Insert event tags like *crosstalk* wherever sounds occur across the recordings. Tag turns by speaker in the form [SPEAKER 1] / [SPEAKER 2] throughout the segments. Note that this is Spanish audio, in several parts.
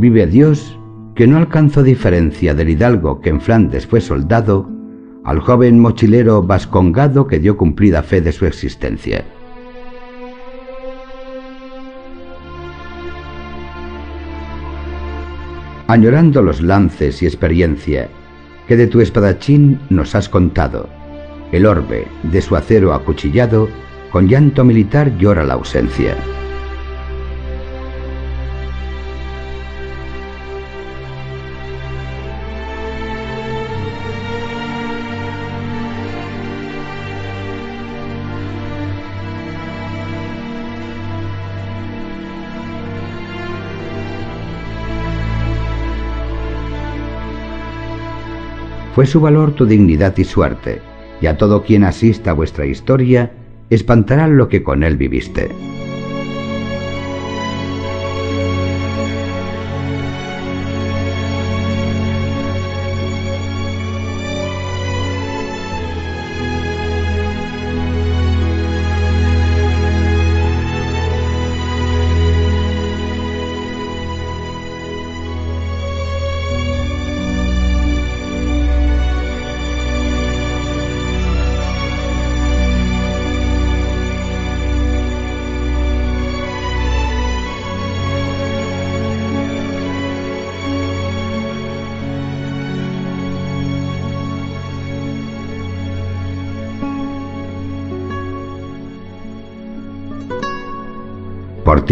[SPEAKER 1] Vive Dios que no alcanzó diferencia del hidalgo que en Flandes fue soldado al joven mochilero vascongado que dio cumplida fe de su existencia. Añorando los lances y experiencia que de tu espadachín nos has contado, el orbe de su acero acuchillado, con llanto militar llora la ausencia. Fue su valor tu dignidad y suerte, y a todo quien asista a vuestra historia espantará lo que con él viviste.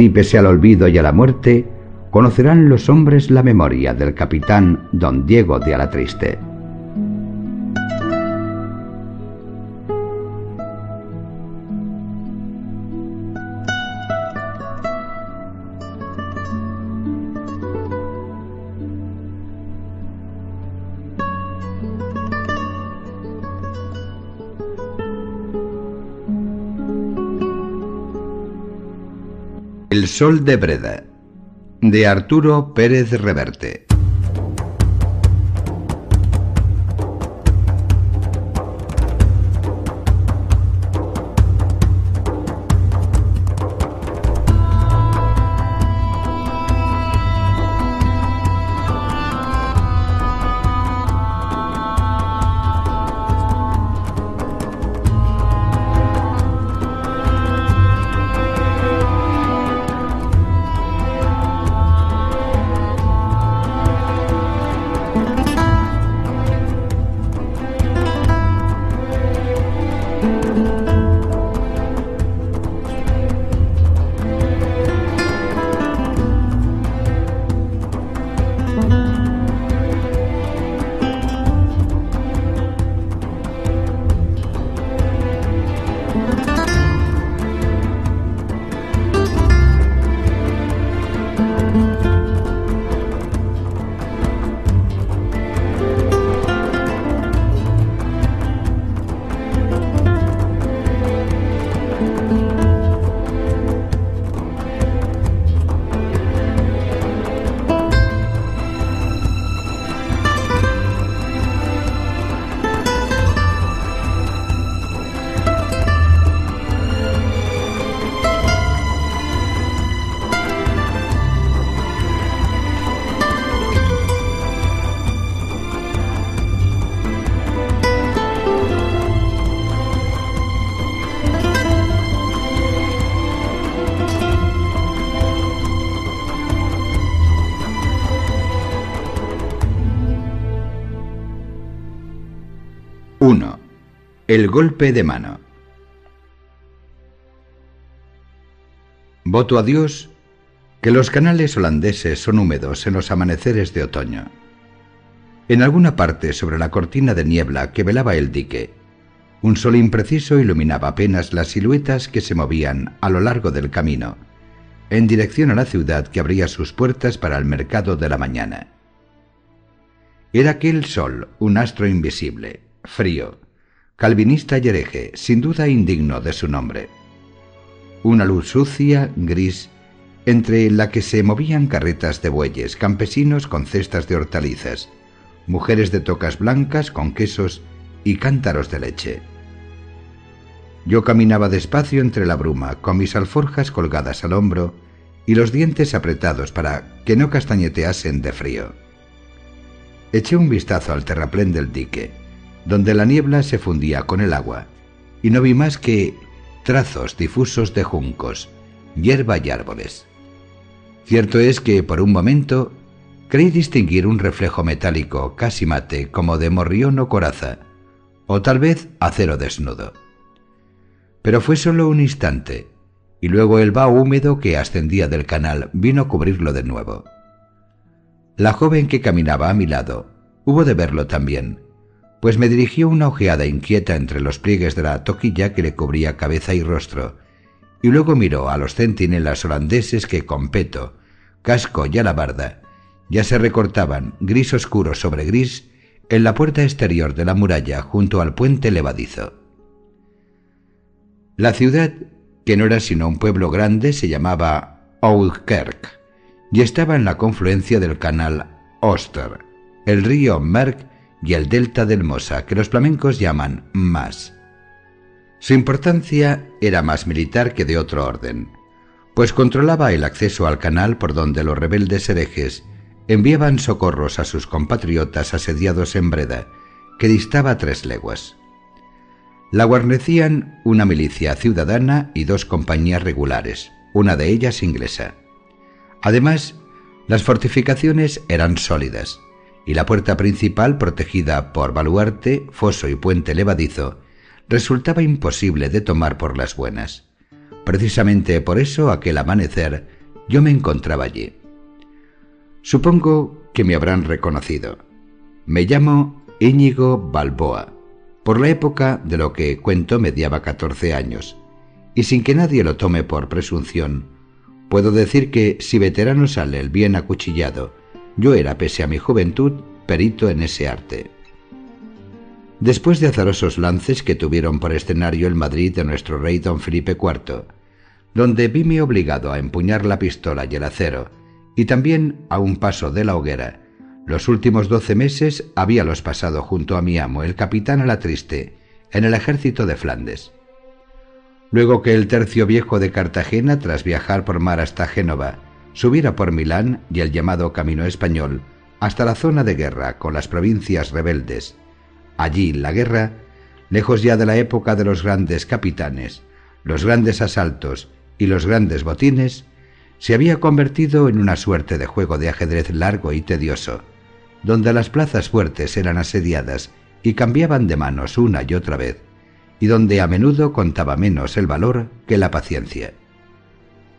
[SPEAKER 1] Pese al olvido y a la muerte, conocerán los hombres la memoria del capitán don Diego de Alatriste. Sol de Breda, de Arturo Pérez Reverte. Golpe de mano. Voto a Dios que los canales holandeses son húmedos en los amaneceres de otoño. En alguna parte sobre la cortina de niebla que velaba el dique, un sol impreciso iluminaba apenas las siluetas que se movían a lo largo del camino, en dirección a la ciudad que abría sus puertas para el mercado de la mañana. Era aquel sol un astro invisible, frío, calvinista y hereje, sin duda indigno de su nombre. Una luz sucia, gris, entre la que se movían carretas de bueyes, campesinos con cestas de hortalizas, mujeres de tocas blancas con quesos y cántaros de leche. Yo caminaba despacio entre la bruma, con mis alforjas colgadas al hombro y los dientes apretados para que no castañeteasen de frío. Eché un vistazo al terraplén del dique, donde la niebla se fundía con el agua, y no vi más que trazos difusos de juncos, hierba y árboles. Cierto es que por un momento creí distinguir un reflejo metálico casi mate como de morrión o coraza, o tal vez acero desnudo. Pero fue solo un instante, y luego el vaho húmedo que ascendía del canal vino a cubrirlo de nuevo. La joven que caminaba a mi lado hubo de verlo también, pues me dirigió una ojeada inquieta entre los pliegues de la toquilla que le cubría cabeza y rostro, y luego miró a los centinelas holandeses que con peto, casco y alabarda ya se recortaban gris oscuro sobre gris en la puerta exterior de la muralla junto al puente levadizo. La ciudad, que no era sino un pueblo grande, se llamaba Oudkerk y estaba en la confluencia del canal Oster, el río Merk y el delta del Mosa, que los flamencos llaman Mas. Su importancia era más militar que de otro orden, pues controlaba el acceso al canal por donde los rebeldes herejes enviaban socorros a sus compatriotas asediados en Breda, que distaba tres leguas. La guarnecían una milicia ciudadana y dos compañías regulares, una de ellas inglesa. Además, las fortificaciones eran sólidas, y la puerta principal, protegida por baluarte, foso y puente levadizo, resultaba imposible de tomar por las buenas. Precisamente por eso, aquel amanecer, yo me encontraba allí. Supongo que me habrán reconocido. Me llamo Íñigo Balboa. Por la época de lo que cuento mediaba 14 años, y sin que nadie lo tome por presunción, Puedo decir que si veterano sale el bien acuchillado, yo era, pese a mi juventud, perito en ese arte. Después de azarosos lances que tuvieron por escenario el Madrid de nuestro rey don Felipe IV, donde vime obligado a empuñar la pistola y el acero, y también a un paso de la hoguera, los últimos doce meses habíalos pasado junto a mi amo, el capitán a la triste, en el ejército de Flandes. Luego que el tercio viejo de Cartagena, tras viajar por mar hasta Génova, subiera por Milán y el llamado Camino Español, hasta la zona de guerra con las provincias rebeldes. Allí la guerra, lejos ya de la época de los grandes capitanes, los grandes asaltos y los grandes botines, se había convertido en una suerte de juego de ajedrez largo y tedioso, donde las plazas fuertes eran asediadas y cambiaban de manos una y otra vez, y donde a menudo contaba menos el valor que la paciencia.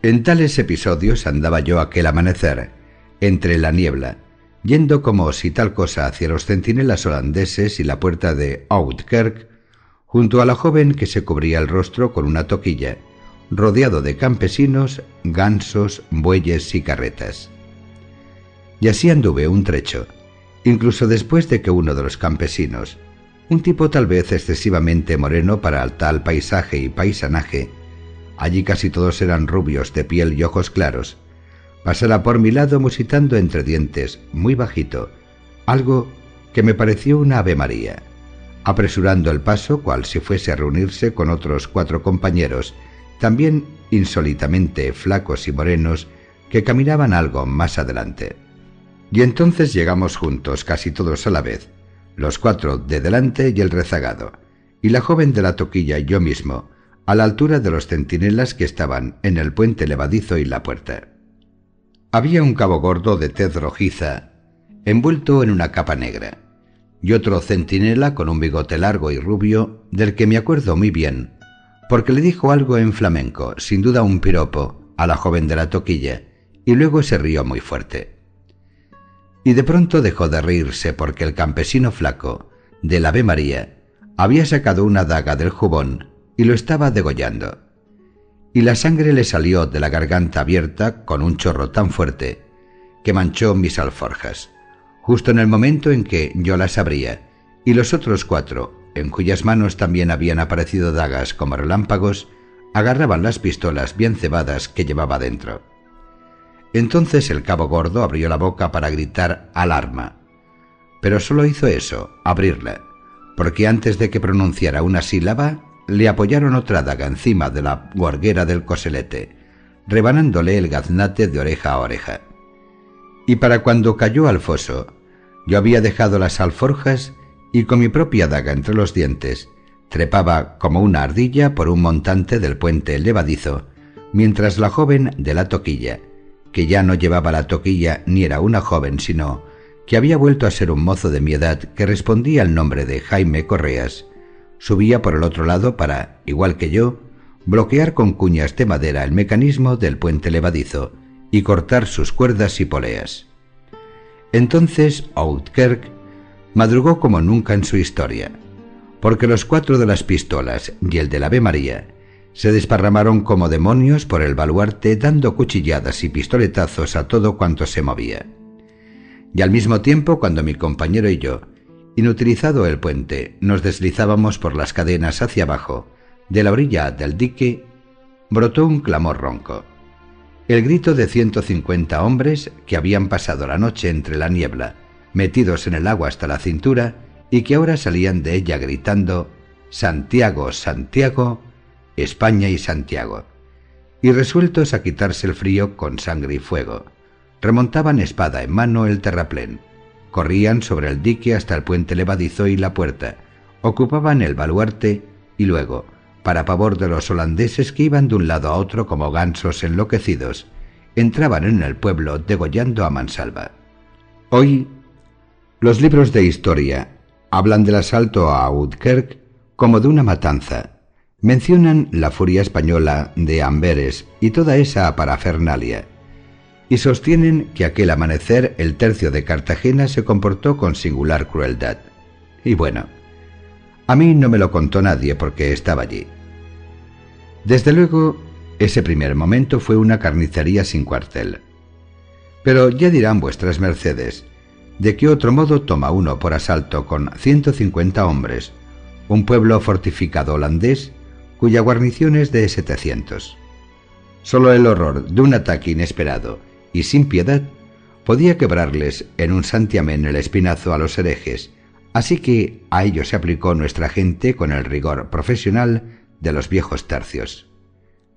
[SPEAKER 1] En tales episodios andaba yo aquel amanecer, entre la niebla, yendo como si tal cosa hacia los centinelas holandeses y la puerta de Outkerk, junto a la joven que se cubría el rostro con una toquilla, rodeado de campesinos, gansos, bueyes y carretas. Y así anduve un trecho, incluso después de que uno de los campesinos, un tipo tal vez excesivamente moreno para tal paisaje y paisanaje, allí casi todos eran rubios de piel y ojos claros, pasara por mi lado musitando entre dientes, muy bajito, algo que me pareció una Ave María, apresurando el paso cual si fuese a reunirse con otros cuatro compañeros, también insólitamente flacos y morenos, que caminaban algo más adelante. Y entonces llegamos juntos, casi todos a la vez, los cuatro de delante y el rezagado, y la joven de la toquilla y yo mismo, a la altura de los centinelas que estaban en el puente levadizo y la puerta. Había un cabo gordo de tez rojiza, envuelto en una capa negra, y otro centinela con un bigote largo y rubio, del que me acuerdo muy bien, porque le dijo algo en flamenco, sin duda un piropo, a la joven de la toquilla, y luego se rió muy fuerte y de pronto dejó de reírse porque el campesino flaco, del Ave María, había sacado una daga del jubón y lo estaba degollando. Y la sangre le salió de la garganta abierta con un chorro tan fuerte que manchó mis alforjas, justo en el momento en que yo las abría, y los otros cuatro, en cuyas manos también habían aparecido dagas como relámpagos, agarraban las pistolas bien cebadas que llevaba dentro. Entonces el cabo gordo abrió la boca para gritar alarma. Pero solo hizo eso, abrirla, porque antes de que pronunciara una sílaba, le apoyaron otra daga encima de la guarguera del coselete, rebanándole el gaznate de oreja a oreja. Y para cuando cayó al foso, yo había dejado las alforjas y con mi propia daga entre los dientes, trepaba como una ardilla por un montante del puente levadizo, mientras la joven de la toquilla, que ya no llevaba la toquilla ni era una joven, sino que había vuelto a ser un mozo de mi edad que respondía al nombre de Jaime Correas, subía por el otro lado para, igual que yo, bloquear con cuñas de madera el mecanismo del puente levadizo y cortar sus cuerdas y poleas. Entonces Outkirk madrugó como nunca en su historia, porque los cuatro de las pistolas y el del Ave María se desparramaron como demonios por el baluarte dando cuchilladas y pistoletazos a todo cuanto se movía. Y al mismo tiempo, cuando mi compañero y yo, inutilizado el puente, nos deslizábamos por las cadenas hacia abajo, de la orilla del dique, brotó un clamor ronco. El grito de 150 hombres que habían pasado la noche entre la niebla, metidos en el agua hasta la cintura, y que ahora salían de ella gritando Santiago, Santiago, España y Santiago, y resueltos a quitarse el frío con sangre y fuego. Remontaban espada en mano el terraplén, corrían sobre el dique hasta el puente levadizo y la puerta, ocupaban el baluarte y luego, para pavor de los holandeses que iban de un lado a otro como gansos enloquecidos, entraban en el pueblo degollando a mansalva. Hoy, los libros de historia hablan del asalto a Oudekerk como de una matanza, mencionan la furia española de Amberes y toda esa parafernalia, y sostienen que aquel amanecer el tercio de Cartagena se comportó con singular crueldad. Y bueno, a mí no me lo contó nadie porque estaba allí. Desde luego, ese primer momento fue una carnicería sin cuartel. Pero ya dirán vuestras mercedes, ¿de qué otro modo toma uno por asalto con 150 hombres un pueblo fortificado holandés cuya guarnición es de 700? Solo el horror de un ataque inesperado y sin piedad podía quebrarles en un santiamén el espinazo a los herejes, así que a ello se aplicó nuestra gente con el rigor profesional de los viejos tercios.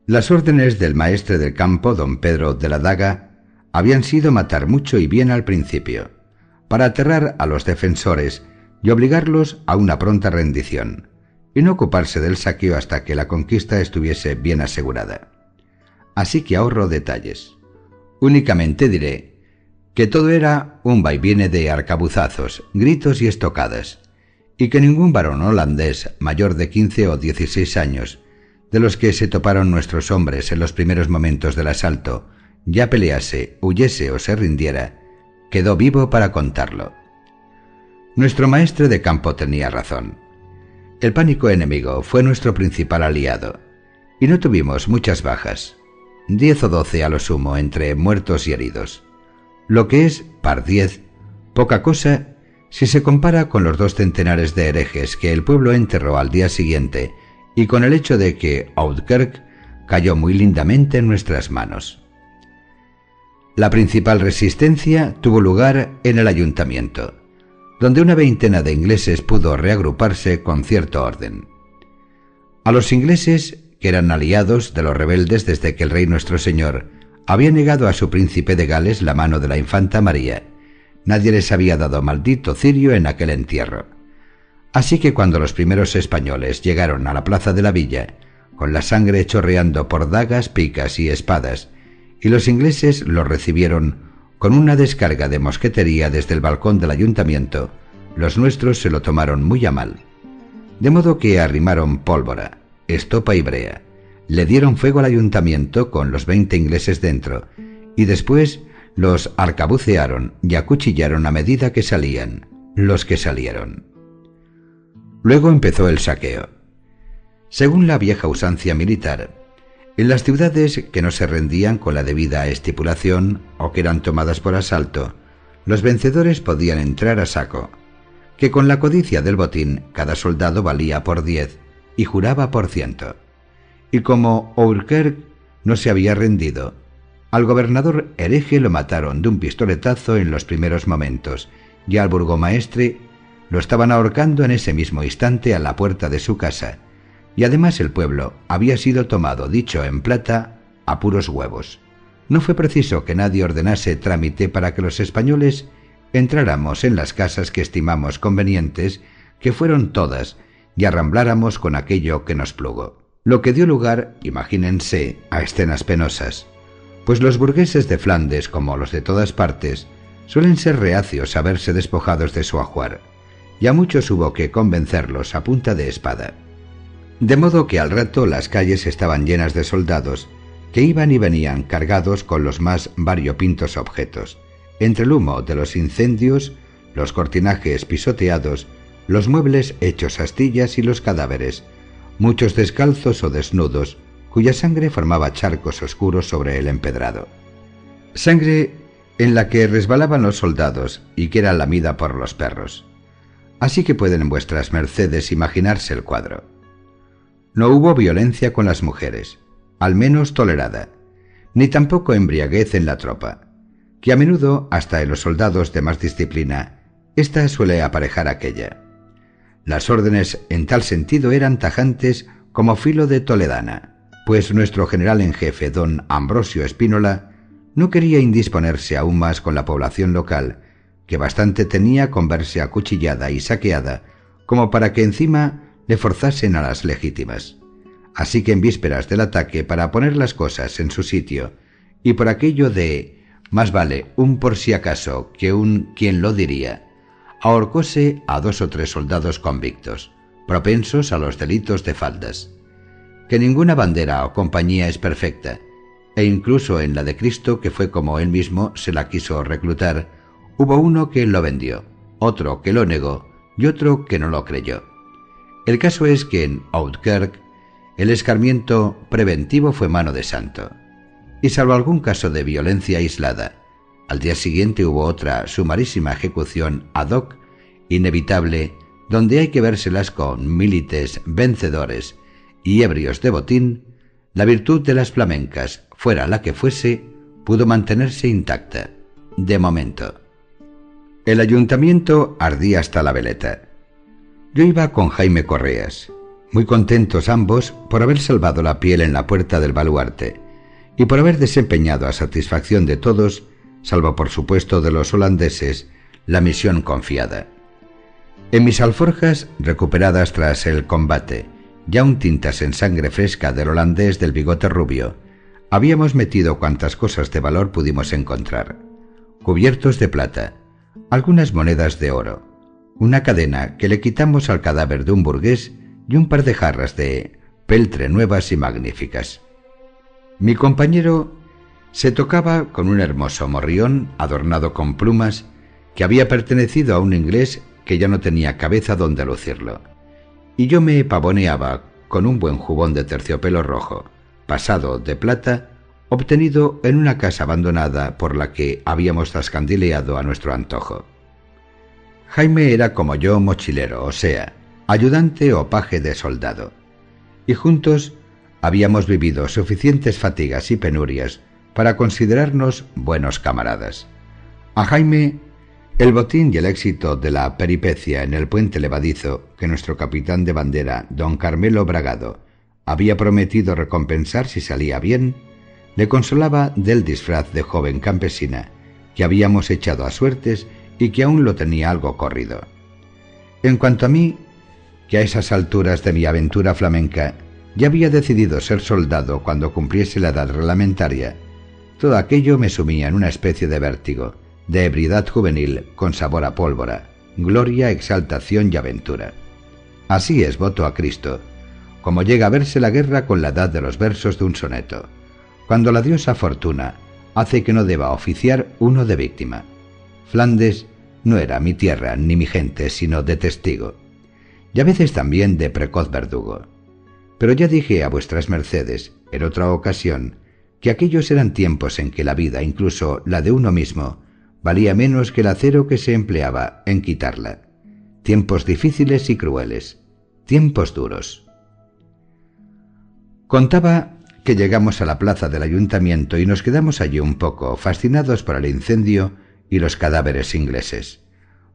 [SPEAKER 1] Las órdenes del maestre del campo, don Pedro de la Daga, habían sido matar mucho y bien al principio, para aterrar a los defensores y obligarlos a una pronta rendición, y no ocuparse del saqueo hasta que la conquista estuviese bien asegurada. Así que ahorro detalles. Únicamente diré que todo era un vaiviene de arcabuzazos, gritos y estocadas, y que ningún varón holandés mayor de quince o dieciséis años, de los que se toparon nuestros hombres en los primeros momentos del asalto, ya pelease, huyese o se rindiera, quedó vivo para contarlo. Nuestro maestre de campo tenía razón. El pánico enemigo fue nuestro principal aliado, y no tuvimos muchas bajas diez o doce a lo sumo entre muertos y heridos, lo que es, par diez, poca cosa si se compara con los dos centenares de herejes que el pueblo enterró al día siguiente y con el hecho de que Outkirk cayó muy lindamente en nuestras manos. La principal resistencia tuvo lugar en el ayuntamiento, donde una veintena de ingleses pudo reagruparse con cierto orden. A los ingleses que eran aliados de los rebeldes desde que el rey nuestro señor había negado a su príncipe de Gales la mano de la infanta María. Nadie les había dado maldito cirio en aquel entierro. Así que cuando los primeros españoles llegaron a la plaza de la villa, con la sangre chorreando por dagas, picas y espadas, y los ingleses los recibieron con una descarga de mosquetería desde el balcón del ayuntamiento, los nuestros se lo tomaron muy a mal. De modo que arrimaron pólvora, estopa y brea. Le dieron fuego al ayuntamiento con los veinte ingleses dentro y después los arcabucearon y acuchillaron a medida que salían, los que salieron. Luego empezó el saqueo. Según la vieja usancia militar, en las ciudades que no se rendían con la debida estipulación o que eran tomadas por asalto, los vencedores podían entrar a saco, que con la codicia del botín cada soldado valía por diez y juraba por ciento. Y como Ourkerk no se había rendido, al gobernador hereje lo mataron de un pistoletazo en los primeros momentos y al burgomaestre lo estaban ahorcando en ese mismo instante a la puerta de su casa, y además el pueblo había sido tomado, dicho en plata, a puros huevos. No fue preciso que nadie ordenase trámite para que los españoles entráramos en las casas que estimamos convenientes, que fueron todas, y arrambláramos con aquello que nos plugó. Lo que dio lugar, imagínense, a escenas penosas, pues los burgueses de Flandes, como los de todas partes, suelen ser reacios a verse despojados de su ajuar, y a muchos hubo que convencerlos a punta de espada. De modo que al rato las calles estaban llenas de soldados, que iban y venían cargados con los más variopintos objetos, entre el humo de los incendios, los cortinajes pisoteados, los muebles hechos astillas y los cadáveres, muchos descalzos o desnudos, cuya sangre formaba charcos oscuros sobre el empedrado. Sangre en la que resbalaban los soldados y que era lamida por los perros. Así que pueden vuestras mercedes imaginarse el cuadro. No hubo violencia con las mujeres, al menos tolerada, ni tampoco embriaguez en la tropa, que a menudo, hasta en los soldados de más disciplina, ésta suele aparejar aquella. Las órdenes en tal sentido eran tajantes como filo de toledana, pues nuestro general en jefe, don Ambrosio Espínola, no quería indisponerse aún más con la población local, que bastante tenía con verse acuchillada y saqueada, como para que encima le forzasen a las legítimas. Así que en vísperas del ataque, para poner las cosas en su sitio, y por aquello de más vale un por si acaso que un quien lo diría, ahorcóse a dos o tres soldados convictos, propensos a los delitos de faldas. Que ninguna bandera o compañía es perfecta, e incluso en la de Cristo, que fue como él mismo se la quiso reclutar, hubo uno que lo vendió, otro que lo negó y otro que no lo creyó. El caso es que en Outkirk el escarmiento preventivo fue mano de santo, y salvo algún caso de violencia aislada, al día siguiente hubo otra sumarísima ejecución ad hoc, inevitable, donde hay que vérselas con milites vencedores y ebrios de botín, la virtud de las flamencas, fuera la que fuese, pudo mantenerse intacta, de momento. El ayuntamiento ardía hasta la veleta. Yo iba con Jaime Correas, muy contentos ambos por haber salvado la piel en la puerta del baluarte y por haber desempeñado a satisfacción de todos salvo por supuesto de los holandeses, la misión confiada. En mis alforjas, recuperadas tras el combate, ya un tintas en sangre fresca del holandés del bigote rubio, habíamos metido cuantas cosas de valor pudimos encontrar. Cubiertos de plata, algunas monedas de oro, una cadena que le quitamos al cadáver de un burgués y un par de jarras de peltre nuevas y magníficas. Mi compañero se tocaba con un hermoso morrión adornado con plumas que había pertenecido a un inglés que ya no tenía cabeza donde lucirlo. Y yo me pavoneaba con un buen jubón de terciopelo rojo, pasado de plata, obtenido en una casa abandonada por la que habíamos trascandileado a nuestro antojo. Jaime era como yo mochilero, o sea, ayudante o paje de soldado, y juntos habíamos vivido suficientes fatigas y penurias para considerarnos buenos camaradas. A Jaime, el botín y el éxito de la peripecia en el puente levadizo que nuestro capitán de bandera, don Carmelo Bragado, había prometido recompensar si salía bien, le consolaba del disfraz de joven campesina que habíamos echado a suertes y que aún lo tenía algo corrido. En cuanto a mí, que a esas alturas de mi aventura flamenca ya había decidido ser soldado cuando cumpliese la edad reglamentaria, todo aquello me sumía en una especie de vértigo, de ebriedad juvenil con sabor a pólvora, gloria, exaltación y aventura. Así es voto a Cristo, como llega a verse la guerra con la edad de los versos de un soneto, cuando la diosa Fortuna hace que no deba oficiar uno de víctima. Flandes no era mi tierra ni mi gente, sino de testigo, y a veces también de precoz verdugo. Pero ya dije a vuestras mercedes, en otra ocasión, que aquellos eran tiempos en que la vida, incluso la de uno mismo, valía menos que el acero que se empleaba en quitarla. Tiempos difíciles y crueles, tiempos duros. Contaba que llegamos a la plaza del ayuntamiento y nos quedamos allí un poco, fascinados por el incendio y los cadáveres ingleses.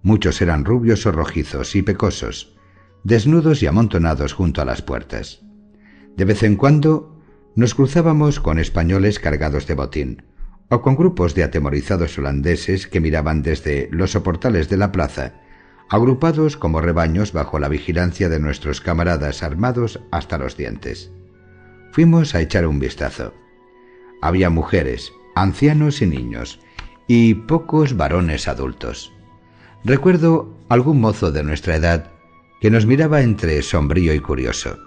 [SPEAKER 1] Muchos eran rubios o rojizos y pecosos, desnudos y amontonados junto a las puertas. De vez en cuando nos cruzábamos con españoles cargados de botín, o con grupos de atemorizados holandeses que miraban desde los soportales de la plaza, agrupados como rebaños bajo la vigilancia de nuestros camaradas armados hasta los dientes. Fuimos a echar un vistazo. Había mujeres, ancianos y niños, y pocos varones adultos. Recuerdo algún mozo de nuestra edad que nos miraba entre sombrío y curioso,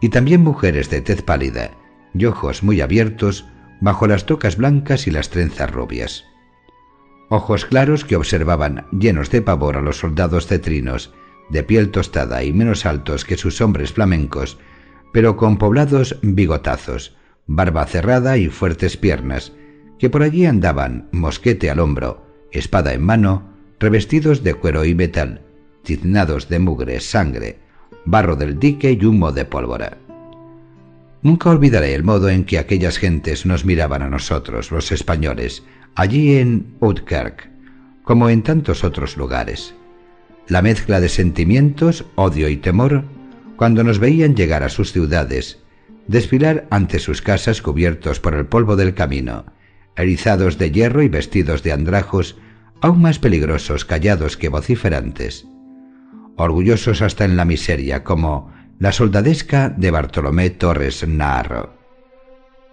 [SPEAKER 1] y también mujeres de tez pálida y ojos muy abiertos bajo las tocas blancas y las trenzas rubias. Ojos claros que observaban llenos de pavor a los soldados cetrinos, de piel tostada y menos altos que sus hombres flamencos, pero con poblados bigotazos, barba cerrada y fuertes piernas, que por allí andaban, mosquete al hombro, espada en mano, revestidos de cuero y metal, tiznados de mugre, sangre, barro del dique y humo de pólvora. Nunca olvidaré el modo en que aquellas gentes nos miraban a nosotros, los españoles, allí en Outkerk, como en tantos otros lugares. La mezcla de sentimientos, odio y temor, cuando nos veían llegar a sus ciudades, desfilar ante sus casas cubiertos por el polvo del camino, erizados de hierro y vestidos de andrajos, aún más peligrosos callados que vociferantes, orgullosos hasta en la miseria, como la soldadesca de Bartolomé Torres Naharro.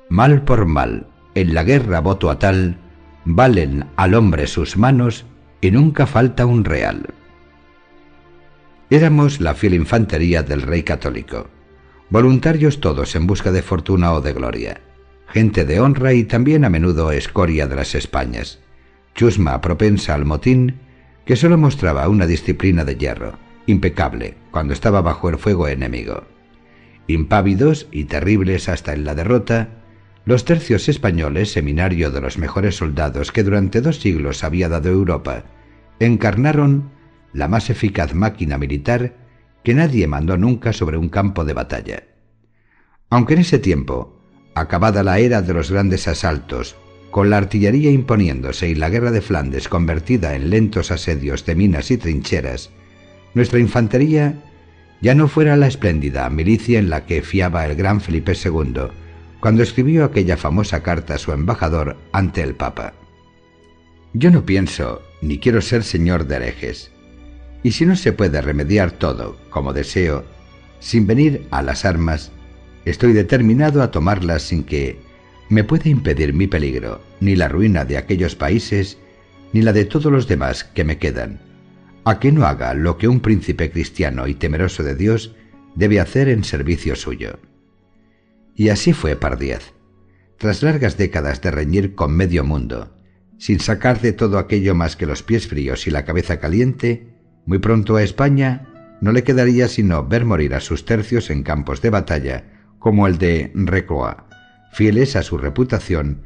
[SPEAKER 1] Mal por mal, en la guerra voto a tal, valen al hombre sus manos y nunca falta un real. Éramos la fiel infantería del rey católico, voluntarios todos en busca de fortuna o de gloria, gente de honra y también a menudo escoria de las Españas, chusma propensa al motín que sólo mostraba una disciplina de hierro, impecable cuando estaba bajo el fuego enemigo. Impávidos y terribles hasta en la derrota, los tercios españoles, seminario de los mejores soldados que durante dos siglos había dado Europa, encarnaron la más eficaz máquina militar que nadie mandó nunca sobre un campo de batalla. Aunque en ese tiempo, acabada la era de los grandes asaltos, con la artillería imponiéndose y la guerra de Flandes convertida en lentos asedios de minas y trincheras, nuestra infantería ya no fuera la espléndida milicia en la que fiaba el gran Felipe II cuando escribió aquella famosa carta a su embajador ante el Papa. Yo no pienso ni quiero ser señor de herejes, y si no se puede remediar todo, como deseo, sin venir a las armas, estoy determinado a tomarlas sin que me pueda impedir mi peligro, ni la ruina de aquellos países, ni la de todos los demás que me quedan, a que no haga lo que un príncipe cristiano y temeroso de Dios debe hacer en servicio suyo. Y así fue Pardiez. Tras largas décadas de reñir con medio mundo, sin sacar de todo aquello más que los pies fríos y la cabeza caliente, muy pronto a España no le quedaría sino ver morir a sus tercios en campos de batalla, como el de Recroix, fieles a su reputación,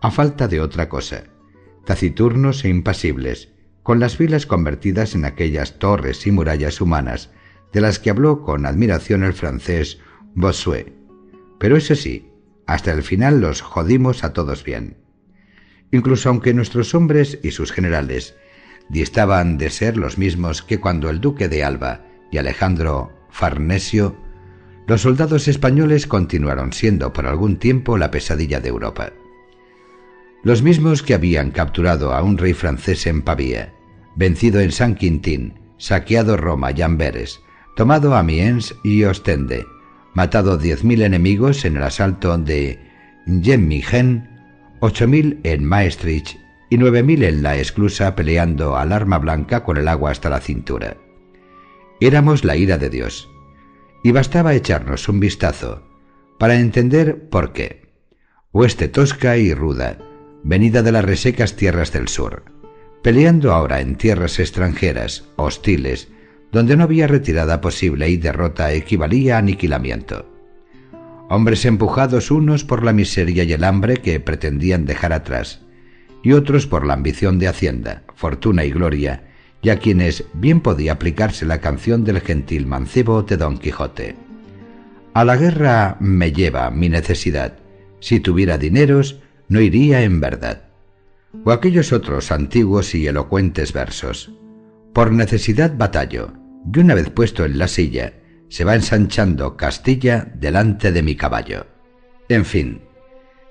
[SPEAKER 1] a falta de otra cosa, taciturnos e impasibles, con las filas convertidas en aquellas torres y murallas humanas de las que habló con admiración el francés Bossuet. Pero eso sí, hasta el final los jodimos a todos bien. Incluso aunque nuestros hombres y sus generales distaban de ser los mismos que cuando el duque de Alba y Alejandro Farnesio, los soldados españoles continuaron siendo por algún tiempo la pesadilla de Europa. Los mismos que habían capturado a un rey francés en Pavía, vencido en San Quintín, saqueado Roma y Amberes, tomado Amiens y Ostende, matado diez mil enemigos en el asalto de Jemmingen, ocho mil en Maestrich y nueve mil en la esclusa peleando al arma blanca con el agua hasta la cintura. Éramos la ira de Dios, y bastaba echarnos un vistazo para entender por qué. Hueste tosca y ruda, venida de las resecas tierras del sur peleando ahora en tierras extranjeras, hostiles, donde no había retirada posible y derrota equivalía a aniquilamiento. Hombres empujados unos por la miseria y el hambre que pretendían dejar atrás, y otros por la ambición de hacienda, fortuna y gloria, y a quienes bien podía aplicarse la canción del gentil mancebo de Don Quijote. A la guerra me lleva mi necesidad. Si tuviera dineros, no iría en verdad o aquellos otros antiguos y elocuentes versos. Por necesidad batallo, y una vez puesto en la silla, se va ensanchando Castilla delante de mi caballo. En fin,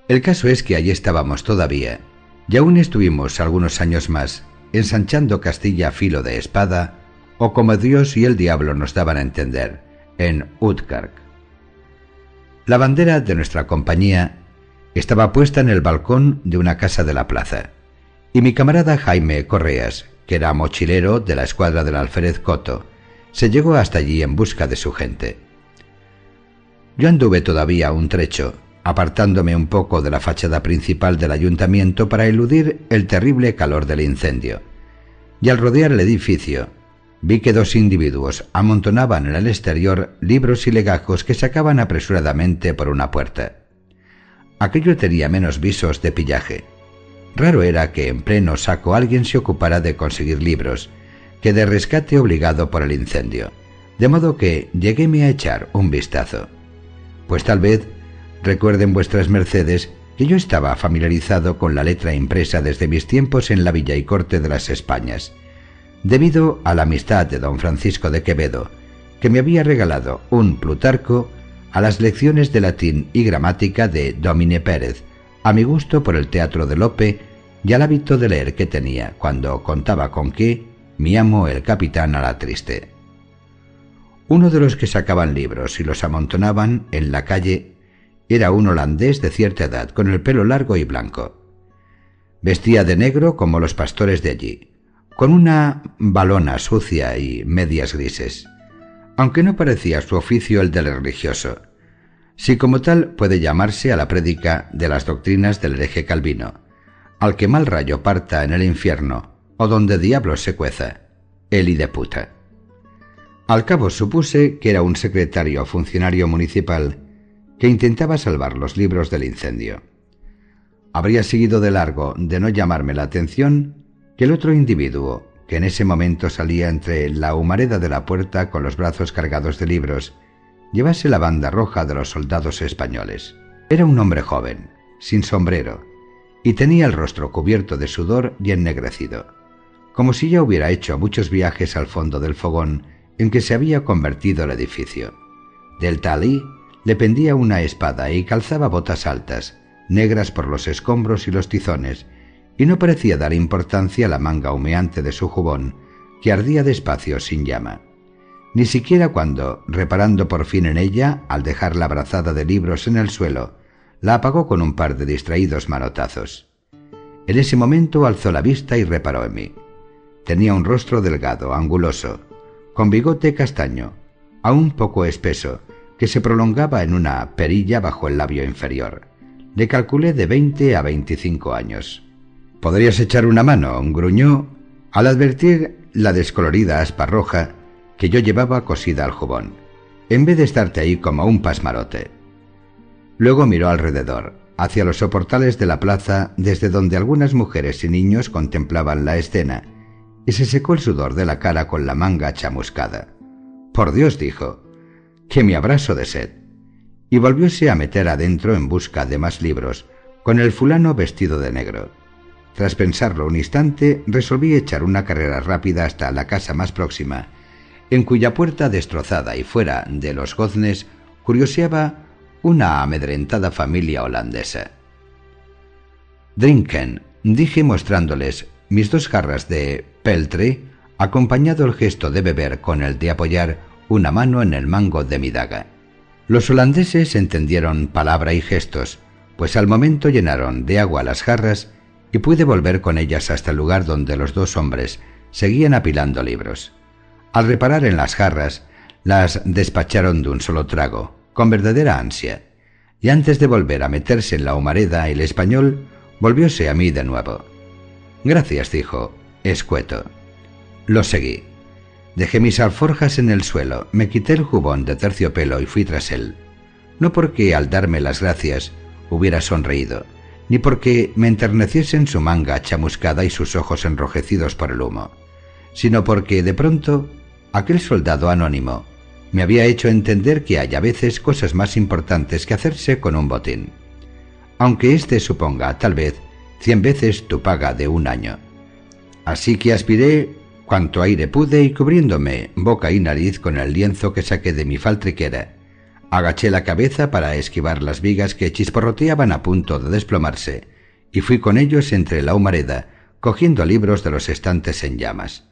[SPEAKER 1] el caso es que allí estábamos todavía, y aún estuvimos algunos años más, ensanchando Castilla a filo de espada, o como Dios y el diablo nos daban a entender, en Utkark. La bandera de nuestra compañía estaba puesta en el balcón de una casa de la plaza, y mi camarada Jaime Correas, que era mochilero de la escuadra del alférez Coto, se llegó hasta allí en busca de su gente. Yo anduve todavía un trecho, apartándome un poco de la fachada principal del ayuntamiento para eludir el terrible calor del incendio. Y al rodear el edificio, vi que dos individuos amontonaban en el exterior libros y legajos que sacaban apresuradamente por una puerta. Aquello tenía menos visos de pillaje. Raro era que en pleno saco alguien se ocupara de conseguir libros, que de rescate obligado por el incendio, de modo que lleguéme a echar un vistazo. Pues tal vez recuerden vuestras mercedes que yo estaba familiarizado con la letra impresa desde mis tiempos en la Villa y Corte de las Españas, debido a la amistad de don Francisco de Quevedo, que me había regalado un Plutarco a las lecciones de latín y gramática de Domine Pérez, a mi gusto por el teatro de Lope y al hábito de leer que tenía cuando contaba con que mi amo el capitán a la triste. Uno de los que sacaban libros y los amontonaban en la calle era un holandés de cierta edad, con el pelo largo y blanco. Vestía de negro como los pastores de allí, con una balona sucia y medias grises, aunque no parecía su oficio el del religioso, si como tal puede llamarse a la prédica de las doctrinas del hereje Calvino, al que mal rayo parta en el infierno, o donde diablos se cueza, el y de puta. Al cabo supuse que era un secretario o funcionario municipal que intentaba salvar los libros del incendio. Habría seguido de largo de no llamarme la atención que el otro individuo, que en ese momento salía entre la humareda de la puerta con los brazos cargados de libros, llevase la banda roja de los soldados españoles. Era un hombre joven, sin sombrero, y tenía el rostro cubierto de sudor y ennegrecido, como si ya hubiera hecho muchos viajes al fondo del fogón en que se había convertido el edificio. Del talí le pendía una espada y calzaba botas altas, negras por los escombros y los tizones, y no parecía dar importancia a la manga humeante de su jubón, que ardía despacio sin llama. Ni siquiera cuando, reparando por fin en ella, al dejar la brazada de libros en el suelo, la apagó con un par de distraídos manotazos. En ese momento alzó la vista y reparó en mí. Tenía un rostro delgado, anguloso, con bigote castaño, aún poco espeso, que se prolongaba en una perilla bajo el labio inferior. Le calculé de veinte a veinticinco años. ¿Podrías echar una mano? gruñó al advertir la descolorida aspa roja que yo llevaba cosida al jubón, en vez de estarte ahí como un pasmarote. Luego miró alrededor, hacia los soportales de la plaza desde donde algunas mujeres y niños contemplaban la escena, y se secó el sudor de la cara con la manga chamuscada. Por Dios, dijo, que me abrazo de sed. Y volvióse a meter adentro en busca de más libros, con el fulano vestido de negro. Tras pensarlo un instante, resolví echar una carrera rápida hasta la casa más próxima, en cuya puerta destrozada y fuera de los goznes curioseaba una amedrentada familia holandesa. Drinken, dije mostrándoles mis dos jarras de peltre, acompañado el gesto de beber con el de apoyar una mano en el mango de mi daga. Los holandeses entendieron palabra y gestos, pues al momento llenaron de agua las jarras y pude volver con ellas hasta el lugar donde los dos hombres seguían apilando libros. Al reparar en las jarras, las despacharon de un solo trago, con verdadera ansia, y antes de volver a meterse en la humareda el español volvióse a mí de nuevo. Gracias, dijo, escueto. Lo seguí. Dejé mis alforjas en el suelo, me quité el jubón de terciopelo y fui tras él. No porque al darme las gracias hubiera sonreído, ni porque me enterneciesen su manga chamuscada y sus ojos enrojecidos por el humo, sino porque de pronto aquel soldado anónimo me había hecho entender que hay a veces cosas más importantes que hacerse con un botín, aunque éste suponga, tal vez, cien veces tu paga de un año. Así que aspiré cuanto aire pude y cubriéndome boca y nariz con el lienzo que saqué de mi faltriquera, Agaché la cabeza para esquivar las vigas que chisporroteaban a punto de desplomarse, y fui con ellos entre la humareda, cogiendo libros de los estantes en llamas,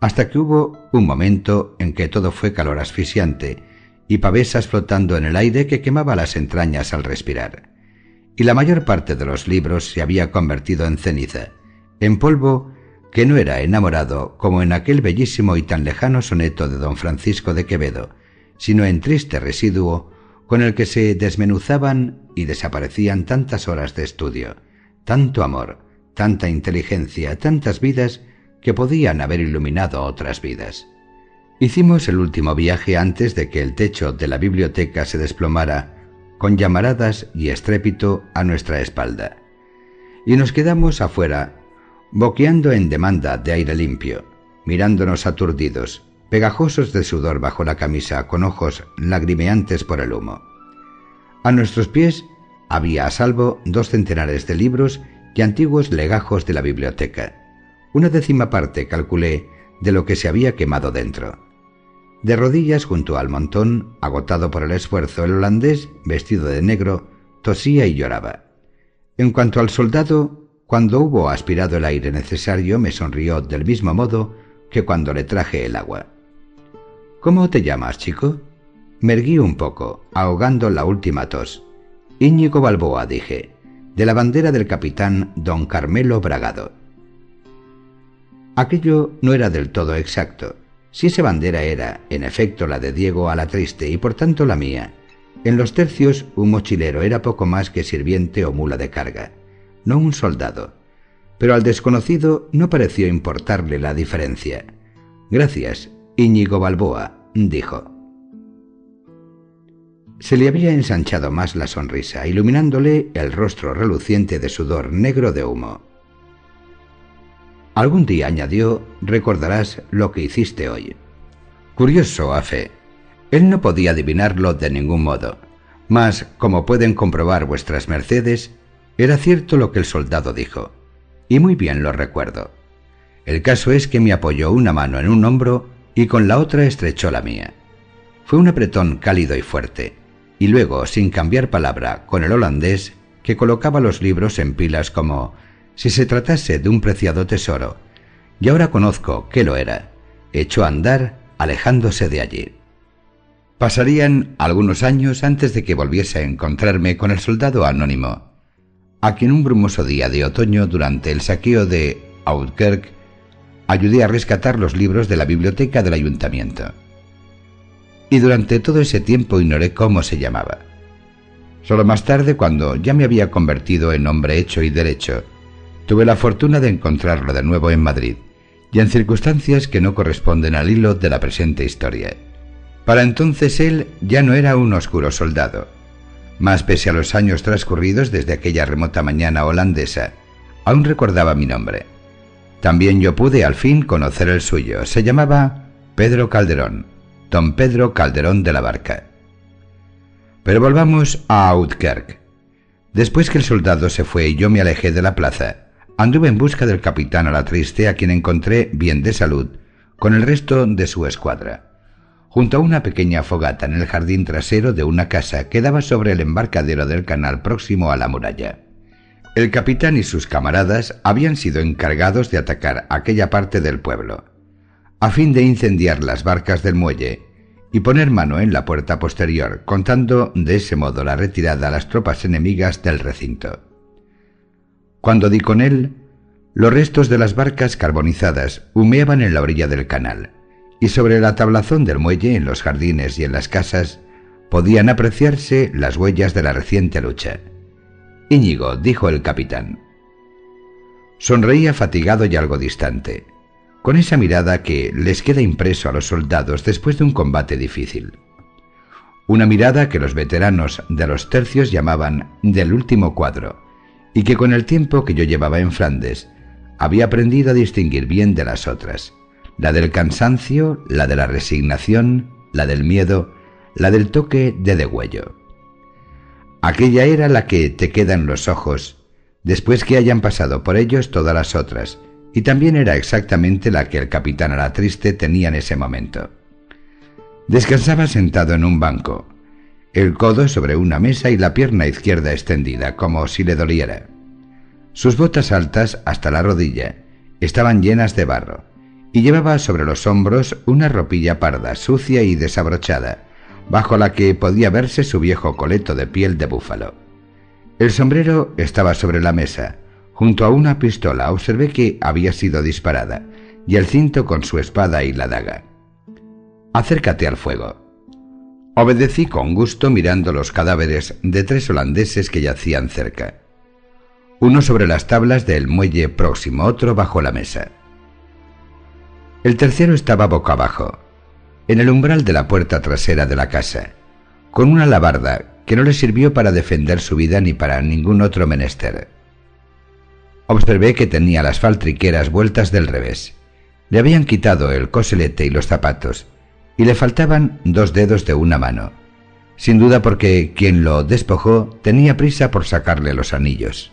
[SPEAKER 1] hasta que hubo un momento en que todo fue calor asfixiante y pavesas flotando en el aire que quemaba las entrañas al respirar. Y la mayor parte de los libros se había convertido en ceniza, en polvo que no era enamorado como en aquel bellísimo y tan lejano soneto de don Francisco de Quevedo, sino en triste residuo con el que se desmenuzaban y desaparecían tantas horas de estudio, tanto amor, tanta inteligencia, tantas vidas que podían haber iluminado otras vidas. Hicimos el último viaje antes de que el techo de la biblioteca se desplomara con llamaradas y estrépito a nuestra espalda. Y nos quedamos afuera boqueando en demanda de aire limpio, mirándonos aturdidos, pegajosos de sudor bajo la camisa, con ojos lagrimeantes por el humo. A nuestros pies había a salvo dos centenares de libros y antiguos legajos de la biblioteca. Una décima parte, calculé, de lo que se había quemado dentro. De rodillas junto al montón, agotado por el esfuerzo, el holandés, vestido de negro, tosía y lloraba. En cuanto al soldado, cuando hubo aspirado el aire necesario, me sonrió del mismo modo que cuando le traje el agua. ¿Cómo te llamas, chico? Me erguí un poco, ahogando la última tos. Íñigo Balboa, dije, de la bandera del capitán don Carmelo Bragado. Aquello no era del todo exacto. Si esa bandera era, en efecto, la de Diego a la triste y por tanto la mía, en los tercios un mochilero era poco más que sirviente o mula de carga no un soldado. Pero al desconocido no pareció importarle la diferencia. Gracias, Íñigo Balboa, dijo. Se le había ensanchado más la sonrisa, iluminándole el rostro reluciente de sudor negro de humo. Algún día, añadió, recordarás lo que hiciste hoy. Curioso, a fe. Él no podía adivinarlo de ningún modo, mas, como pueden comprobar vuestras mercedes, era cierto lo que el soldado dijo, y muy bien lo recuerdo. El caso es que me apoyó una mano en un hombro y con la otra estrechó la mía. Fue un apretón cálido y fuerte, y luego, sin cambiar palabra, con el holandés, que colocaba los libros en pilas como si se tratase de un preciado tesoro, y ahora conozco que lo era, echó a andar alejándose de allí. Pasarían algunos años antes de que volviese a encontrarme con el soldado anónimo, a quien un brumoso día de otoño durante el saqueo de Outkirk ayudé a rescatar los libros de la biblioteca del ayuntamiento. Y durante todo ese tiempo ignoré cómo se llamaba. Solo más tarde, cuando ya me había convertido en hombre hecho y derecho, tuve la fortuna de encontrarlo de nuevo en Madrid, y en circunstancias que no corresponden al hilo de la presente historia. Para entonces él ya no era un oscuro soldado, mas pese a los años transcurridos desde aquella remota mañana holandesa, aún recordaba mi nombre. También yo pude al fin conocer el suyo. Se llamaba Pedro Calderón, don Pedro Calderón de la Barca. Pero volvamos a Outkerk. Después que el soldado se fue y yo me alejé de la plaza, anduve en busca del capitán a la triste a quien encontré bien de salud, con el resto de su escuadra junto a una pequeña fogata en el jardín trasero de una casa que daba sobre el embarcadero del canal próximo a la muralla. El capitán y sus camaradas habían sido encargados de atacar aquella parte del pueblo, a fin de incendiar las barcas del muelle y poner mano en la puerta posterior, contando de ese modo la retirada a las tropas enemigas del recinto. Cuando di con él, los restos de las barcas carbonizadas humeaban en la orilla del canal, y sobre la tablazón del muelle, en los jardines y en las casas, podían apreciarse las huellas de la reciente lucha. Íñigo, dijo el capitán. Sonreía fatigado y algo distante, con esa mirada que les queda impreso a los soldados después de un combate difícil. Una mirada que los veteranos de los tercios llamaban del último cuadro, y que con el tiempo que yo llevaba en Flandes había aprendido a distinguir bien de las otras la del cansancio, la de la resignación, la del miedo, la del toque de degüello. Aquella era la que te queda en los ojos, después que hayan pasado por ellos todas las otras, y también era exactamente la que el capitán a la triste tenía en ese momento. Descansaba sentado en un banco, el codo sobre una mesa y la pierna izquierda extendida, como si le doliera. Sus botas altas hasta la rodilla estaban llenas de barro, y llevaba sobre los hombros una ropilla parda, sucia y desabrochada, bajo la que podía verse su viejo coleto de piel de búfalo. El sombrero estaba sobre la mesa. Junto a una pistola observé que había sido disparada, y el cinto con su espada y la daga. Acércate al fuego. Obedecí con gusto mirando los cadáveres de tres holandeses que yacían cerca. Uno sobre las tablas del muelle próximo, otro bajo la mesa. El tercero estaba boca abajo, en el umbral de la puerta trasera de la casa, con una labarda que no le sirvió para defender su vida ni para ningún otro menester. Observé que tenía las faltriqueras vueltas del revés. Le habían quitado el coselete y los zapatos, y le faltaban dos dedos de una mano, sin duda porque quien lo despojó tenía prisa por sacarle los anillos.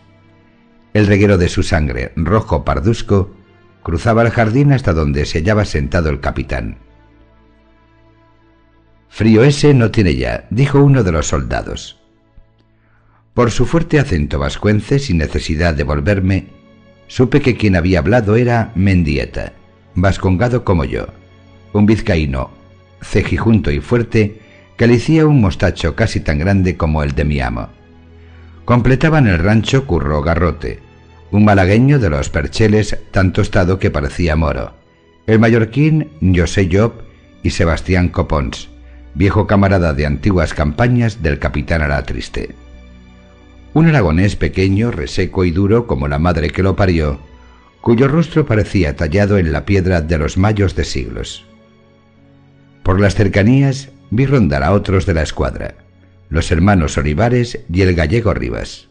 [SPEAKER 1] El reguero de su sangre, rojo pardusco, cruzaba el jardín hasta donde se hallaba sentado el capitán. Frío ese no tiene ya, dijo uno de los soldados. Por su fuerte acento vascuence, sin necesidad de volverme, supe que quien había hablado era Mendieta, vascongado como yo, un vizcaíno cejijunto y fuerte, que lucía un mostacho casi tan grande como el de mi amo. Completaban el rancho Curro Garrote, un malagueño de los percheles tan tostado que parecía moro, el mallorquín José Job y Sebastián Copons, viejo camarada de antiguas campañas del capitán Alatriste. Un aragonés pequeño, reseco y duro como la madre que lo parió, cuyo rostro parecía tallado en la piedra de los mayos de siglos. Por las cercanías vi rondar a otros de la escuadra, los hermanos Olivares y el gallego Rivas.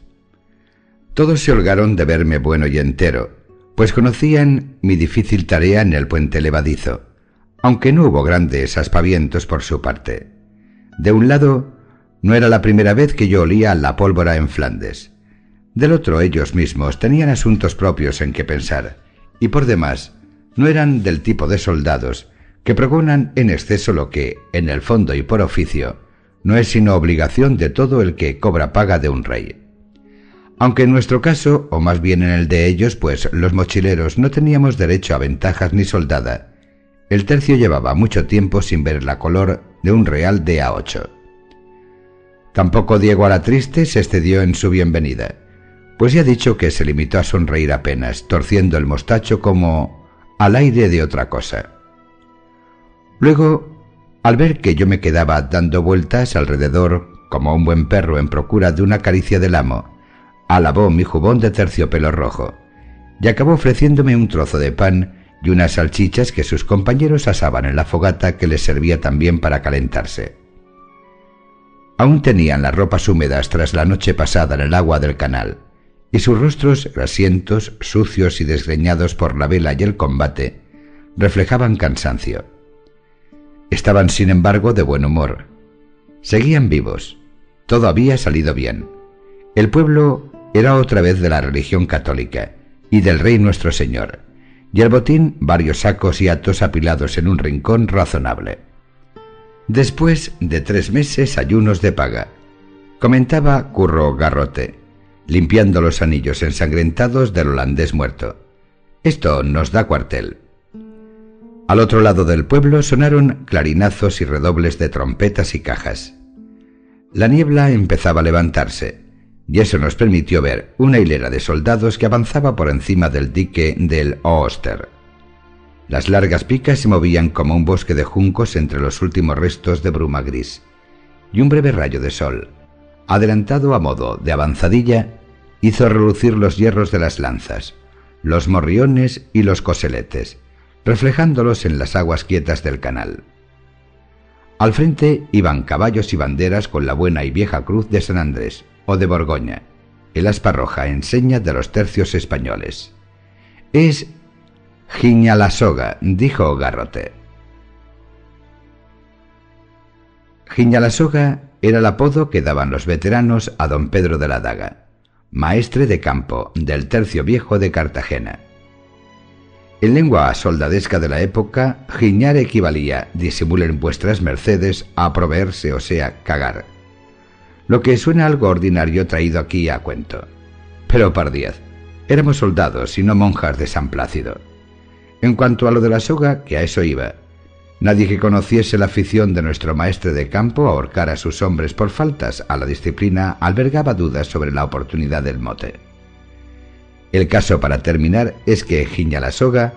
[SPEAKER 1] Todos se holgaron de verme bueno y entero, pues conocían mi difícil tarea en el puente levadizo, aunque no hubo grandes aspavientos por su parte. De un lado, no era la primera vez que yo olía la pólvora en Flandes. Del otro, ellos mismos tenían asuntos propios en que pensar, y por demás, no eran del tipo de soldados que pregonan en exceso lo que, en el fondo y por oficio, no es sino obligación de todo el que cobra paga de un rey. Aunque en nuestro caso, o más bien en el de ellos, pues los mochileros no teníamos derecho a ventajas ni soldada, el tercio llevaba mucho tiempo sin ver la color de un real de a ocho. Tampoco Diego Alatriste se excedió en su bienvenida, pues ya dicho que se limitó a sonreír apenas, torciendo el mostacho como al aire de otra cosa. Luego, al ver que yo me quedaba dando vueltas alrededor como un buen perro en procura de una caricia del amo, alabó mi jubón de terciopelo rojo y acabó ofreciéndome un trozo de pan y unas salchichas que sus compañeros asaban en la fogata que les servía también para calentarse. Aún tenían las ropas húmedas tras la noche pasada en el agua del canal, y sus rostros grasientos, sucios y desgreñados por la vela y el combate, reflejaban cansancio. Estaban, sin embargo, de buen humor. Seguían vivos. Todo había salido bien. El pueblo era otra vez de la religión católica y del Rey nuestro Señor, y el botín varios sacos y atos apilados en un rincón razonable. Después de tres meses ayunos de paga, comentaba Curro Garrote, limpiando los anillos ensangrentados del holandés muerto. Esto nos da cuartel. Al otro lado del pueblo sonaron clarinazos y redobles de trompetas y cajas. La niebla empezaba a levantarse, y eso nos permitió ver una hilera de soldados que avanzaba por encima del dique del Ooster. Las largas picas se movían como un bosque de juncos entre los últimos restos de bruma gris, y un breve rayo de sol, adelantado a modo de avanzadilla, hizo relucir los hierros de las lanzas, los morriones y los coseletes, reflejándolos en las aguas quietas del canal. Al frente iban caballos y banderas con la buena y vieja cruz de San Andrés o de Borgoña, el aspa roja en seña de los tercios españoles. Es Giñalasoga, dijo Garrote. Giñalasoga era el apodo que daban los veteranos a don Pedro de la Daga, maestre de campo del tercio viejo de Cartagena. En lengua soldadesca de la época, giñar equivalía, disimulen vuestras mercedes, a proveerse, o sea, cagar. Lo que suena algo ordinario traído aquí a cuento. Pero pardiez, éramos soldados y no monjas de San Plácido. En cuanto a lo de la soga, que a eso iba, nadie que conociese la afición de nuestro maestre de campo a ahorcar a sus hombres por faltas a la disciplina albergaba dudas sobre la oportunidad del mote. El caso para terminar es que Giña la soga,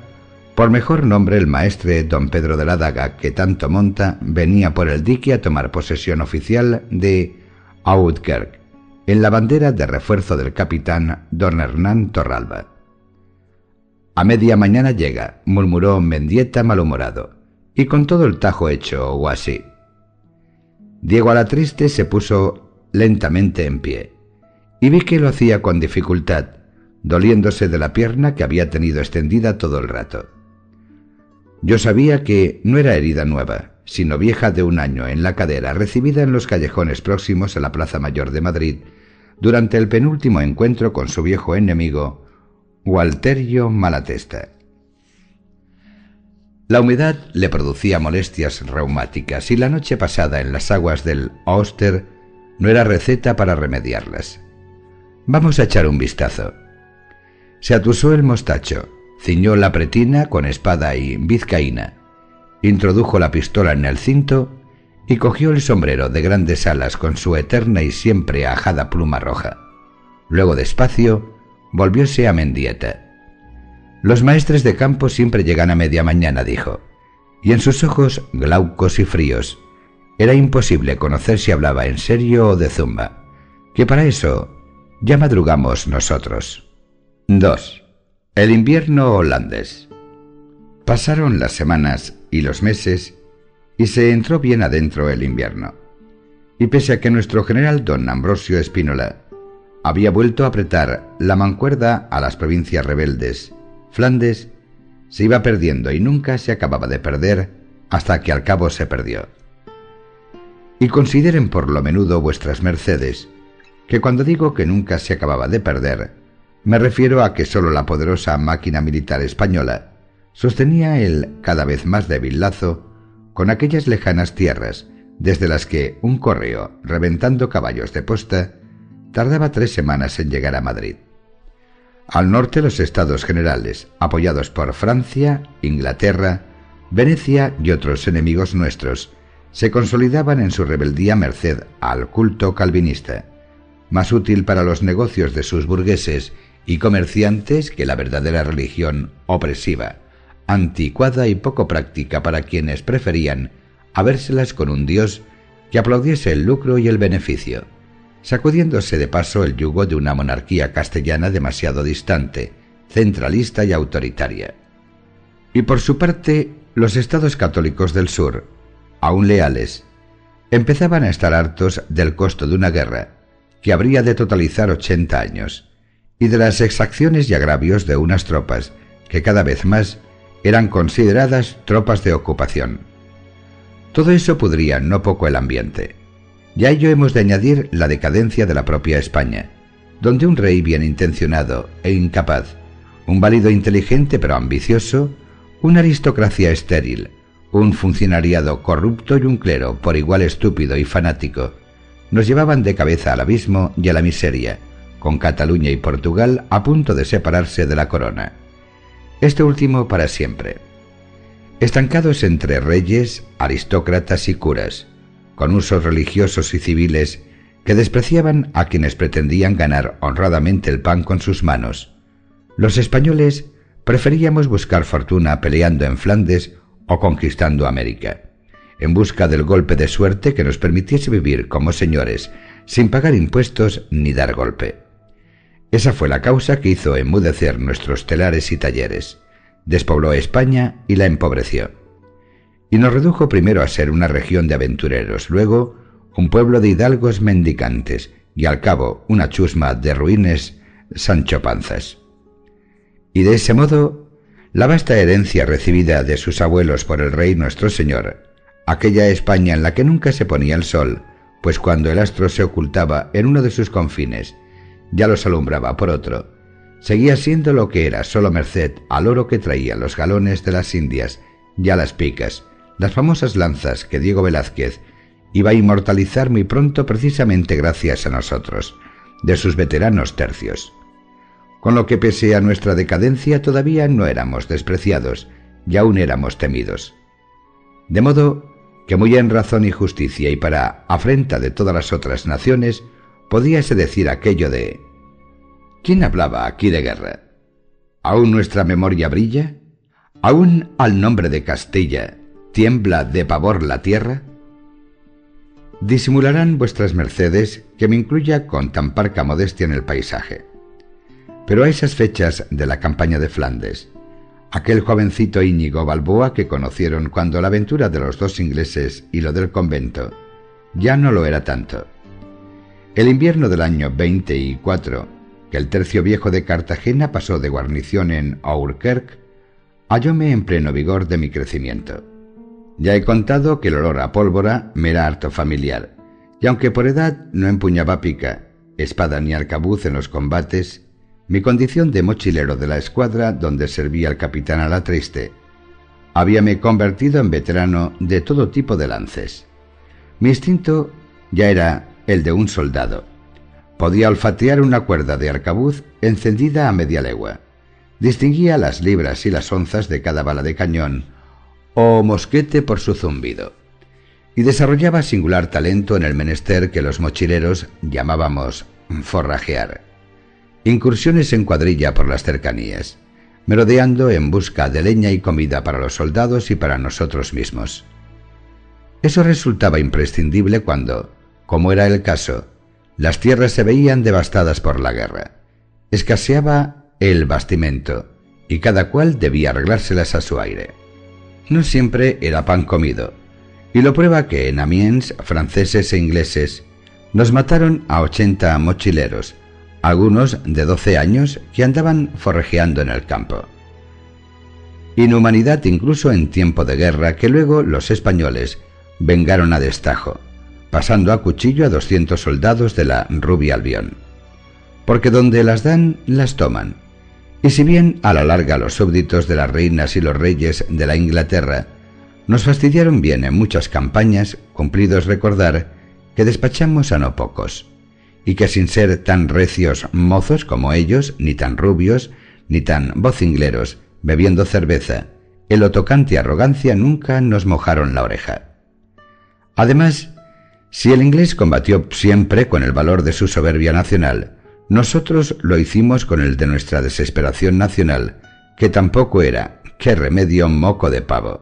[SPEAKER 1] por mejor nombre el maestre don Pedro de la Daga que tanto monta, venía por el dique a tomar posesión oficial de Outkerk, en la bandera de refuerzo del capitán don Hernán Torralba. A media mañana llega, murmuró Mendieta malhumorado, y con todo el tajo hecho o así. Diego a la triste se puso lentamente en pie, y vi que lo hacía con dificultad, doliéndose de la pierna que había tenido extendida todo el rato. Yo sabía que no era herida nueva, sino vieja de un año en la cadera, recibida en los callejones próximos a la Plaza Mayor de Madrid, durante el penúltimo encuentro con su viejo enemigo, Walterio Malatesta. La humedad le producía molestias reumáticas y la noche pasada en las aguas del Oster no era receta para remediarlas. Vamos a echar un vistazo. Se atusó el mostacho, ciñó la pretina con espada y vizcaína, introdujo la pistola en el cinto y cogió el sombrero de grandes alas con su eterna y siempre ajada pluma roja. Luego despacio volvióse a Mendieta. Los maestres de campo siempre llegan a media mañana, dijo, y en sus ojos glaucos y fríos era imposible conocer si hablaba en serio o de zumba, que para eso ya madrugamos nosotros. 2. El invierno holandés. Pasaron las semanas y los meses y se entró bien adentro el invierno. Y pese a que nuestro general don Ambrosio Espínola había vuelto a apretar la mancuerda a las provincias rebeldes, Flandes se iba perdiendo y nunca se acababa de perder hasta que al cabo se perdió. Y consideren por lo menudo vuestras mercedes, que cuando digo que nunca se acababa de perder, me refiero a que sólo la poderosa máquina militar española sostenía el cada vez más débil lazo con aquellas lejanas tierras desde las que un correo, reventando caballos de posta, tardaba tres semanas en llegar a Madrid. Al norte los estados generales, apoyados por Francia, Inglaterra, Venecia y otros enemigos nuestros, se consolidaban en su rebeldía merced al culto calvinista, más útil para los negocios de sus burgueses y comerciantes que la verdadera religión opresiva anticuada y poco práctica para quienes preferían habérselas con un dios que aplaudiese el lucro y el beneficio, sacudiéndose de paso el yugo de una monarquía castellana demasiado distante, centralista y autoritaria. Y por su parte, los estados católicos del sur, aún leales, empezaban a estar hartos del costo de una guerra que habría de totalizar ochenta años, y de las exacciones y agravios de unas tropas que cada vez más eran consideradas tropas de ocupación. Todo eso pudría no poco el ambiente. Ya ello hemos de añadir la decadencia de la propia España, donde un rey bien intencionado e incapaz, un válido inteligente pero ambicioso, una aristocracia estéril, un funcionariado corrupto y un clero por igual estúpido y fanático, nos llevaban de cabeza al abismo y a la miseria, con Cataluña y Portugal a punto de separarse de la corona este último para siempre. Estancados entre reyes, aristócratas y curas, con usos religiosos y civiles que despreciaban a quienes pretendían ganar honradamente el pan con sus manos, los españoles preferíamos buscar fortuna peleando en Flandes o conquistando América, en busca del golpe de suerte que nos permitiese vivir como señores, sin pagar impuestos ni dar golpe. Esa fue la causa que hizo enmudecer nuestros telares y talleres, despobló España y la empobreció. Y nos redujo primero a ser una región de aventureros, luego un pueblo de hidalgos mendicantes y al cabo una chusma de ruines Sancho Panzas. Y de ese modo, la vasta herencia recibida de sus abuelos por el rey nuestro Señor, aquella España en la que nunca se ponía el sol, pues cuando el astro se ocultaba en uno de sus confines, ya los alumbraba por otro. Seguía siendo lo que era, solo merced al oro que traía los galones de las Indias, ya las picas, las famosas lanzas que Diego Velázquez iba a inmortalizar muy pronto precisamente gracias a nosotros, de sus veteranos tercios. Con lo que pese a nuestra decadencia todavía no éramos despreciados, y aún éramos temidos. De modo que muy en razón y justicia y para afrenta de todas las otras naciones, podíase decir aquello de ¿Quién hablaba aquí de guerra? ¿Aún nuestra memoria brilla? ¿Aún al nombre de Castilla tiembla de pavor la tierra? Disimularán vuestras mercedes que me incluya con tan parca modestia en el paisaje. Pero a esas fechas de la campaña de Flandes, aquel jovencito Íñigo Balboa que conocieron cuando la aventura de los dos ingleses y lo del convento ya no lo era tanto. El invierno del año 24, que el tercio viejo de Cartagena pasó de guarnición en Aurkerk, hallóme en pleno vigor de mi crecimiento. Ya he contado que el olor a pólvora me era harto familiar, y aunque por edad no empuñaba pica, espada ni arcabuz en los combates, mi condición de mochilero de la escuadra donde servía el capitán a la triste, habíame convertido en veterano de todo tipo de lances. Mi instinto ya era el de un soldado. Podía olfatear una cuerda de arcabuz encendida a media legua. Distinguía las libras y las onzas de cada bala de cañón o mosquete por su zumbido. Y desarrollaba singular talento en el menester que los mochileros llamábamos forrajear. Incursiones en cuadrilla por las cercanías, merodeando en busca de leña y comida para los soldados y para nosotros mismos. Eso resultaba imprescindible cuando, como era el caso, las tierras se veían devastadas por la guerra. Escaseaba el bastimento y cada cual debía arreglárselas a su aire. No siempre era pan comido, y lo prueba que en Amiens, franceses e ingleses, nos mataron a ochenta mochileros, algunos de doce años que andaban forrejeando en el campo. Inhumanidad incluso en tiempo de guerra que luego los españoles vengaron a destajo pasando a cuchillo a doscientos soldados de la Rubia Albión. Porque donde las dan, las toman. Y si bien a la larga los súbditos de las reinas y los reyes de la Inglaterra nos fastidiaron bien en muchas campañas, cumplidos recordar que despachamos a no pocos, y que sin ser tan recios mozos como ellos, ni tan rubios, ni tan vocingleros, bebiendo cerveza, el otocante arrogancia nunca nos mojaron la oreja. Además, si el inglés combatió siempre con el valor de su soberbia nacional, nosotros lo hicimos con el de nuestra desesperación nacional, que tampoco era, qué remedio moco de pavo.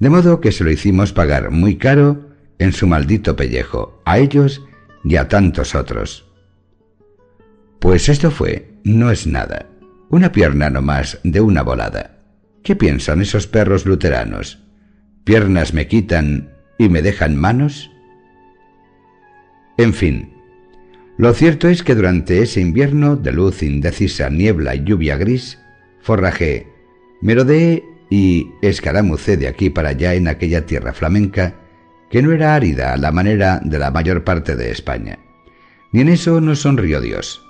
[SPEAKER 1] De modo que se lo hicimos pagar muy caro en su maldito pellejo, a ellos y a tantos otros. Pues esto fue, no es nada, una pierna no más de una volada. ¿Qué piensan esos perros luteranos? ¿Piernas me quitan y me dejan manos? En fin, lo cierto es que durante ese invierno de luz indecisa, niebla y lluvia gris, forrajé, merodeé y escaramucé de aquí para allá en aquella tierra flamenca que no era árida a la manera de la mayor parte de España. Ni en eso no sonrió Dios,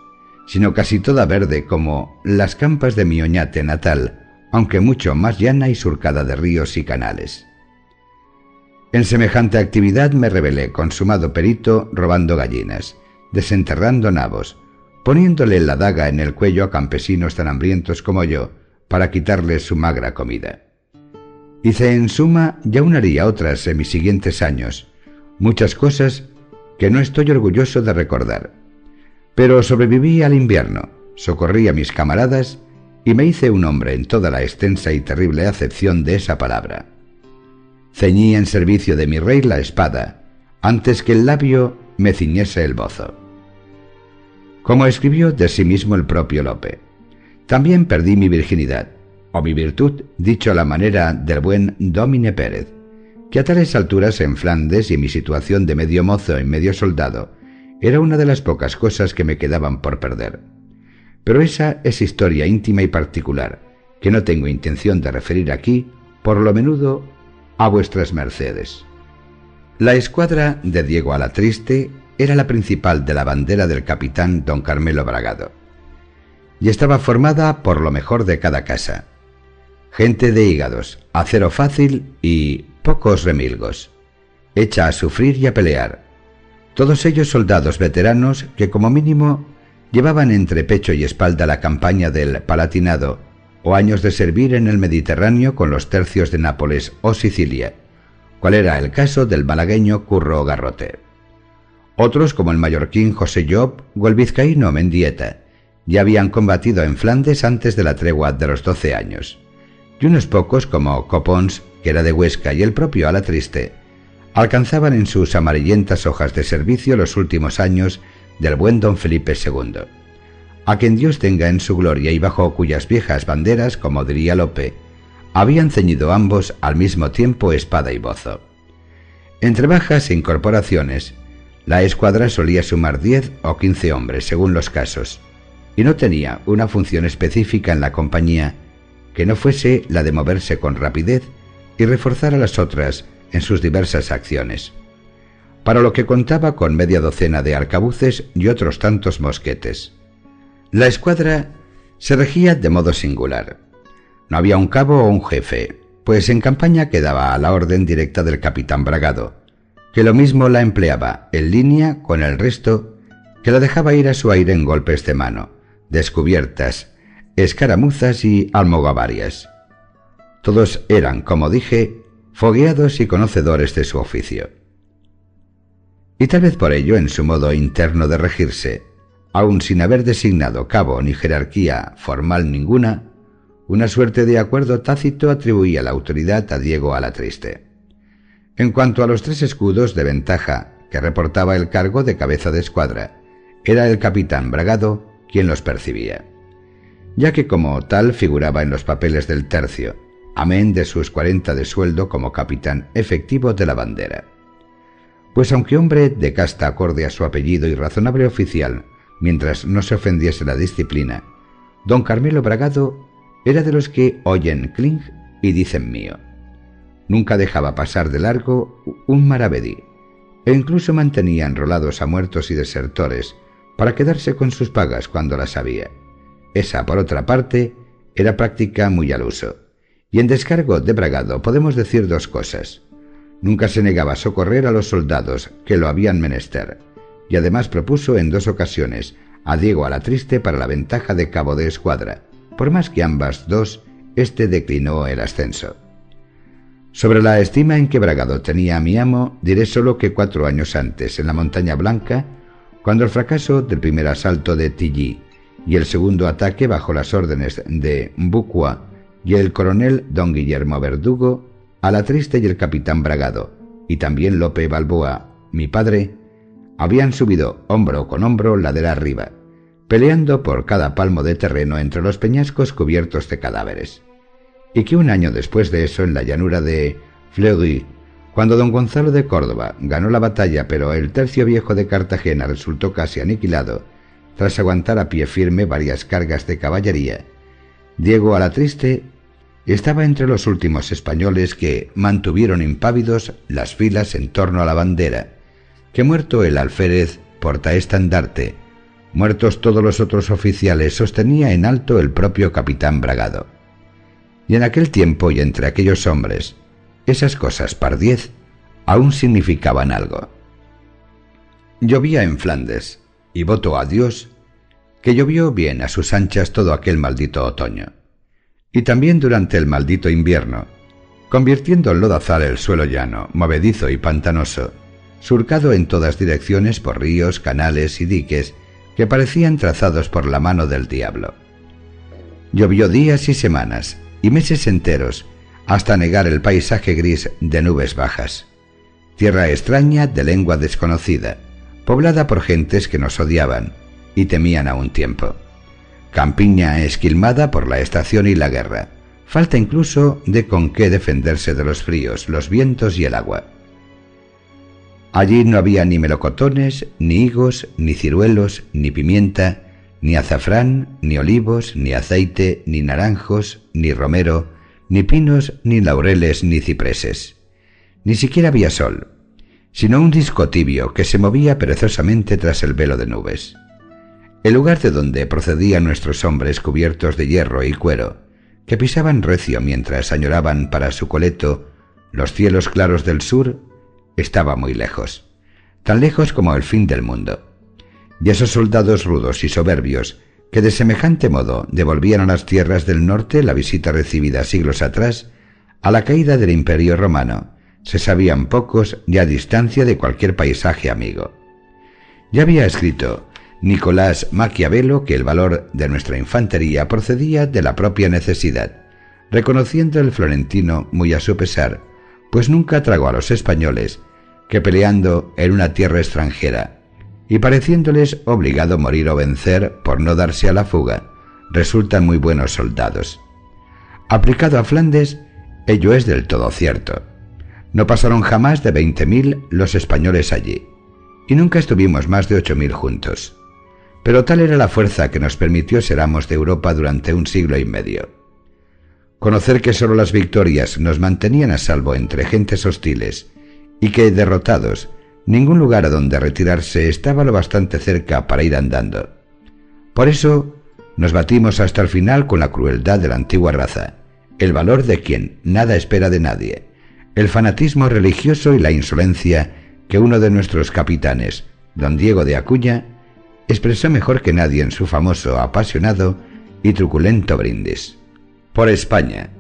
[SPEAKER 1] sino casi toda verde como las campas de mi oñate natal, aunque mucho más llana y surcada de ríos y canales. En semejante actividad me revelé consumado perito robando gallinas, desenterrando nabos, poniéndole la daga en el cuello a campesinos tan hambrientos como yo, para quitarles su magra comida. Hice en suma, y aún haría otras en mis siguientes años, muchas cosas que no estoy orgulloso de recordar. Pero sobreviví al invierno, socorrí a mis camaradas y me hice un hombre en toda la extensa y terrible acepción de esa palabra. Ceñí en servicio de mi rey la espada, antes que el labio me ciñese el bozo. Como escribió de sí mismo el propio Lope, también perdí mi virginidad, o mi virtud, dicho a la manera del buen Domine Pérez, que a tales alturas en Flandes y mi situación de medio mozo y medio soldado, era una de las pocas cosas que me quedaban por perder. Pero esa es historia íntima y particular, que no tengo intención de referir aquí, por lo menudo a vuestras mercedes. La escuadra de Diego Alatriste era la principal de la bandera del capitán don Carmelo Bragado, y estaba formada por lo mejor de cada casa. Gente de hígados, acero fácil y pocos remilgos. hecha a sufrir y a pelear. Todos ellos soldados veteranos que como mínimo llevaban entre pecho y espalda la campaña del Palatinado o años de servir en el Mediterráneo con los tercios de Nápoles o Sicilia, cual era el caso del malagueño Curro Garrote. Otros, como el mallorquín José Job o el vizcaíno Mendieta, ya habían combatido en Flandes antes de la tregua de los doce años. Y unos pocos, como Copons, que era de Huesca, y el propio Alatriste, alcanzaban en sus amarillentas hojas de servicio los últimos años del buen don Felipe II, a quien Dios tenga en su gloria y bajo cuyas viejas banderas, como diría Lope, habían ceñido ambos al mismo tiempo espada y bozo. Entre bajas e incorporaciones, la escuadra solía sumar diez o quince hombres según los casos, y no tenía una función específica en la compañía que no fuese la de moverse con rapidez y reforzar a las otras en sus diversas acciones, para lo que contaba con media docena de arcabuces y otros tantos mosquetes. La escuadra se regía de modo singular. No había un cabo o un jefe, pues en campaña quedaba a la orden directa del capitán Bragado, que lo mismo la empleaba en línea con el resto que la dejaba ir a su aire en golpes de mano, descubiertas, escaramuzas y almogavarias. Todos eran, como dije, fogueados y conocedores de su oficio. Y tal vez por ello, en su modo interno de regirse, aun sin haber designado cabo ni jerarquía formal ninguna, una suerte de acuerdo tácito atribuía la autoridad a Diego Alatriste. En cuanto a los tres escudos de ventaja que reportaba el cargo de cabeza de escuadra, era el capitán Bragado quien los percibía, ya que como tal figuraba en los papeles del tercio, amén de sus cuarenta de sueldo como capitán efectivo de la bandera. Pues aunque hombre de casta acorde a su apellido y razonable oficial, mientras no se ofendiese la disciplina, don Carmelo Bragado era de los que oyen cling y dicen mío. Nunca dejaba pasar de largo un maravedí, e incluso mantenía enrolados a muertos y desertores para quedarse con sus pagas cuando las había. Esa, por otra parte, era práctica muy al uso. Y en descargo de Bragado podemos decir dos cosas. Nunca se negaba a socorrer a los soldados que lo habían menester, y además propuso en dos ocasiones a Diego a la triste para la ventaja de cabo de escuadra, por más que ambas dos éste declinó el ascenso. Sobre la estima en que Bragado tenía a mi amo, diré solo que cuatro años antes, en la Montaña Blanca, cuando el fracaso del primer asalto de Tilly y el segundo ataque bajo las órdenes de Bucua y el coronel don Guillermo Verdugo, a la triste y el capitán Bragado, y también Lope Balboa, mi padre, habían subido hombro con hombro ladera arriba, peleando por cada palmo de terreno entre los peñascos cubiertos de cadáveres. Y que un año después de eso en la llanura de Fleury, cuando don Gonzalo de Córdoba ganó la batalla pero el tercio viejo de Cartagena resultó casi aniquilado, tras aguantar a pie firme varias cargas de caballería, Diego Alatriste estaba entre los últimos españoles que mantuvieron impávidos las filas en torno a la bandera, que muerto el alférez portaestandarte, muertos todos los otros oficiales, sostenía en alto el propio capitán Bragado. Y en aquel tiempo y entre aquellos hombres, esas cosas par diez aún significaban algo. Llovía en Flandes, y voto a Dios que llovió bien a sus anchas todo aquel maldito otoño, y también durante el maldito invierno, convirtiendo en lodazal el suelo llano, movedizo y pantanoso, surcado en todas direcciones por ríos, canales y diques que parecían trazados por la mano del diablo. Llovió días y semanas, y meses enteros hasta negar el paisaje gris de nubes bajas. Tierra extraña de lengua desconocida, poblada por gentes que nos odiaban y temían a un tiempo. Campiña esquilmada por la estación y la guerra. Falta incluso de con qué defenderse de los fríos, los vientos y el agua. Allí no había ni melocotones, ni higos, ni ciruelos, ni pimienta, ni azafrán, ni olivos, ni aceite, ni naranjos, ni romero, ni pinos, ni laureles, ni cipreses. Ni siquiera había sol, sino un disco tibio que se movía perezosamente tras el velo de nubes. El lugar de donde procedían nuestros hombres cubiertos de hierro y cuero, que pisaban recio mientras añoraban para su coleto los cielos claros del sur, estaba muy lejos, tan lejos como el fin del mundo. Y esos soldados rudos y soberbios, que de semejante modo devolvían a las tierras del norte la visita recibida siglos atrás, a la caída del imperio romano, se sabían pocos y a distancia de cualquier paisaje amigo. Ya había escrito Nicolás Maquiavelo que el valor de nuestra infantería procedía de la propia necesidad, reconociendo el florentino muy a su pesar, pues nunca tragó a los españoles que peleando en una tierra extranjera, y pareciéndoles obligado morir o vencer por no darse a la fuga, resultan muy buenos soldados. Aplicado a Flandes, ello es del todo cierto. No pasaron jamás de veinte mil los españoles allí, y nunca estuvimos más de ocho mil juntos. Pero tal era la fuerza que nos permitió ser amos de Europa durante un siglo y medio. Conocer que sólo las victorias nos mantenían a salvo entre gentes hostiles y que, derrotados, ningún lugar a donde retirarse estaba lo bastante cerca para ir andando. Por eso nos batimos hasta el final con la crueldad de la antigua raza, el valor de quien nada espera de nadie, el fanatismo religioso y la insolencia que uno de nuestros capitanes, don Diego de Acuña, expresó mejor que nadie en su famoso, apasionado y truculento brindis. Por España,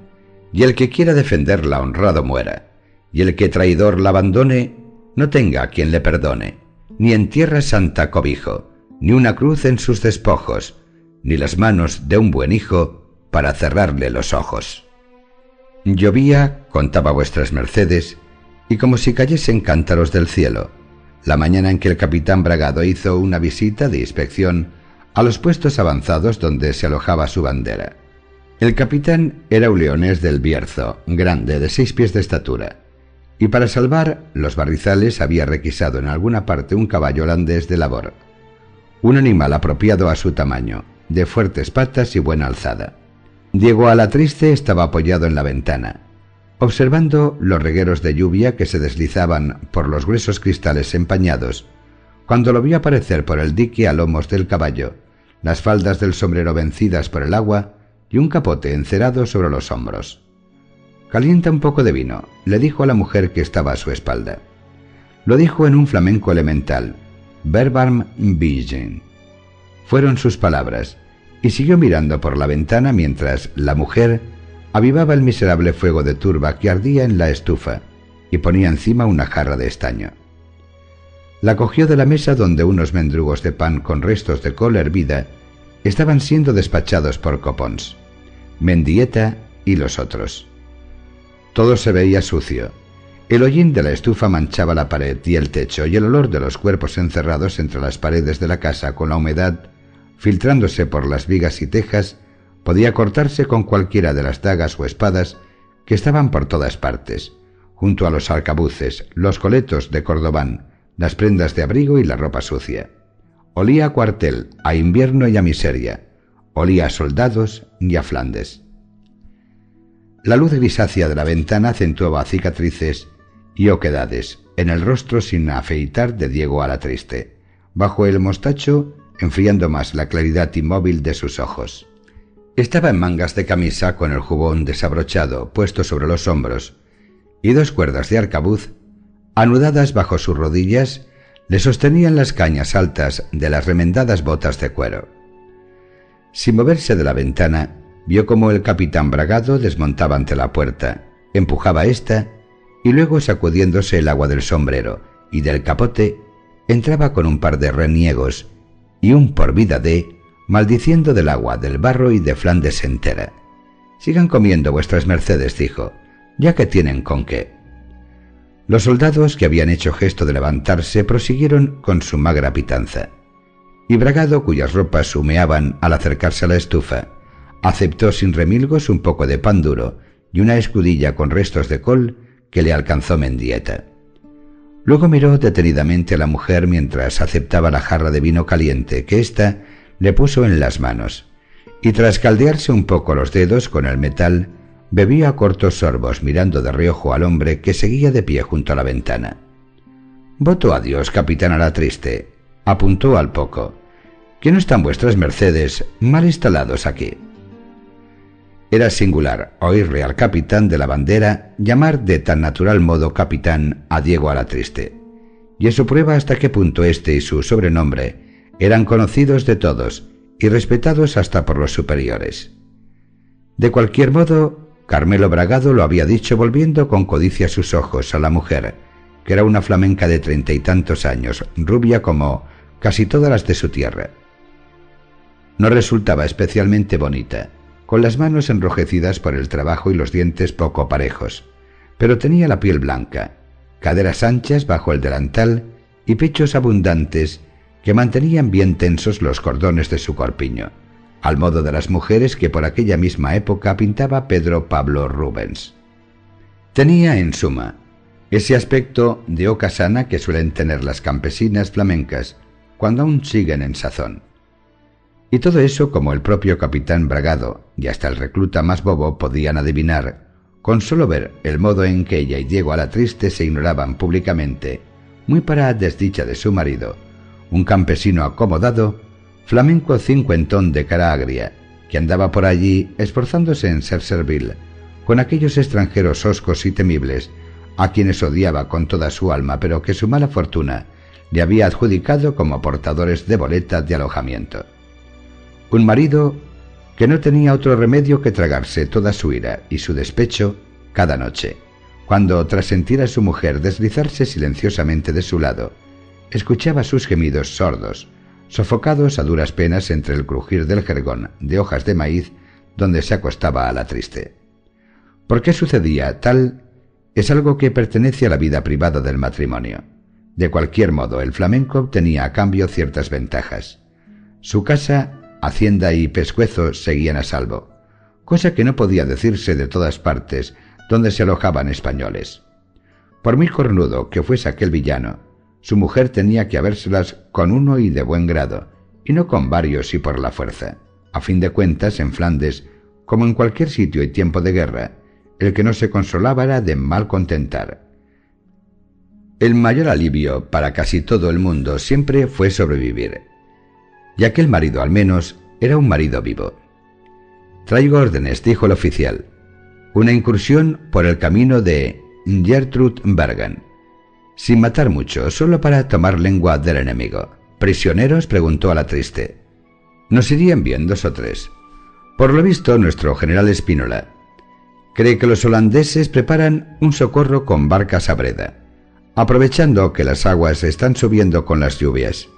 [SPEAKER 1] y el que quiera defenderla honrado muera, y el que traidor la abandone, no tenga quien le perdone, ni en tierra santa cobijo, ni una cruz en sus despojos, ni las manos de un buen hijo para cerrarle los ojos. Llovía, contaba vuestras mercedes, y como si cayesen cántaros del cielo, la mañana en que el capitán Bragado hizo una visita de inspección a los puestos avanzados donde se alojaba su bandera. El capitán era un leonés del Bierzo, grande, de seis pies de estatura, y para salvar los barrizales había requisado en alguna parte un caballo holandés de labor, un animal apropiado a su tamaño, de fuertes patas y buena alzada. Diego a la triste estaba apoyado en la ventana, observando los regueros de lluvia que se deslizaban por los gruesos cristales empañados, cuando lo vio aparecer por el dique a lomos del caballo, las faldas del sombrero vencidas por el agua y un capote encerado sobre los hombros. Calienta un poco de vino, le dijo a la mujer que estaba a su espalda. Lo dijo en un flamenco elemental, Verbarm Virgin. Fueron sus palabras, y siguió mirando por la ventana mientras la mujer avivaba el miserable fuego de turba que ardía en la estufa y ponía encima una jarra de estaño. La cogió de la mesa donde unos mendrugos de pan con restos de col hervida estaban siendo despachados por Copons, Mendieta y los otros. Todo se veía sucio. El hollín de la estufa manchaba la pared y el techo y el olor de los cuerpos encerrados entre las paredes de la casa con la humedad filtrándose por las vigas y tejas, podía cortarse con cualquiera de las dagas o espadas que estaban por todas partes, junto a los arcabuces, los coletos de cordobán, las prendas de abrigo y la ropa sucia. Olía a cuartel, a invierno y a miseria. Olía a soldados y a Flandes. La luz grisácea de la ventana acentuaba cicatrices y oquedades en el rostro sin afeitar de Diego a la triste. Bajo el mostacho enfriando más la claridad inmóvil de sus ojos. Estaba en mangas de camisa con el jubón desabrochado puesto sobre los hombros y dos cuerdas de arcabuz, anudadas bajo sus rodillas, le sostenían las cañas altas de las remendadas botas de cuero. Sin moverse de la ventana, vio como el capitán Bragado desmontaba ante la puerta, empujaba ésta y luego sacudiéndose el agua del sombrero y del capote, entraba con un par de reniegos y un por vida de, maldiciendo del agua, del barro y de Flandes entera. Sigan comiendo vuestras mercedes, dijo, ya que tienen con qué. Los soldados, que habían hecho gesto de levantarse, prosiguieron con su magra pitanza. Y Bragado, cuyas ropas humeaban al acercarse a la estufa, aceptó sin remilgos un poco de pan duro y una escudilla con restos de col que le alcanzó Mendieta. Luego miró detenidamente a la mujer mientras aceptaba la jarra de vino caliente que ésta le puso en las manos, y tras caldearse un poco los dedos con el metal, bebía a cortos sorbos mirando de reojo al hombre que seguía de pie junto a la ventana. Voto a Dios, capitán a la triste, apuntó al poco, que no están vuestras mercedes mal instalados aquí. Era singular oírle al capitán de la bandera llamar de tan natural modo capitán a Diego Alatriste. Y eso prueba hasta qué punto este y su sobrenombre eran conocidos de todos y respetados hasta por los superiores. De cualquier modo, Carmelo Bragado lo había dicho volviendo con codicia sus ojos a la mujer, que era una flamenca de treinta y tantos años, rubia como casi todas las de su tierra. No resultaba especialmente bonita, con las manos enrojecidas por el trabajo y los dientes poco parejos, pero tenía la piel blanca, caderas anchas bajo el delantal y pechos abundantes que mantenían bien tensos los cordones de su corpiño, al modo de las mujeres que por aquella misma época pintaba Pedro Pablo Rubens. Tenía, en suma, ese aspecto de oca sana que suelen tener las campesinas flamencas cuando aún siguen en sazón. Y todo eso como el propio capitán Bragado y hasta el recluta más bobo podían adivinar, con solo ver el modo en que ella y Diego a la triste se ignoraban públicamente, muy para desdicha de su marido, un campesino acomodado, flamenco cincuentón de cara agria, que andaba por allí esforzándose en ser servil, con aquellos extranjeros hoscos y temibles, a quienes odiaba con toda su alma, pero que su mala fortuna le había adjudicado como portadores de boletas de alojamiento. Un marido que no tenía otro remedio que tragarse toda su ira y su despecho cada noche, cuando, tras sentir a su mujer deslizarse silenciosamente de su lado, escuchaba sus gemidos sordos, sofocados a duras penas entre el crujir del jergón de hojas de maíz donde se acostaba a la triste. ¿Por qué sucedía tal? Es algo que pertenece a la vida privada del matrimonio. De cualquier modo, el flamenco obtenía a cambio ciertas ventajas. Su casa Hacienda y pescuezo seguían a salvo, cosa que no podía decirse de todas partes donde se alojaban españoles. Por muy cornudo que fuese aquel villano, su mujer tenía que habérselas con uno y de buen grado, y no con varios y por la fuerza. A fin de cuentas, en Flandes, como en cualquier sitio y tiempo de guerra, el que no se consolaba era de mal contentar. El mayor alivio para casi todo el mundo siempre fue sobrevivir, y aquel marido al menos era un marido vivo. Traigo órdenes, dijo el oficial. Una incursión por el camino de Gertrude Bergen. Sin matar mucho, solo para tomar lengua del enemigo. ¿Prisioneros? preguntó a la triste. Nos irían bien dos o tres. Por lo visto, nuestro general Espínola cree que los holandeses preparan un socorro con barcas a Breda, aprovechando que las aguas están subiendo con las lluvias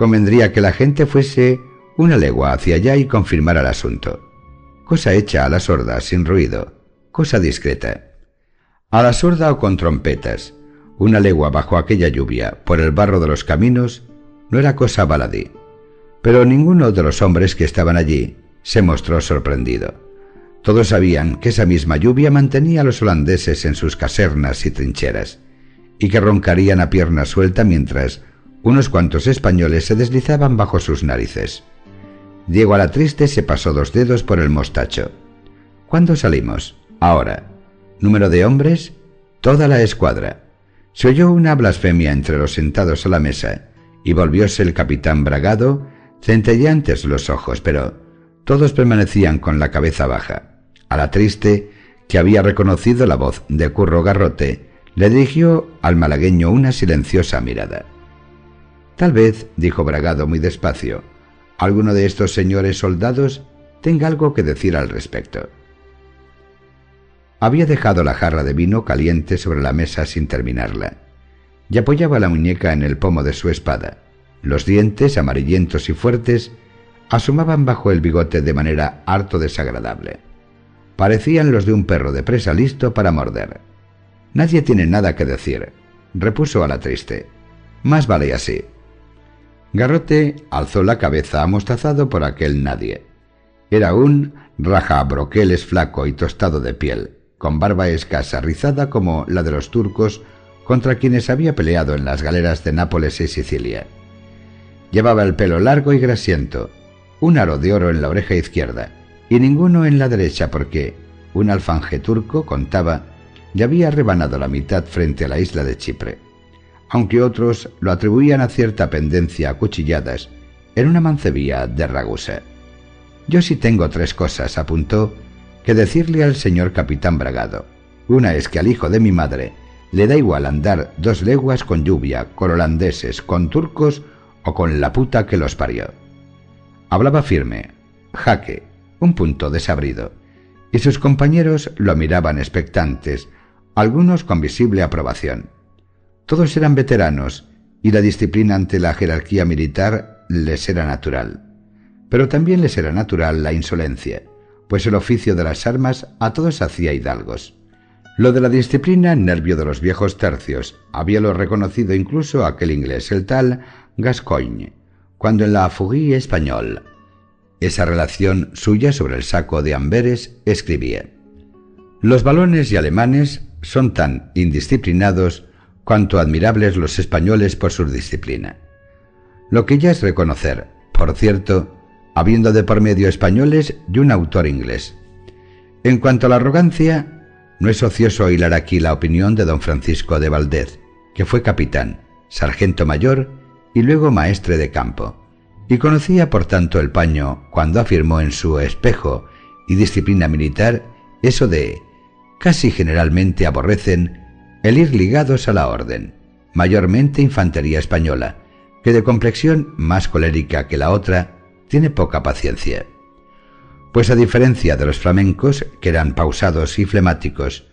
[SPEAKER 1] convendría que la gente fuese una legua hacia allá y confirmara el asunto. Cosa hecha a la sorda, sin ruido, cosa discreta. A la sorda o con trompetas, una legua bajo aquella lluvia, por el barro de los caminos, no era cosa baladí. Pero ninguno de los hombres que estaban allí se mostró sorprendido. Todos sabían que esa misma lluvia mantenía a los holandeses en sus casernas y trincheras, y que roncarían a pierna suelta mientras unos cuantos españoles se deslizaban bajo sus narices. Diego a la triste se pasó dos dedos por el mostacho. ¿Cuándo salimos? Ahora. ¿Número de hombres? Toda la escuadra. Se oyó una blasfemia entre los sentados a la mesa, y volvióse el capitán Bragado, centelleantes los ojos, pero todos permanecían con la cabeza baja. A la triste, que había reconocido la voz de Curro Garrote, le dirigió al malagueño una silenciosa mirada. Tal vez, dijo Bragado muy despacio, alguno de estos señores soldados tenga algo que decir al respecto. Había dejado la jarra de vino caliente sobre la mesa sin terminarla, y apoyaba la muñeca en el pomo de su espada. Los dientes, amarillentos y fuertes, asomaban bajo el bigote de manera harto desagradable. Parecían los de un perro de presa listo para morder. Nadie tiene nada que decir, repuso a la triste. Más vale así. Garrote alzó la cabeza amostazado por aquel nadie. Era un raja broqueles flaco y tostado de piel, con barba escasa, rizada como la de los turcos contra quienes había peleado en las galeras de Nápoles y Sicilia. Llevaba el pelo largo y grasiento, un aro de oro en la oreja izquierda y ninguno en la derecha porque un alfanje turco contaba ya había rebanado la mitad frente a la isla de Chipre aunque otros lo atribuían a cierta pendencia a cuchilladas en una mancebía de Ragusa. Yo sí tengo tres cosas, apuntó, que decirle al señor capitán Bragado. Una es que al hijo de mi madre le da igual andar dos leguas con lluvia, con holandeses, con turcos o con la puta que los parió. Hablaba firme, jaque, un punto desabrido, y sus compañeros lo miraban expectantes, algunos con visible aprobación. Todos eran veteranos y la disciplina ante la jerarquía militar les era natural. Pero también les era natural la insolencia, pues el oficio de las armas a todos hacía hidalgos. Lo de la disciplina, nervio de los viejos tercios, habíalo reconocido incluso aquel inglés, el tal Gascoigne, cuando en la Fouille español, esa relación suya sobre el saco de Amberes, escribía Los balones y alemanes son tan indisciplinados cuanto admirables los españoles por su disciplina. Lo que ya es reconocer, por cierto, habiendo de por medio españoles y un autor inglés. En cuanto a la arrogancia, no es ocioso hilar aquí la opinión de don Francisco de Valdez, que fue capitán, sargento mayor y luego maestre de campo, y conocía por tanto el paño cuando afirmó en su espejo y disciplina militar eso de casi generalmente aborrecen el ir ligados a la orden, mayormente infantería española, que de complexión más colérica que la otra, tiene poca paciencia pues a diferencia de los flamencos, que eran pausados y flemáticos,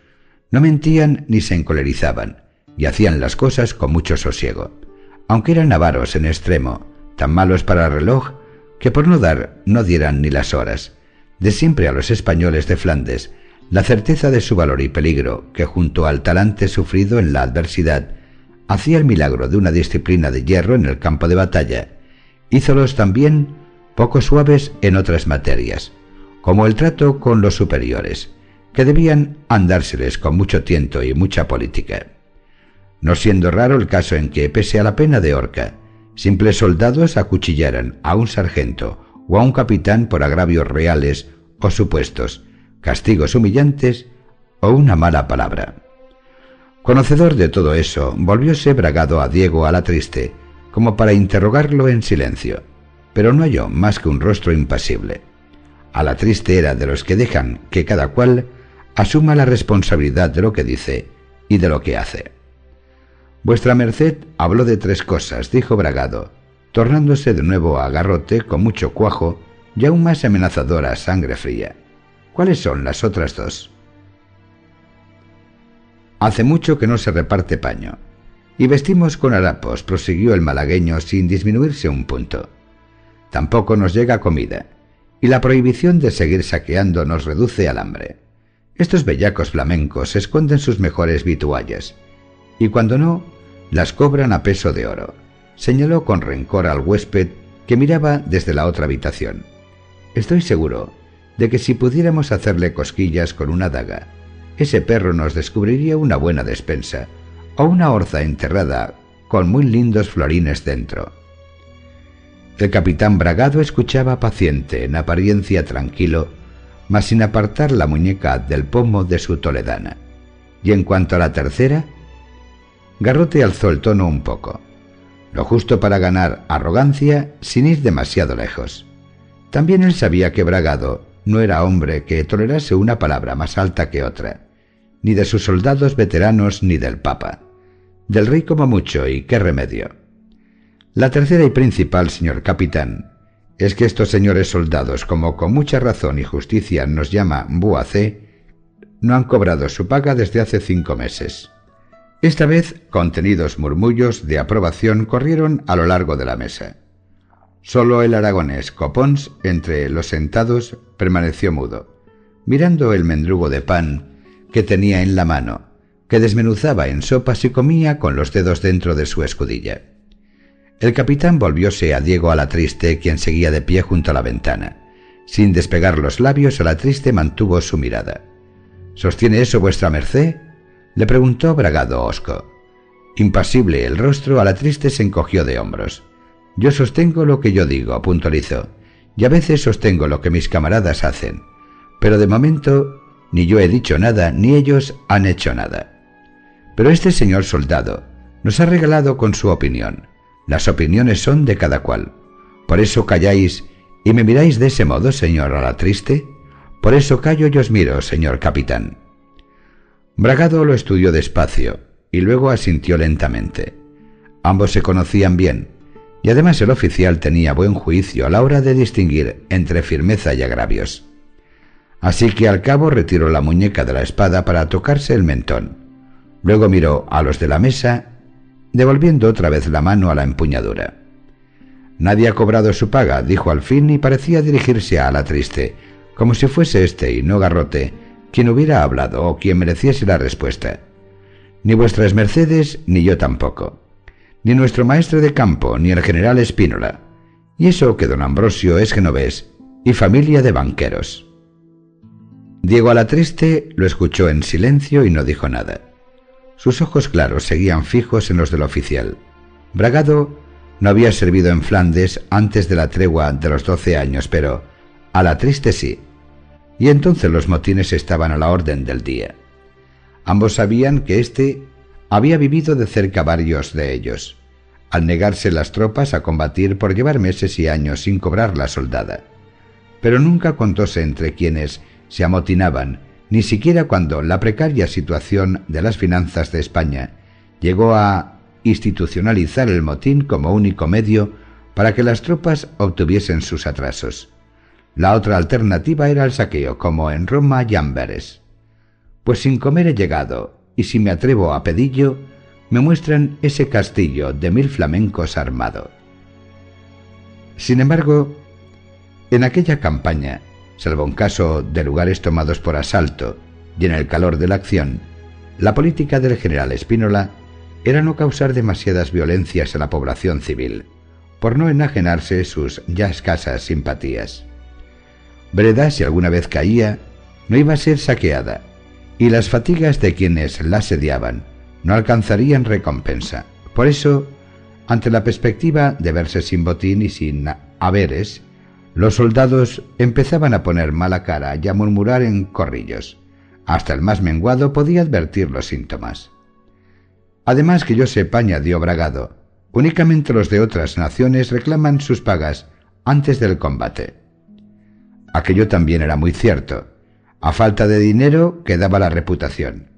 [SPEAKER 1] no mentían ni se encolerizaban, y hacían las cosas con mucho sosiego, aunque eran avaros en extremo, tan malos para el reloj, que por no dar no dieran ni las horas. De siempre a los españoles de Flandes, la certeza de su valor y peligro, que junto al talante sufrido en la adversidad, hacía el milagro de una disciplina de hierro en el campo de batalla, hízolos también poco suaves en otras materias, como el trato con los superiores, que debían andárseles con mucho tiento y mucha política. No siendo raro el caso en que, pese a la pena de horca, simples soldados acuchillaran a un sargento o a un capitán por agravios reales o supuestos, castigos humillantes o una mala palabra. Conocedor de todo eso, volvióse bragado a Diego a la triste, como para interrogarlo en silencio, pero no halló más que un rostro impasible a la triste era de los que dejan que cada cual asuma la responsabilidad de lo que dice y de lo que hace. Vuestra merced habló de tres cosas, dijo Bragado, tornándose de nuevo a garrote con mucho cuajo y aún más amenazadora sangre fría. ¿Cuáles son las otras dos? Hace mucho que no se reparte paño. Y vestimos con harapos, prosiguió el malagueño sin disminuirse un punto. Tampoco nos llega comida y la prohibición de seguir saqueando nos reduce al hambre. Estos bellacos flamencos esconden sus mejores vituallas, y cuando no, las cobran a peso de oro, señaló con rencor al huésped que miraba desde la otra habitación. Estoy seguro de que si pudiéramos hacerle cosquillas con una daga, ese perro nos descubriría una buena despensa, o una orza enterrada con muy lindos florines dentro. El capitán Bragado escuchaba paciente, en apariencia tranquilo, mas sin apartar la muñeca del pomo de su toledana. Y en cuanto a la tercera, Garrote alzó el tono un poco, lo justo para ganar arrogancia sin ir demasiado lejos. También él sabía que Bragado no era hombre que tolerase una palabra más alta que otra, ni de sus soldados veteranos ni del Papa. Del rey como mucho, y qué remedio. La tercera y principal, señor capitán, es que estos señores soldados, como con mucha razón y justicia nos llama Buacé, no han cobrado su paga desde hace cinco meses. Esta vez, contenidos murmullos de aprobación corrieron a lo largo de la mesa. Solo el aragonés Copons, entre los sentados, permaneció mudo, mirando el mendrugo de pan que tenía en la mano, que desmenuzaba en sopas y comía con los dedos dentro de su escudilla. El capitán volvióse a Diego a la triste, quien seguía de pie junto a la ventana. Sin despegar los labios, a la triste mantuvo su mirada. ¿Sostiene eso vuestra merced? le preguntó Bragado Osco. Impasible el rostro, a la triste se encogió de hombros. Yo sostengo lo que yo digo, puntualizó, y a veces sostengo lo que mis camaradas hacen. Pero de momento ni yo he dicho nada, ni ellos han hecho nada. Pero este señor soldado nos ha regalado con su opinión. Las opiniones son de cada cual. Por eso calláis y me miráis de ese modo, señor a la triste. Por eso callo y os miro, señor capitán. Bragado lo estudió despacio y luego asintió lentamente. Ambos se conocían bien, y además el oficial tenía buen juicio a la hora de distinguir entre firmeza y agravios. Así que al cabo retiró la muñeca de la espada para tocarse el mentón. Luego miró a los de la mesa, devolviendo otra vez la mano a la empuñadura. Nadie ha cobrado su paga, dijo al fin y parecía dirigirse a la triste, como si fuese este y no Garrote quien hubiera hablado o quien mereciese la respuesta. Ni vuestras mercedes, ni yo tampoco. Ni nuestro maestre de campo, ni el general Espínola. Y eso que don Ambrosio es genovés y familia de banqueros. Diego Alatriste lo escuchó en silencio y no dijo nada. Sus ojos claros seguían fijos en los del oficial. Bragado no había servido en Flandes antes de la tregua de los doce años, pero Alatriste sí. Y entonces los motines estaban a la orden del día. Ambos sabían que éste había vivido de cerca varios de ellos, al negarse las tropas a combatir por llevar meses y años sin cobrar la soldada. Pero nunca contóse entre quienes se amotinaban, ni siquiera cuando la precaria situación de las finanzas de España llegó a institucionalizar el motín como único medio para que las tropas obtuviesen sus atrasos. La otra alternativa era el saqueo, como en Roma y Amberes pues sin comer he llegado, y si me atrevo a pedillo, me muestran ese castillo de mil flamencos armado. Sin embargo, en aquella campaña, salvo un caso de lugares tomados por asalto y en el calor de la acción, la política del general Espínola era no causar demasiadas violencias a la población civil, por no enajenarse sus ya escasas simpatías. Breda, si alguna vez caía, no iba a ser saqueada, y las fatigas de quienes la asediaban no alcanzarían recompensa. Por eso, ante la perspectiva de verse sin botín y sin haberes, los soldados empezaban a poner mala cara y a murmurar en corrillos. Hasta el más menguado podía advertir los síntomas. Además que yo sepa, añadió Bragado, únicamente los de otras naciones reclaman sus pagas antes del combate. Aquello también era muy cierto. A falta de dinero quedaba la reputación.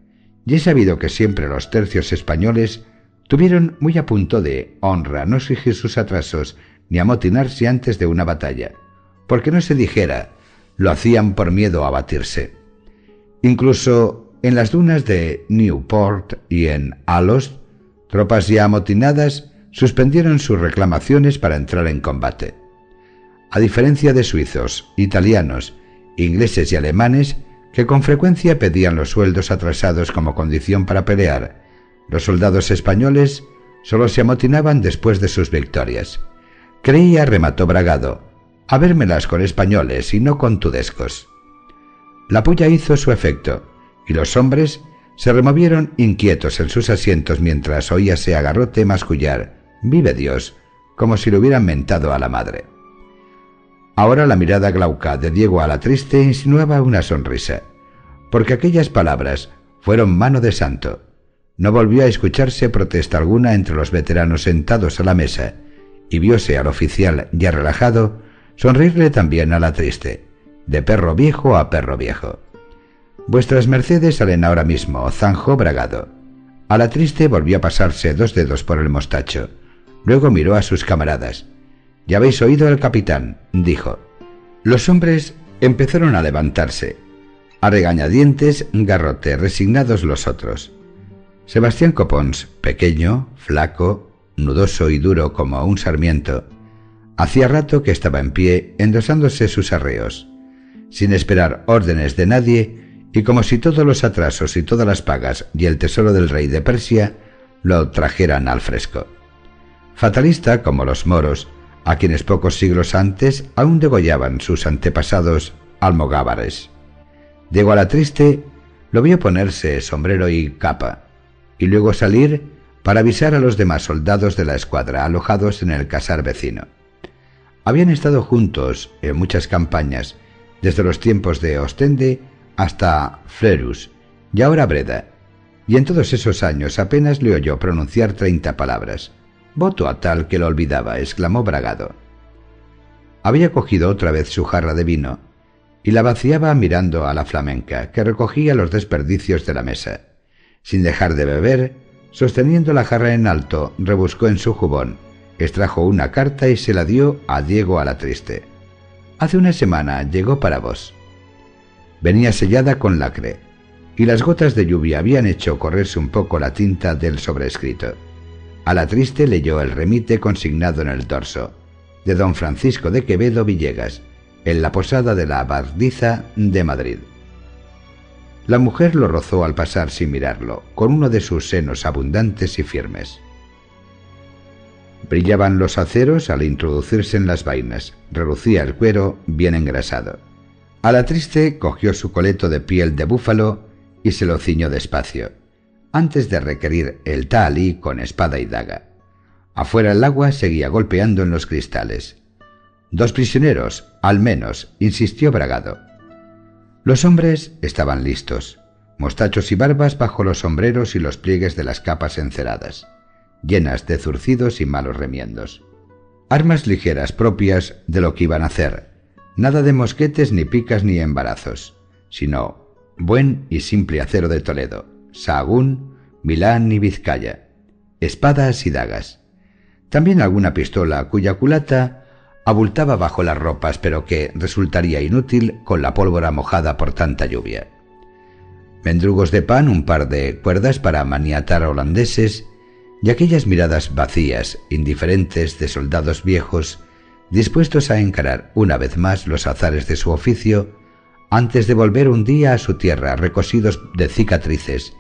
[SPEAKER 1] Y he sabido que siempre los tercios españoles tuvieron muy a punto de honra no exigir sus atrasos ni amotinarse antes de una batalla, porque no se dijera, lo hacían por miedo a batirse. Incluso en las dunas de Newport y en Alost, tropas ya amotinadas suspendieron sus reclamaciones para entrar en combate. A diferencia de suizos, italianos ingleses y alemanes que con frecuencia pedían los sueldos atrasados como condición para pelear. Los soldados españoles solo se amotinaban después de sus victorias. Creía, remató Bragado, habérmelas con españoles y no con tudescos. La puya hizo su efecto, y los hombres se removieron inquietos en sus asientos mientras oíase a Garrote mascullar «Vive Dios», como si lo hubieran mentado a la madre. Ahora la mirada glauca de Diego a la triste insinuaba una sonrisa, porque aquellas palabras fueron mano de santo. No volvió a escucharse protesta alguna entre los veteranos sentados a la mesa, y viose al oficial ya relajado sonreírle también a la triste, de perro viejo a perro viejo. Vuestras mercedes salen ahora mismo, zanjo bragado. A la triste volvió a pasarse dos dedos por el mostacho. Luego miró a sus camaradas. Ya habéis oído al capitán, dijo. Los hombres empezaron a levantarse. A regañadientes, garrote, resignados los otros. Sebastián Copons, pequeño, flaco, nudoso y duro como un sarmiento, hacía rato que estaba en pie endosándose sus arreos, sin esperar órdenes de nadie y como si todos los atrasos y todas las pagas y el tesoro del rey de Persia lo trajeran al fresco. Fatalista como los moros, a quienes pocos siglos antes aún degollaban sus antepasados almogávares. Diego a la triste lo vio ponerse sombrero y capa, y luego salir para avisar a los demás soldados de la escuadra alojados en el casar vecino. Habían estado juntos en muchas campañas, desde los tiempos de Ostende hasta Flerus y ahora Breda, y en todos esos años apenas le oyó pronunciar treinta palabras. Voto a tal que lo olvidaba, exclamó Bragado. Había cogido otra vez su jarra de vino, y la vaciaba mirando a la flamenca, que recogía los desperdicios de la mesa. Sin dejar de beber, sosteniendo la jarra en alto, rebuscó en su jubón, extrajo una carta y se la dio a Diego a la triste. Hace una semana llegó para vos. Venía sellada con lacre, y las gotas de lluvia habían hecho correrse un poco la tinta del sobrescrito. A la triste leyó el remite consignado en el dorso, de don Francisco de Quevedo Villegas, en la posada de la Bardiza de Madrid. La mujer lo rozó al pasar sin mirarlo, con uno de sus senos abundantes y firmes. Brillaban los aceros al introducirse en las vainas, relucía el cuero bien engrasado. A la triste cogió su coleto de piel de búfalo y se lo ciñó despacio, antes de requerir el talí con espada y daga. Afuera el agua seguía golpeando en los cristales. Dos prisioneros, al menos, insistió Bragado. Los hombres estaban listos, mostachos y barbas bajo los sombreros y los pliegues de las capas enceradas, llenas de zurcidos y malos remiendos. Armas ligeras propias de lo que iban a hacer, nada de mosquetes ni picas ni embarazos, sino buen y simple acero de Toledo, Sahagún, Milán y Vizcaya, espadas y dagas. También alguna pistola cuya culata abultaba bajo las ropas, pero que resultaría inútil con la pólvora mojada por tanta lluvia. Mendrugos de pan, un par de cuerdas para maniatar holandeses y aquellas miradas vacías, indiferentes de soldados viejos, dispuestos a encarar una vez más los azares de su oficio, antes de volver un día a su tierra recosidos de cicatrices,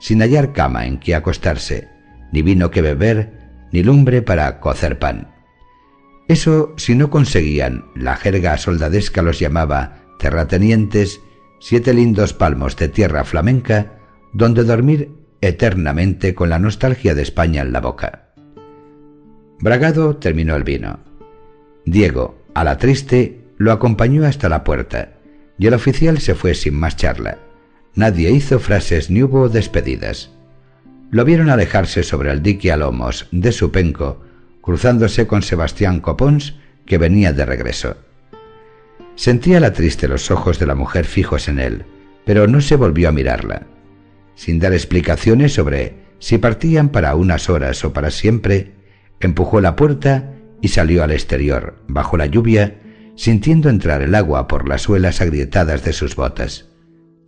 [SPEAKER 1] sin hallar cama en que acostarse, ni vino que beber, ni lumbre para cocer pan. Eso si no conseguían, la jerga soldadesca los llamaba terratenientes, siete lindos palmos de tierra flamenca, donde dormir eternamente con la nostalgia de España en la boca. Bragado terminó el vino. Diego, a la triste, lo acompañó hasta la puerta, y el oficial se fue sin más charla. Nadie hizo frases ni hubo despedidas. Lo vieron alejarse sobre el dique a lomos de su penco, cruzándose con Sebastián Copons, que venía de regreso. Sentía la triste los ojos de la mujer fijos en él, pero no se volvió a mirarla. Sin dar explicaciones sobre si partían para unas horas o para siempre, empujó la puerta y salió al exterior, bajo la lluvia, sintiendo entrar el agua por las suelas agrietadas de sus botas.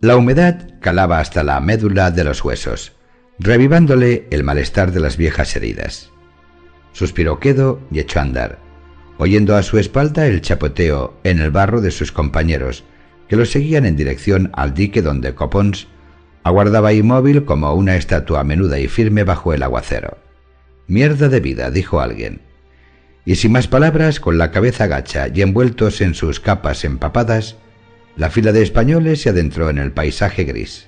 [SPEAKER 1] La humedad calaba hasta la médula de los huesos, revivándole el malestar de las viejas heridas. Suspiró quedo y echó a andar, oyendo a su espalda el chapoteo en el barro de sus compañeros, que lo seguían en dirección al dique donde Copons aguardaba inmóvil como una estatua menuda y firme bajo el aguacero. Mierda de vida, dijo alguien. Y sin más palabras, con la cabeza gacha y envueltos en sus capas empapadas, la fila de españoles se adentró en el paisaje gris.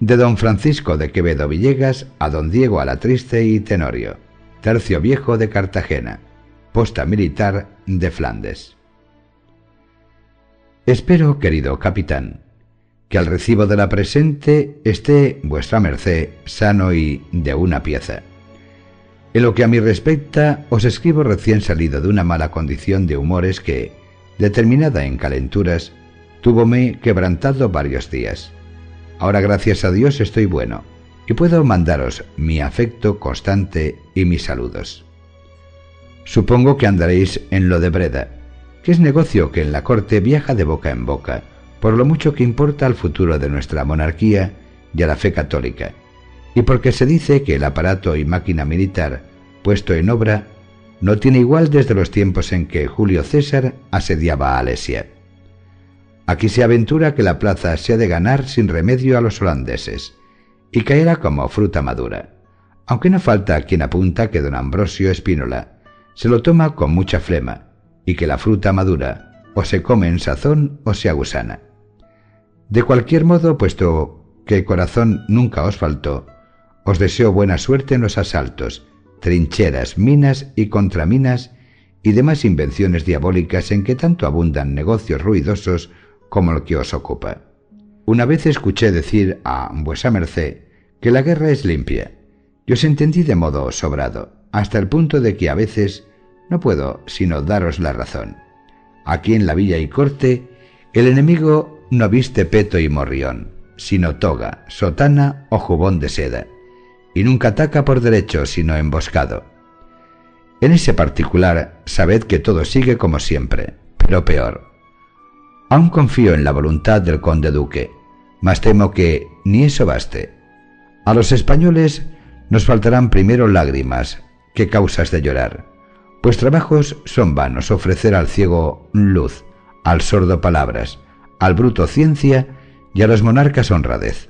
[SPEAKER 1] de don Francisco de Quevedo Villegas a don Diego Alatriste y Tenorio, tercio viejo de Cartagena, posta militar de Flandes. Espero, querido capitán, que al recibo de la presente esté vuestra merced sano y de una pieza. En lo que a mí respecta, os escribo recién salido de una mala condición de humores que, determinada en calenturas, túvome quebrantado varios días Ahora gracias a Dios estoy bueno y puedo mandaros mi afecto constante y mis saludos. Supongo que andaréis en lo de Breda, que es negocio que en la corte viaja de boca en boca, por lo mucho que importa al futuro de nuestra monarquía y a la fe católica, y porque se dice que el aparato y máquina militar puesto en obra no tiene igual desde los tiempos en que Julio César asediaba a Alesia. Aquí se aventura que la plaza se ha de ganar sin remedio a los holandeses, y caerá como fruta madura, aunque no falta quien apunta que don Ambrosio Espínola se lo toma con mucha flema, y que la fruta madura o se come en sazón o se agusana. De cualquier modo, puesto que corazón nunca os faltó, os deseo buena suerte en los asaltos, trincheras, minas y contraminas y demás invenciones diabólicas en que tanto abundan negocios ruidosos como el que os ocupa. Una vez escuché decir a vuesa merced que la guerra es limpia, y os entendí de modo sobrado, hasta el punto de que a veces no puedo sino daros la razón. Aquí en la villa y corte, el enemigo no viste peto y morrión, sino toga, sotana o jubón de seda, y nunca ataca por derecho, sino emboscado. En ese particular, sabed que todo sigue como siempre, pero peor. Aún confío en la voluntad del conde duque, mas temo que ni eso baste. A los españoles nos faltarán primero lágrimas que causas de llorar, pues trabajos son vanos ofrecer al ciego luz, al sordo palabras, al bruto ciencia y a los monarcas honradez.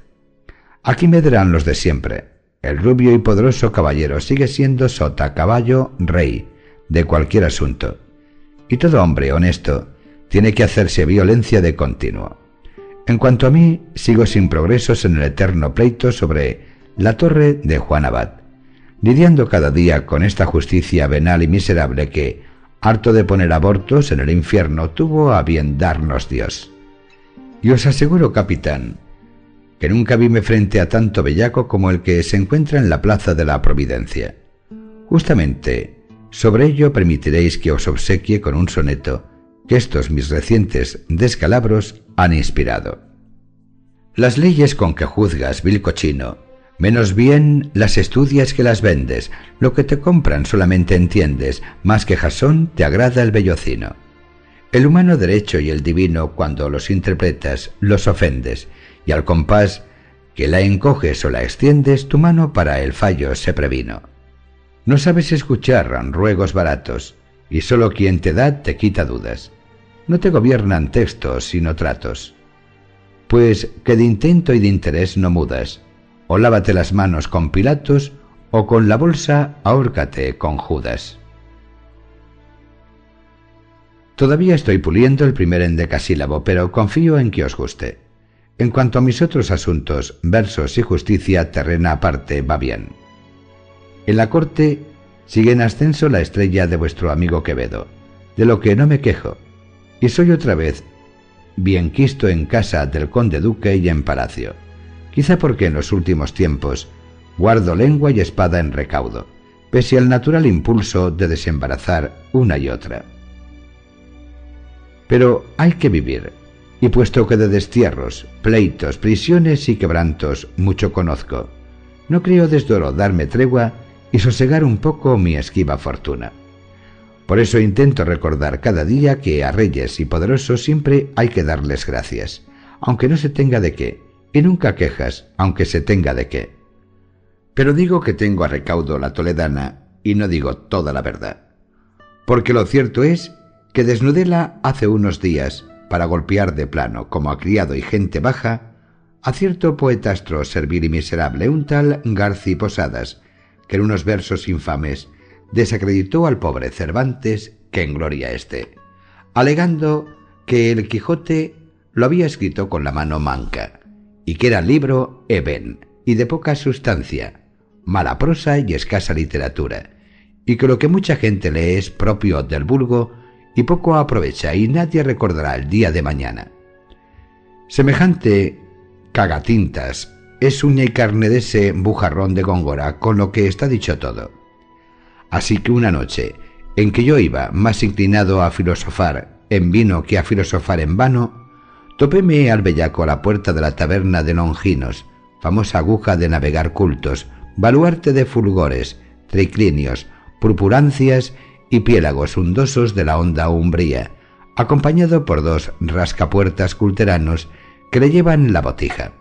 [SPEAKER 1] Aquí me dirán los de siempre. El rubio y poderoso caballero sigue siendo sota, caballo, rey, de cualquier asunto. Y todo hombre honesto tiene que hacerse violencia de continuo. En cuanto a mí, sigo sin progresos en el eterno pleito sobre la torre de Juan Abad, lidiando cada día con esta justicia venal y miserable que, harto de poner abortos en el infierno, tuvo a bien darnos Dios. Y os aseguro, capitán, que nunca vime frente a tanto bellaco como el que se encuentra en la plaza de la Providencia. Justamente, sobre ello permitiréis que os obsequie con un soneto que estos mis recientes descalabros han inspirado. Las leyes con que juzgas, vil cochino, menos bien las estudias que las vendes, lo que te compran solamente entiendes, más que Jasón te agrada el bellocino. El humano derecho y el divino, cuando los interpretas, los ofendes, y al compás que la encoges o la extiendes, tu mano para el fallo se previno. No sabes escuchar ruegos baratos, y sólo quien te da te quita dudas no te gobiernan textos sino tratos. Pues que de intento y de interés no mudas, o lávate las manos con Pilatos, o con la bolsa ahórcate con Judas. Todavía estoy puliendo el primer endecasílabo, pero confío en que os guste. En cuanto a mis otros asuntos, versos y justicia terrena aparte, va bien. En la corte sigue en ascenso la estrella de vuestro amigo Quevedo, de lo que no me quejo, y soy otra vez bien quisto en casa del conde duque y en palacio, quizá porque en los últimos tiempos guardo lengua y espada en recaudo, pese al natural impulso de desembarazar una y otra. Pero hay que vivir, y puesto que de destierros, pleitos, prisiones y quebrantos mucho conozco, no creo desdoro darme tregua y sosegar un poco mi esquiva fortuna. Por eso intento recordar cada día que a reyes y poderosos siempre hay que darles gracias, aunque no se tenga de qué, y nunca quejas, aunque se tenga de qué. Pero digo que tengo a recaudo la toledana y no digo toda la verdad. Porque lo cierto es que desnudela hace unos días, para golpear de plano, como a criado y gente baja, a cierto poetastro servil y miserable, un tal Garci Posadas, que en unos versos infames desacreditó al pobre Cervantes que en gloria esté, alegando que el Quijote lo había escrito con la mano manca, y que era libro eben y de poca sustancia, mala prosa y escasa literatura, y que lo que mucha gente lee es propio del vulgo y poco aprovecha y nadie recordará el día de mañana. Semejante cagatintas es uña y carne de ese bujarrón de Góngora, con lo que está dicho todo. Así que una noche, en que yo iba más inclinado a filosofar en vino que a filosofar en vano, topéme al bellaco a la puerta de la taberna de Longinos, famosa aguja de navegar cultos, baluarte de fulgores, triclinios, purpurancias y piélagos hundosos de la honda umbría, acompañado por dos rascapuertas culteranos que le llevan la botija.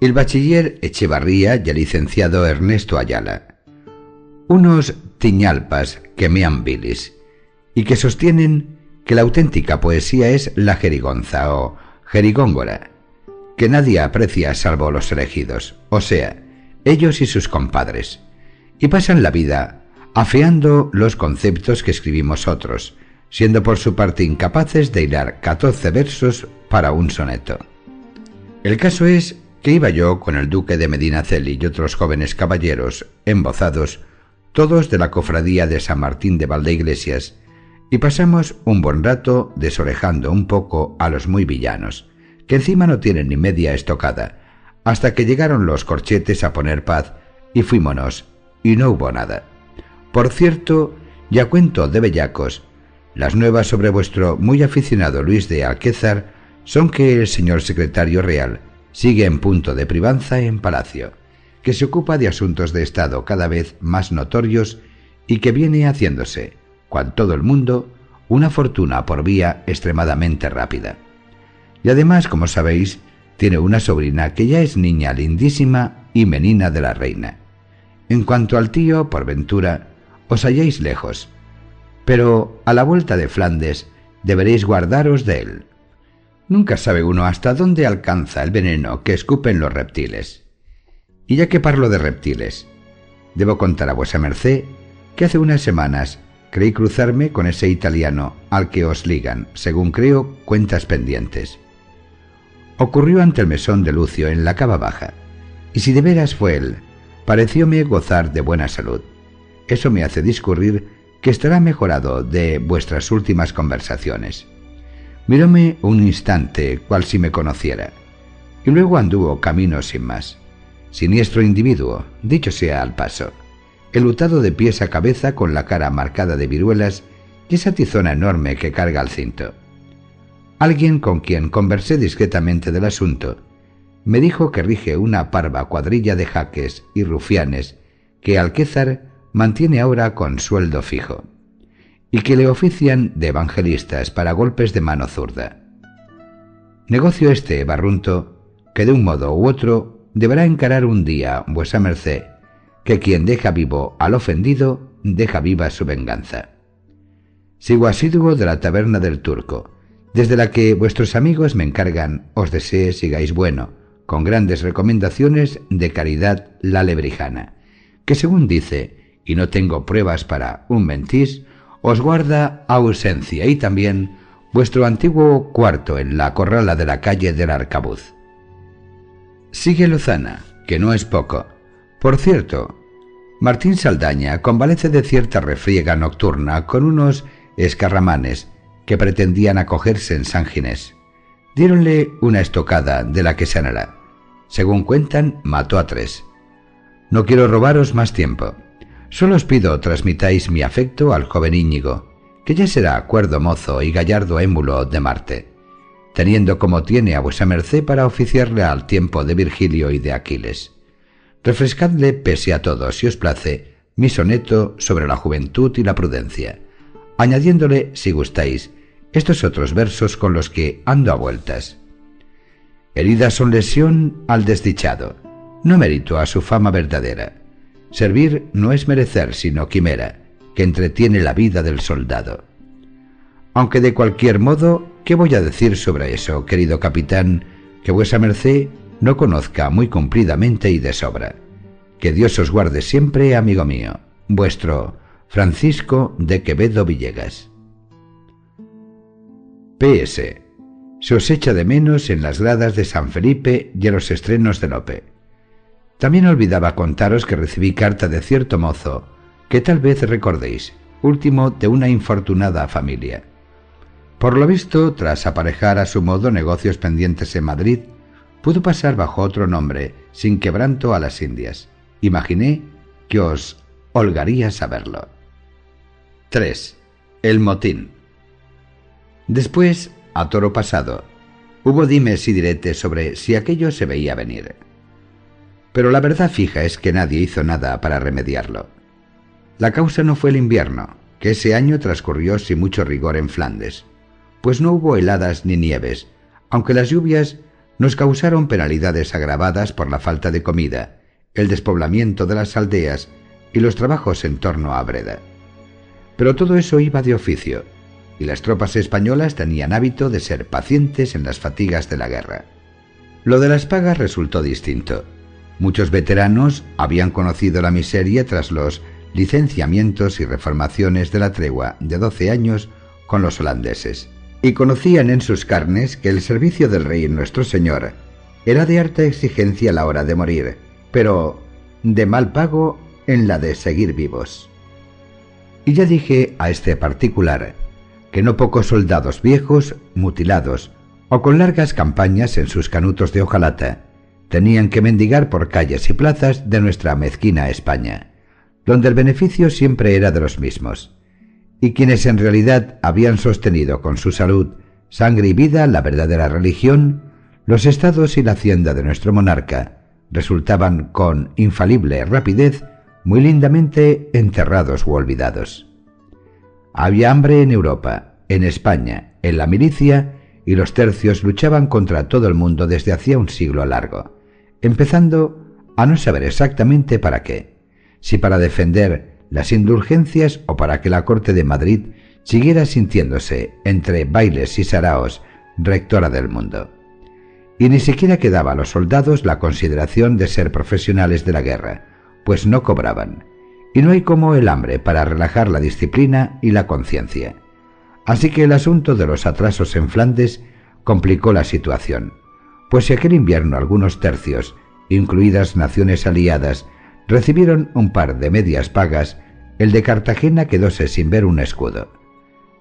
[SPEAKER 1] El bachiller Echevarría y el licenciado Ernesto Ayala unos tiñalpas que mean bilis y que sostienen que la auténtica poesía es la jerigonza o jerigóngora, que nadie aprecia salvo los elegidos, o sea, ellos y sus compadres, y pasan la vida afeando los conceptos que escribimos otros, siendo por su parte incapaces de hilar catorce versos para un soneto. El caso es que iba yo con el duque de Medinaceli y otros jóvenes caballeros embozados todos de la cofradía de San Martín de Valdeiglesias, y pasamos un buen rato desorejando un poco a los muy villanos, que encima no tienen ni media estocada, hasta que llegaron los corchetes a poner paz y fuímonos, y no hubo nada. Por cierto, ya cuento de bellacos, Las nuevas sobre vuestro muy aficionado Luis de Alquézar son que el señor secretario real sigue en punto de privanza en palacio, que se ocupa de asuntos de Estado cada vez más notorios y que viene haciéndose, cual todo el mundo, una fortuna por vía extremadamente rápida. Y además, como sabéis, tiene una sobrina que ya es niña lindísima y menina de la reina. En cuanto al tío, por ventura, os halléis lejos, pero a la vuelta de Flandes deberéis guardaros de él. Nunca sabe uno hasta dónde alcanza el veneno que escupen los reptiles. Y ya que parlo de reptiles, debo contar a vuesa merced que hace unas semanas creí cruzarme con ese italiano al que os ligan, según creo, cuentas pendientes. Ocurrió ante el mesón de Lucio en la cava baja, y si de veras fue él, parecióme gozar de buena salud. Eso me hace discurrir que estará mejorado de vuestras últimas conversaciones. Miróme un instante, cual si me conociera, y luego anduvo camino sin más. Siniestro individuo, dicho sea al paso, elutado de pies a cabeza con la cara marcada de viruelas y esa tizona enorme que carga al cinto. Alguien con quien conversé discretamente del asunto me dijo que rige una parva cuadrilla de jaques y rufianes que Alquézar mantiene ahora con sueldo fijo, y que le ofician de evangelistas para golpes de mano zurda. Negocio este, barrunto, que de un modo u otro deberá encarar un día vuesa merced, que quien deja vivo al ofendido, deja viva su venganza. Sigo asiduo de la taberna del turco, desde la que vuestros amigos me encargan os desee sigáis bueno, con grandes recomendaciones de caridad la lebrijana, que según dice, y no tengo pruebas para un mentís, os guarda ausencia y también vuestro antiguo cuarto en la corrala de la calle del Arcabuz. Sigue Lozana, que no es poco. Por cierto, Martín Saldaña convalece de cierta refriega nocturna con unos escarramanes que pretendían acogerse en San Ginés. Diéronle una estocada de la que sanará. Según cuentan, mató a tres. No quiero robaros más tiempo. Solo os pido transmitáis mi afecto al joven Íñigo, que ya será acuerdo mozo y gallardo émulo de Marte, teniendo como tiene a vuesa merced para oficiarle al tiempo de Virgilio y de Aquiles. Refrescadle, pese a todo, si os place, mi soneto sobre la juventud y la prudencia, añadiéndole, si gustáis, estos otros versos con los que ando a vueltas. Heridas son lesión al desdichado, no mérito a su fama verdadera Servir no es merecer, sino quimera, que entretiene la vida del soldado. Aunque de cualquier modo, ¿qué voy a decir sobre eso, querido capitán, que vuesa merced no conozca muy cumplidamente y de sobra? Que Dios os guarde siempre, amigo mío, vuestro Francisco de Quevedo Villegas. PS. Se os echa de menos en las gradas de San Felipe y en los estrenos de Lope. También olvidaba contaros que recibí carta de cierto mozo, que tal vez recordéis, último de una infortunada familia. Por lo visto, tras aparejar a su modo negocios pendientes en Madrid, pudo pasar bajo otro nombre, sin quebranto a las Indias. Imaginé que os holgaría saberlo. 3. El motín. Después, a toro pasado, hubo dimes y diretes sobre si aquello se veía venir pero la verdad fija es que nadie hizo nada para remediarlo. La causa no fue el invierno, que ese año transcurrió sin mucho rigor en Flandes, pues no hubo heladas ni nieves, aunque las lluvias nos causaron penalidades agravadas por la falta de comida, el despoblamiento de las aldeas y los trabajos en torno a Breda. Pero todo eso iba de oficio, y las tropas españolas tenían hábito de ser pacientes en las fatigas de la guerra. Lo de las pagas resultó distinto. Muchos veteranos habían conocido la miseria tras los licenciamientos y reformaciones de la tregua de doce años con los holandeses, y conocían en sus carnes que el servicio del rey nuestro Señor era de harta exigencia a la hora de morir, pero de mal pago en la de seguir vivos. Y ya dije a este particular que no pocos soldados viejos, mutilados, o con largas campañas en sus canutos de hojalata, tenían que mendigar por calles y plazas de nuestra mezquina España, donde el beneficio siempre era de los mismos. y quienes en realidad habían sostenido con su salud, sangre y vida la verdadera religión, los estados y la hacienda de nuestro monarca resultaban con infalible rapidez muy lindamente enterrados u olvidados. Había hambre en Europa, en España, en la milicia, y los tercios luchaban contra todo el mundo desde hacía un siglo largo, empezando a no saber exactamente para qué, si para defender las indulgencias o para que la corte de Madrid siguiera sintiéndose, entre bailes y saraos, rectora del mundo. Y ni siquiera quedaba a los soldados la consideración de ser profesionales de la guerra, pues no cobraban, y no hay como el hambre para relajar la disciplina y la conciencia. Así que el asunto de los atrasos en Flandes complicó la situación, pues si aquel invierno algunos tercios, incluidas naciones aliadas, recibieron un par de medias pagas, el de Cartagena quedóse sin ver un escudo.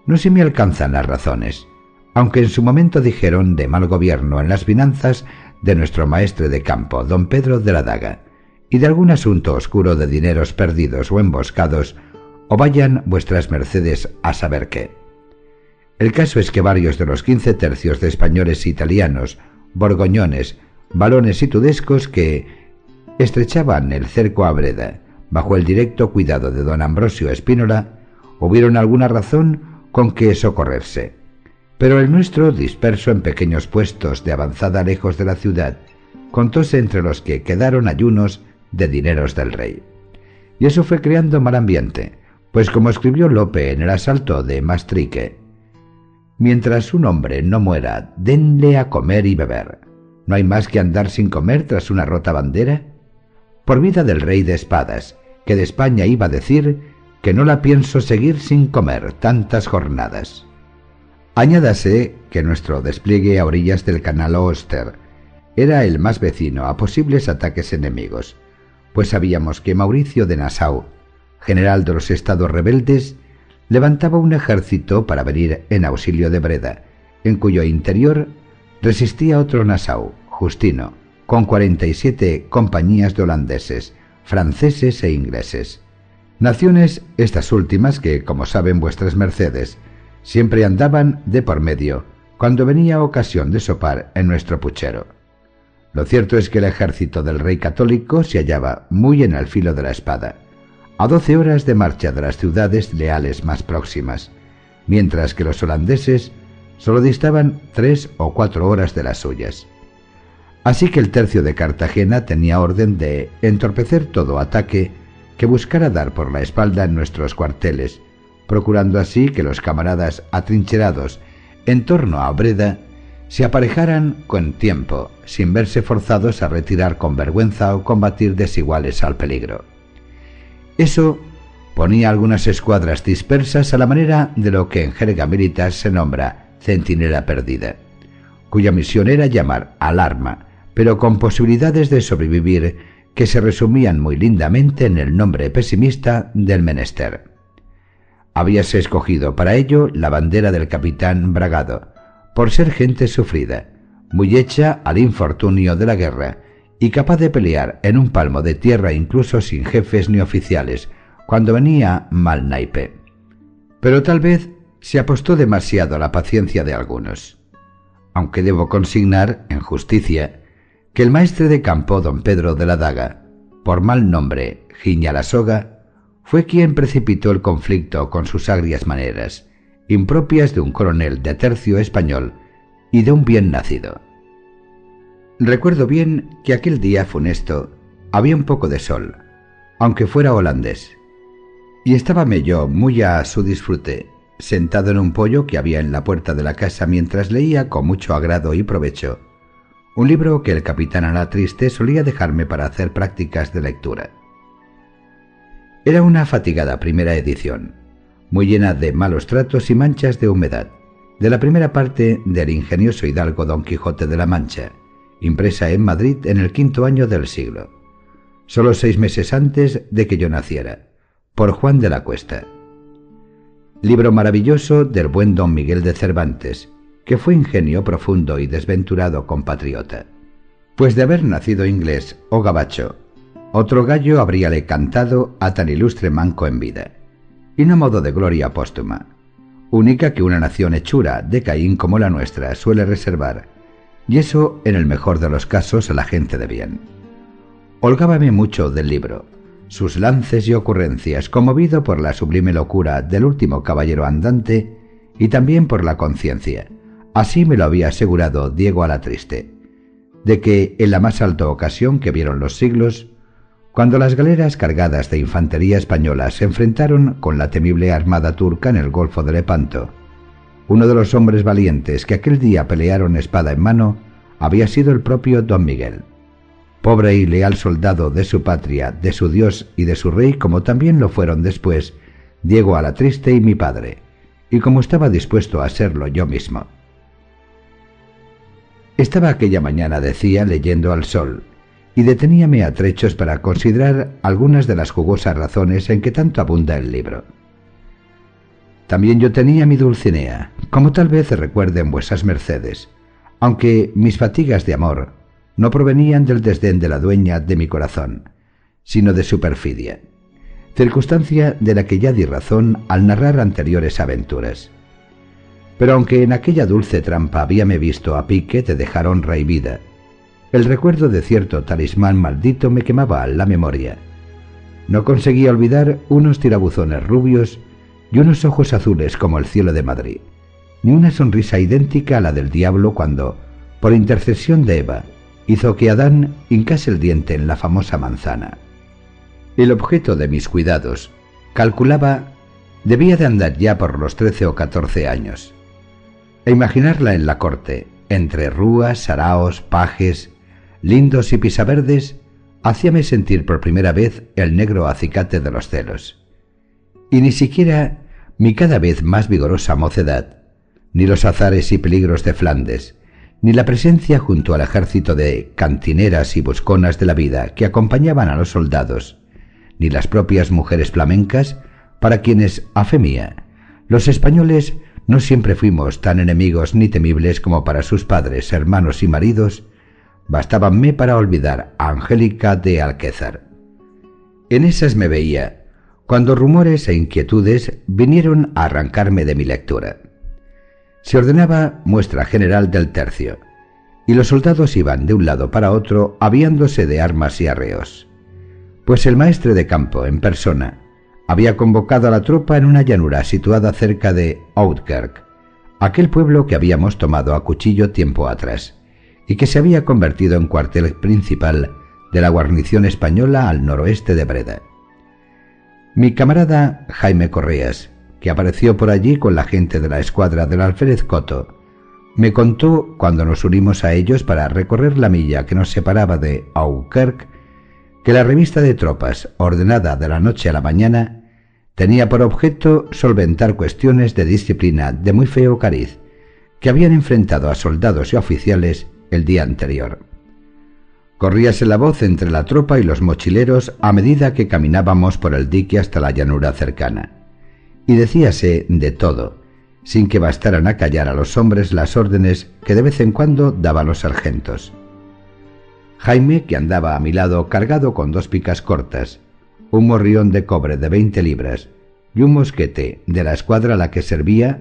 [SPEAKER 1] No se me alcanzan las razones, aunque en su momento dijeron de mal gobierno en las finanzas de nuestro maestre de campo, don Pedro de la Daga, y de algún asunto oscuro de dineros perdidos o emboscados, o vayan vuestras mercedes a saber qué. El caso es que varios de los quince tercios de españoles italianos, borgoñones, balones y tudescos que estrechaban el cerco a Breda, bajo el directo cuidado de don Ambrosio Espínola, hubieron alguna razón con que socorrerse. Pero el nuestro, disperso en pequeños puestos de avanzada lejos de la ciudad, contóse entre los que quedaron ayunos de dineros del rey. Y eso fue creando mal ambiente, pues como escribió Lope en el asalto de Mastrique, mientras un hombre no muera, denle a comer y beber. ¿No hay más que andar sin comer tras una rota bandera? Por vida del rey de espadas, que de España iba a decir que no la pienso seguir sin comer tantas jornadas. Añádase que nuestro despliegue a orillas del canal Oster era el más vecino a posibles ataques enemigos, pues sabíamos que Mauricio de Nassau, general de los estados rebeldes, levantaba un ejército para venir en auxilio de Breda, en cuyo interior resistía otro Nassau, Justino, con 47 compañías de holandeses, franceses e ingleses. Naciones estas últimas que, como saben vuestras mercedes, siempre andaban de por medio cuando venía ocasión de sopar en nuestro puchero. Lo cierto es que el ejército del rey católico se hallaba muy en el filo de la espada, a doce horas de marcha de las ciudades leales más próximas, mientras que los holandeses solo distaban tres o cuatro horas de las suyas. Así que el tercio de Cartagena tenía orden de entorpecer todo ataque que buscara dar por la espalda en nuestros cuarteles, procurando así que los camaradas atrincherados en torno a Breda se aparejaran con tiempo, sin verse forzados a retirar con vergüenza o combatir desiguales al peligro. Eso ponía algunas escuadras dispersas a la manera de lo que en jerga militar se nombra centinela perdida, cuya misión era llamar alarma, pero con posibilidades de sobrevivir que se resumían muy lindamente en el nombre pesimista del menester. Habíase escogido para ello la bandera del capitán Bragado, por ser gente sufrida, muy hecha al infortunio de la guerra y capaz de pelear en un palmo de tierra incluso sin jefes ni oficiales, cuando venía mal naipe. Pero tal vez se apostó demasiado a la paciencia de algunos. Aunque debo consignar, en justicia, que el maestre de campo don Pedro de la Daga, por mal nombre Giña la Soga, fue quien precipitó el conflicto con sus agrias maneras, impropias de un coronel de tercio español y de un bien nacido. Recuerdo bien que aquel día funesto había un poco de sol, aunque fuera holandés, y estábame yo muy a su disfrute, sentado en un pollo que había en la puerta de la casa mientras leía con mucho agrado y provecho un libro que el capitán Alatriste solía dejarme para hacer prácticas de lectura. Era una fatigada primera edición, muy llena de malos tratos y manchas de humedad, de la primera parte del ingenioso hidalgo Don Quijote de la Mancha, impresa en Madrid en el quinto año del siglo, solo seis meses antes de que yo naciera, por Juan de la Cuesta. Libro maravilloso del buen don Miguel de Cervantes, que fue ingenio profundo y desventurado compatriota. Pues de haber nacido inglés o gabacho, otro gallo habríale cantado a tan ilustre manco en vida y no modo de gloria póstuma, única que una nación hechura de Caín como la nuestra suele reservar, y eso en el mejor de los casos a la gente de bien. Holgábame mucho del libro, sus lances y ocurrencias, conmovido por la sublime locura del último caballero andante y también por la conciencia, así me lo había asegurado Diego Alatriste, de que en la más alta ocasión que vieron los siglos, cuando las galeras cargadas de infantería española se enfrentaron con la temible armada turca en el Golfo de Lepanto, uno de los hombres valientes que aquel día pelearon espada en mano había sido el propio don Miguel. Pobre y leal soldado de su patria, de su Dios y de su rey, como también lo fueron después Diego Alatriste y mi padre, y como estaba dispuesto a serlo yo mismo. Estaba aquella mañana, decía, leyendo al sol, y deteníame a trechos para considerar algunas de las jugosas razones en que tanto abunda el libro. También yo tenía mi Dulcinea, como tal vez recuerden vuesas mercedes, aunque mis fatigas de amor no provenían del desdén de la dueña de mi corazón, sino de su perfidia, circunstancia de la que ya di razón al narrar anteriores aventuras. Pero aunque en aquella dulce trampa habíame visto a pique de dejar honra y vida, el recuerdo de cierto talismán maldito me quemaba la memoria. No conseguía olvidar unos tirabuzones rubios y unos ojos azules como el cielo de Madrid, ni una sonrisa idéntica a la del diablo cuando, por intercesión de Eva, hizo que Adán hincase el diente en la famosa manzana. El objeto de mis cuidados, calculaba, debía de andar ya por los trece o catorce años. E imaginarla en la corte, entre rúas, saraos, pajes, lindos y pisaverdes, hacíame sentir por primera vez el negro acicate de los celos. Y ni siquiera mi cada vez más vigorosa mocedad, ni los azares y peligros de Flandes, ni la presencia junto al ejército de cantineras y busconas de la vida que acompañaban a los soldados, ni las propias mujeres flamencas, para quienes, a fe mía, los españoles no siempre fuimos tan enemigos ni temibles como para sus padres, hermanos y maridos, bastábanme para olvidar a Angélica de Alquézar. En esas me veía, cuando rumores e inquietudes vinieron a arrancarme de mi lectura. Se ordenaba muestra general del tercio, y los soldados iban de un lado para otro aviándose de armas y arreos, pues el maestre de campo, en persona, había convocado a la tropa en una llanura situada cerca de Outkirk, aquel pueblo que habíamos tomado a cuchillo tiempo atrás y que se había convertido en cuartel principal de la guarnición española al noroeste de Breda. Mi camarada Jaime Correas, que apareció por allí con la gente de la escuadra del alférez Coto, me contó cuando nos unimos a ellos para recorrer la milla que nos separaba de Aukerk, que la revista de tropas, ordenada de la noche a la mañana, tenía por objeto solventar cuestiones de disciplina de muy feo cariz, que habían enfrentado a soldados y oficiales el día anterior. Corríase la voz entre la tropa y los mochileros a medida que caminábamos por el dique hasta la llanura cercana. Y decíase de todo, sin que bastaran a callar a los hombres las órdenes que de vez en cuando daban los sargentos. Jaime, que andaba a mi lado cargado con dos picas cortas, un morrión de cobre de veinte libras y un mosquete de la escuadra a la que servía,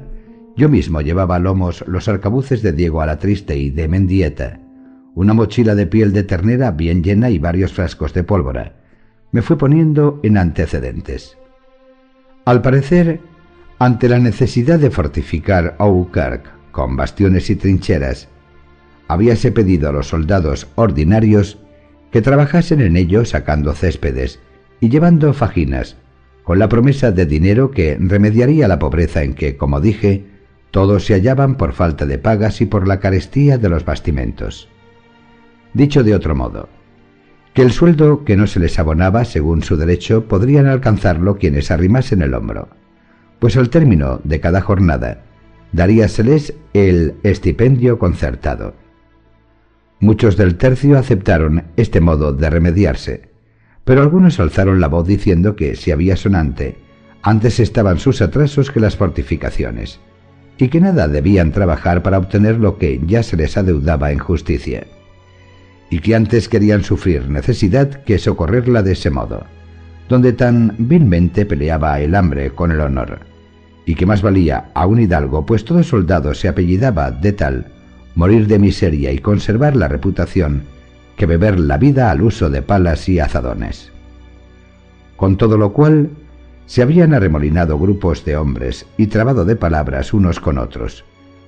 [SPEAKER 1] yo mismo llevaba a lomos los arcabuces de Diego Alatriste y de Mendieta, una mochila de piel de ternera bien llena y varios frascos de pólvora. Me fue poniendo en antecedentes. Al parecer, ante la necesidad de fortificar Aukerk con bastiones y trincheras, habíase pedido a los soldados ordinarios que trabajasen en ello sacando céspedes y llevando fajinas, con la promesa de dinero que remediaría la pobreza en que, como dije, todos se hallaban por falta de pagas y por la carestía de los bastimentos. Dicho de otro modo, que el sueldo que no se les abonaba según su derecho podrían alcanzarlo quienes arrimasen el hombro, pues al término de cada jornada daríaseles el estipendio concertado. Muchos del tercio aceptaron este modo de remediarse, pero algunos alzaron la voz diciendo que, si había sonante, antes estaban sus atrasos que las fortificaciones y que nada debían trabajar para obtener lo que ya se les adeudaba en justicia, y que antes querían sufrir necesidad que socorrerla de ese modo, donde tan vilmente peleaba el hambre con el honor, y que más valía a un hidalgo, pues todo soldado se apellidaba de tal, morir de miseria y conservar la reputación, que beber la vida al uso de palas y azadones. Con todo lo cual, se habían arremolinado grupos de hombres y trabado de palabras unos con otros,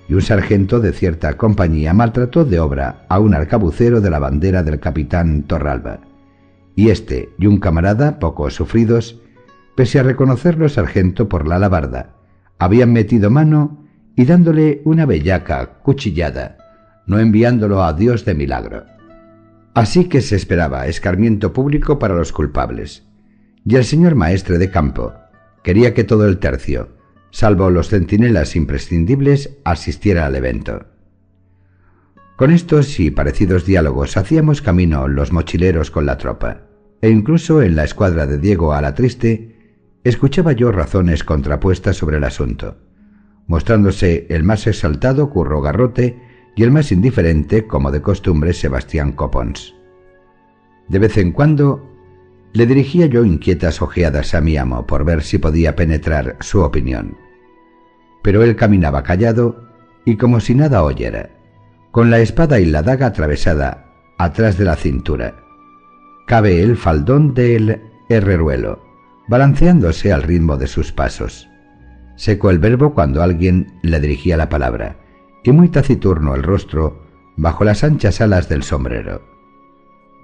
[SPEAKER 1] y un sargento de cierta compañía maltrató de obra a un arcabucero de la bandera del capitán Torralba, y este y un camarada, poco sufridos, pese a reconocerlo sargento por la alabarda, habían metido mano y dándole una bellaca cuchillada, no enviándolo a Dios de milagro. Así que se esperaba escarmiento público para los culpables, y el señor maestre de campo quería que todo el tercio, salvo los centinelas imprescindibles, asistiera al evento. Con estos y parecidos diálogos hacíamos camino los mochileros con la tropa, e incluso en la escuadra de Diego a la triste, escuchaba yo razones contrapuestas sobre el asunto, mostrándose el más exaltado Curro Garrote y el más indiferente, como de costumbre, Sebastián Copons. De vez en cuando le dirigía yo inquietas ojeadas a mi amo por ver si podía penetrar su opinión. Pero él caminaba callado y como si nada oyera con la espada y la daga atravesada atrás de la cintura. Cabe el faldón del herreruelo, balanceándose al ritmo de sus pasos. Secó el verbo cuando alguien le dirigía la palabra, y muy taciturno el rostro bajo las anchas alas del sombrero.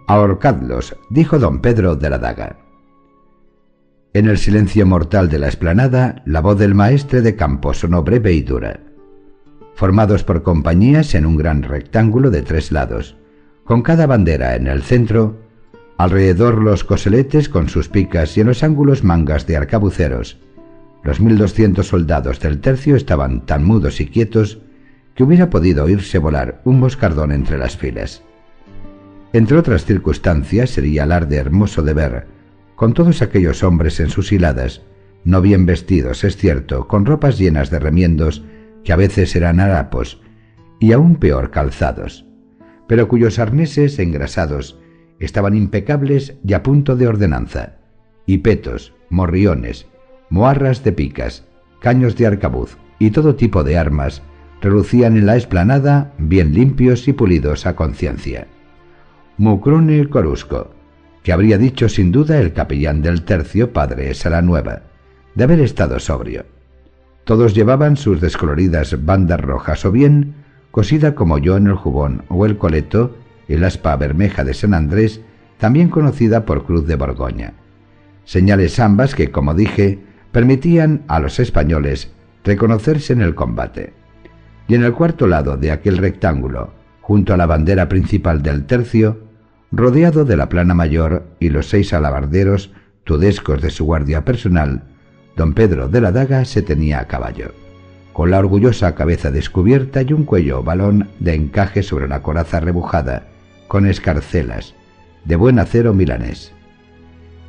[SPEAKER 1] Ahorcadlos, dijo don Pedro de la daga. En el silencio mortal de la esplanada, la voz del maestre de campo sonó breve y dura formados por compañías en un gran rectángulo de tres lados, con cada bandera en el centro, alrededor los coseletes con sus picas y en los ángulos mangas de arcabuceros. Los mil doscientos soldados del tercio estaban tan mudos y quietos que hubiera podido oírse volar un moscardón entre las filas. Entre otras circunstancias sería alarde hermoso de ver, con todos aquellos hombres en sus hiladas, no bien vestidos, es cierto, con ropas llenas de remiendos que a veces eran harapos y aún peor calzados, pero cuyos arneses engrasados estaban impecables y a punto de ordenanza, y petos, morriones, moarras de picas, caños de arcabuz y todo tipo de armas relucían en la esplanada bien limpios y pulidos a conciencia. Mucrune Corusco, que habría dicho sin duda el capellán del tercio padre Nueva, de haber estado sobrio. Todos llevaban sus descoloridas bandas rojas o bien, cosida como yo en el jubón o el coleto, el aspa bermeja de San Andrés, también conocida por Cruz de Borgoña. Señales ambas que, como dije, permitían a los españoles reconocerse en el combate. Y en el cuarto lado de aquel rectángulo, junto a la bandera principal del tercio, rodeado de la plana mayor y los seis alabarderos tudescos de su guardia personal, Don Pedro de la Daga se tenía a caballo, con la orgullosa cabeza descubierta y un cuello balón de encaje sobre la coraza rebujada, con escarcelas, de buen acero milanés.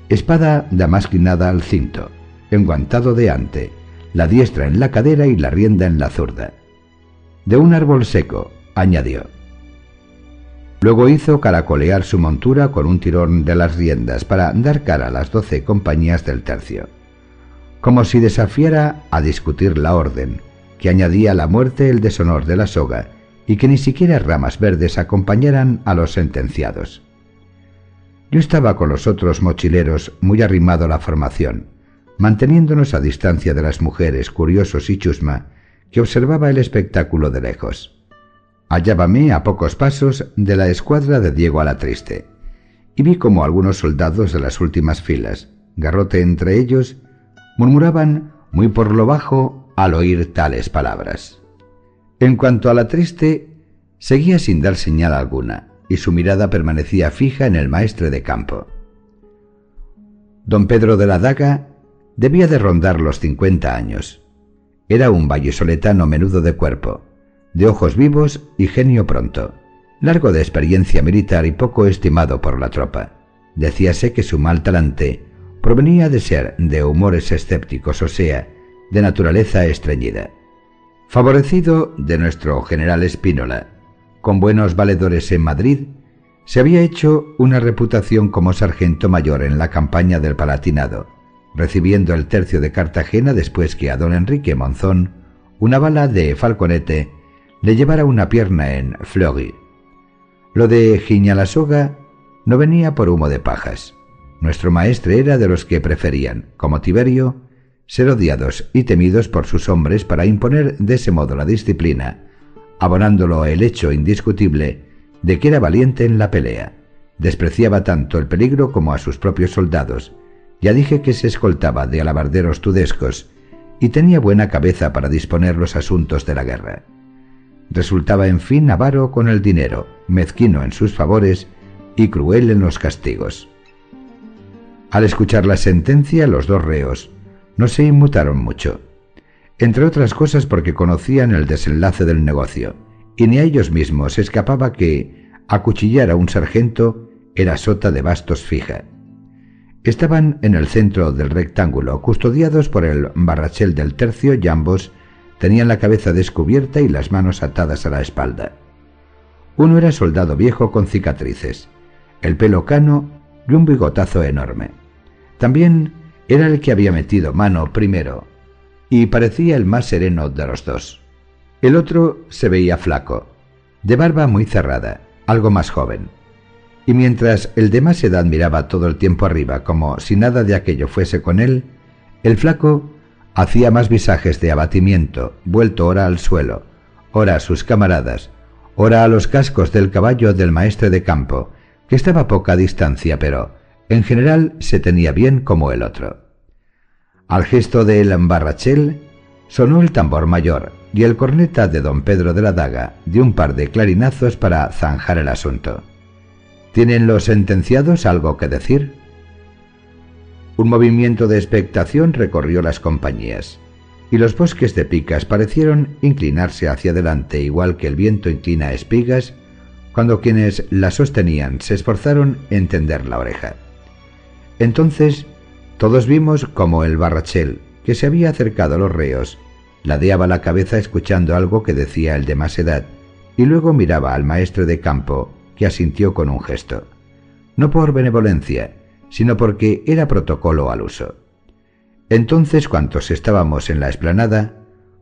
[SPEAKER 1] Espada damasquinada al cinto, enguantado de ante, la diestra en la cadera y la rienda en la zurda. De un árbol seco, añadió. Luego hizo caracolear su montura con un tirón de las riendas para dar cara a las doce compañías del tercio como si desafiara a discutir la orden, que añadía la muerte el deshonor de la soga y que ni siquiera ramas verdes acompañaran a los sentenciados. Yo estaba con los otros mochileros muy arrimado a la formación, manteniéndonos a distancia de las mujeres curiosos y chusma que observaba el espectáculo de lejos. Hallábame a pocos pasos de la escuadra de Diego Alatriste, y vi como algunos soldados de las últimas filas, garrote entre ellos, murmuraban muy por lo bajo al oír tales palabras. En cuanto a la triste, seguía sin dar señal alguna, y su mirada permanecía fija en el maestre de campo. Don Pedro de la Daga debía de rondar los cincuenta años. Era un vallesoletano menudo de cuerpo, de ojos vivos y genio pronto, largo de experiencia militar y poco estimado por la tropa. Decíase que su mal talante provenía de ser de humores escépticos, o sea, de naturaleza estreñida. Favorecido de nuestro general Espínola, con buenos valedores en Madrid, Se había hecho una reputación como sargento mayor en la campaña del Palatinado, recibiendo el tercio de Cartagena después que a don Enrique Monzón una bala de falconete le llevara una pierna en Fleury. Lo de Giñalasoga no venía por humo de pajas. Nuestro maestre era de los que preferían, como Tiberio, ser odiados y temidos por sus hombres para imponer de ese modo la disciplina, abonándolo el hecho indiscutible de que era valiente en la pelea. Despreciaba tanto el peligro como a sus propios soldados. Ya dije que se escoltaba de alabarderos tudescos y tenía buena cabeza para disponer los asuntos de la guerra. Resultaba en fin avaro con el dinero, mezquino en sus favores y cruel en los castigos. Al escuchar la sentencia, los dos reos no se inmutaron mucho, entre otras cosas porque conocían el desenlace del negocio, y ni a ellos mismos escapaba que acuchillar a un sargento era sota de bastos fija. Estaban en el centro del rectángulo, custodiados por el barrachel del tercio y ambos tenían la cabeza descubierta y las manos atadas a la espalda. Uno era soldado viejo con cicatrices, el pelo cano y un bigotazo enorme. También era el que había metido mano primero, y parecía el más sereno de los dos. El otro se veía flaco, de barba muy cerrada, algo más joven, y mientras el de más edad miraba todo el tiempo arriba como si nada de aquello fuese con él, el flaco hacía más visajes de abatimiento, vuelto ora al suelo, ora a sus camaradas, ora a los cascos del caballo del maestre de campo, que estaba a poca distancia, pero en general se tenía bien como el otro. Al gesto del embarrachel sonó el tambor mayor y el corneta de don Pedro de la Daga dio un par de clarinazos para zanjar el asunto. ¿Tienen los sentenciados algo que decir? Un movimiento de expectación recorrió las compañías, y los bosques de picas parecieron inclinarse hacia adelante igual que el viento inclina espigas cuando quienes la sostenían se esforzaron en tender la oreja. Entonces todos vimos como el barrachel, que se había acercado a los reos, ladeaba la cabeza escuchando algo que decía el de más edad, y luego miraba al maestre de campo, que asintió con un gesto. No por benevolencia, sino porque era protocolo al uso. Entonces, cuantos estábamos en la explanada,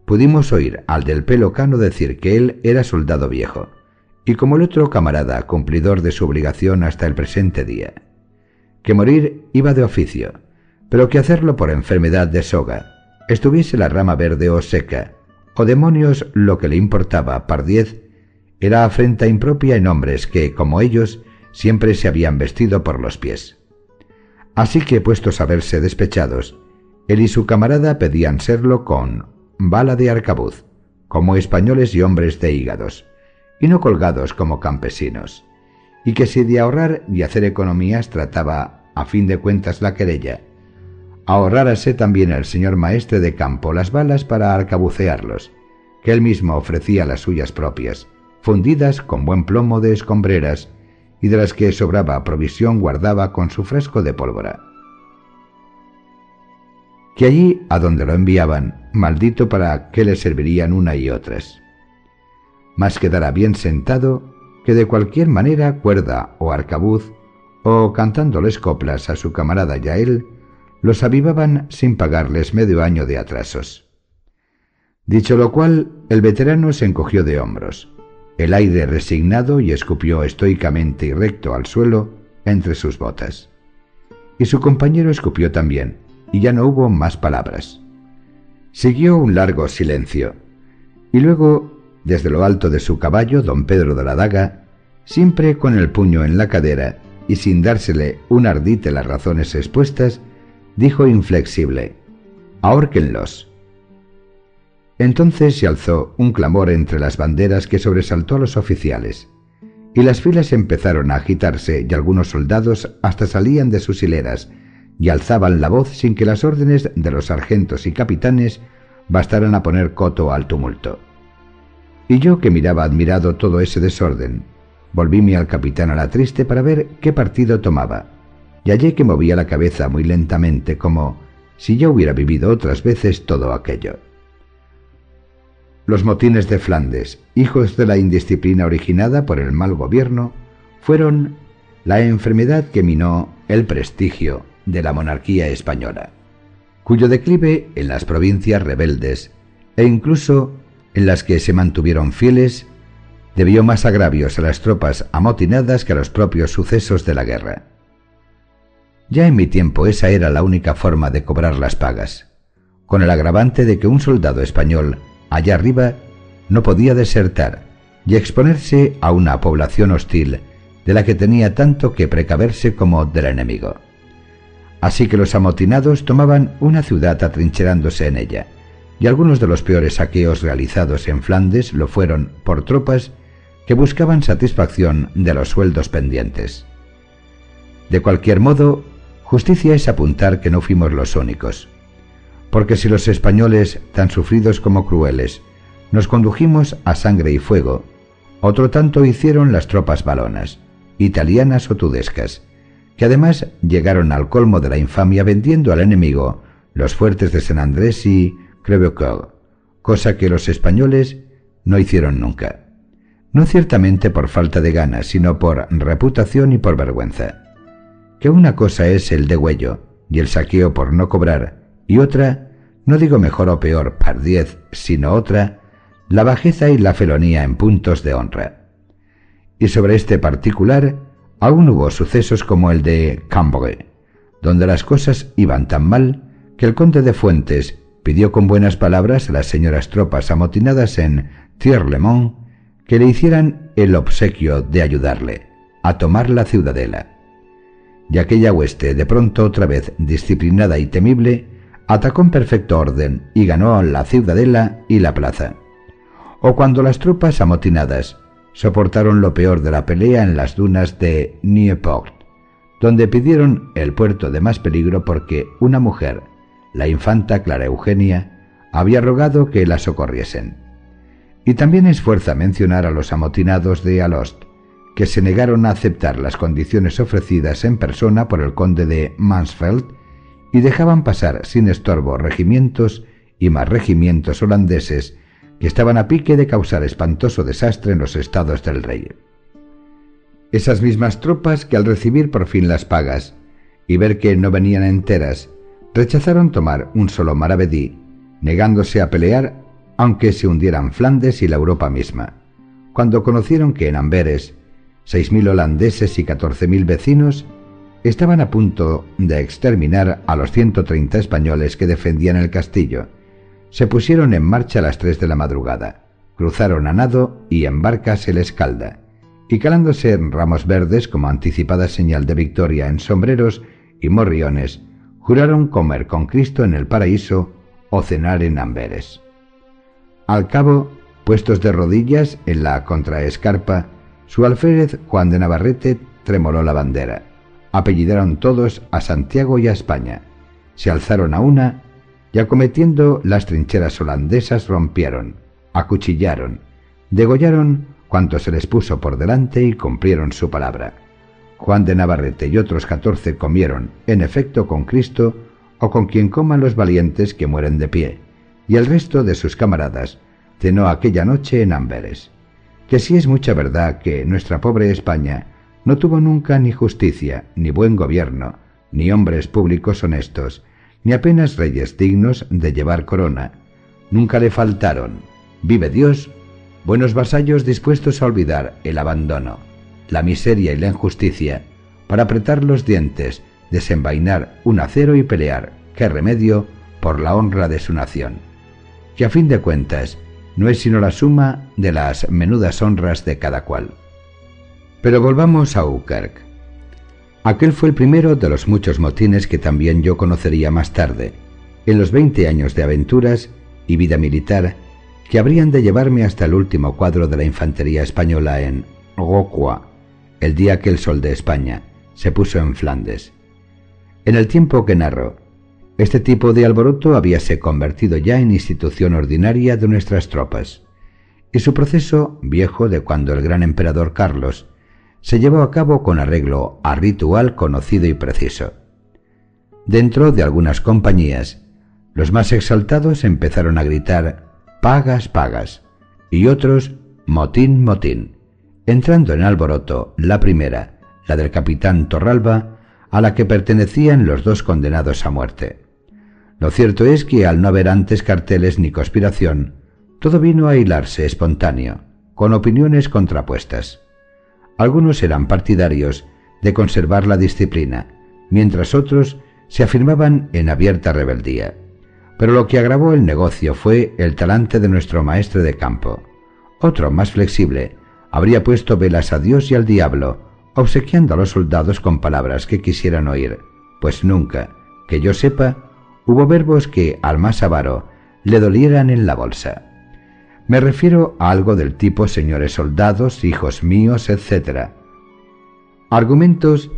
[SPEAKER 1] pudimos oír al del pelo cano decir que él era soldado viejo, y como el otro camarada cumplidor de su obligación hasta el presente día, que morir iba de oficio, pero que hacerlo por enfermedad de soga, estuviese la rama verde o seca, o demonios lo que le importaba, pardiez, era afrenta impropia en hombres que, como ellos, siempre se habían vestido por los pies. Así que, puestos a verse despechados, él y su camarada pedían serlo con bala de arcabuz, como españoles y hombres de hígados, y no colgados como campesinos, y que si de ahorrar y hacer economías trataba a fin de cuentas la querella, ahorrárase también el señor maestre de campo las balas para arcabucearlos, que él mismo ofrecía las suyas propias, fundidas con buen plomo de escombreras y de las que sobraba provisión guardaba con su fresco de pólvora. Que allí a donde lo enviaban, maldito para qué le servirían una y otras. Más quedara bien sentado que de cualquier manera cuerda o arcabuz, o cantándoles coplas a su camarada y a él, los avivaban sin pagarles medio año de atrasos. Dicho lo cual, el veterano se encogió de hombros el aire resignado y escupió estoicamente y recto al suelo entre sus botas. Y su compañero escupió también, y ya no hubo más palabras. Siguió un largo silencio, y luego, desde lo alto de su caballo, don Pedro de la Daga, siempre con el puño en la cadera y sin dársele un ardite las razones expuestas, dijo inflexible, ahórquenlos. Entonces se alzó un clamor entre las banderas que sobresaltó a los oficiales, y las filas empezaron a agitarse y algunos soldados hasta salían de sus hileras y alzaban la voz sin que las órdenes de los sargentos y capitanes bastaran a poner coto al tumulto. Y yo que miraba admirado todo ese desorden, volvíme al capitán a la triste para ver qué partido tomaba, y hallé que movía la cabeza muy lentamente como si yo hubiera vivido otras veces todo aquello. Los motines de Flandes, hijos de la indisciplina originada por el mal gobierno, fueron la enfermedad que minó el prestigio de la monarquía española, cuyo declive en las provincias rebeldes e incluso en las que se mantuvieron fieles debió más agravios a las tropas amotinadas que a los propios sucesos de la guerra. Ya en mi tiempo esa era la única forma de cobrar las pagas, con el agravante de que un soldado español allá arriba no podía desertar y exponerse a una población hostil de la que tenía tanto que precaverse como del enemigo. Así que los amotinados tomaban una ciudad atrincherándose en ella, y algunos de los peores saqueos realizados en Flandes lo fueron por tropas que buscaban satisfacción de los sueldos pendientes. De cualquier modo, justicia es apuntar que no fuimos los únicos, porque si los españoles, tan sufridos como crueles, nos condujimos a sangre y fuego, otro tanto hicieron las tropas balonas, italianas o tudescas, que además llegaron al colmo de la infamia vendiendo al enemigo los fuertes de San Andrés y Crèvecoeur, cosa que los españoles no hicieron nunca no ciertamente por falta de ganas, sino por reputación y por vergüenza. Que una cosa es el degüello y el saqueo por no cobrar, y otra, no digo mejor o peor par diez, sino otra, la bajeza y la felonía en puntos de honra. Y sobre este particular, aún hubo sucesos como el de Cambrai, donde las cosas iban tan mal que el conde de Fuentes pidió con buenas palabras a las señoras tropas amotinadas en Thiers-le-Mont que le hicieran el obsequio de ayudarle a tomar la ciudadela. Y aquella hueste, de pronto otra vez disciplinada y temible, atacó en perfecto orden y ganó la ciudadela y la plaza. O cuando las tropas amotinadas soportaron lo peor de la pelea en las dunas de Nieuport, donde pidieron el puerto de más peligro porque una mujer, la infanta Clara Eugenia, había rogado que la socorriesen. Y también es fuerza mencionar a los amotinados de Alost, que se negaron a aceptar las condiciones ofrecidas en persona por el conde de Mansfeld y dejaban pasar sin estorbo regimientos y más regimientos holandeses que estaban a pique de causar espantoso desastre en los estados del rey. Esas mismas tropas que al recibir por fin las pagas y ver que no venían enteras, rechazaron tomar un solo maravedí, negándose a pelear aunque se hundieran Flandes y la Europa misma, cuando conocieron que en Amberes, seis mil holandeses y catorce mil vecinos estaban a punto de exterminar a los 130 españoles que defendían el castillo. Se pusieron en marcha a las tres de la madrugada, cruzaron a nado y en barca se les calda, y calándose en ramos verdes como anticipada señal de victoria en sombreros y morriones, juraron comer con Cristo en el paraíso o cenar en Amberes. Al cabo, puestos de rodillas en la contraescarpa, su alférez Juan de Navarrete tremoló la bandera. Apellidaron todos a Santiago y a España. Se alzaron a una y acometiendo las trincheras holandesas rompieron, acuchillaron, degollaron cuanto se les puso por delante y cumplieron su palabra. Juan de Navarrete y otros catorce comieron, en efecto, con Cristo o con quien coman los valientes que mueren de pie y el resto de sus camaradas cenó aquella noche en Amberes. Que sí es mucha verdad que nuestra pobre España no tuvo nunca ni justicia, ni buen gobierno, ni hombres públicos honestos, ni apenas reyes dignos de llevar corona. Nunca le faltaron, vive Dios, buenos vasallos dispuestos a olvidar el abandono, la miseria y la injusticia, para apretar los dientes, desenvainar un acero y pelear, qué remedio, por la honra de su nación que a fin de cuentas no es sino la suma de las menudas honras de cada cual. Pero volvamos a Ukerk. Aquel fue el primero de los muchos motines que también yo conocería más tarde, en los veinte años de aventuras y vida militar que habrían de llevarme hasta el último cuadro de la infantería española en Rocroi, el día que el sol de España se puso en Flandes. En el tiempo que narro, este tipo de alboroto habíase convertido ya en institución ordinaria de nuestras tropas, y su proceso, viejo de cuando el gran emperador Carlos, se llevó a cabo con arreglo a ritual conocido y preciso. Dentro de algunas compañías, los más exaltados empezaron a gritar pagas, pagas, y otros motín, motín, entrando en alboroto la primera, la del capitán Torralba, a la que pertenecían los dos condenados a muerte. Lo cierto es que al no haber antes carteles ni conspiración, todo vino a hilarse espontáneo, con opiniones contrapuestas. Algunos eran partidarios de conservar la disciplina, mientras otros se afirmaban en abierta rebeldía. Pero lo que agravó el negocio fue el talante de nuestro maestre de campo. Otro, más flexible, habría puesto velas a Dios y al diablo, obsequiando a los soldados con palabras que quisieran oír, pues nunca, que yo sepa, hubo verbos que al más avaro le dolieran en la bolsa. Me refiero a algo del tipo señores soldados, hijos míos, etc. Argumentos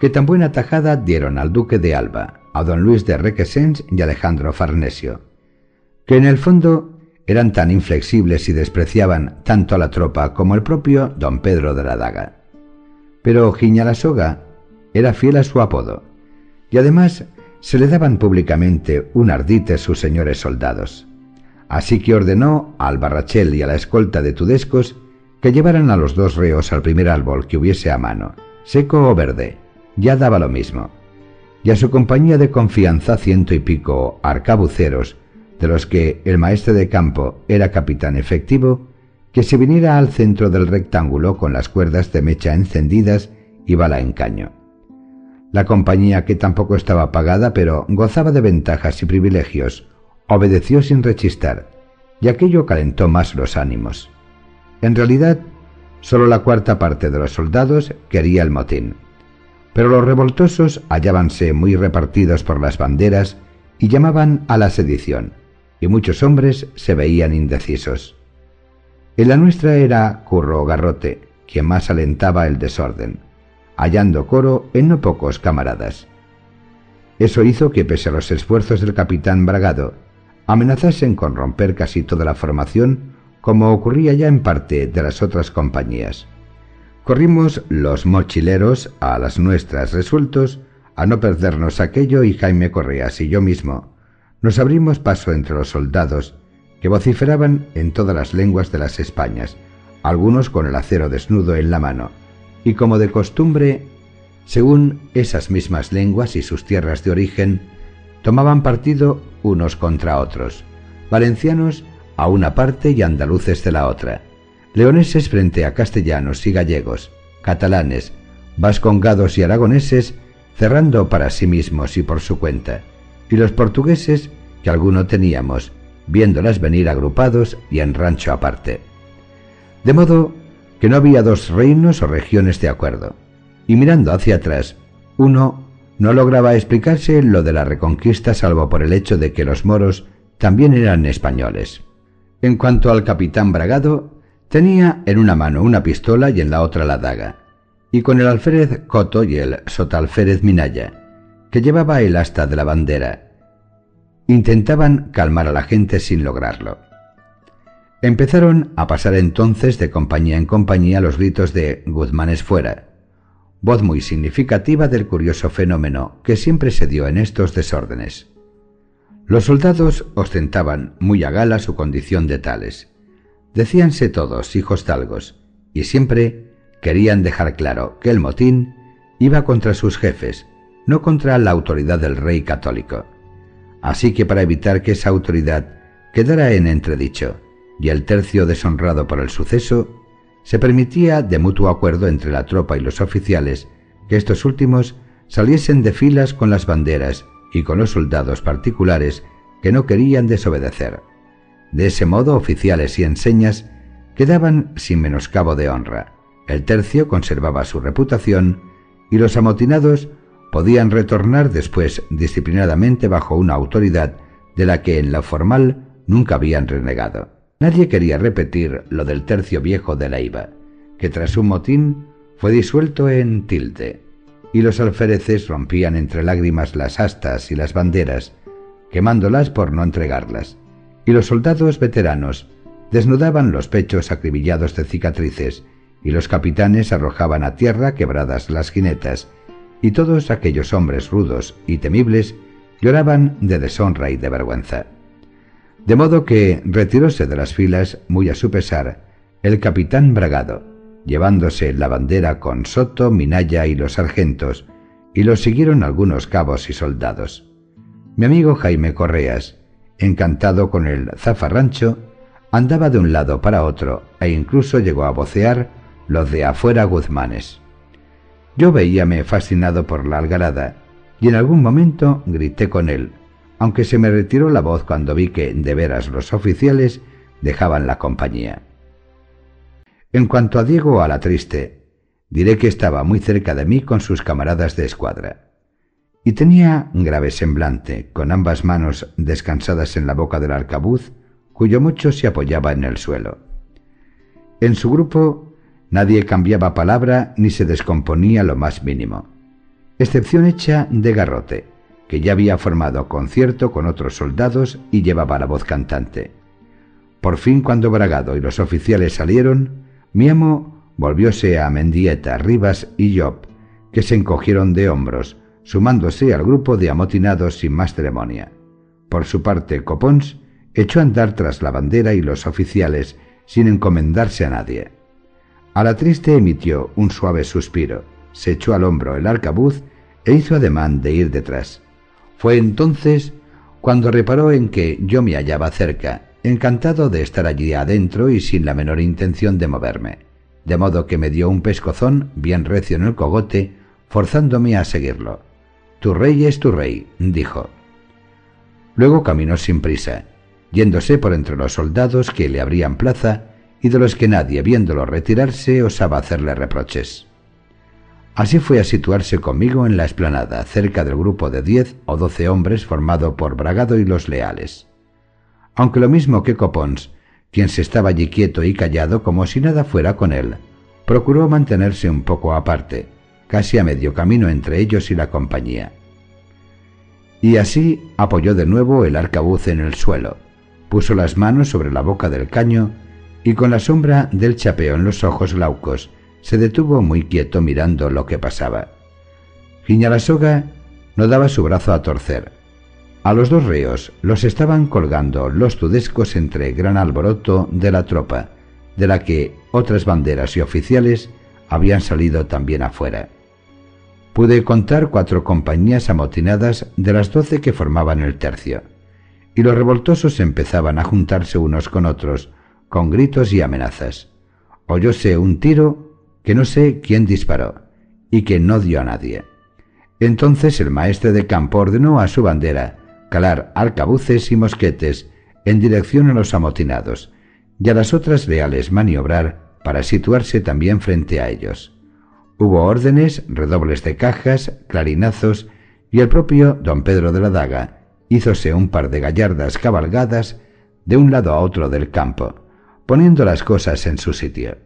[SPEAKER 1] que tan buena tajada dieron al duque de Alba, a don Luis de Requesens y Alejandro Farnesio, que en el fondo eran tan inflexibles y despreciaban tanto a la tropa como el propio don Pedro de la Daga. Pero Giñalasoga era fiel a su apodo, y además se le daban públicamente un ardite sus señores soldados. Así que ordenó al barrachel y a la escolta de tudescos que llevaran a los dos reos al primer árbol que hubiese a mano, seco o verde, ya daba lo mismo, y a su compañía de confianza ciento y pico arcabuceros, de los que el maestre de campo era capitán efectivo, que se viniera al centro del rectángulo con las cuerdas de mecha encendidas y bala en caño. La compañía, que tampoco estaba pagada, pero gozaba de ventajas y privilegios, obedeció sin rechistar, y aquello calentó más los ánimos. En realidad, solo la cuarta parte de los soldados quería el motín. Pero los revoltosos hallábanse muy repartidos por las banderas y llamaban a la sedición, y muchos hombres se veían indecisos. En la nuestra era Curro Garrote, quien más alentaba el desorden, hallando coro en no pocos camaradas. Eso hizo que, pese a los esfuerzos del capitán Bragado, amenazasen con romper casi toda la formación, como ocurría ya en parte de las otras compañías. Corrimos los mochileros a las nuestras resueltos a no perdernos aquello y Jaime Correas y yo mismo nos abrimos paso entre los soldados que vociferaban en todas las lenguas de las Españas, algunos con el acero desnudo en la mano, y como de costumbre, según esas mismas lenguas y sus tierras de origen, tomaban partido unos contra otros, valencianos a una parte y andaluces de la otra. Leoneses frente a castellanos y gallegos, catalanes, vascongados y aragoneses, cerrando para sí mismos y por su cuenta, y los portugueses, que alguno teníamos, viéndolas venir agrupados y en rancho aparte. De modo que no había dos reinos o regiones de acuerdo, y mirando hacia atrás, uno no lograba explicarse lo de la reconquista salvo por el hecho de que los moros también eran españoles. En cuanto al capitán Bragado, Tenía en una mano una pistola y en la otra la daga, y con el alférez Coto y el sotalférez Minaya, que llevaba el asta de la bandera, intentaban calmar a la gente sin lograrlo. Empezaron a pasar entonces de compañía en compañía los gritos de Guzmanes fuera, voz muy significativa del curioso fenómeno que siempre se dio en estos desórdenes. Los soldados ostentaban muy a gala su condición de tales, Decíanse todos hijos talgos, y siempre querían dejar claro que el motín iba contra sus jefes, no contra la autoridad del rey católico. Así que para evitar que esa autoridad quedara en entredicho y el tercio deshonrado por el suceso, se permitía de mutuo acuerdo entre la tropa y los oficiales que estos últimos saliesen de filas con las banderas y con los soldados particulares que no querían desobedecer. De ese modo, oficiales y enseñas quedaban sin menoscabo de honra. El tercio conservaba su reputación y los amotinados podían retornar después disciplinadamente bajo una autoridad de la que en lo formal nunca habían renegado. Nadie quería repetir lo del tercio viejo de Leiva, que tras un motín fue disuelto en tilde, y los alféreces rompían entre lágrimas las astas y las banderas, quemándolas por no entregarlas y los soldados veteranos desnudaban los pechos acribillados de cicatrices, y los capitanes arrojaban a tierra quebradas las jinetas, y todos aquellos hombres rudos y temibles lloraban de deshonra y de vergüenza. De modo que retiróse de las filas, muy a su pesar, el capitán Bragado, llevándose la bandera con Soto, Minaya y los sargentos, y los siguieron algunos cabos y soldados. Mi amigo Jaime Correas, encantado con el zafarrancho, andaba de un lado para otro e incluso llegó a vocear los de afuera Guzmanes. Yo veíame fascinado por la algarada y en algún momento grité con él, aunque se me retiró la voz cuando vi que de veras los oficiales dejaban la compañía. En cuanto a Diego a la triste, diré que estaba muy cerca de mí con sus camaradas de escuadra. Y tenía grave semblante, con ambas manos descansadas en la boca del arcabuz, cuyo mucho se apoyaba en el suelo. En su grupo nadie cambiaba palabra ni se descomponía lo más mínimo, excepción hecha de Garrote, que ya había formado concierto con otros soldados y llevaba la voz cantante. Por fin, cuando Bragado y los oficiales salieron, mi amo volvióse a Mendieta, Rivas y Job, que se encogieron de hombros, sumándose al grupo de amotinados sin más ceremonia. Por su parte, Copons echó a andar tras la bandera y los oficiales sin encomendarse a nadie. A la triste emitió un suave suspiro, se echó al hombro el arcabuz e hizo ademán de ir detrás. Fue entonces cuando reparó en que yo me hallaba cerca, encantado de estar allí adentro y sin la menor intención de moverme, de modo que me dio un pescozón bien recio en el cogote, forzándome a seguirlo. Tu rey es tu rey, dijo. Luego caminó sin prisa, yéndose por entre los soldados que le abrían plaza y de los que nadie, viéndolo retirarse, osaba hacerle reproches. Así fue a situarse conmigo en la explanada, cerca del grupo de diez o doce hombres formado por Bragado y los leales. Aunque lo mismo que Copons, quien se estaba allí quieto y callado como si nada fuera con él, procuró mantenerse un poco aparte, casi a medio camino entre ellos y la compañía. Y así apoyó de nuevo el arcabuz en el suelo, puso las manos sobre la boca del caño y con la sombra del chapeo en los ojos glaucos se detuvo muy quieto mirando lo que pasaba. Giñalasoga no daba su brazo a torcer. A los dos reos los estaban colgando los tudescos entre gran alboroto de la tropa, de la que otras banderas y oficiales habían salido también afuera. Pude contar cuatro compañías amotinadas de las doce que formaban el tercio, y los revoltosos empezaban a juntarse unos con otros, con gritos y amenazas. Oyóse un tiro que no sé quién disparó, y que no dio a nadie. Entonces el maestre de campo ordenó a su bandera calar arcabuces y mosquetes en dirección a los amotinados, y a las otras leales maniobrar para situarse también frente a ellos. Hubo órdenes, redobles de cajas, clarinazos, y el propio don Pedro de la Daga hízose un par de gallardas cabalgadas de un lado a otro del campo, poniendo las cosas en su sitio.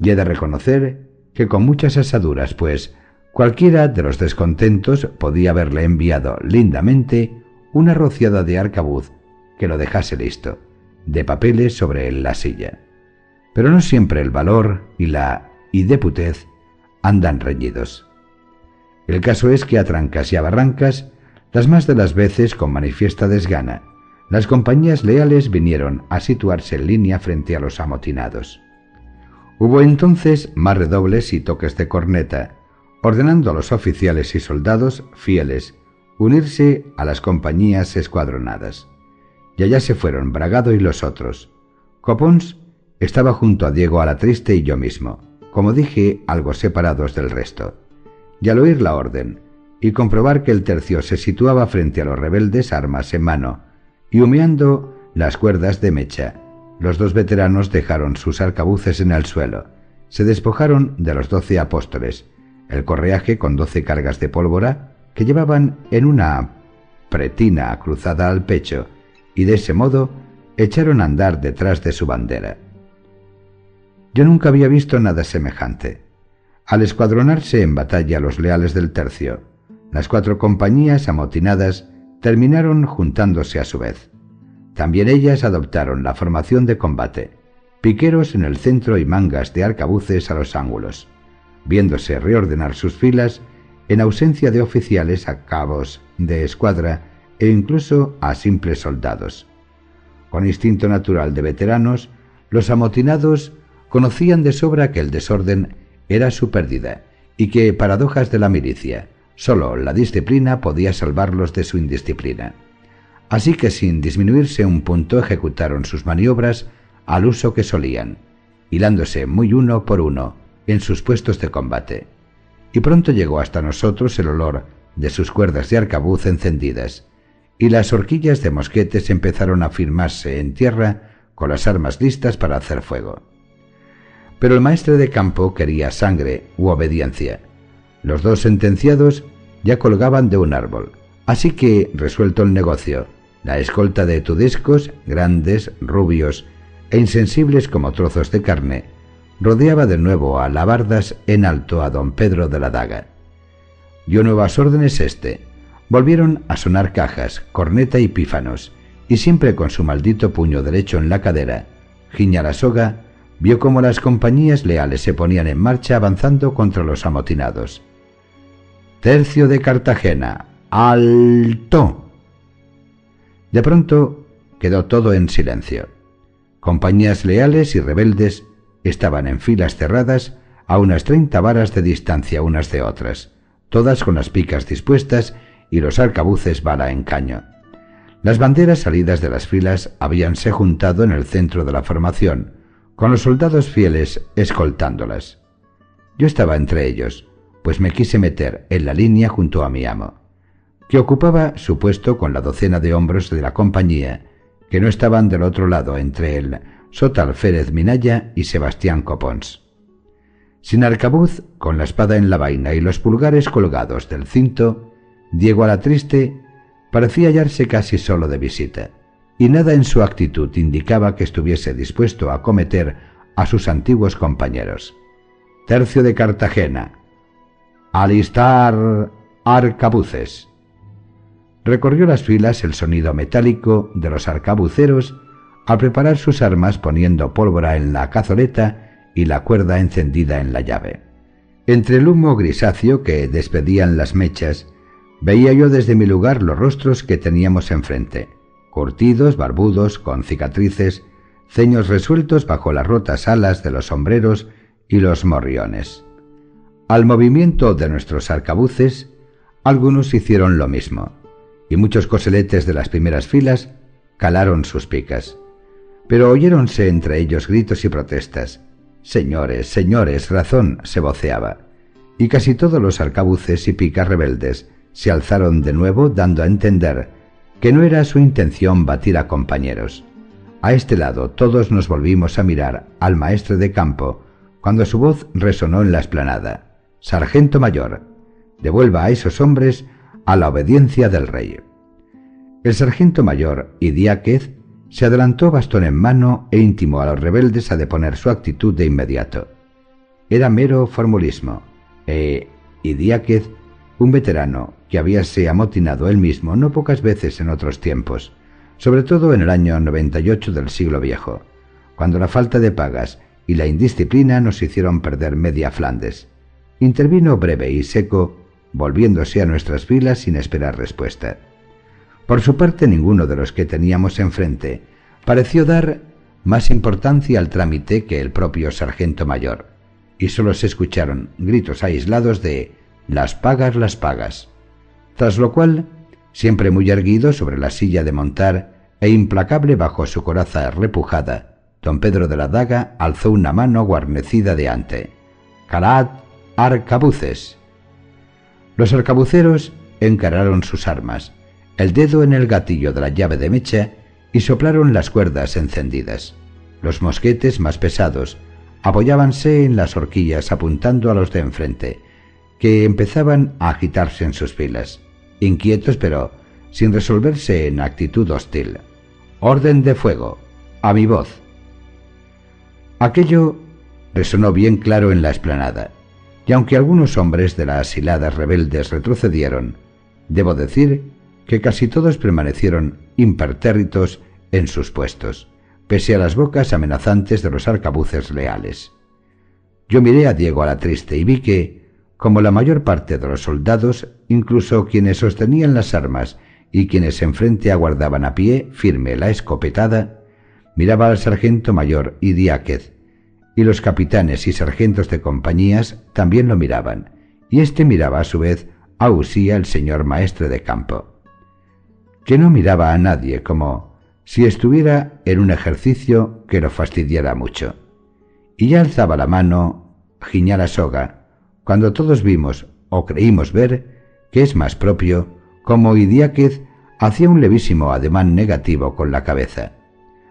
[SPEAKER 1] Y he de reconocer que con muchas asaduras, pues cualquiera de los descontentos podía haberle enviado lindamente una rociada de arcabuz que lo dejase listo, de papeles sobre la silla. Pero no siempre el valor y la ideputez andan reñidos. El caso es que a trancas y a barrancas, las más de las veces con manifiesta desgana, las compañías leales vinieron a situarse en línea frente a los amotinados. Hubo entonces más redobles y toques de corneta, ordenando a los oficiales y soldados fieles unirse a las compañías escuadronadas. Y allá se fueron Bragado y los otros. Copons estaba junto a Diego a la triste y yo mismo como dije, algo separados del resto. Y al oír la orden, y comprobar que el tercio se situaba frente a los rebeldes armas en mano, y humeando las cuerdas de mecha, los dos veteranos dejaron sus arcabuces en el suelo, se despojaron de los doce apóstoles, el correaje con doce cargas de pólvora que llevaban en una pretina cruzada al pecho, y de ese modo echaron a andar detrás de su bandera. Yo nunca había visto nada semejante. Al escuadronarse en batalla los leales del tercio, las cuatro compañías amotinadas terminaron juntándose a su vez. También ellas adoptaron la formación de combate, piqueros en el centro y mangas de arcabuces a los ángulos, viéndose reordenar sus filas en ausencia de oficiales a cabos de escuadra e incluso a simples soldados. Con instinto natural de veteranos, los amotinados conocían de sobra que el desorden era su pérdida y que, paradojas de la milicia, sólo la disciplina podía salvarlos de su indisciplina. Así que sin disminuirse un punto ejecutaron sus maniobras al uso que solían, hilándose muy uno por uno en sus puestos de combate. Y pronto llegó hasta nosotros el olor de sus cuerdas de arcabuz encendidas, y las horquillas de mosquetes empezaron a firmarse en tierra con las armas listas para hacer fuego. Pero el maestre de campo quería sangre u obediencia. Los dos sentenciados ya colgaban de un árbol, así que, resuelto el negocio, la escolta de tudescos, grandes, rubios e insensibles como trozos de carne, rodeaba de nuevo a Labardas en alto a don Pedro de la Daga. Dio nuevas órdenes este. Volvieron a sonar cajas, corneta y pífanos, y siempre con su maldito puño derecho en la cadera, giña la soga, vio cómo las compañías leales se ponían en marcha avanzando contra los amotinados. Tercio de Cartagena. ¡Alto! De pronto quedó todo en silencio. Compañías leales y rebeldes estaban en filas cerradas a unas treinta varas de distancia unas de otras, todas con las picas dispuestas y los arcabuces bala en caño. Las banderas salidas de las filas habíanse juntado en el centro de la formación, con los soldados fieles escoltándolas. Yo estaba entre ellos, pues me quise meter en la línea junto a mi amo, que ocupaba su puesto con la docena de hombros de la compañía, que no estaban del otro lado entre él, Sota Alférez Minaya y Sebastián Copons. Sin arcabuz, con la espada en la vaina y los pulgares colgados del cinto, Diego a la triste parecía hallarse casi solo de visita y nada en su actitud indicaba que estuviese dispuesto a cometer a sus antiguos compañeros. Tercio de Cartagena. Alistar arcabuces. Recorrió las filas el sonido metálico de los arcabuceros al preparar sus armas poniendo pólvora en la cazoleta y la cuerda encendida en la llave. Entre el humo grisáceo que despedían las mechas, veía yo desde mi lugar los rostros que teníamos enfrente curtidos, barbudos, con cicatrices, ceños resueltos bajo las rotas alas de los sombreros y los morriones. Al movimiento de nuestros arcabuces, algunos hicieron lo mismo, y muchos coseletes de las primeras filas calaron sus picas. Pero oyéronse entre ellos gritos y protestas. Señores, señores, razón, se voceaba. Y casi todos los arcabuces y picas rebeldes se alzaron de nuevo dando a entender que no era su intención batir a compañeros. A este lado todos nos volvimos a mirar al maestre de campo cuando su voz resonó en la esplanada. Sargento mayor, devuelva a esos hombres a la obediencia del rey. El sargento mayor, Idiáquez, se adelantó bastón en mano e intimó a los rebeldes a deponer su actitud de inmediato. Era mero formulismo, e Idiáquez, un veterano que habíase amotinado él mismo no pocas veces en otros tiempos, sobre todo en el año 98 del siglo viejo, cuando la falta de pagas y la indisciplina nos hicieron perder media Flandes. Intervino breve y seco, volviéndose a nuestras filas sin esperar respuesta. Por su parte, ninguno de los que teníamos enfrente pareció dar más importancia al trámite que el propio sargento mayor, y sólo se escucharon gritos aislados de las pagas, las pagas tras lo cual, siempre muy erguido sobre la silla de montar e implacable bajo su coraza repujada, don Pedro de la Daga alzó una mano guarnecida de ante. ¡Calad, arcabuces! Los arcabuceros encararon sus armas, el dedo en el gatillo de la llave de mecha y soplaron las cuerdas encendidas. Los mosquetes más pesados apoyábanse en las horquillas apuntando a los de enfrente, que empezaban a agitarse en sus filas inquietos pero sin resolverse en actitud hostil. Orden de fuego. A mi voz. Aquello resonó bien claro en la esplanada, y aunque algunos hombres de las hiladas rebeldes retrocedieron, debo decir que casi todos permanecieron impertérritos en sus puestos, pese a las bocas amenazantes de los arcabuces leales. Yo miré a Diego a la triste y vi que, como la mayor parte de los soldados, incluso quienes sostenían las armas y quienes enfrente aguardaban a pie, firme la escopetada, miraba al sargento mayor Idiáquez, y los capitanes y sargentos de compañías también lo miraban, y éste miraba a su vez a Usía el señor maestre de campo, que no miraba a nadie como si estuviera en un ejercicio que lo fastidiara mucho. Y ya alzaba la mano, giña la soga, cuando todos vimos o creímos ver que es más propio, como Idiáquez hacía un levísimo ademán negativo con la cabeza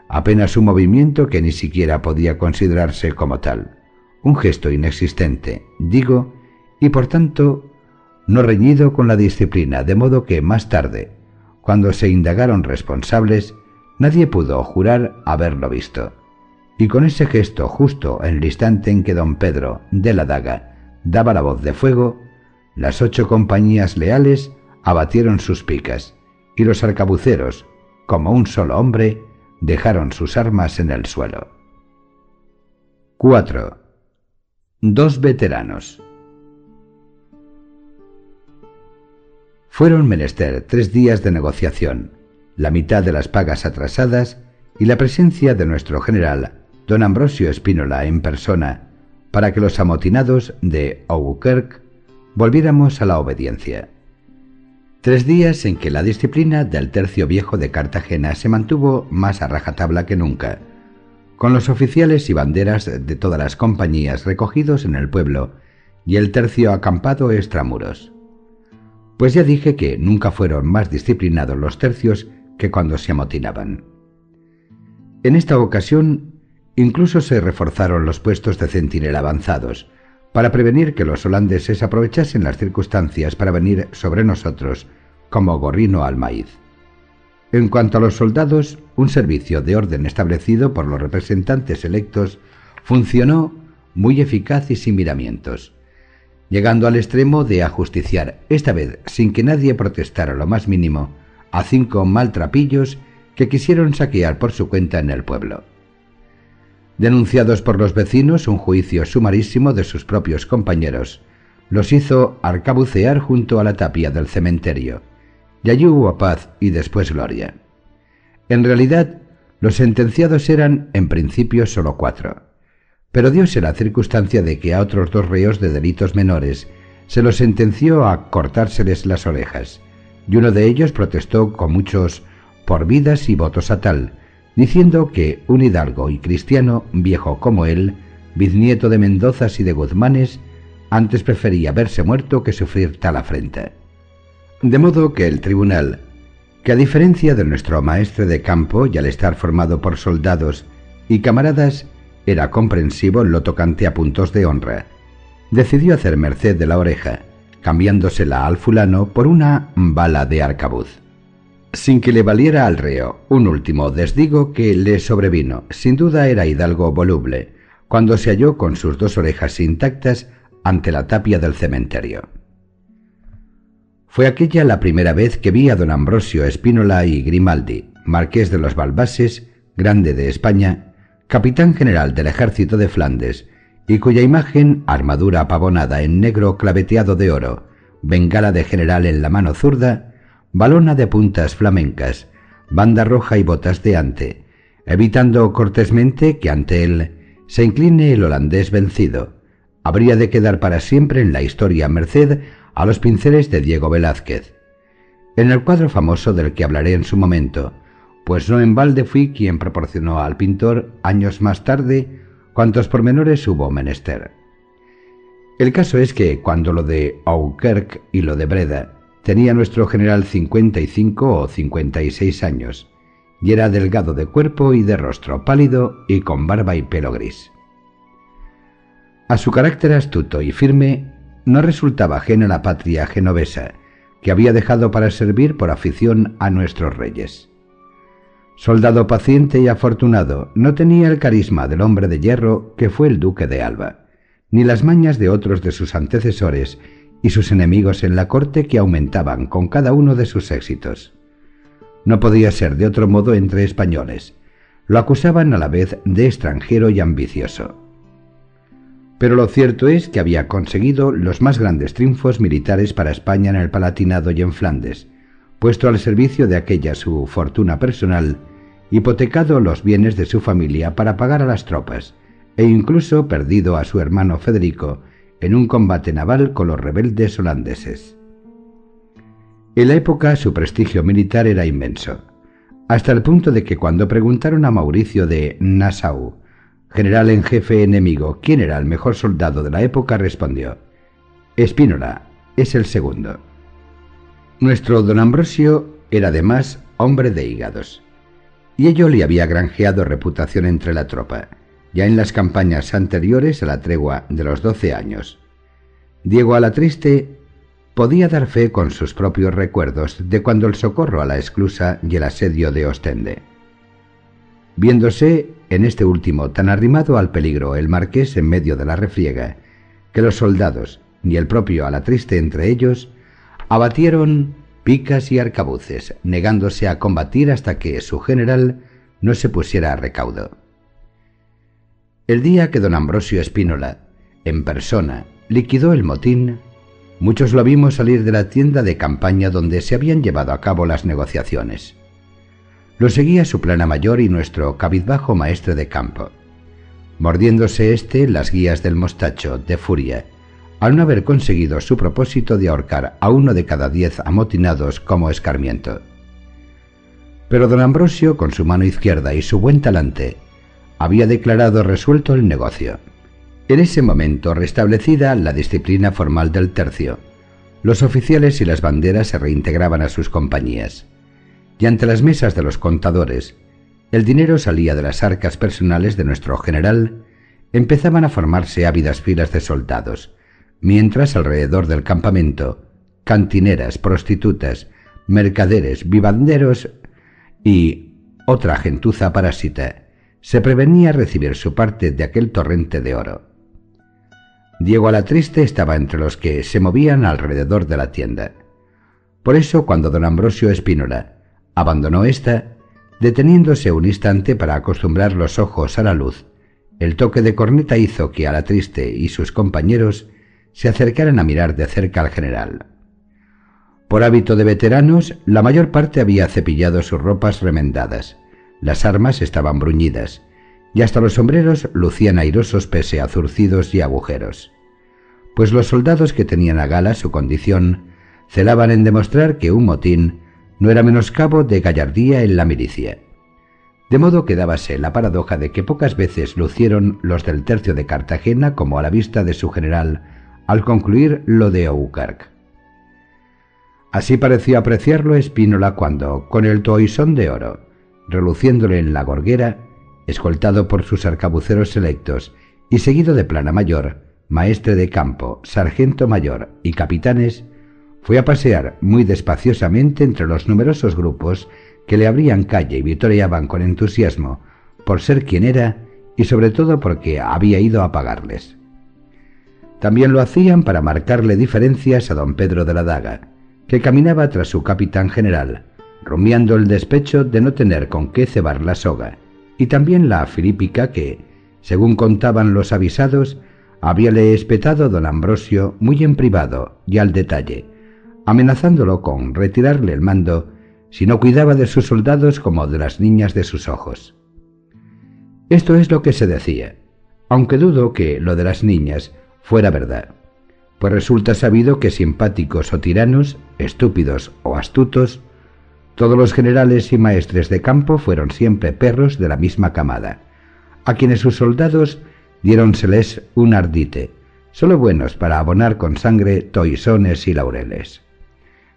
[SPEAKER 1] apenas un movimiento que ni siquiera podía considerarse como tal, un gesto inexistente, digo, y por tanto no reñido con la disciplina, de modo que más tarde, cuando se indagaron responsables, nadie pudo jurar haberlo visto. Y con ese gesto justo en el instante en que don Pedro, de la daga, daba la voz de fuego, las ocho compañías leales abatieron sus picas, y los arcabuceros, como un solo hombre, dejaron sus armas en el suelo. 4. Dos veteranos. Fueron menester tres días de negociación, la mitad de las pagas atrasadas y la presencia de nuestro general, don Ambrosio Espínola, en persona, para que los amotinados de Auquerque volviéramos a la obediencia. Tres días en que la disciplina del tercio viejo de Cartagena se mantuvo más a rajatabla que nunca, con los oficiales y banderas de todas las compañías recogidos en el pueblo y el tercio acampado extramuros. Pues ya dije que nunca fueron más disciplinados los tercios que cuando se amotinaban. En esta ocasión incluso se reforzaron los puestos de centinela avanzados, para prevenir que los holandeses aprovechasen las circunstancias para venir sobre nosotros como gorrino al maíz. En cuanto a los soldados, un servicio de orden establecido por los representantes electos funcionó muy eficaz y sin miramientos, llegando al extremo de ajusticiar, esta vez sin que nadie protestara lo más mínimo, a cinco maltrapillos que quisieron saquear por su cuenta en el pueblo denunciados por los vecinos un juicio sumarísimo de sus propios compañeros, los hizo arcabucear junto a la tapia del cementerio, y allí hubo paz y después gloria. En realidad, los sentenciados eran en principio solo cuatro, pero diose la circunstancia de que a otros dos reos de delitos menores se los sentenció a cortárseles las orejas, y uno de ellos protestó con muchos por vidas y votos a tal, diciendo que un hidalgo y cristiano viejo como él, biznieto de Mendozas y de Guzmanes, antes prefería verse muerto que sufrir tal afrenta. De modo que el tribunal, que a diferencia de nuestro maestre de campo y al estar formado por soldados y camaradas, era comprensivo en lo tocante a puntos de honra, decidió hacer merced de la oreja, cambiándosela al fulano por una bala de arcabuz sin que le valiera al reo un último desdigo que le sobrevino. Sin duda era hidalgo voluble, cuando se halló con sus dos orejas intactas ante la tapia del cementerio. Fue aquella la primera vez que vi a don Ambrosio Espínola y Grimaldi, marqués de los Balbases, grande de España, capitán general del ejército de Flandes, y cuya imagen, armadura apavonada en negro claveteado de oro, bengala de general en la mano zurda, balona de puntas flamencas, banda roja y botas de ante, evitando cortésmente que ante él se incline el holandés vencido. Habría de quedar para siempre en la historia merced a los pinceles de Diego Velázquez. En el cuadro famoso del que hablaré en su momento, pues no en balde fui quien proporcionó al pintor años más tarde cuantos pormenores hubo menester. El caso es que cuando lo de Aukerk y lo de Breda Tenía nuestro general 55 o 56 años, y era delgado de cuerpo y de rostro pálido y con barba y pelo gris. A su carácter astuto y firme no resultaba ajena la patria genovesa, que había dejado para servir por afición a nuestros reyes. Soldado paciente y afortunado, no tenía el carisma del hombre de hierro que fue el duque de Alba, ni las mañas de otros de sus antecesores y sus enemigos en la corte que aumentaban con cada uno de sus éxitos. No podía ser de otro modo entre españoles. Lo acusaban a la vez de extranjero y ambicioso. Pero lo cierto es que había conseguido los más grandes triunfos militares para España en el Palatinado y en Flandes, puesto al servicio de aquella su fortuna personal, hipotecado los bienes de su familia para pagar a las tropas, e incluso perdido a su hermano Federico en un combate naval con los rebeldes holandeses. En la época su prestigio militar era inmenso, hasta el punto de que cuando preguntaron a Mauricio de Nassau, general en jefe enemigo, quién era el mejor soldado de la época, respondió, Espínola es el segundo. Nuestro don Ambrosio era además hombre de hígados, y ello le había granjeado reputación entre la tropa, ya en las campañas anteriores a la tregua de los doce años. Diego Alatriste podía dar fe con sus propios recuerdos de cuando el socorro a la esclusa y el asedio de Ostende. Viéndose en este último tan arrimado al peligro el marqués en medio de la refriega, que los soldados, y el propio Alatriste entre ellos, abatieron picas y arcabuces, negándose a combatir hasta que su general no se pusiera a recaudo. El día que don Ambrosio Espínola, en persona, liquidó el motín, muchos lo vimos salir de la tienda de campaña donde se habían llevado a cabo las negociaciones. Lo seguía su plana mayor y nuestro cabizbajo maestre de campo, mordiéndose éste las guías del mostacho de furia, al no haber conseguido su propósito de ahorcar a uno de cada diez amotinados como escarmiento. Pero don Ambrosio, con su mano izquierda y su buen talante, había declarado resuelto el negocio. En ese momento, restablecida la disciplina formal del tercio, los oficiales y las banderas se reintegraban a sus compañías, y ante las mesas de los contadores, el dinero salía de las arcas personales de nuestro general, empezaban a formarse ávidas filas de soldados, mientras alrededor del campamento, cantineras, prostitutas, mercaderes, vivanderos y otra gentuza parásita se prevenía recibir su parte de aquel torrente de oro. Diego Alatriste estaba entre los que se movían alrededor de la tienda. Por eso, cuando don Ambrosio Espínola abandonó esta, deteniéndose un instante para acostumbrar los ojos a la luz, el toque de corneta hizo que Alatriste y sus compañeros se acercaran a mirar de cerca al general. Por hábito de veteranos, la mayor parte había cepillado sus ropas remendadas, las armas estaban bruñidas, y hasta los sombreros lucían airosos pese a zurcidos y agujeros, pues los soldados que tenían a gala su condición celaban en demostrar que un motín no era menoscabo de gallardía en la milicia. De modo que dábase la paradoja de que pocas veces lucieron los del tercio de Cartagena como a la vista de su general al concluir lo de Aucarc. Así pareció apreciarlo Espínola cuando, con el toisón de oro, reluciéndole en la gorguera, escoltado por sus arcabuceros selectos y seguido de plana mayor, maestre de campo, sargento mayor y capitanes, fue a pasear muy despaciosamente entre los numerosos grupos que le abrían calle y vitoreaban con entusiasmo por ser quien era y sobre todo porque había ido a pagarles. También lo hacían para marcarle diferencias a don Pedro de la Daga, que caminaba tras su capitán general, rumiando el despecho de no tener con qué cebar la soga, y también la filípica que, según contaban los avisados, habíale espetado don Ambrosio muy en privado y al detalle, amenazándolo con retirarle el mando si no cuidaba de sus soldados como de las niñas de sus ojos. Esto es lo que se decía, aunque dudo que lo de las niñas fuera verdad, pues resulta sabido que simpáticos o tiranos, estúpidos o astutos, todos los generales y maestres de campo fueron siempre perros de la misma camada, a quienes sus soldados diéronseles un ardite, solo buenos para abonar con sangre toisones y laureles.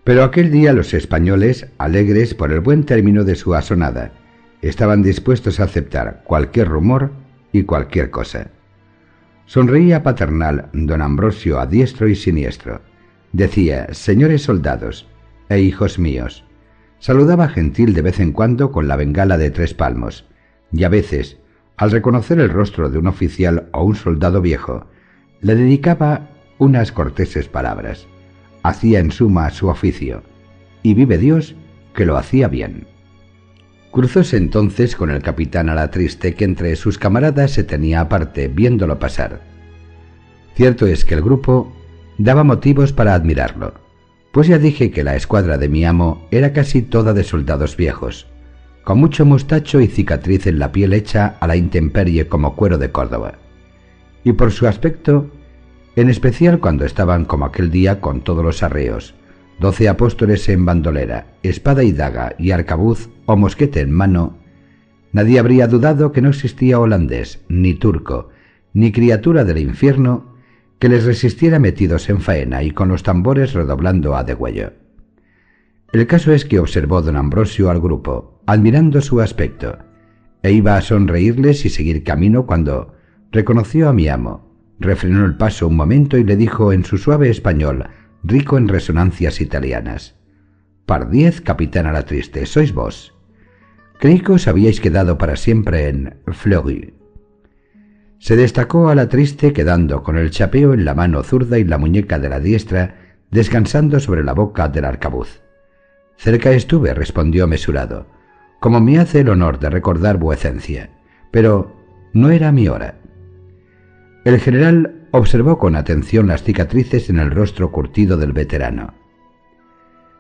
[SPEAKER 1] Pero aquel día los españoles, alegres por el buen término de su asonada, estaban dispuestos a aceptar cualquier rumor y cualquier cosa. Sonreía paternal don Ambrosio a diestro y siniestro. Decía, señores soldados e hijos míos, Saludaba gentil de vez en cuando con la bengala de tres palmos, y a veces, al reconocer el rostro de un oficial o un soldado viejo, le dedicaba unas corteses palabras. Hacía en suma su oficio, y vive Dios que lo hacía bien. Cruzóse entonces con el capitán a la triste que entre sus camaradas se tenía aparte viéndolo pasar. Cierto es que el grupo daba motivos para admirarlo pues ya dije que la escuadra de mi amo era casi toda de soldados viejos, con mucho mostacho y cicatriz en la piel hecha a la intemperie como cuero de Córdoba. y por su aspecto, en especial cuando estaban como aquel día con todos los arreos, doce apóstoles en bandolera, espada y daga y arcabuz o mosquete en mano, nadie habría dudado que no existía holandés, ni turco, ni criatura del infierno que les resistiera metidos en faena y con los tambores redoblando a degüello. El caso es que observó don Ambrosio al grupo, admirando su aspecto, e iba a sonreírles y seguir camino cuando reconoció a mi amo, refrenó el paso un momento y le dijo en su suave español, rico en resonancias italianas, Pardiez, capitán a la triste, sois vos. Creí que os habíais quedado para siempre en Fleury. Se destacó a la triste quedando con el chapeo en la mano zurda y la muñeca de la diestra descansando sobre la boca del arcabuz. Cerca estuve, respondió mesurado, como me hace el honor de recordar vuecencia, pero no era mi hora. El general observó con atención las cicatrices en el rostro curtido del veterano.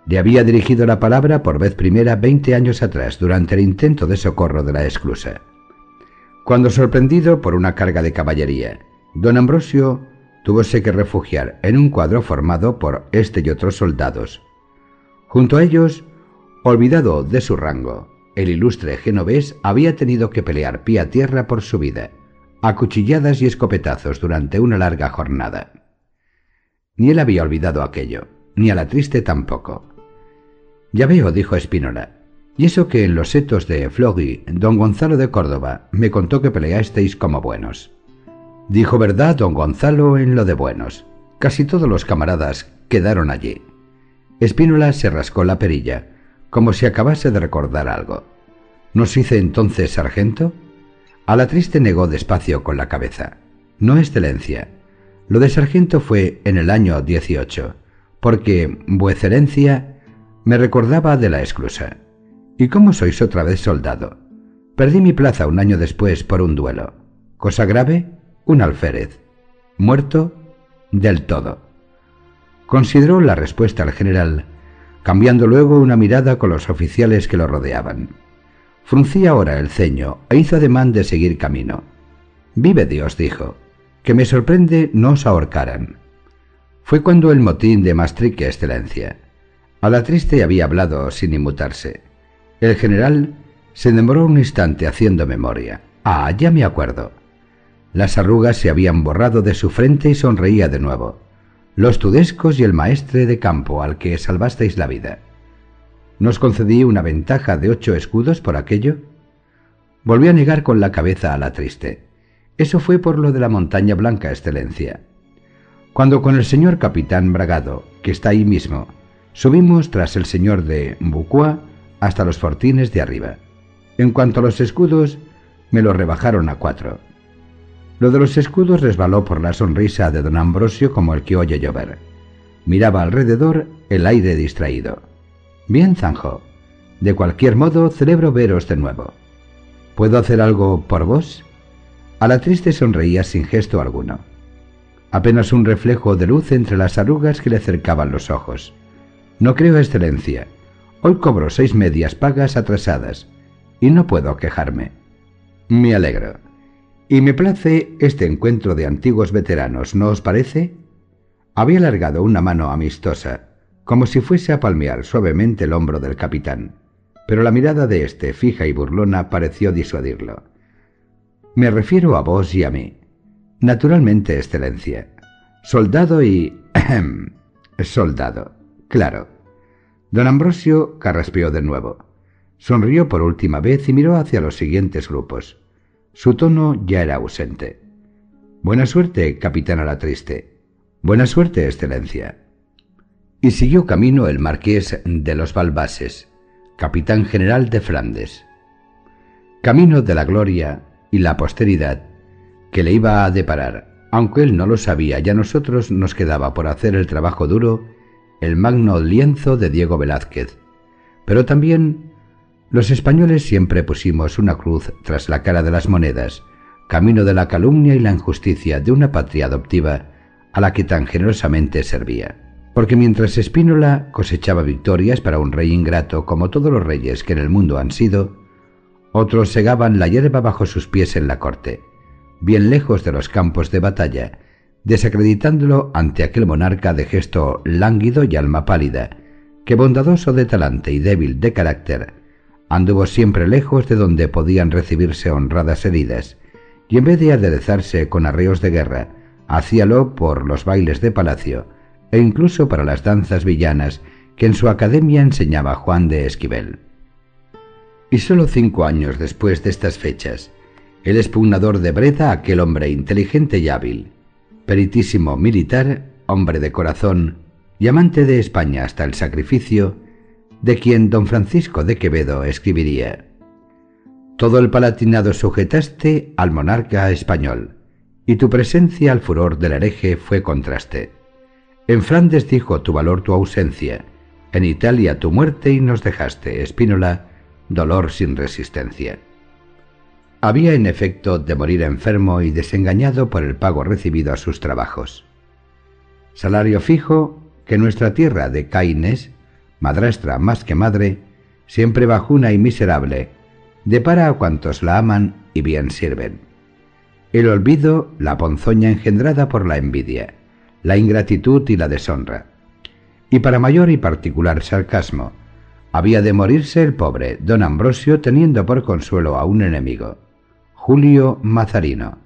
[SPEAKER 1] Le había dirigido la palabra por vez primera veinte años atrás, durante el intento de socorro de la esclusa. Cuando sorprendido por una carga de caballería, don Ambrosio tuvose que refugiar en un cuadro formado por este y otros soldados. Junto a ellos, olvidado de su rango, el ilustre genovés había tenido que pelear pie a tierra por su vida a cuchilladas y escopetazos durante una larga jornada. Ni él había olvidado aquello, ni a la triste tampoco. Ya veo, dijo Espínola, y eso que en los setos de Flogui, don Gonzalo de Córdoba me contó que peleasteis como buenos. Dijo verdad don Gonzalo en lo de buenos. Casi todos los camaradas quedaron allí. Espínola se rascó la perilla, como si acabase de recordar algo. ¿Nos hice entonces sargento? A la triste negó despacio con la cabeza. No, excelencia. Lo de sargento fue en el año 18, porque vuecerencia me recordaba de la exclusa. ¿Y cómo sois otra vez soldado? Perdí mi plaza un año después por un duelo. ¿Cosa grave? Un alférez. ¿Muerto? Del todo. Consideró la respuesta al general, cambiando luego una mirada con los oficiales que lo rodeaban. Fruncía ahora el ceño e hizo ademán de seguir camino. Vive Dios, dijo, que me sorprende no os ahorcaran. Fue cuando el motín de Maastricht, excelencia. A la triste había hablado sin inmutarse. El general se demoró un instante haciendo memoria. Ah, ya me acuerdo. Las arrugas se habían borrado de su frente y sonreía de nuevo. Los tudescos y el maestre de campo al que salvasteis la vida. ¿Nos concedí una ventaja de ocho escudos por aquello? Volvió a negar con la cabeza a la triste. Eso fue por lo de la montaña blanca, excelencia. Cuando con el señor capitán Bragado, que está ahí mismo, subimos tras el señor de Bucua hasta los fortines de arriba. En cuanto a los escudos, me los rebajaron a cuatro. Lo de los escudos resbaló por la sonrisa de don Ambrosio como el que oye llover. Miraba alrededor el aire distraído. Bien, Zanjo. De cualquier modo, celebro veros de nuevo. ¿Puedo hacer algo por vos? A la triste sonreía sin gesto alguno. Apenas un reflejo de luz entre las arrugas que le cercaban los ojos. No creo, excelencia. Hoy cobro seis medias pagas atrasadas y no puedo quejarme. Me alegro. Y me place este encuentro de antiguos veteranos, ¿no os parece? Había alargado una mano amistosa como si fuese a palmear suavemente el hombro del capitán, pero la mirada de éste, fija y burlona, pareció disuadirlo. Me refiero a vos y a mí. Naturalmente, excelencia. Soldado y... *clears throat* soldado. Claro. Don Ambrosio carraspeó de nuevo. Sonrió por última vez y miró hacia los siguientes grupos. Su tono ya era ausente. Buena suerte, capitán a la triste. Buena suerte, excelencia y siguió camino el marqués de los Balbases, capitán general de Flandes. Camino de la gloria y la posteridad que le iba a deparar, aunque él no lo sabía y a nosotros nos quedaba por hacer el trabajo duro, el magno lienzo de Diego Velázquez. Pero también los españoles siempre pusimos una cruz tras la cara de las monedas, camino de la calumnia y la injusticia de una patria adoptiva a la que tan generosamente servía porque mientras Espínola cosechaba victorias para un rey ingrato como todos los reyes que en el mundo han sido, otros segaban la hierba bajo sus pies en la corte, bien lejos de los campos de batalla, desacreditándolo ante aquel monarca de gesto lánguido y alma pálida, que bondadoso de talante y débil de carácter, anduvo siempre lejos de donde podían recibirse honradas heridas, y en vez de aderezarse con arreos de guerra, hacíalo por los bailes de palacio, e incluso para las danzas villanas que en su academia enseñaba Juan de Esquivel. Y sólo cinco años después de estas fechas, el expugnador de Breda, aquel hombre inteligente y hábil, peritísimo militar, hombre de corazón y amante de España hasta el sacrificio, de quien don Francisco de Quevedo escribiría Todo el palatinado sujetaste al monarca español, y tu presencia al furor del hereje fue contraste. En Flandes dijo tu valor tu ausencia, en Italia tu muerte y nos dejaste, Espínola, dolor sin resistencia. Había en efecto de morir enfermo y desengañado por el pago recibido a sus trabajos. Salario fijo que nuestra tierra de Caines, madrastra más que madre, siempre bajuna y miserable, depara a cuantos la aman y bien sirven. El olvido, la ponzoña engendrada por la envidia, la ingratitud y la deshonra. Y para mayor y particular sarcasmo, había de morirse el pobre don Ambrosio teniendo por consuelo a un enemigo. Julio Mazarino,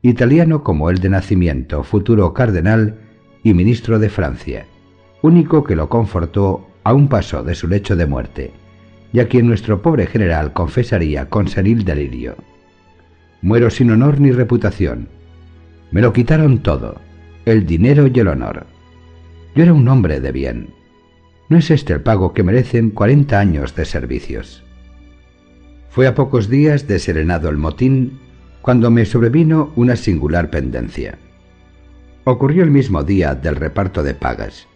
[SPEAKER 1] italiano como él de nacimiento, futuro cardenal y ministro de Francia, único que lo confortó a un paso de su lecho de muerte, y a quien nuestro pobre general confesaría con senil delirio. Muero sin honor ni reputación. Me lo quitaron todo, el dinero y el honor. Yo era un hombre de bien. ¿No es este el pago que merecen cuarenta años de servicios? Fue a pocos días de serenado el motín cuando me sobrevino una singular pendencia. Ocurrió el mismo día del reparto de pagas,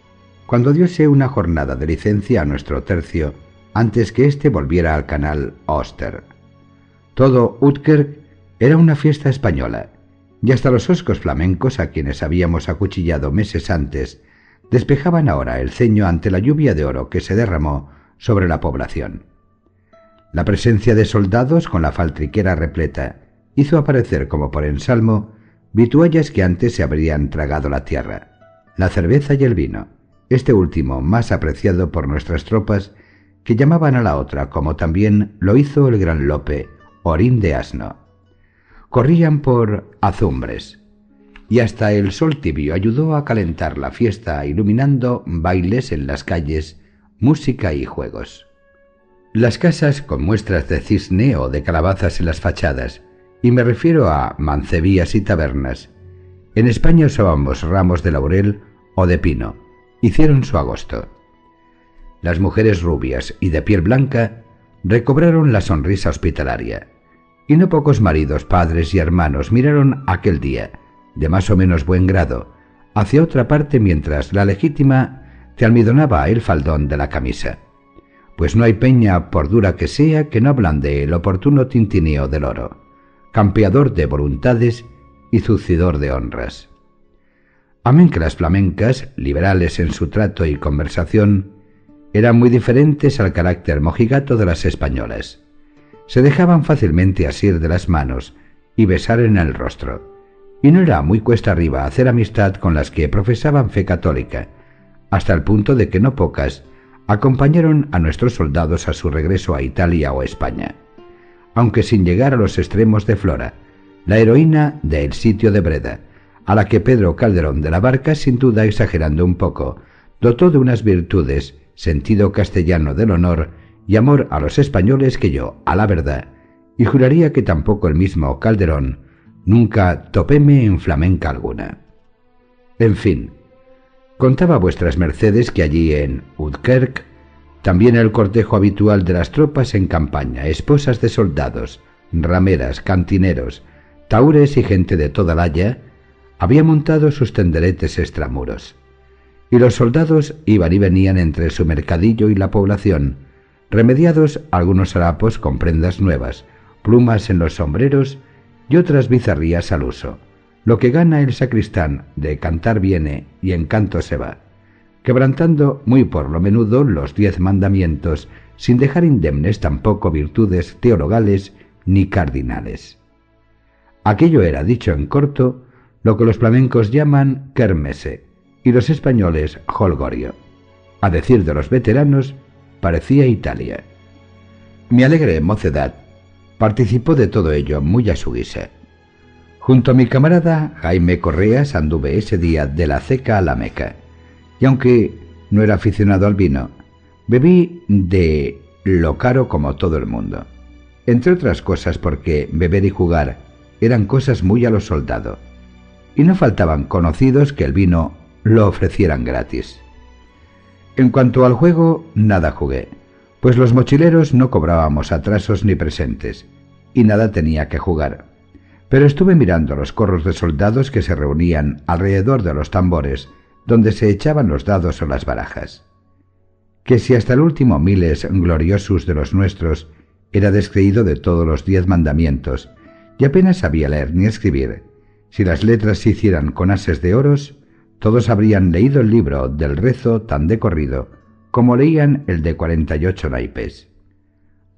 [SPEAKER 1] cuando diese una jornada de licencia a nuestro tercio antes que éste volviera al canal Oster. Todo Utker era una fiesta española, y hasta los oscos flamencos a quienes habíamos acuchillado meses antes despejaban ahora el ceño ante la lluvia de oro que se derramó sobre la población. La presencia de soldados con la faltriquera repleta hizo aparecer como por ensalmo vituallas que antes se habrían tragado la tierra, la cerveza y el vino, este último más apreciado por nuestras tropas que llamaban a la otra como también lo hizo el gran Lope, orín de asno. Corrían por azumbres, y hasta el sol tibio ayudó a calentar la fiesta iluminando bailes en las calles, música y juegos. Las casas con muestras de cisne o de calabazas en las fachadas, y me refiero a mancebías y tabernas. En España usábamos ramos de laurel o de pino. Hicieron su agosto. Las mujeres rubias y de piel blanca recobraron la sonrisa hospitalaria, y no pocos maridos, padres y hermanos miraron aquel día, de más o menos buen grado, hacia otra parte mientras la legítima te almidonaba el faldón de la camisa pues no hay peña, por dura que sea, que no ablande el oportuno tintineo del oro, campeador de voluntades y zucidor de honras. Amén que las flamencas, liberales en su trato y conversación, eran muy diferentes al carácter mojigato de las españolas. Se dejaban fácilmente asir de las manos y besar en el rostro, y no era muy cuesta arriba hacer amistad con las que profesaban fe católica, hasta el punto de que no pocas acompañaron a nuestros soldados a su regreso a Italia o España, aunque sin llegar a los extremos de Flora, la heroína del sitio de Breda, a la que Pedro Calderón de la Barca, sin duda exagerando un poco, dotó de unas virtudes, sentido castellano del honor y amor a los españoles que yo, a la verdad, y juraría que tampoco el mismo Calderón, nunca topéme en flamenca alguna. En fin, Contaba vuestras mercedes que allí en Udkerk también el cortejo habitual de las tropas en campaña, esposas de soldados, rameras, cantineros, taures y gente de toda la haya, había montado sus tenderetes extramuros. Y los soldados iban y venían entre su mercadillo y la población, remediados algunos harapos con prendas nuevas, plumas en los sombreros y otras bizarrías al uso lo que gana el sacristán de cantar viene y en canto se va, quebrantando muy por lo menudo los diez mandamientos, sin dejar indemnes tampoco virtudes teologales ni cardinales. Aquello era, dicho en corto, lo que los flamencos llaman kermese y los españoles holgorio. A decir de los veteranos, parecía Italia. Mi alegre mocedad participó de todo ello muy a su guisa. Junto a mi camarada Jaime Correas anduve ese día de la ceca a la meca, y aunque no era aficionado al vino, bebí de lo caro como todo el mundo. Entre otras cosas porque beber y jugar eran cosas muy a los soldados, y no faltaban conocidos que el vino lo ofrecieran gratis. En cuanto al juego, nada jugué, pues los mochileros no cobrábamos atrasos ni presentes, y nada tenía que jugar. Pero estuve mirando los corros de soldados que se reunían alrededor de los tambores, donde se echaban los dados o las barajas. Que si hasta el último miles gloriosus de los nuestros era descreído de todos los diez mandamientos, y apenas sabía leer ni escribir, si las letras se hicieran con ases de oros, todos habrían leído el libro del rezo tan de corrido como leían el de cuarenta y ocho naipes.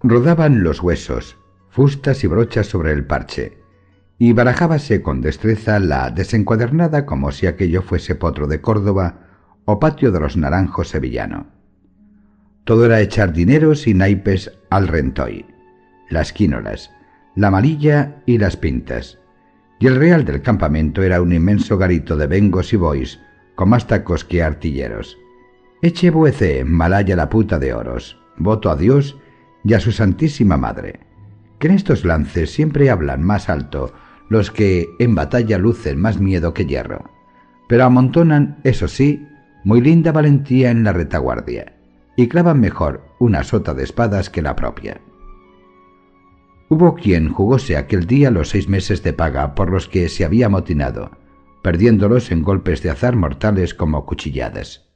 [SPEAKER 1] Rodaban los huesos, fustas y brochas sobre el parche, y barajábase con destreza la desencuadernada como si aquello fuese potro de Córdoba o patio de los naranjos sevillano. Todo era echar dineros y naipes al rentoy, las quínolas, la malilla y las pintas, y el real del campamento era un inmenso garito de bengos y bois, con más tacos que artilleros. Eche buece, malaya la puta de oros, voto a Dios y a su Santísima Madre, que en estos lances siempre hablan más alto los que en batalla lucen más miedo que hierro, pero amontonan, eso sí, muy linda valentía en la retaguardia, y clavan mejor una sota de espadas que la propia. Hubo quien jugóse aquel día los seis meses de paga por los que se había amotinado, perdiéndolos en golpes de azar mortales como cuchilladas,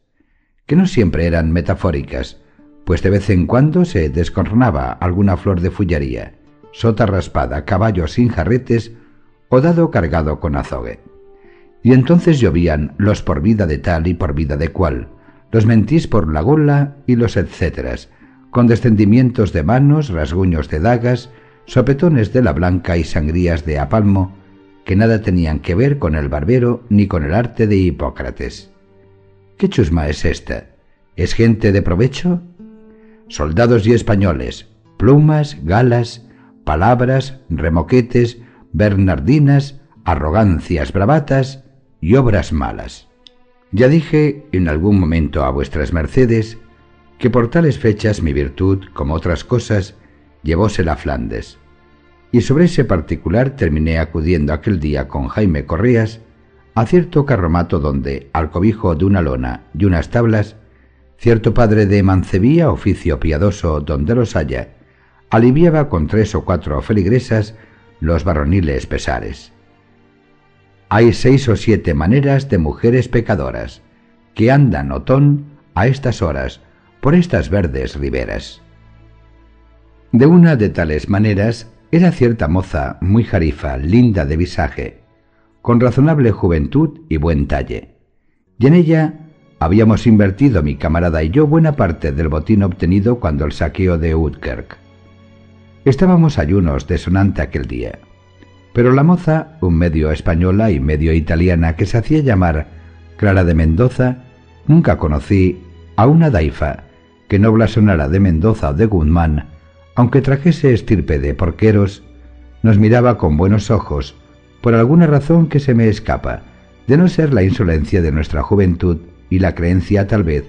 [SPEAKER 1] que no siempre eran metafóricas, pues de vez en cuando se descornaba alguna flor de fullaría, sota raspada, caballo sin jarretes o dado cargado con azogue. Y entonces llovían los por vida de tal y por vida de cual, los mentís por la gola y los etcéteras, con descendimientos de manos, rasguños de dagas, sopetones de la blanca y sangrías de apalmo, que nada tenían que ver con el barbero ni con el arte de Hipócrates. ¿Qué chusma es esta? ¿Es gente de provecho? Soldados y españoles, plumas, galas, palabras, remoquetes, bernardinas, arrogancias bravatas y obras malas. Ya dije en algún momento a vuestras mercedes que por tales fechas mi virtud, como otras cosas, llevósela a Flandes. Y sobre ese particular terminé acudiendo aquel día con Jaime Correas a cierto carromato donde, al cobijo de una lona y unas tablas, cierto padre de mancebía, oficio piadoso donde los haya, aliviaba con tres o cuatro feligresas los varoniles pesares. Hay seis o siete maneras de mujeres pecadoras que andan otón a estas horas por estas verdes riberas. De una de tales maneras era cierta moza muy jarifa, linda de visaje, con razonable juventud y buen talle, y en ella habíamos invertido mi camarada y yo buena parte del botín obtenido cuando el saqueo de Udkirk. Estábamos ayunos de sonante aquel día, pero la moza, un medio española y medio italiana que se hacía llamar Clara de Mendoza, nunca conocí a una daifa que no blasonara de Mendoza o de Guzmán aunque trajese estirpe de porqueros, nos miraba con buenos ojos, por alguna razón que se me escapa, de no ser la insolencia de nuestra juventud y la creencia tal vez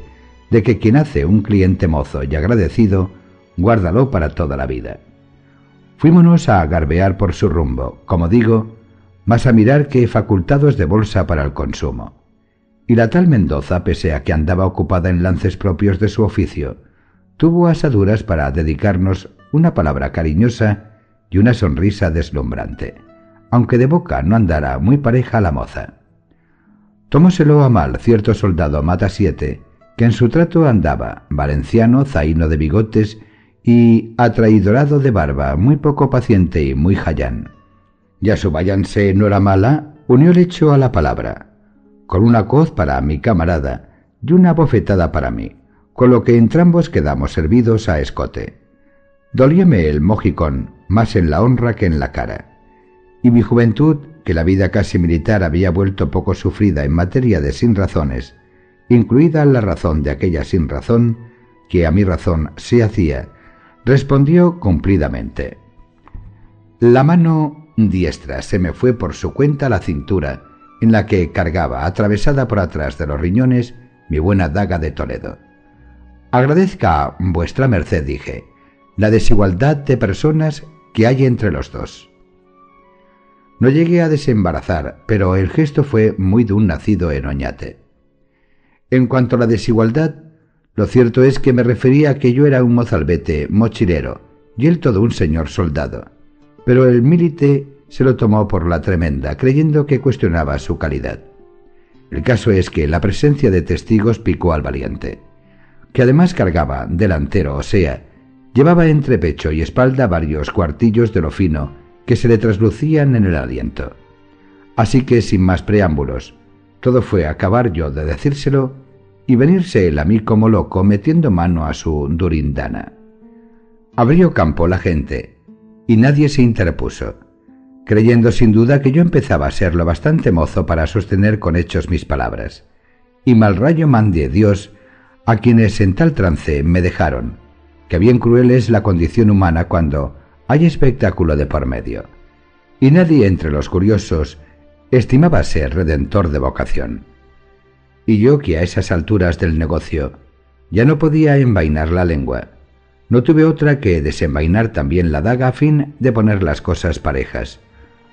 [SPEAKER 1] de que quien hace un cliente mozo y agradecido, guárdalo para toda la vida. Fuímonos a garbear por su rumbo, como digo, más a mirar que facultados de bolsa para el consumo. Y la tal Mendoza, pese a que andaba ocupada en lances propios de su oficio, tuvo asaduras para dedicarnos una palabra cariñosa y una sonrisa deslumbrante, aunque de boca no andara muy pareja la moza. Tómoselo a mal cierto soldado mata siete, que en su trato andaba, valenciano, zaino de bigotes y atraidorado de barba, muy poco paciente y muy jayán. Ya su váyanse no era mala, unió el hecho a la palabra, con una coz para mi camarada y una bofetada para mí con lo que entrambos quedamos servidos a escote. Dolíeme el mojicón, más en la honra que en la cara. y mi juventud, que la vida casi militar había vuelto poco sufrida en materia de sinrazones, incluida la razón de aquella sinrazón, que a mi razón se hacía, respondió cumplidamente. La mano diestra se me fue por su cuenta a la cintura, en la que cargaba, atravesada por atrás de los riñones, mi buena daga de Toledo. Agradezca a vuestra merced, dije, la desigualdad de personas que hay entre los dos. No llegué a desembarazar, pero el gesto fue muy de un nacido en Oñate. En cuanto a la desigualdad, lo cierto es que me refería a que yo era un mozalbete, mochilero, y él todo un señor soldado. Pero el milite se lo tomó por la tremenda, creyendo que cuestionaba su calidad. El caso es que la presencia de testigos picó al valiente, que además cargaba delantero, o sea, llevaba entre pecho y espalda varios cuartillos de lo fino que se le traslucían en el aliento. Así que, sin más preámbulos, todo fue acabar yo de decírselo y venirse él a mí como loco metiendo mano a su durindana. Abrió campo la gente y nadie se interpuso creyendo sin duda que yo empezaba a ser lo bastante mozo para sostener con hechos mis palabras. Y mal rayo mandé Dios a quienes en tal trance me dejaron, que bien cruel es la condición humana cuando hay espectáculo de por medio. Y nadie entre los curiosos estimaba ser redentor de vocación. Y yo que a esas alturas del negocio ya no podía envainar la lengua, no tuve otra que desenvainar también la daga a fin de poner las cosas parejas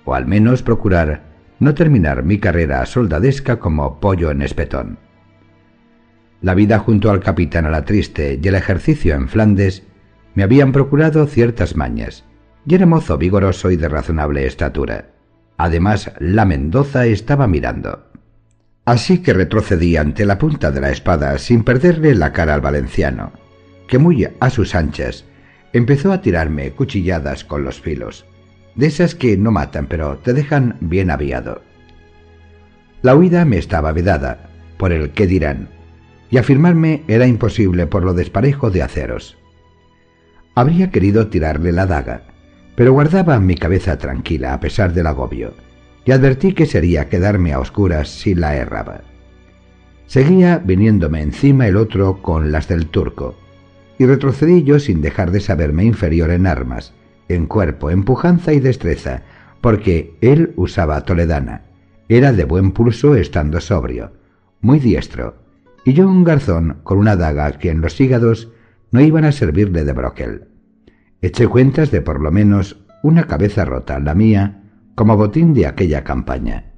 [SPEAKER 1] o al menos procurar no terminar mi carrera soldadesca como pollo en espetón. La vida junto al capitán a la triste y el ejercicio en Flandes me habían procurado ciertas mañas, y era mozo vigoroso y de razonable estatura. Además, la Mendoza estaba mirando. Así que retrocedí ante la punta de la espada sin perderle la cara al valenciano, que muy a sus anchas empezó a tirarme cuchilladas con los filos de esas que no matan pero te dejan bien aviado. La huida me estaba vedada, por el que dirán, y afirmarme era imposible por lo desparejo de aceros. Habría querido tirarle la daga, pero guardaba mi cabeza tranquila a pesar del agobio, y advertí que sería quedarme a oscuras si la erraba. Seguía viniéndome encima el otro con las del turco, y retrocedí yo sin dejar de saberme inferior en armas, en cuerpo, empujanza y destreza, porque él usaba toledana. Era de buen pulso estando sobrio, muy diestro, y yo un garzón con una daga que en los hígados no iban a servirle de broquel. Eché cuentas de por lo menos una cabeza rota, la mía, como botín de aquella campaña.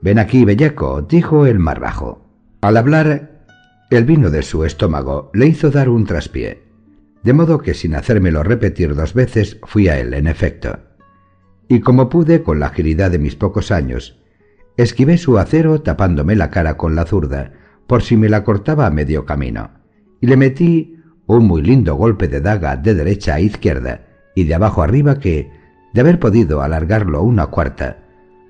[SPEAKER 1] Ven aquí, bellaco, dijo el marrajo. Al hablar, el vino de su estómago le hizo dar un traspié de modo que sin hacérmelo repetir dos veces fui a él, en efecto. Y como pude, con la agilidad de mis pocos años, esquivé su acero tapándome la cara con la zurda, por si me la cortaba a medio camino, y le metí un muy lindo golpe de daga de derecha a izquierda y de abajo arriba que, de haber podido alargarlo una cuarta,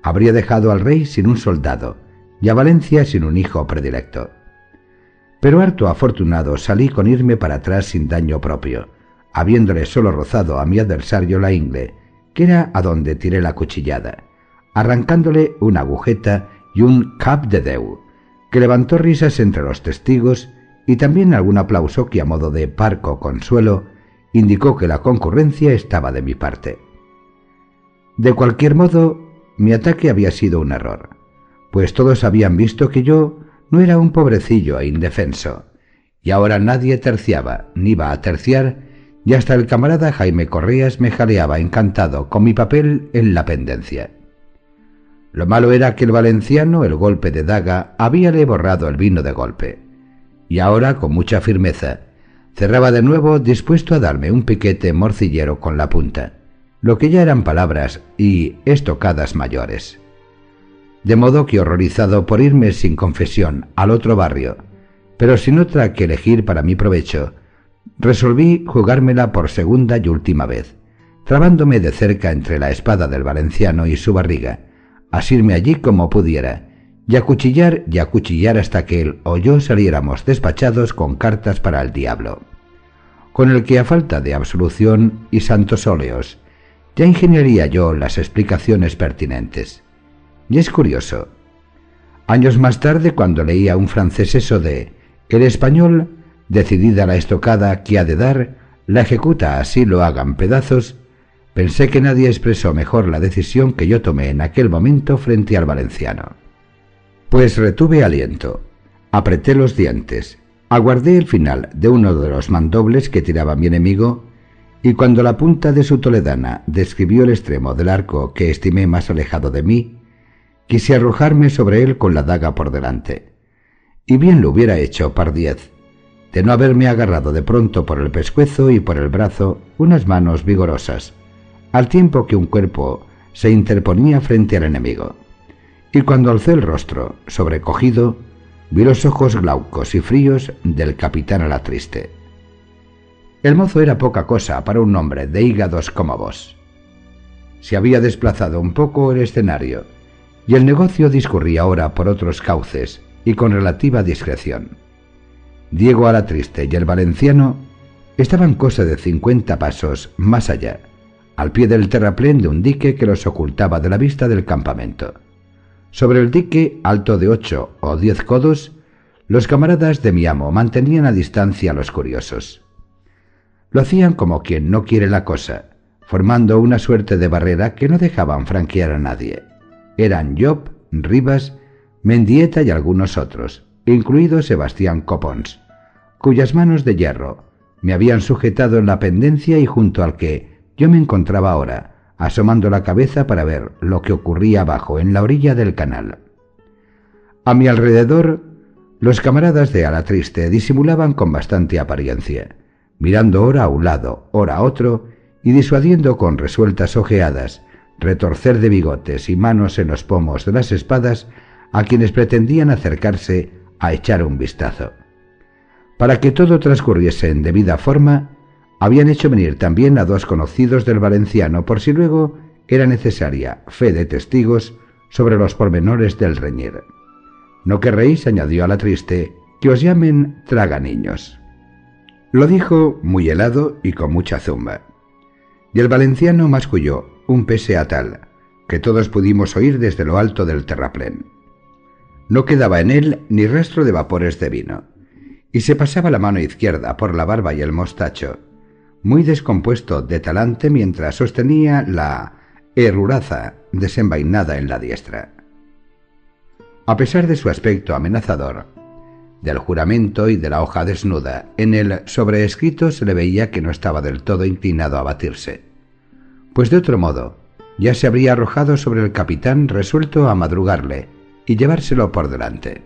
[SPEAKER 1] habría dejado al rey sin un soldado y a Valencia sin un hijo predilecto pero harto afortunado salí con irme para atrás sin daño propio, habiéndole solo rozado a mi adversario la ingle, que era a donde tiré la cuchillada, arrancándole una agujeta y un cap de deu, que levantó risas entre los testigos y también algún aplauso que a modo de parco consuelo indicó que la concurrencia estaba de mi parte. De cualquier modo, mi ataque había sido un error, pues todos habían visto que yo no era un pobrecillo e indefenso, y ahora nadie terciaba, ni va a terciar, y hasta el camarada Jaime Correas me jaleaba encantado con mi papel en la pendencia. Lo malo era que el valenciano, el golpe de daga, habíale borrado el vino de golpe, y ahora, con mucha firmeza, cerraba de nuevo dispuesto a darme un piquete morcillero con la punta, lo que ya eran palabras y estocadas mayores. De modo que horrorizado por irme sin confesión al otro barrio, pero sin otra que elegir para mi provecho, resolví jugármela por segunda y última vez, trabándome de cerca entre la espada del valenciano y su barriga, asirme allí como pudiera, y acuchillar y acuchillar hasta que él o yo saliéramos despachados con cartas para el diablo, con el que a falta de absolución y santos óleos, ya ingeniaría yo las explicaciones pertinentes. Y es curioso. Años más tarde, cuando leía un francés eso de el español, decidida la estocada que ha de dar, la ejecuta así lo hagan pedazos, pensé que nadie expresó mejor la decisión que yo tomé en aquel momento frente al valenciano. Pues retuve aliento, apreté los dientes, aguardé el final de uno de los mandobles que tiraba mi enemigo, y cuando la punta de su toledana describió el extremo del arco que estimé más alejado de mí, quise arrojarme sobre él con la daga por delante. Y bien lo hubiera hecho, pardiez, de no haberme agarrado de pronto por el pescuezo y por el brazo unas manos vigorosas, al tiempo que un cuerpo se interponía frente al enemigo. Y cuando alcé el rostro, sobrecogido, vi los ojos glaucos y fríos del capitán a la triste. El mozo era poca cosa para un hombre de hígados como vos. Se había desplazado un poco el escenario, y el negocio discurría ahora por otros cauces y con relativa discreción. Diego Alatriste y el valenciano estaban cosa de cincuenta pasos más allá, al pie del terraplén de un dique que los ocultaba de la vista del campamento. Sobre el dique, alto de ocho o diez codos, los camaradas de mi amo mantenían a distancia a los curiosos. Lo hacían como quien no quiere la cosa, formando una suerte de barrera que no dejaban franquear a nadie. Eran Job, Rivas, Mendieta y algunos otros, incluido Sebastián Copons cuyas manos de hierro me habían sujetado en la pendencia y junto al que yo me encontraba ahora, asomando la cabeza para ver lo que ocurría abajo en la orilla del canal. A mi alrededor, los camaradas de Ala Triste disimulaban con bastante apariencia, mirando ora a un lado, ora a otro, y disuadiendo con resueltas ojeadas, retorcer de bigotes y manos en los pomos de las espadas a quienes pretendían acercarse a echar un vistazo. Para que todo transcurriese en debida forma, habían hecho venir también a dos conocidos del valenciano por si luego era necesaria fe de testigos sobre los pormenores del reñir. No querréis, añadió a la triste, que os llamen traga niños. Lo dijo muy helado y con mucha zumba. Y el valenciano masculló un pese a tal, que todos pudimos oír desde lo alto del terraplén. No quedaba en él ni rastro de vapores de vino y se pasaba la mano izquierda por la barba y el mostacho, muy descompuesto de talante mientras sostenía la herruraza desenvainada en la diestra. A pesar de su aspecto amenazador, del juramento y de la hoja desnuda, en el sobreescrito se le veía que no estaba del todo inclinado a batirse, pues de otro modo ya se habría arrojado sobre el capitán resuelto a madrugarle y llevárselo por delante.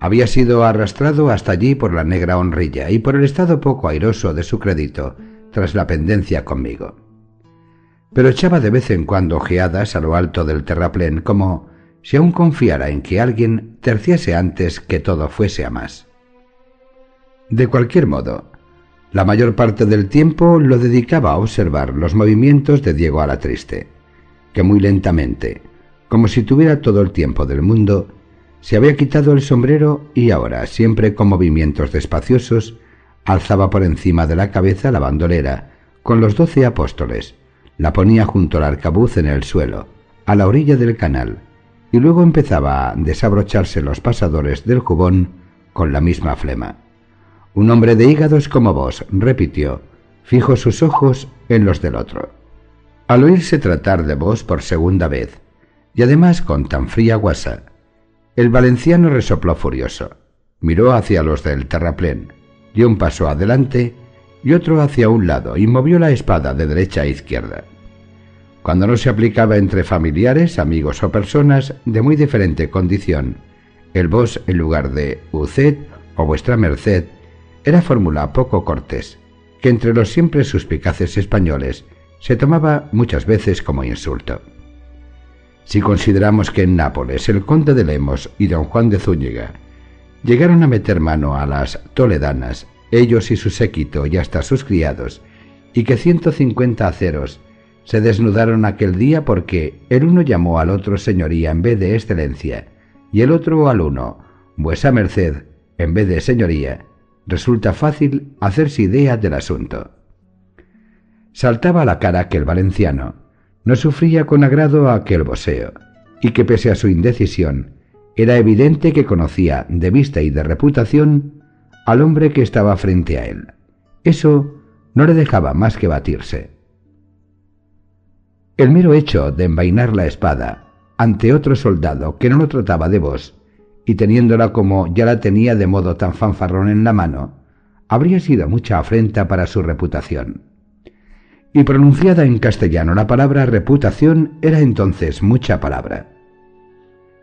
[SPEAKER 1] Había sido arrastrado hasta allí por la negra honrilla y por el estado poco airoso de su crédito tras la pendencia conmigo. Pero echaba de vez en cuando ojeadas a lo alto del terraplén como si aún confiara en que alguien terciase antes que todo fuese a más. De cualquier modo, la mayor parte del tiempo lo dedicaba a observar los movimientos de Diego Alatriste, que muy lentamente, como si tuviera todo el tiempo del mundo, se había quitado el sombrero y ahora, siempre con movimientos despaciosos, alzaba por encima de la cabeza la bandolera con los doce apóstoles, la ponía junto al arcabuz en el suelo, a la orilla del canal, y luego empezaba a desabrocharse los pasadores del jubón con la misma flema. Un hombre de hígados como vos, repitió, fijo sus ojos en los del otro. Al oírse tratar de vos por segunda vez, y además con tan fría guasa, el valenciano resopló furioso. Miró hacia los del terraplén, dio un paso adelante y otro hacia un lado y movió la espada de derecha a izquierda. Cuando no se aplicaba entre familiares, amigos o personas de muy diferente condición, el vos en lugar de usted o vuestra merced era fórmula poco cortés, que entre los siempre suspicaces españoles se tomaba muchas veces como insulto. Si consideramos que en Nápoles el conde de Lemos y don Juan de Zúñiga llegaron a meter mano a las toledanas, ellos y su séquito y hasta sus criados, y que ciento cincuenta aceros se desnudaron aquel día porque el uno llamó al otro señoría en vez de excelencia, y el otro al uno, vuesa merced, en vez de señoría, resulta fácil hacerse idea del asunto. saltaba a la cara que el valenciano no sufría con agrado aquel boseo, y que pese a su indecisión, era evidente que conocía de vista y de reputación al hombre que estaba frente a él. Eso no le dejaba más que batirse. El mero hecho de envainar la espada ante otro soldado que no lo trataba de vos, y teniéndola como ya la tenía de modo tan fanfarrón en la mano, habría sido mucha afrenta para su reputación. Y pronunciada en castellano la palabra reputación era entonces mucha palabra.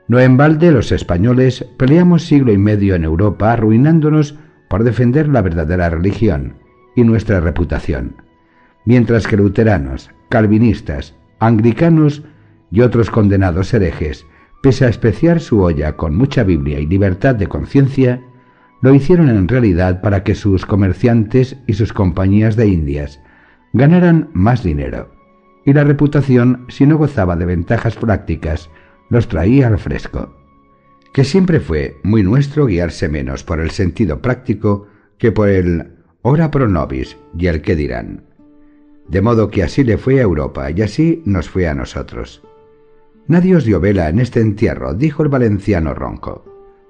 [SPEAKER 1] No en balde los españoles peleamos siglo y medio en Europa arruinándonos por defender la verdadera religión y nuestra reputación, mientras que luteranos, calvinistas, anglicanos y otros condenados herejes, pese a especiar su olla con mucha Biblia y libertad de conciencia, lo hicieron en realidad para que sus comerciantes y sus compañías de Indias ganaran más dinero, y la reputación, si no gozaba de ventajas prácticas, los traía al fresco. Que siempre fue muy nuestro guiarse menos por el sentido práctico que por el ora pro nobis y el que dirán. De modo que así le fue a Europa y así nos fue a nosotros. Nadie os dio vela en este entierro, dijo el valenciano ronco.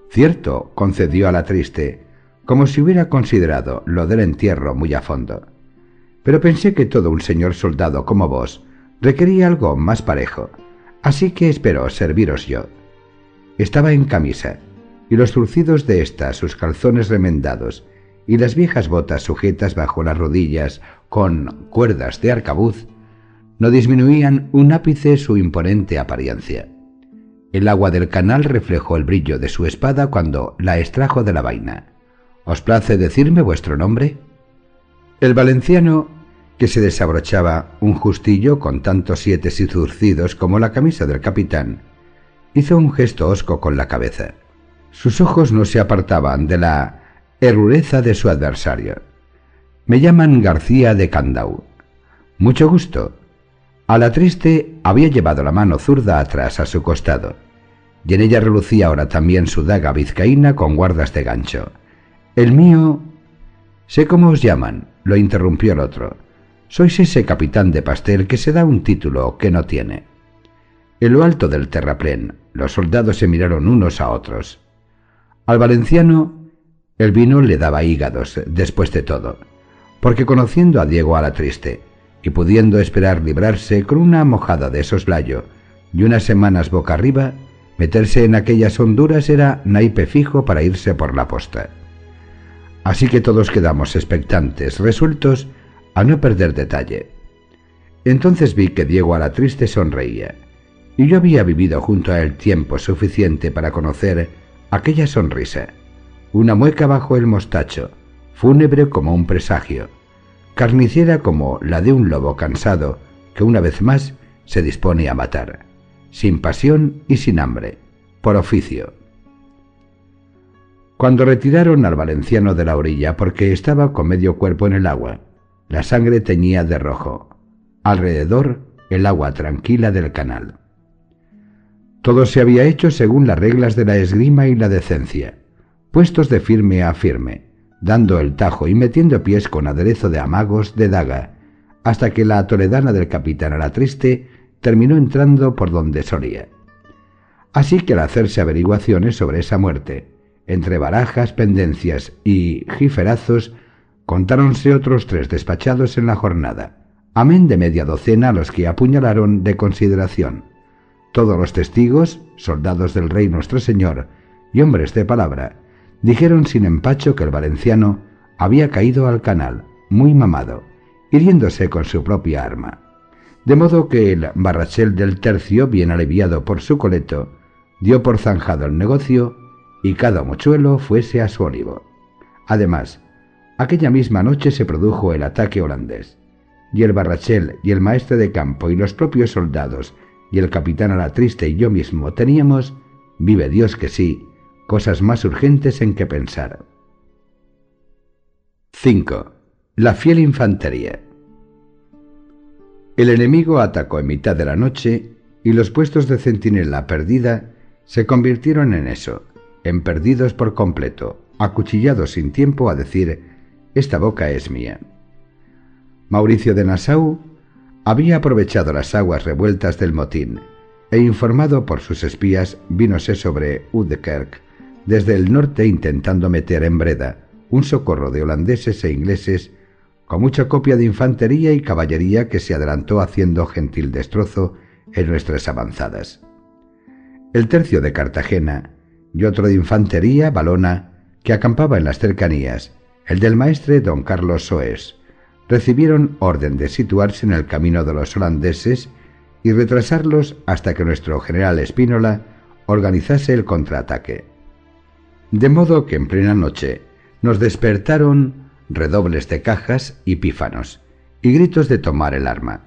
[SPEAKER 1] Cierto, concedió a la triste, como si hubiera considerado lo del entierro muy a fondo. Pero pensé que todo un señor soldado como vos requería algo más parejo, así que espero serviros yo. Estaba en camisa, y los zurcidos de ésta, sus calzones remendados, y las viejas botas sujetas bajo las rodillas con cuerdas de arcabuz, no disminuían un ápice su imponente apariencia. El agua del canal reflejó el brillo de su espada cuando la extrajo de la vaina. ¿Os place decirme vuestro nombre? El valenciano, que se desabrochaba un justillo con tantos siete y zurcidos como la camisa del capitán, hizo un gesto hosco con la cabeza. Sus ojos no se apartaban de la herrureza de su adversario. Me llaman García de Candau. Mucho gusto. A la triste había llevado la mano zurda atrás a su costado, y en ella relucía ahora también su daga vizcaína con guardas de gancho. El mío... Sé cómo os llaman, lo interrumpió el otro. Sois ese capitán de pastel que se da un título que no tiene. En lo alto del terraplén, los soldados se miraron unos a otros. Al valenciano el vino le daba hígados, después de todo, porque conociendo a Diego a la triste, y pudiendo esperar librarse con una mojada de soslayo y unas semanas boca arriba, meterse en aquellas honduras era naipe fijo para irse por la posta. Así que todos quedamos expectantes, resueltos a no perder detalle. Entonces vi que Diego a la triste sonreía, y yo había vivido junto a él tiempo suficiente para conocer aquella sonrisa una mueca bajo el mostacho, fúnebre como un presagio, carnicera como la de un lobo cansado que una vez más se dispone a matar, sin pasión y sin hambre, por oficio. Cuando retiraron al valenciano de la orilla porque estaba con medio cuerpo en el agua, la sangre teñía de rojo, alrededor el agua tranquila del canal. Todo se había hecho según las reglas de la esgrima y la decencia puestos de firme a firme, dando el tajo y metiendo pies con aderezo de amagos de daga, hasta que la toledana del capitán a la triste terminó entrando por donde solía. Así que al hacerse averiguaciones sobre esa muerte, entre barajas, pendencias y jiferazos, contáronse otros tres despachados en la jornada, amén de media docena a los que apuñalaron de consideración. Todos los testigos, soldados del rey nuestro señor y hombres de palabra, dijeron sin empacho que el valenciano había caído al canal, muy mamado, hiriéndose con su propia arma. De modo que el barrachel del tercio, bien aliviado por su coleto, dio por zanjado el negocio y cada mochuelo fuese a su olivo. Además, aquella misma noche se produjo el ataque holandés, y el barrachel y el maestre de campo y los propios soldados y el capitán a la triste y yo mismo teníamos, vive Dios que sí, cosas más urgentes en que pensar. 5. La fiel infantería. El enemigo atacó en mitad de la noche y los puestos de centinela perdida se convirtieron en eso, en perdidos por completo, acuchillados sin tiempo a decir, esta boca es mía. Mauricio de Nassau había aprovechado las aguas revueltas del motín e informado por sus espías vínose sobre Udekerk desde el norte intentando meter en Breda un socorro de holandeses e ingleses con mucha copia de infantería y caballería que se adelantó haciendo gentil destrozo en nuestras avanzadas. El tercio de Cartagena y otro de infantería, Balona, que acampaba en las cercanías, el del maestre don Carlos Soes, recibieron orden de situarse en el camino de los holandeses y retrasarlos hasta que nuestro general Espínola organizase el contraataque. De modo que en plena noche nos despertaron redobles de cajas y pífanos y gritos de tomar el arma.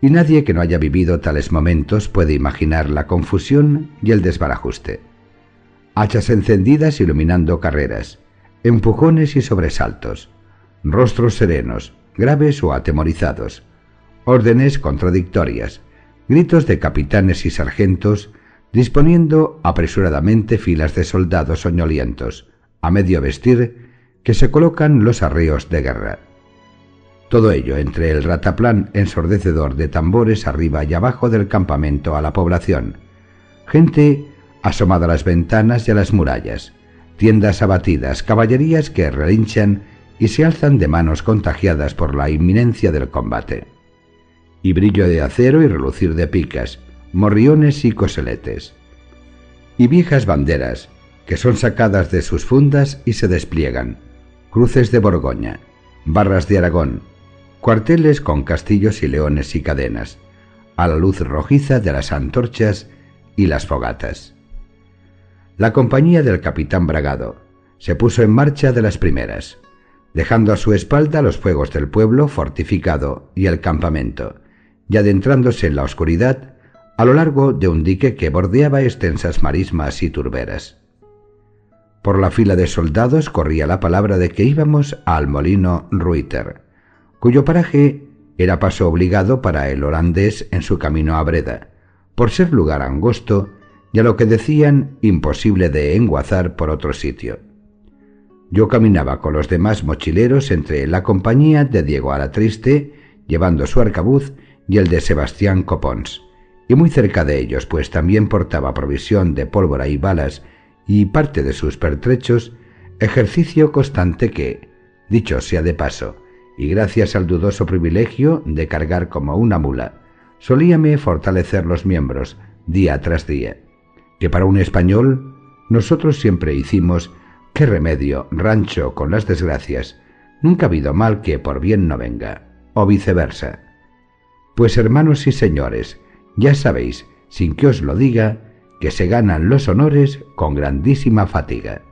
[SPEAKER 1] Y nadie que no haya vivido tales momentos puede imaginar la confusión y el desbarajuste. Hachas encendidas iluminando carreras, empujones y sobresaltos, rostros serenos, graves o atemorizados, órdenes contradictorias, gritos de capitanes y sargentos disponiendo apresuradamente filas de soldados soñolientos, a medio vestir, que se colocan los arreos de guerra. Todo ello entre el rataplán ensordecedor de tambores arriba y abajo del campamento a la población, gente asomada a las ventanas y a las murallas, tiendas abatidas, caballerías que relinchan y se alzan de manos contagiadas por la inminencia del combate. Y brillo de acero y relucir de picas, morriones y coseletes. Y viejas banderas, que son sacadas de sus fundas y se despliegan, cruces de Borgoña, barras de Aragón, cuarteles con castillos y leones y cadenas, a la luz rojiza de las antorchas y las fogatas. La compañía del capitán Bragado se puso en marcha de las primeras, dejando a su espalda los fuegos del pueblo fortificado y el campamento, y adentrándose en la oscuridad a lo largo de un dique que bordeaba extensas marismas y turberas. Por la fila de soldados corría la palabra de que íbamos al molino Ruiter, cuyo paraje era paso obligado para el holandés en su camino a Breda, por ser lugar angosto y a lo que decían imposible de enguazar por otro sitio. Yo caminaba con los demás mochileros entre la compañía de Diego Alatriste, llevando su arcabuz, y el de Sebastián Copons, y muy cerca de ellos, pues también portaba provisión de pólvora y balas y parte de sus pertrechos, ejercicio constante que, dicho sea de paso, y gracias al dudoso privilegio de cargar como una mula, solíame fortalecer los miembros día tras día, que para un español nosotros siempre hicimos qué remedio, rancho con las desgracias, nunca ha habido mal que por bien no venga, o viceversa. Pues hermanos y señores, ya sabéis, sin que os lo diga, que se ganan los honores con grandísima fatiga.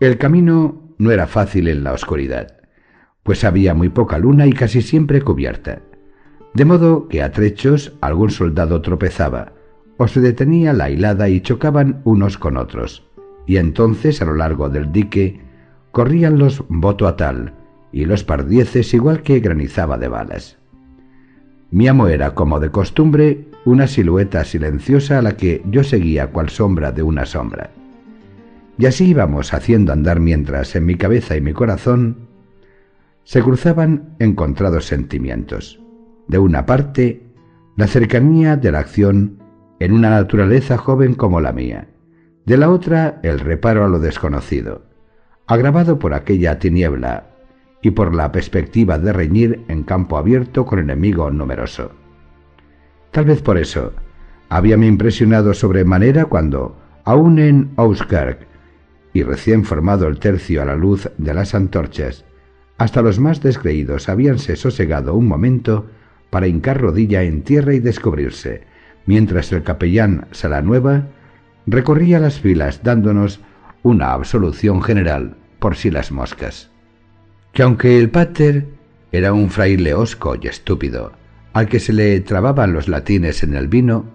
[SPEAKER 1] El camino no era fácil en la oscuridad, pues había muy poca luna y casi siempre cubierta, de modo que a trechos algún soldado tropezaba, o se detenía la hilada y chocaban unos con otros, y entonces a lo largo del dique corrían los voto a tal y los pardieces igual que granizaba de balas. Mi amo era, como de costumbre, una silueta silenciosa a la que yo seguía cual sombra de una sombra. Y así íbamos haciendo andar mientras en mi cabeza y mi corazón se cruzaban encontrados sentimientos. De una parte, la cercanía de la acción en una naturaleza joven como la mía. De la otra, el reparo a lo desconocido, agravado por aquella tiniebla y por la perspectiva de reñir en campo abierto con enemigo numeroso. Tal vez por eso, habíame impresionado sobremanera cuando, aún en Auskirk, y recién formado el tercio a la luz de las antorchas, hasta los más descreídos habíanse sosegado un momento para hincar rodilla en tierra y descubrirse, mientras el capellán Salanueva recorría las filas dándonos una absolución general por si las moscas. Que aunque el pater era un fraile osco y estúpido, al que se le trababan los latines en el vino,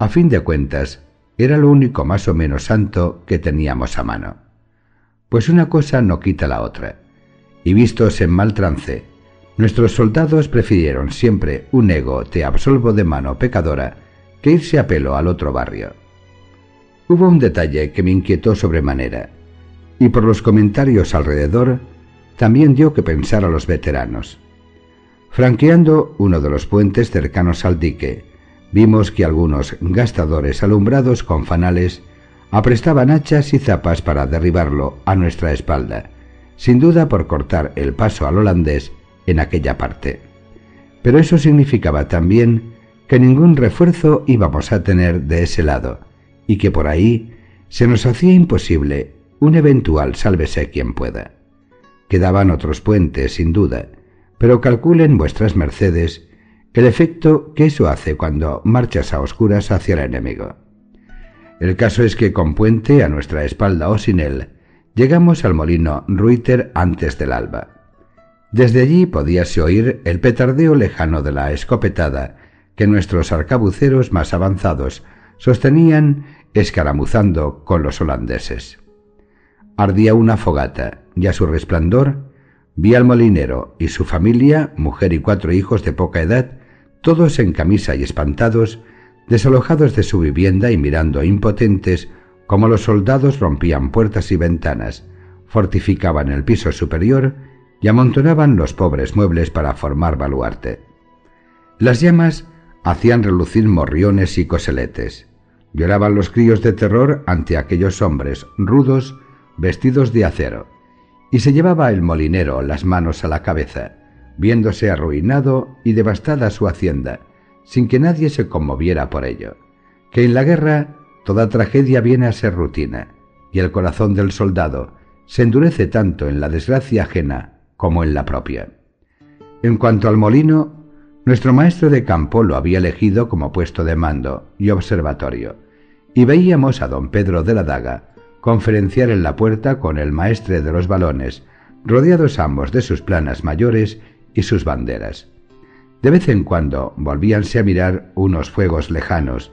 [SPEAKER 1] a fin de cuentas, era lo único más o menos santo que teníamos a mano. Pues una cosa no quita la otra, y vistos en mal trance, nuestros soldados prefirieron siempre un ego te absolvo de mano pecadora que irse a pelo al otro barrio. Hubo un detalle que me inquietó sobremanera, y por los comentarios alrededor también dio que pensar a los veteranos. Franqueando uno de los puentes cercanos al dique, vimos que algunos gastadores alumbrados con fanales aprestaban hachas y zapas para derribarlo a nuestra espalda, sin duda por cortar el paso al holandés en aquella parte. Pero eso significaba también que ningún refuerzo íbamos a tener de ese lado, y que por ahí se nos hacía imposible un eventual sálvese quien pueda. Quedaban otros puentes, sin duda, pero calculen vuestras mercedes el efecto que eso hace cuando marchas a oscuras hacia el enemigo. El caso es que con puente a nuestra espalda o sin él, llegamos al molino Ruiter antes del alba. Desde allí podíase oír el petardeo lejano de la escopetada que nuestros arcabuceros más avanzados sostenían escaramuzando con los holandeses. Ardía una fogata y a su resplandor vi al molinero y su familia, mujer y cuatro hijos de poca edad, todos en camisa y espantados, desalojados de su vivienda y mirando impotentes como los soldados rompían puertas y ventanas, fortificaban el piso superior y amontonaban los pobres muebles para formar baluarte. Las llamas hacían relucir morriones y coseletes. Lloraban los críos de terror ante aquellos hombres rudos vestidos de acero, y se llevaba el molinero las manos a la cabeza, viéndose arruinado y devastada su hacienda, sin que nadie se conmoviera por ello, que en la guerra toda tragedia viene a ser rutina, y el corazón del soldado se endurece tanto en la desgracia ajena como en la propia. En cuanto al molino, nuestro maestro de campo lo había elegido como puesto de mando y observatorio, y veíamos a don Pedro de la Daga conferenciar en la puerta con el maestre de los balones, rodeados ambos de sus planas mayores y sus banderas. De vez en cuando volvíanse a mirar unos fuegos lejanos,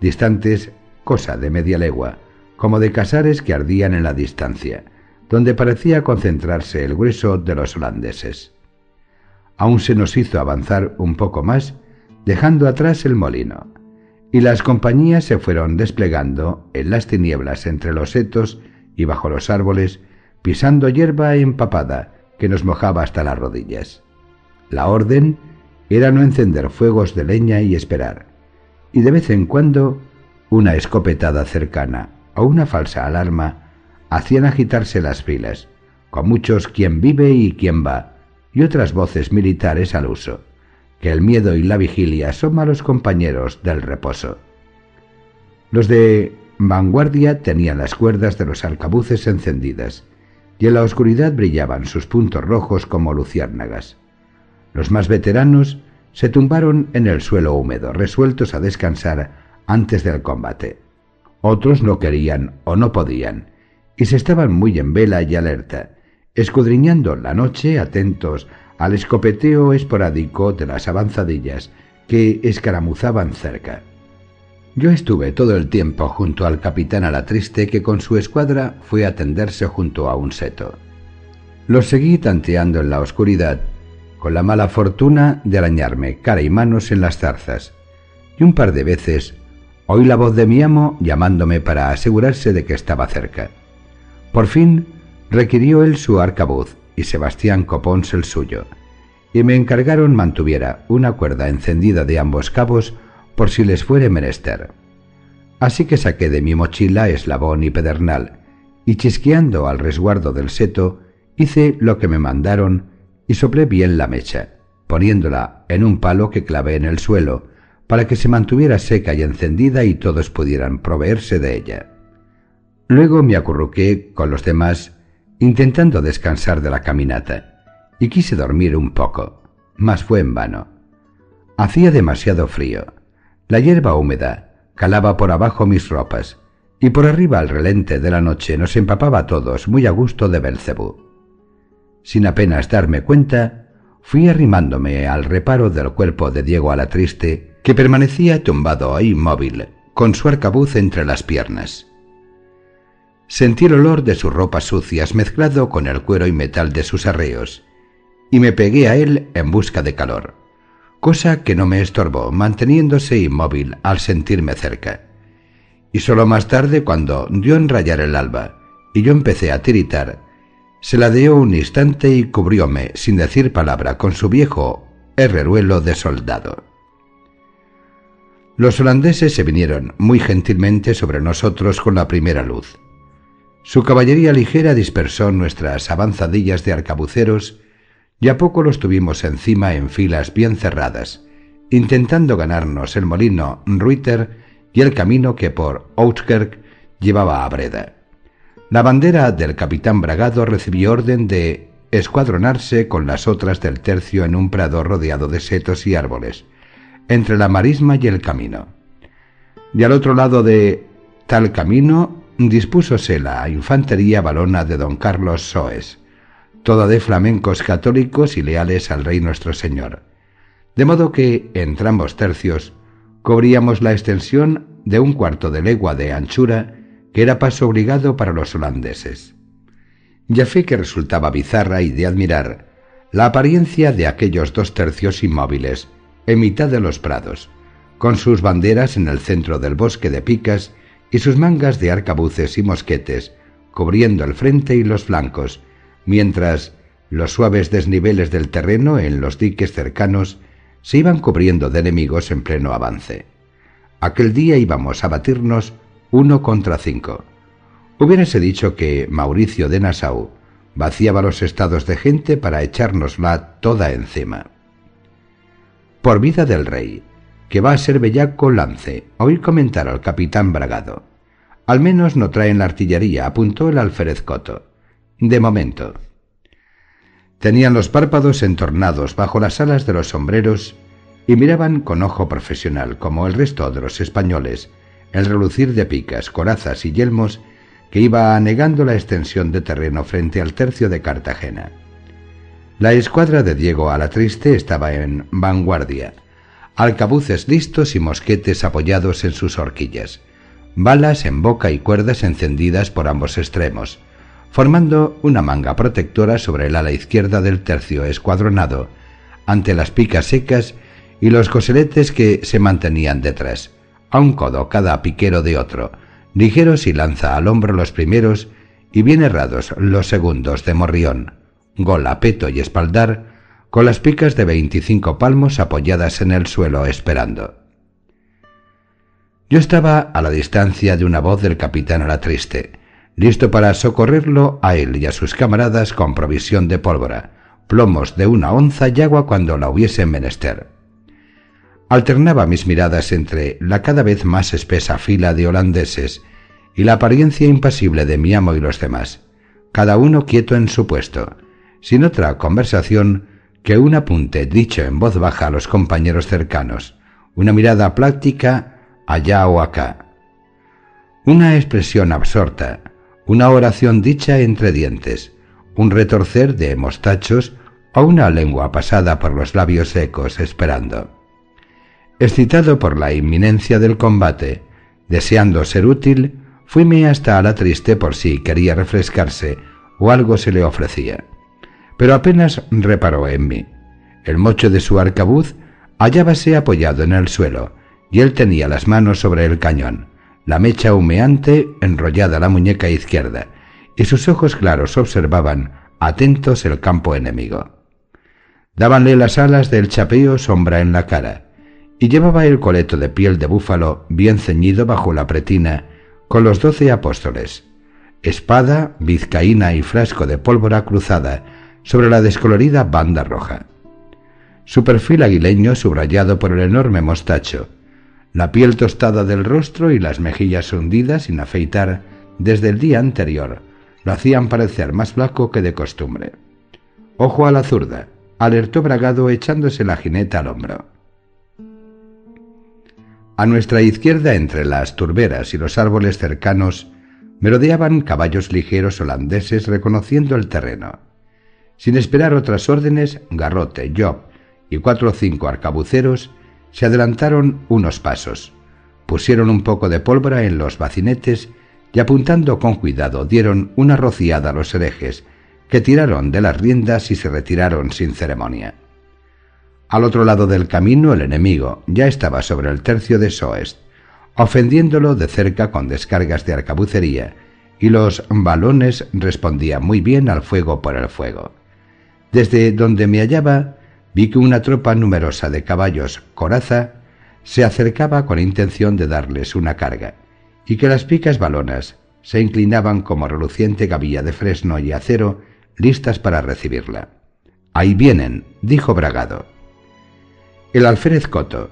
[SPEAKER 1] distantes cosa de media legua, como de casares que ardían en la distancia, donde parecía concentrarse el grueso de los holandeses. Aún se nos hizo avanzar un poco más, dejando atrás el molino, y las compañías se fueron desplegando en las tinieblas entre los setos y bajo los árboles, pisando hierba empapada que nos mojaba hasta las rodillas. La orden era no encender fuegos de leña y esperar, y de vez en cuando una escopetada cercana o una falsa alarma hacían agitarse las filas, con muchos quién vive y quién va, y otras voces militares al uso que el miedo y la vigilia son malos compañeros del reposo. Los de vanguardia tenían las cuerdas de los arcabuces encendidas, y en la oscuridad brillaban sus puntos rojos como luciérnagas. Los más veteranos se tumbaron en el suelo húmedo, resueltos a descansar antes del combate. Otros no querían o no podían, y se estaban muy en vela y alerta, escudriñando la noche atentos al escopeteo esporádico de las avanzadillas que escaramuzaban cerca. Yo estuve todo el tiempo junto al capitán Alatriste que con su escuadra fue a tenderse junto a un seto. Los seguí tanteando en la oscuridad, con la mala fortuna de arañarme cara y manos en las zarzas, y un par de veces oí la voz de mi amo llamándome para asegurarse de que estaba cerca. Por fin requirió él su arcabuz y Sebastián Copons el suyo, y me encargaron mantuviera una cuerda encendida de ambos cabos por si les fuere menester. Así que saqué de mi mochila eslabón y pedernal, y chisqueando al resguardo del seto, hice lo que me mandaron y soplé bien la mecha, poniéndola en un palo que clavé en el suelo, para que se mantuviera seca y encendida y todos pudieran proveerse de ella. Luego me acurruqué con los demás intentando descansar de la caminata, y quise dormir un poco, mas fue en vano. Hacía demasiado frío. La hierba húmeda calaba por abajo mis ropas, y por arriba al relente de la noche nos empapaba a todos muy a gusto de Belcebú. Sin apenas darme cuenta, fui arrimándome al reparo del cuerpo de Diego Alatriste, que permanecía tumbado ahí inmóvil, con su arcabuz entre las piernas. Sentí el olor de sus ropas sucias mezclado con el cuero y metal de sus arreos, y me pegué a él en busca de calor, cosa que no me estorbó, manteniéndose inmóvil al sentirme cerca. Y solo más tarde, cuando dio en rayar el alba y yo empecé a tiritar, Se ladeó un instante y cubrióme, sin decir palabra, con su viejo herreruelo de soldado. Los holandeses se vinieron muy gentilmente sobre nosotros con la primera luz. Su caballería ligera dispersó nuestras avanzadillas de arcabuceros y a poco los tuvimos encima en filas bien cerradas, intentando ganarnos el molino Ruiter y el camino que por Outkerk llevaba a Breda. La bandera del capitán Bragado recibió orden de escuadronarse con las otras del tercio en un prado rodeado de setos y árboles, entre la marisma y el camino. Y al otro lado de tal camino dispúsose la infantería balona de don Carlos Soes, toda de flamencos católicos y leales al Rey nuestro Señor. De modo que, entre ambos tercios, cubríamos la extensión de un cuarto de legua de anchura que era paso obligado para los holandeses. Ya fe que resultaba bizarra y de admirar la apariencia de aquellos dos tercios inmóviles, en mitad de los prados, con sus banderas en el centro del bosque de picas y sus mangas de arcabuces y mosquetes cubriendo el frente y los flancos, mientras los suaves desniveles del terreno en los diques cercanos se iban cubriendo de enemigos en pleno avance. Aquel día íbamos a batirnos uno contra cinco. Hubiérase dicho que Mauricio de Nassau vaciaba los estados de gente para echárnosla toda encima por vida del rey, que va a ser bellaco lance, oír comentar al capitán Bragado. Al menos no traen la artillería, apuntó el alférez Coto. De momento. Tenían los párpados entornados bajo las alas de los sombreros y miraban con ojo profesional, como el resto de los españoles, el relucir de picas, corazas y yelmos que iba anegando la extensión de terreno frente al tercio de Cartagena. La escuadra de Diego Alatriste estaba en vanguardia, alcabuces listos y mosquetes apoyados en sus horquillas, balas en boca y cuerdas encendidas por ambos extremos, formando una manga protectora sobre el ala izquierda del tercio escuadronado, ante las picas secas y los coseletes que se mantenían detrás, a un codo cada piquero de otro, ligeros y lanza al hombro los primeros y bien errados los segundos de morrión. Gola, peto y espaldar, con las picas de veinticinco palmos apoyadas en el suelo esperando. Yo estaba a la distancia de una voz del capitán a la triste, listo para socorrerlo a él y a sus camaradas con provisión de pólvora, plomos de una onza y agua cuando la hubiese menester. Alternaba mis miradas entre la cada vez más espesa fila de holandeses y la apariencia impasible de mi amo y los demás, cada uno quieto en su puesto, sin otra conversación que un apunte dicho en voz baja a los compañeros cercanos, una mirada práctica allá o acá, una expresión absorta, una oración dicha entre dientes, un retorcer de mostachos o una lengua pasada por los labios secos esperando. Excitado por la inminencia del combate, deseando ser útil, fuime hasta a la triste por si quería refrescarse o algo se le ofrecía pero apenas reparó en mí. El mocho de su arcabuz hallábase apoyado en el suelo, y él tenía las manos sobre el cañón, la mecha humeante enrollada a la muñeca izquierda, y sus ojos claros observaban, atentos, el campo enemigo. Dábanle las alas del chapeo sombra en la cara, y llevaba el coleto de piel de búfalo bien ceñido bajo la pretina, con los doce apóstoles, espada, vizcaína y frasco de pólvora cruzada, sobre la descolorida banda roja. Su perfil aguileño subrayado por el enorme mostacho, la piel tostada del rostro y las mejillas hundidas sin afeitar desde el día anterior lo hacían parecer más flaco que de costumbre. Ojo a la zurda, alertó Bragado echándose la jineta al hombro. A nuestra izquierda, entre las turberas y los árboles cercanos, merodeaban caballos ligeros holandeses reconociendo el terreno. Sin esperar otras órdenes, Garrote, Job y cuatro o cinco arcabuceros se adelantaron unos pasos, pusieron un poco de pólvora en los bacinetes y apuntando con cuidado dieron una rociada a los herejes, que tiraron de las riendas y se retiraron sin ceremonia. Al otro lado del camino el enemigo ya estaba sobre el tercio de Soest, ofendiéndolo de cerca con descargas de arcabucería y los balones respondían muy bien al fuego por el fuego. Desde donde me hallaba vi que una tropa numerosa de caballos coraza se acercaba con intención de darles una carga, y que las picas balonas se inclinaban como reluciente gavilla de fresno y acero listas para recibirla. Ahí vienen, dijo Bragado. El alférez Coto,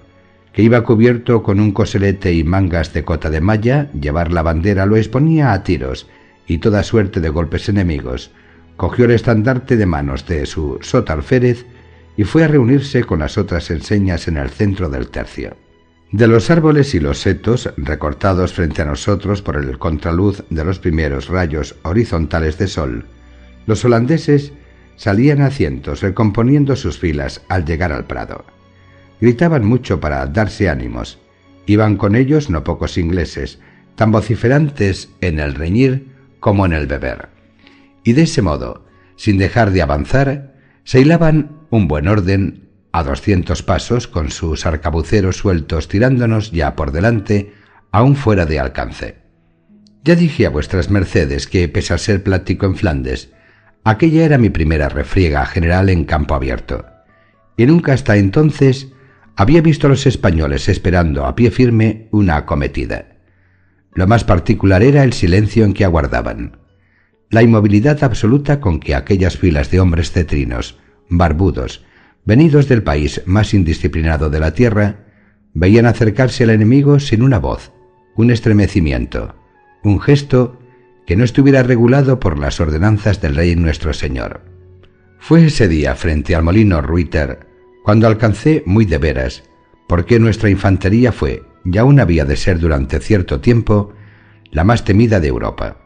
[SPEAKER 1] que iba cubierto con un coselete y mangas de cota de malla, llevar la bandera lo exponía a tiros y toda suerte de golpes enemigos, cogió el estandarte de manos de su sotalférez y fue a reunirse con las otras enseñas en el centro del tercio. De los árboles y los setos, recortados frente a nosotros por el contraluz de los primeros rayos horizontales de sol, los holandeses salían a cientos recomponiendo sus filas al llegar al prado. Gritaban mucho para darse ánimos. Iban con ellos no pocos ingleses, tan vociferantes en el reñir como en el beber. Y de ese modo, sin dejar de avanzar, se hilaban un buen orden a doscientos pasos con sus arcabuceros sueltos tirándonos ya por delante, aún fuera de alcance. Ya dije a vuestras mercedes que, pese a ser plático en Flandes, aquella era mi primera refriega general en campo abierto, y nunca hasta entonces había visto a los españoles esperando a pie firme una acometida. Lo más particular era el silencio en que aguardaban, la inmovilidad absoluta con que aquellas filas de hombres cetrinos, barbudos, venidos del país más indisciplinado de la tierra, veían acercarse al enemigo sin una voz, un estremecimiento, un gesto que no estuviera regulado por las ordenanzas del Rey nuestro Señor. Fue ese día frente al molino Ruiter cuando alcancé muy de veras, porque nuestra infantería fue, y aún había de ser durante cierto tiempo, la más temida de Europa.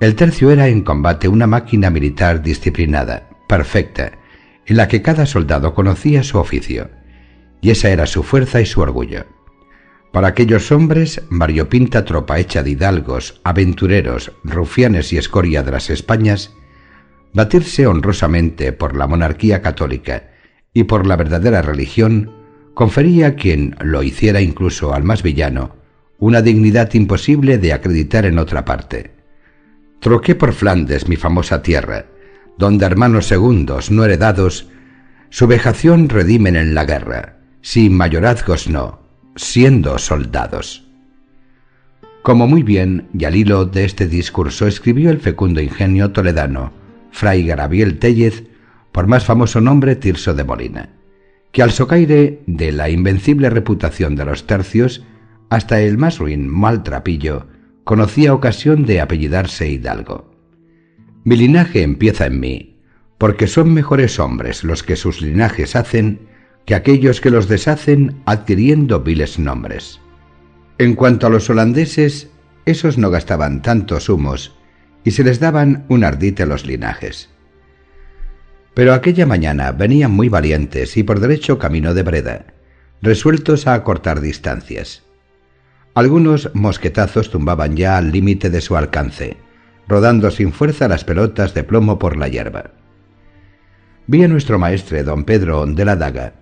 [SPEAKER 1] El tercio era en combate una máquina militar disciplinada, perfecta, en la que cada soldado conocía su oficio, y esa era su fuerza y su orgullo. Para aquellos hombres, variopinta tropa hecha de hidalgos, aventureros, rufianes y escoria de las Españas, batirse honrosamente por la monarquía católica y por la verdadera religión, confería a quien lo hiciera incluso al más villano una dignidad imposible de acreditar en otra parte. Troqué por Flandes mi famosa tierra, donde hermanos segundos no heredados, su vejación redimen en la guerra, sin mayorazgos no, siendo soldados. Como muy bien y al hilo de este discurso escribió el fecundo ingenio toledano, Fray Garabiel Tellez, por más famoso nombre Tirso de Molina, que al socaire de la invencible reputación de los tercios, hasta el más ruin maltrapillo, conocía ocasión de apellidarse Hidalgo. Mi linaje empieza en mí, porque son mejores hombres los que sus linajes hacen que aquellos que los deshacen adquiriendo viles nombres. En cuanto a los holandeses, esos no gastaban tantos humos y se les daban un ardite los linajes. Pero aquella mañana venían muy valientes y por derecho camino de Breda, resueltos a acortar distancias. Algunos mosquetazos tumbaban ya al límite de su alcance, rodando sin fuerza las pelotas de plomo por la hierba. Vi a nuestro maestre don Pedro de la Daga,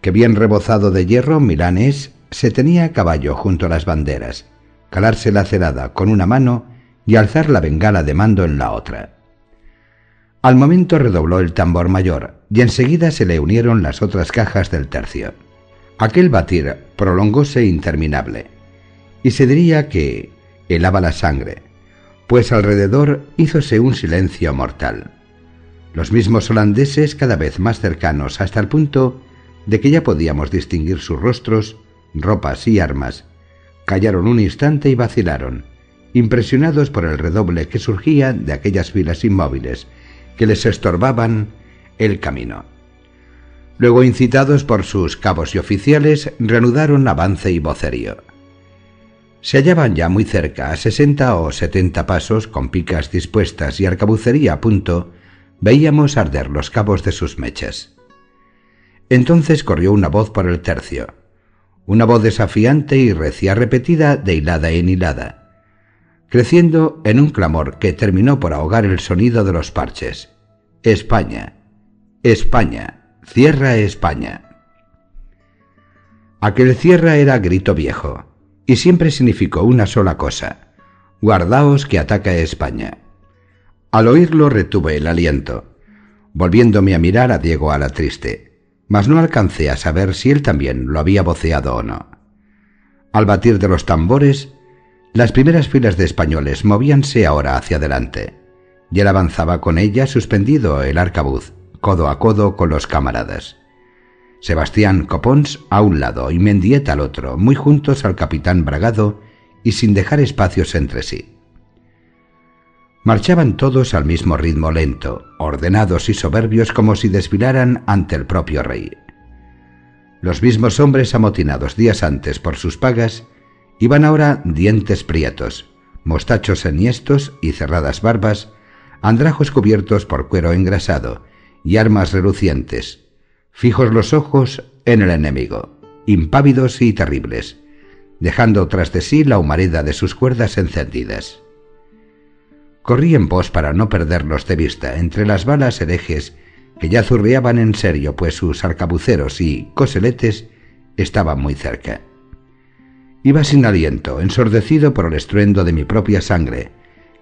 [SPEAKER 1] que bien rebozado de hierro milanés se tenía a caballo junto a las banderas, calarse la cerada con una mano y alzar la bengala de mando en la otra. Al momento redobló el tambor mayor y enseguida se le unieron las otras cajas del tercio. Aquel batir prolongóse interminable y se diría que helaba la sangre, pues alrededor hízose un silencio mortal. Los mismos holandeses cada vez más cercanos hasta el punto de que ya podíamos distinguir sus rostros, ropas y armas, callaron un instante y vacilaron, impresionados por el redoble que surgía de aquellas filas inmóviles que les estorbaban el camino. Luego, incitados por sus cabos y oficiales, reanudaron avance y vocerío. Se hallaban ya muy cerca, a sesenta o setenta pasos, con picas dispuestas y arcabucería a punto, veíamos arder los cabos de sus mechas. Entonces corrió una voz por el tercio, una voz desafiante y recia repetida de hilada en hilada, creciendo en un clamor que terminó por ahogar el sonido de los parches. España, España, cierra España. Aquel cierra era grito viejo, y siempre significó una sola cosa, Guardaos que ataca España. Al oírlo retuve el aliento, volviéndome a mirar a Diego a la triste, mas no alcancé a saber si él también lo había voceado o no. Al batir de los tambores, las primeras filas de españoles movíanse ahora hacia adelante, y él avanzaba con ella suspendido el arcabuz, codo a codo con los camaradas. Sebastián Copons a un lado y Mendieta al otro, muy juntos al capitán Bragado y sin dejar espacios entre sí. Marchaban todos al mismo ritmo lento, ordenados y soberbios como si desfilaran ante el propio rey. Los mismos hombres amotinados días antes por sus pagas iban ahora dientes prietos, mostachos enhiestos y cerradas barbas, andrajos cubiertos por cuero engrasado y armas relucientes, fijos los ojos en el enemigo, impávidos y terribles, dejando tras de sí la humareda de sus cuerdas encendidas. Corrí en pos para no perderlos de vista entre las balas herejes que ya zurbeaban en serio, pues sus arcabuceros y coseletes estaban muy cerca. Iba sin aliento, ensordecido por el estruendo de mi propia sangre,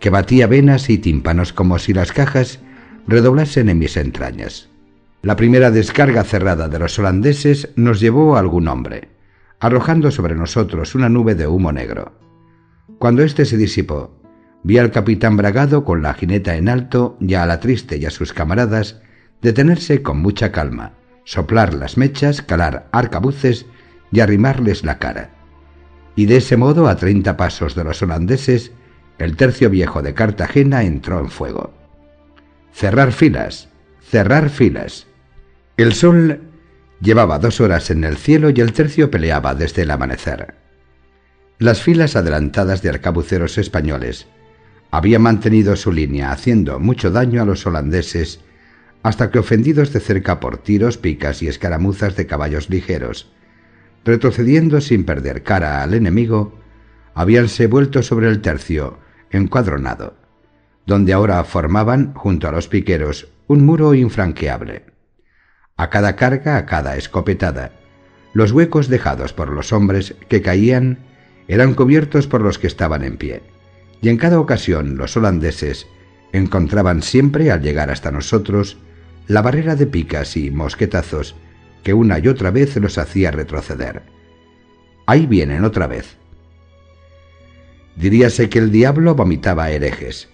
[SPEAKER 1] que batía venas y tímpanos como si las cajas redoblasen en mis entrañas. La primera descarga cerrada de los holandeses nos llevó a algún hombre, arrojando sobre nosotros una nube de humo negro. Cuando éste se disipó, vi al capitán Bragado con la jineta en alto y a la triste y a sus camaradas detenerse con mucha calma, soplar las mechas, calar arcabuces y arrimarles la cara. Y de ese modo, a treinta pasos de los holandeses, el tercio viejo de Cartagena entró en fuego. Cerrar filas, cerrar filas. El sol llevaba dos horas en el cielo y el tercio peleaba desde el amanecer. Las filas adelantadas de arcabuceros españoles habían mantenido su línea, haciendo mucho daño a los holandeses, hasta que ofendidos de cerca por tiros, picas y escaramuzas de caballos ligeros, retrocediendo sin perder cara al enemigo, habíanse vuelto sobre el tercio, encuadronado, donde ahora formaban, junto a los piqueros, un muro infranqueable a cada carga, a cada escopetada. Los huecos dejados por los hombres que caían eran cubiertos por los que estaban en pie, y en cada ocasión los holandeses encontraban siempre al llegar hasta nosotros la barrera de picas y mosquetazos que una y otra vez los hacía retroceder. Ahí vienen otra vez. Diríase que el diablo vomitaba herejes,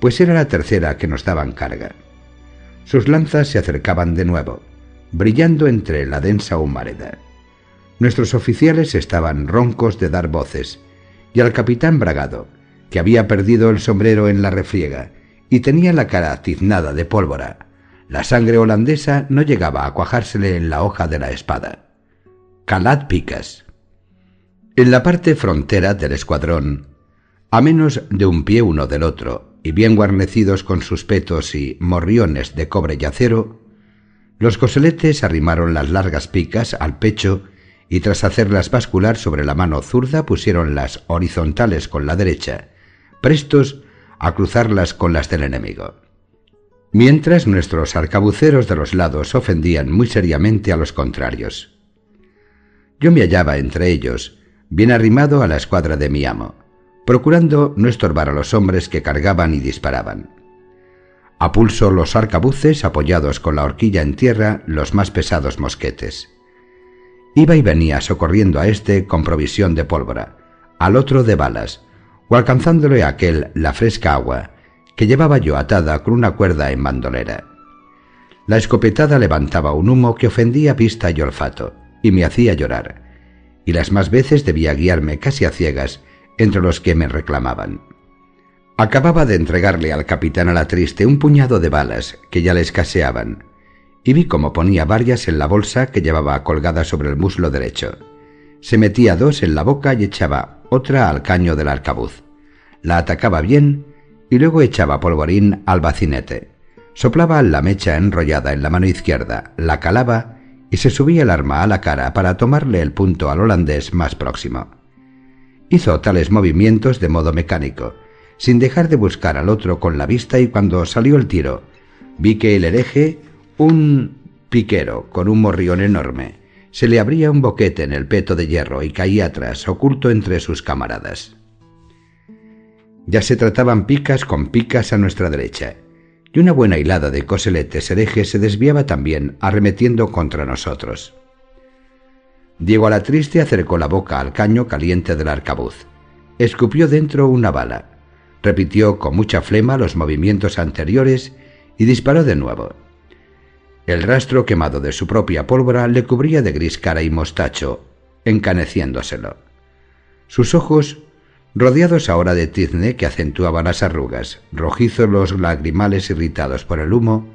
[SPEAKER 1] pues era la tercera que nos daban carga. Sus lanzas se acercaban de nuevo, brillando entre la densa humareda. Nuestros oficiales estaban roncos de dar voces, y al capitán Bragado, que había perdido el sombrero en la refriega y tenía la cara tiznada de pólvora, la sangre holandesa no llegaba a cuajársele en la hoja de la espada. Calad picas. En la parte frontera del escuadrón, a menos de un pie uno del otro, y bien guarnecidos con sus petos y morriones de cobre y acero, los coseletes arrimaron las largas picas al pecho y tras hacerlas bascular sobre la mano zurda pusieron las horizontales con la derecha, prestos a cruzarlas con las del enemigo. Mientras nuestros arcabuceros de los lados ofendían muy seriamente a los contrarios. Yo me hallaba entre ellos, bien arrimado a la escuadra de mi amo, procurando no estorbar a los hombres que cargaban y disparaban. A pulso los arcabuces, apoyados con la horquilla en tierra, los más pesados mosquetes. Iba y venía socorriendo a éste con provisión de pólvora, al otro de balas, o alcanzándole a aquel la fresca agua, que llevaba yo atada con una cuerda en bandolera. La escopetada levantaba un humo que ofendía vista y olfato, y me hacía llorar, y las más veces debía guiarme casi a ciegas entre los que me reclamaban. Acababa de entregarle al capitán a la triste un puñado de balas que ya le escaseaban, y vi cómo ponía varias en la bolsa que llevaba colgada sobre el muslo derecho. Se metía dos en la boca y echaba otra al caño del arcabuz. La atacaba bien y luego echaba polvorín al bacinete. Soplaba la mecha enrollada en la mano izquierda, la calaba y se subía el arma a la cara para tomarle el punto al holandés más próximo. Hizo tales movimientos de modo mecánico, sin dejar de buscar al otro con la vista y cuando salió el tiro, vi que el hereje, un piquero con un morrión enorme, se le abría un boquete en el peto de hierro y caía atrás, oculto entre sus camaradas. Ya se trataban picas con picas a nuestra derecha, y una buena hilada de coseletes herejes se desviaba también, arremetiendo contra nosotros. Diego Alatriste acercó la boca al caño caliente del arcabuz. Escupió dentro una bala. Repitió con mucha flema los movimientos anteriores y disparó de nuevo. El rastro quemado de su propia pólvora le cubría de gris cara y mostacho, encaneciéndoselo. Sus ojos, rodeados ahora de tizne que acentuaba las arrugas, rojizos los lagrimales irritados por el humo,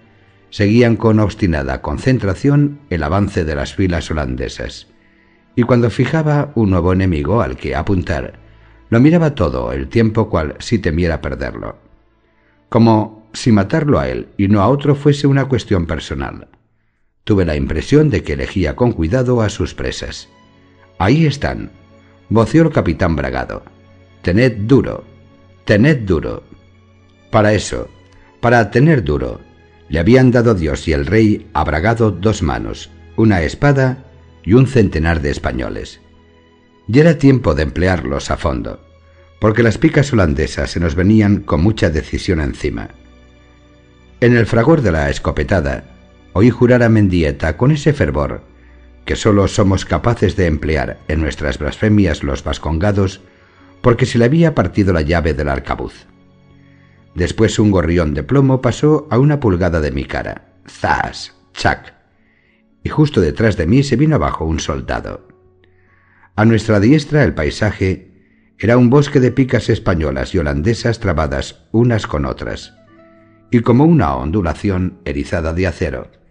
[SPEAKER 1] seguían con obstinada concentración el avance de las filas holandesas. Y cuando fijaba un nuevo enemigo al que apuntar, lo miraba todo el tiempo cual si temiera perderlo. Como si matarlo a él y no a otro fuese una cuestión personal. Tuve la impresión de que elegía con cuidado a sus presas. Ahí están, voció el capitán Bragado. Tened duro, tened duro. Para eso, para tener duro, le habían dado Dios y el rey a Bragado dos manos, una espada y un centenar de españoles. Ya era tiempo de emplearlos a fondo, porque las picas holandesas se nos venían con mucha decisión encima. En el fragor de la escopetada, oí jurar a Mendieta con ese fervor que sólo somos capaces de emplear en nuestras blasfemias los vascongados, porque se le había partido la llave del arcabuz. Después un gorrión de plomo pasó a una pulgada de mi cara. ¡Zas! ¡Chac! Y justo detrás de mí se vino abajo un soldado. A nuestra diestra el paisaje era un bosque de picas españolas y holandesas trabadas unas con otras, y como una ondulación erizada de acero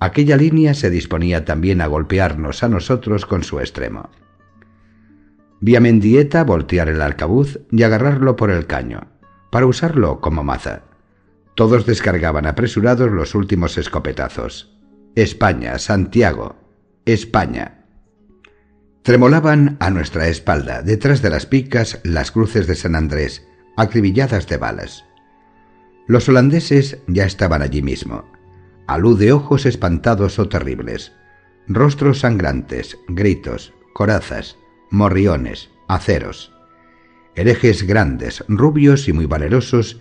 [SPEAKER 1] aquella línea se disponía también a golpearnos a nosotros con su extremo. Vi a Mendieta voltear el arcabuz y agarrarlo por el caño, para usarlo como maza. Todos descargaban apresurados los últimos escopetazos. España, Santiago, España. Tremolaban a nuestra espalda, detrás de las picas, las cruces de San Andrés, acribilladas de balas. Los holandeses ya estaban allí mismo a luz de ojos espantados o terribles, rostros sangrantes, gritos, corazas, morriones, aceros, herejes grandes, rubios y muy valerosos,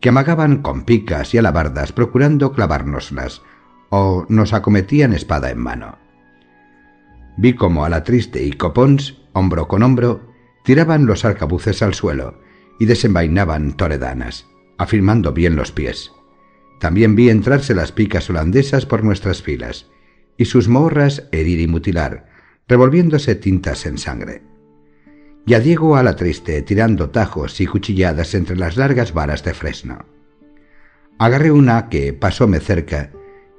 [SPEAKER 1] que amagaban con picas y alabardas procurando clavárnoslas, o nos acometían espada en mano. Vi como a la triste y copons, hombro con hombro, tiraban los arcabuces al suelo y desenvainaban toredanas, afirmando bien los pies. También vi entrarse las picas holandesas por nuestras filas, y sus morras herir y mutilar, revolviéndose tintas en sangre. Y a Diego a la triste, tirando tajos y cuchilladas entre las largas varas de fresno. Agarré una que pasóme cerca,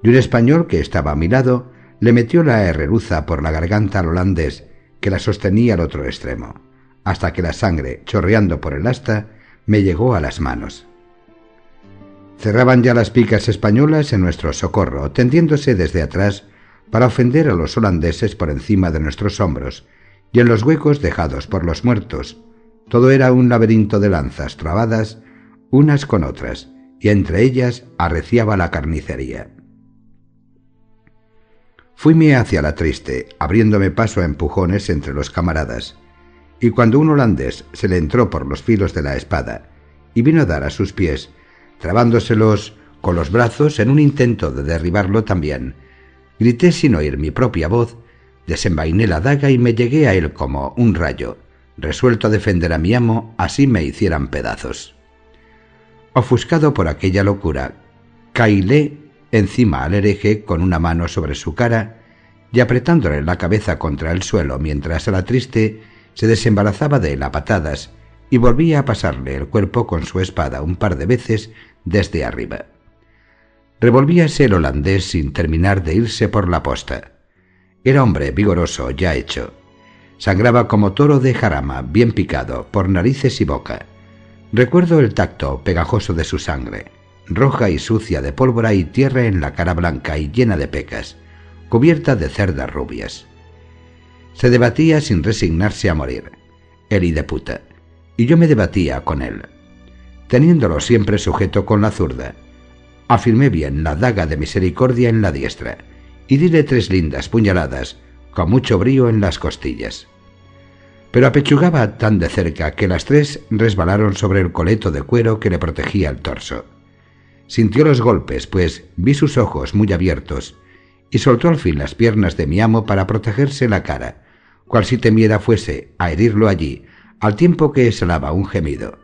[SPEAKER 1] y un español que estaba a mi lado le metió la herreruza por la garganta al holandés, que la sostenía al otro extremo, hasta que la sangre, chorreando por el asta, me llegó a las manos. Cerraban ya las picas españolas en nuestro socorro, tendiéndose desde atrás para ofender a los holandeses por encima de nuestros hombros, y en los huecos dejados por los muertos. Todo era un laberinto de lanzas trabadas unas con otras, y entre ellas arreciaba la carnicería. Fuime hacia la triste, abriéndome paso a empujones entre los camaradas, y cuando un holandés se le entró por los filos de la espada y vino a dar a sus pies, trabándoselos con los brazos en un intento de derribarlo también. Grité sin oír mi propia voz, desenvainé la daga y me llegué a él como un rayo, resuelto a defender a mi amo así me hicieran pedazos. Ofuscado por aquella locura, caíle encima al hereje con una mano sobre su cara y apretándole la cabeza contra el suelo mientras a la triste se desembarazaba de él a patadas y volvía a pasarle el cuerpo con su espada un par de veces desde arriba. Revolvíase el holandés sin terminar de irse por la posta. Era hombre vigoroso, ya hecho. Sangraba como toro de jarama, bien picado, por narices y boca. Recuerdo el tacto pegajoso de su sangre, roja y sucia de pólvora y tierra en la cara blanca y llena de pecas, cubierta de cerdas rubias. Se debatía sin resignarse a morir. El de puta y yo me debatía con él, teniéndolo siempre sujeto con la zurda. Afirmé bien la daga de misericordia en la diestra y dile tres lindas puñaladas con mucho brío en las costillas. pero apechugaba tan de cerca que las tres resbalaron sobre el coleto de cuero que le protegía el torso. Sintió los golpes, pues vi sus ojos muy abiertos, y soltó al fin las piernas de mi amo para protegerse la cara, cual si temiera fuese a herirlo allí, al tiempo que exhalaba un gemido.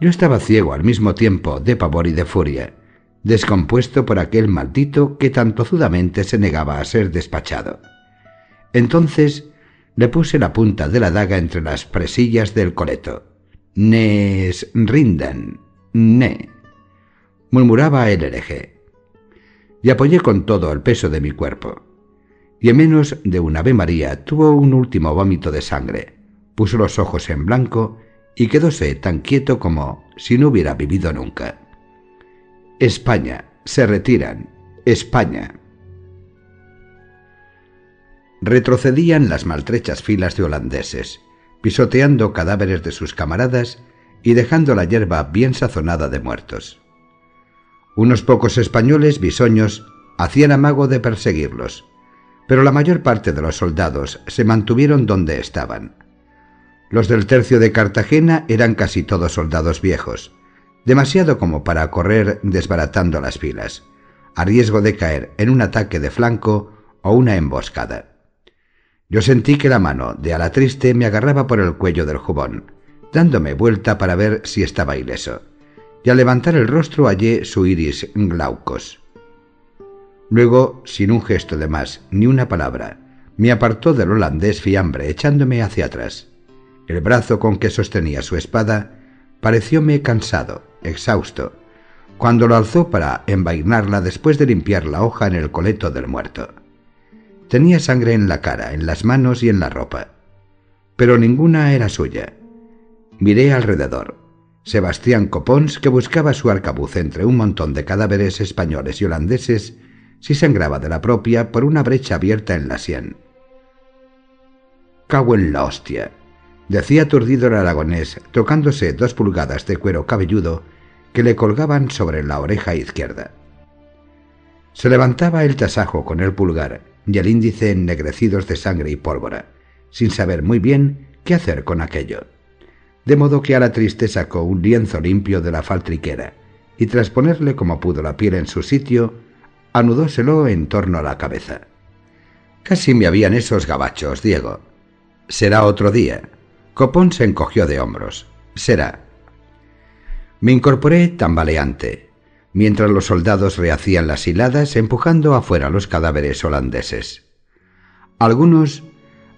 [SPEAKER 1] Yo estaba ciego al mismo tiempo de pavor y de furia, descompuesto por aquel maldito que tan tozudamente se negaba a ser despachado. Entonces le puse la punta de la daga entre las presillas del coleto. «Nes rindan, ne», murmuraba el hereje. Y apoyé con todo el peso de mi cuerpo. Y en menos de un Ave María tuvo un último vómito de sangre, puso los ojos en blanco y quedóse tan quieto como si no hubiera vivido nunca. España, se retiran, España retrocedían las maltrechas filas de holandeses, pisoteando cadáveres de sus camaradas y dejando la hierba bien sazonada de muertos. Unos pocos españoles bisoños hacían amago de perseguirlos, pero la mayor parte de los soldados se mantuvieron donde estaban. Los del tercio de Cartagena eran casi todos soldados viejos, demasiado como para correr desbaratando las filas, a riesgo de caer en un ataque de flanco o una emboscada. Yo sentí que la mano de Alatriste me agarraba por el cuello del jubón, dándome vuelta para ver si estaba ileso, y al levantar el rostro hallé su iris glaucos. Luego, sin un gesto de más, ni una palabra, me apartó del holandés fiambre echándome hacia atrás. El brazo con que sostenía su espada parecióme cansado, exhausto, cuando lo alzó para envainarla después de limpiar la hoja en el coleto del muerto. Tenía sangre en la cara, en las manos y en la ropa. Pero ninguna era suya. Miré alrededor. Sebastián Copons, que buscaba su arcabuz entre un montón de cadáveres españoles y holandeses, si sangraba de la propia por una brecha abierta en la sien. «Cago en la hostia», decía aturdido el aragonés, tocándose dos pulgadas de cuero cabelludo que le colgaban sobre la oreja izquierda. Se levantaba el tasajo con el pulgar y el índice ennegrecidos de sangre y pólvora, sin saber muy bien qué hacer con aquello. De modo que a la triste sacó un lienzo limpio de la faltriquera y tras ponerle como pudo la piel en su sitio, anudóselo en torno a la cabeza. Casi me habían esos gabachos, Diego. Será otro día. Copón se encogió de hombros. Será. Me incorporé tambaleante, mientras los soldados rehacían las hiladas empujando afuera los cadáveres holandeses. Algunos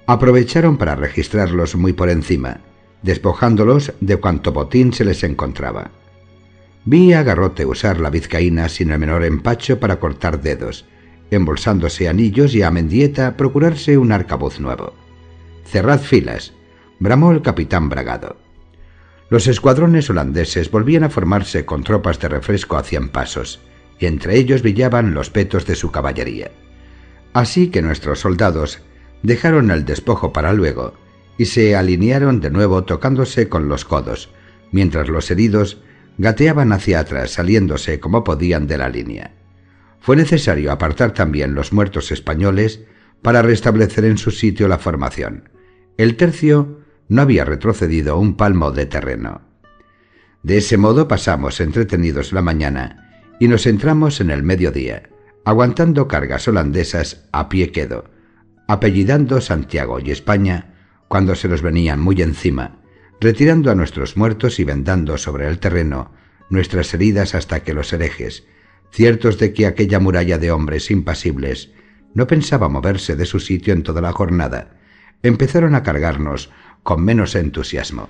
[SPEAKER 1] aprovecharon para registrarlos muy por encima, despojándolos de cuanto botín se les encontraba. Vi a Garrote usar la vizcaína sin el menor empacho para cortar dedos, embolsándose anillos y a Mendieta procurarse un arcabuz nuevo. Cerrad filas, bramó el capitán Bragado. Los escuadrones holandeses volvían a formarse con tropas de refresco a cien pasos, y entre ellos brillaban los petos de su caballería. Así que nuestros soldados dejaron el despojo para luego y se alinearon de nuevo tocándose con los codos, mientras los heridos gateaban hacia atrás saliéndose como podían de la línea. Fue necesario apartar también los muertos españoles para restablecer en su sitio la formación. El tercio no había retrocedido un palmo de terreno. De ese modo pasamos entretenidos la mañana y nos entramos en el mediodía, aguantando cargas holandesas a pie quedo, apellidando Santiago y España cuando se nos venían muy encima, retirando a nuestros muertos y vendando sobre el terreno nuestras heridas hasta que los herejes, ciertos de que aquella muralla de hombres impasibles no pensaba moverse de su sitio en toda la jornada, empezaron a cargarnos con menos entusiasmo.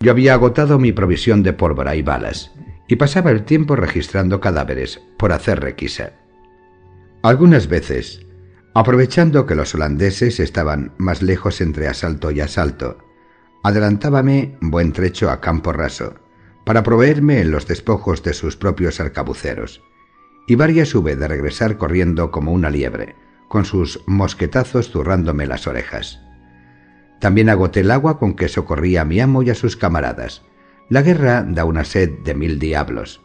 [SPEAKER 1] Yo había agotado mi provisión de pólvora y balas, y pasaba el tiempo registrando cadáveres por hacer requisa. Algunas veces, aprovechando que los holandeses estaban más lejos entre asalto y asalto, adelantábame buen trecho a campo raso, para proveerme en los despojos de sus propios arcabuceros, y varias hube de regresar corriendo como una liebre, con sus mosquetazos zurrándome las orejas. También agoté el agua con que socorría a mi amo y a sus camaradas. La guerra da una sed de mil diablos.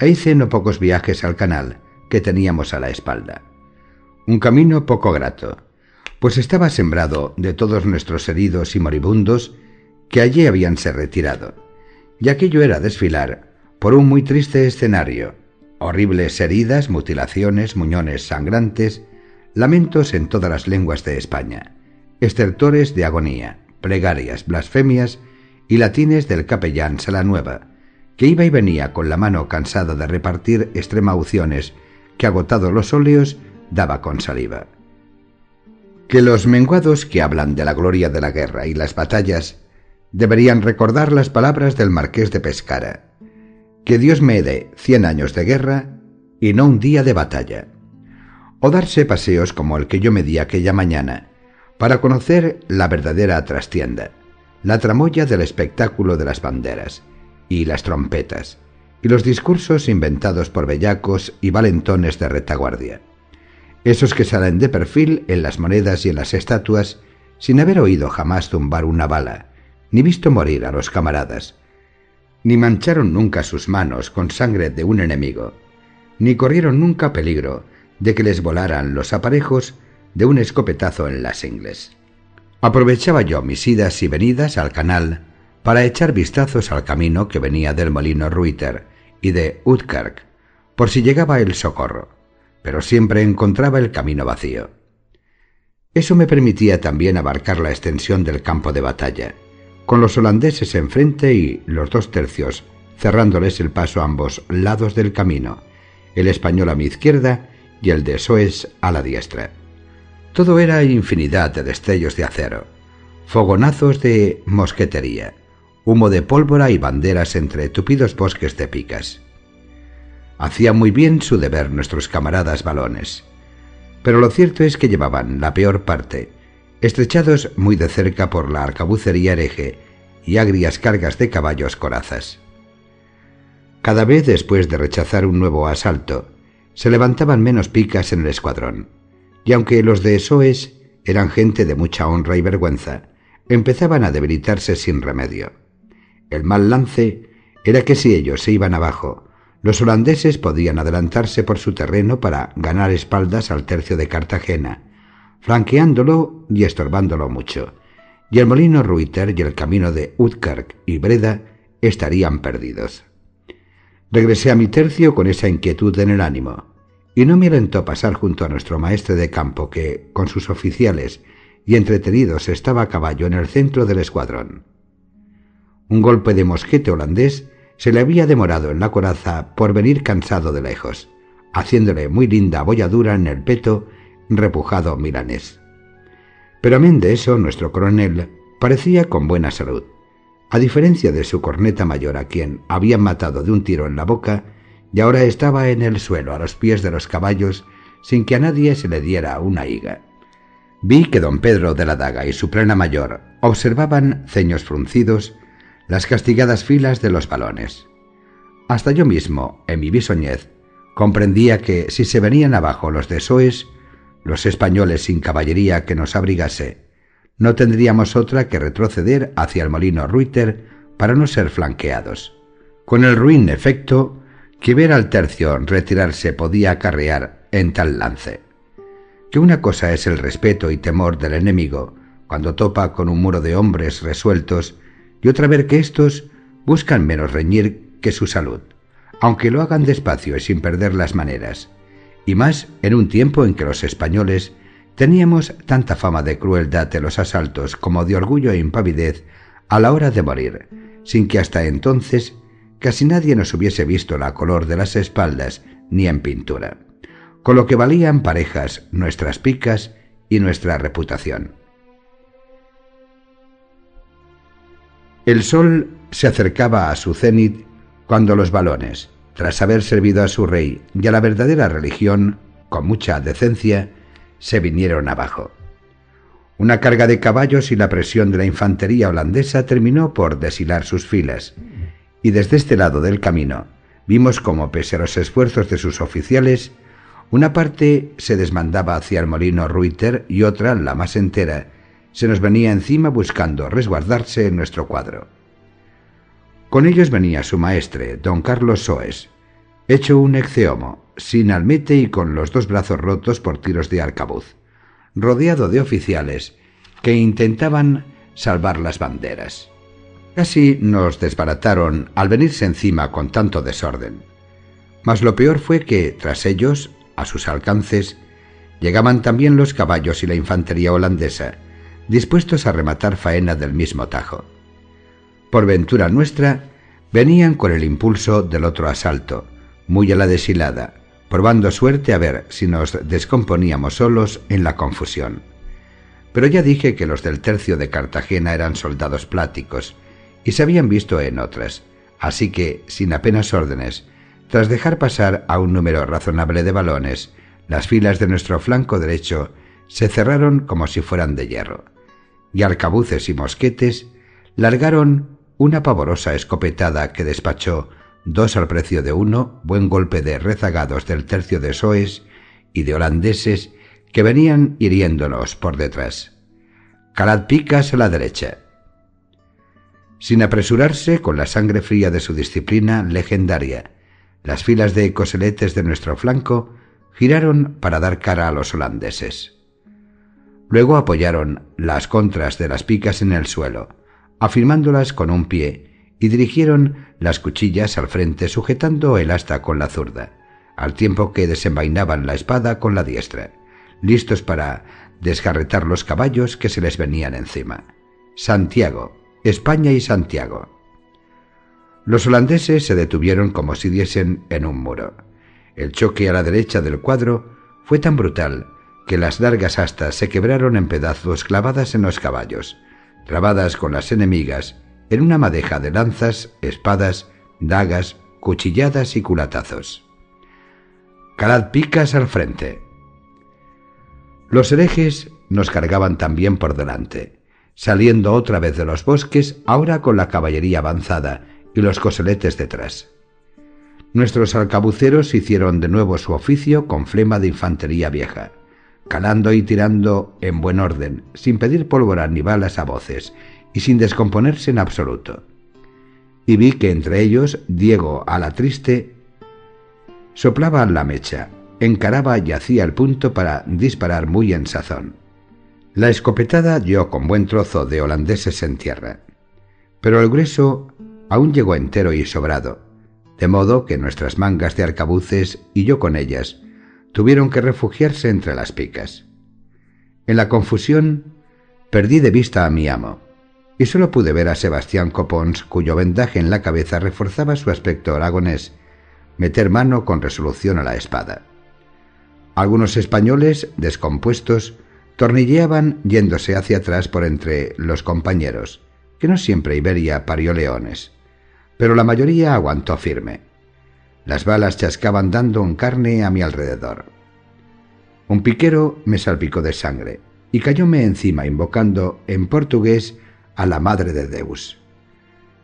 [SPEAKER 1] E hice no pocos viajes al canal que teníamos a la espalda. Un camino poco grato, pues estaba sembrado de todos nuestros heridos y moribundos que allí habíanse retirado, y aquello era desfilar por un muy triste escenario, horribles heridas, mutilaciones, muñones sangrantes, lamentos en todas las lenguas de España, estertores de agonía, plegarias, blasfemias y latines del capellán Salanueva, que iba y venía con la mano cansada de repartir extremauciones que agotados los óleos daba con saliva. Que los menguados que hablan de la gloria de la guerra y las batallas deberían recordar las palabras del marqués de Pescara, que Dios me dé cien años de guerra y no un día de batalla, o darse paseos como el que yo me di aquella mañana, para conocer la verdadera trastienda, la tramoya del espectáculo de las banderas y las trompetas, y los discursos inventados por bellacos y valentones de retaguardia. Esos que salen de perfil en las monedas y en las estatuas sin haber oído jamás zumbar una bala, ni visto morir a los camaradas, ni mancharon nunca sus manos con sangre de un enemigo, ni corrieron nunca peligro de que les volaran los aparejos de un escopetazo en las ingles. Aprovechaba yo mis idas y venidas al canal para echar vistazos al camino que venía del molino Ruiter y de Utkerk, por si llegaba el socorro, pero siempre encontraba el camino vacío. Eso me permitía también abarcar la extensión del campo de batalla, con los holandeses enfrente y los dos tercios cerrándoles el paso a ambos lados del camino, el español a mi izquierda y el de Soes a la diestra. Todo era infinidad de destellos de acero, fogonazos de mosquetería, humo de pólvora y banderas entre tupidos bosques de picas. Hacía muy bien su deber nuestros camaradas balones, pero lo cierto es que llevaban la peor parte, estrechados muy de cerca por la arcabucería hereje y agrias cargas de caballos corazas. Cada vez después de rechazar un nuevo asalto, se levantaban menos picas en el escuadrón, y aunque los de Soes eran gente de mucha honra y vergüenza, empezaban a debilitarse sin remedio. El mal lance era que si ellos se iban abajo, los holandeses podían adelantarse por su terreno para ganar espaldas al tercio de Cartagena, flanqueándolo y estorbándolo mucho, y el molino Ruiter y el camino de Utkerk y Breda estarían perdidos. Regresé a mi tercio con esa inquietud en el ánimo, y no me alentó pasar junto a nuestro maestre de campo que, con sus oficiales y entretenidos, estaba a caballo en el centro del escuadrón. Un golpe de mosquete holandés se le había demorado en la coraza por venir cansado de lejos, haciéndole muy linda abolladura en el peto repujado milanés. Pero amén de eso, nuestro coronel parecía con buena salud. A diferencia de su corneta mayor a quien habían matado de un tiro en la boca, y ahora estaba en el suelo a los pies de los caballos sin que a nadie se le diera una higa. Vi que don Pedro de la Daga y su plena mayor observaban, ceños fruncidos, las castigadas filas de los balones. Hasta yo mismo, en mi bisoñez, comprendía que si se venían abajo los de Soes, los españoles sin caballería que nos abrigase, no tendríamos otra que retroceder hacia el molino Ruiter para no ser flanqueados, con el ruin efecto que ver al tercio retirarse podía acarrear en tal lance. Que una cosa es el respeto y temor del enemigo cuando topa con un muro de hombres resueltos y otra ver que éstos buscan menos reñir que su salud, aunque lo hagan despacio y sin perder las maneras, y más en un tiempo en que los españoles teníamos tanta fama de crueldad en los asaltos como de orgullo e impavidez a la hora de morir, sin que hasta entonces casi nadie nos hubiese visto la color de las espaldas ni en pintura, con lo que valían parejas nuestras picas y nuestra reputación. El sol se acercaba a su cenit cuando los balones, tras haber servido a su rey y a la verdadera religión, con mucha decencia, se vinieron abajo. Una carga de caballos y la presión de la infantería holandesa terminó por deshilar sus filas, y desde este lado del camino vimos como, pese a los esfuerzos de sus oficiales, una parte se desmandaba hacia el molino Ruiter y otra, la más entera, se nos venía encima buscando resguardarse en nuestro cuadro. Con ellos venía su maestre, don Carlos Soes, hecho un exceomo, sin almete y con los dos brazos rotos por tiros de arcabuz, rodeado de oficiales que intentaban salvar las banderas. Casi nos desbarataron al venirse encima con tanto desorden. Mas lo peor fue que, tras ellos, a sus alcances, llegaban también los caballos y la infantería holandesa, dispuestos a rematar faena del mismo tajo. Por ventura nuestra, venían con el impulso del otro asalto, muy a la deshilada, probando suerte a ver si nos descomponíamos solos en la confusión. Pero ya dije que los del tercio de Cartagena eran soldados pláticos, y se habían visto en otras, así que, sin apenas órdenes, tras dejar pasar a un número razonable de balones, las filas de nuestro flanco derecho se cerraron como si fueran de hierro, y arcabuces y mosquetes largaron una pavorosa escopetada que despachó dos al precio de uno, buen golpe de rezagados del tercio de soes y de holandeses que venían hiriéndonos por detrás. Calad picas a la derecha. Sin apresurarse, con la sangre fría de su disciplina legendaria, las filas de coseletes de nuestro flanco giraron para dar cara a los holandeses. Luego apoyaron las contras de las picas en el suelo, afirmándolas con un pie, y dirigieron las cuchillas al frente sujetando el asta con la zurda, al tiempo que desenvainaban la espada con la diestra, listos para desgarretar los caballos que se les venían encima. Santiago, España y Santiago. Los holandeses se detuvieron como si diesen en un muro. El choque a la derecha del cuadro fue tan brutal que las largas astas se quebraron en pedazos clavadas en los caballos, trabadas con las enemigas en una madeja de lanzas, espadas, dagas, cuchilladas y culatazos. Calad picas al frente. Los herejes nos cargaban también por delante saliendo otra vez de los bosques, ahora con la caballería avanzada y los coseletes detrás. Nuestros arcabuceros hicieron de nuevo su oficio con flema de infantería vieja, calando y tirando en buen orden, sin pedir pólvora ni balas a voces, y sin descomponerse en absoluto. Y vi que entre ellos Diego a la triste soplaba la mecha, encaraba y hacía el punto para disparar muy en sazón. La escopetada dio con buen trozo de holandeses en tierra, pero el grueso aún llegó entero y sobrado, de modo que nuestras mangas de arcabuces y yo con ellas tuvieron que refugiarse entre las picas. En la confusión perdí de vista a mi amo, y solo pude ver a Sebastián Copons, cuyo vendaje en la cabeza reforzaba su aspecto aragonés, meter mano con resolución a la espada. Algunos españoles, descompuestos, tornilleaban yéndose hacia atrás por entre los compañeros, que no siempre Iberia parió leones, pero la mayoría aguantó firme. Las balas chascaban dando un carne a mi alrededor. Un piquero me salpicó de sangre y cayóme encima invocando en portugués a la Madre de Deus.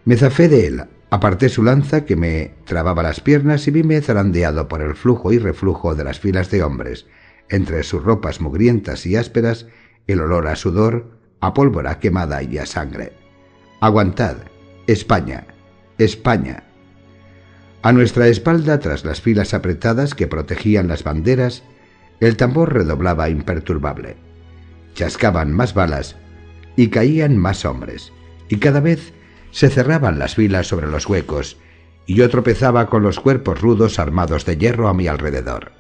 [SPEAKER 1] Me zafé de él, aparté su lanza que me trababa las piernas y vime zarandeado por el flujo y reflujo de las filas de hombres, entre sus ropas mugrientas y ásperas, el olor a sudor, a pólvora quemada y a sangre. Aguantad, España, España. A nuestra espalda, tras las filas apretadas que protegían las banderas, el tambor redoblaba imperturbable. Chascaban más balas y caían más hombres, y cada vez se cerraban las filas sobre los huecos, y yo tropezaba con los cuerpos rudos armados de hierro a mi alrededor.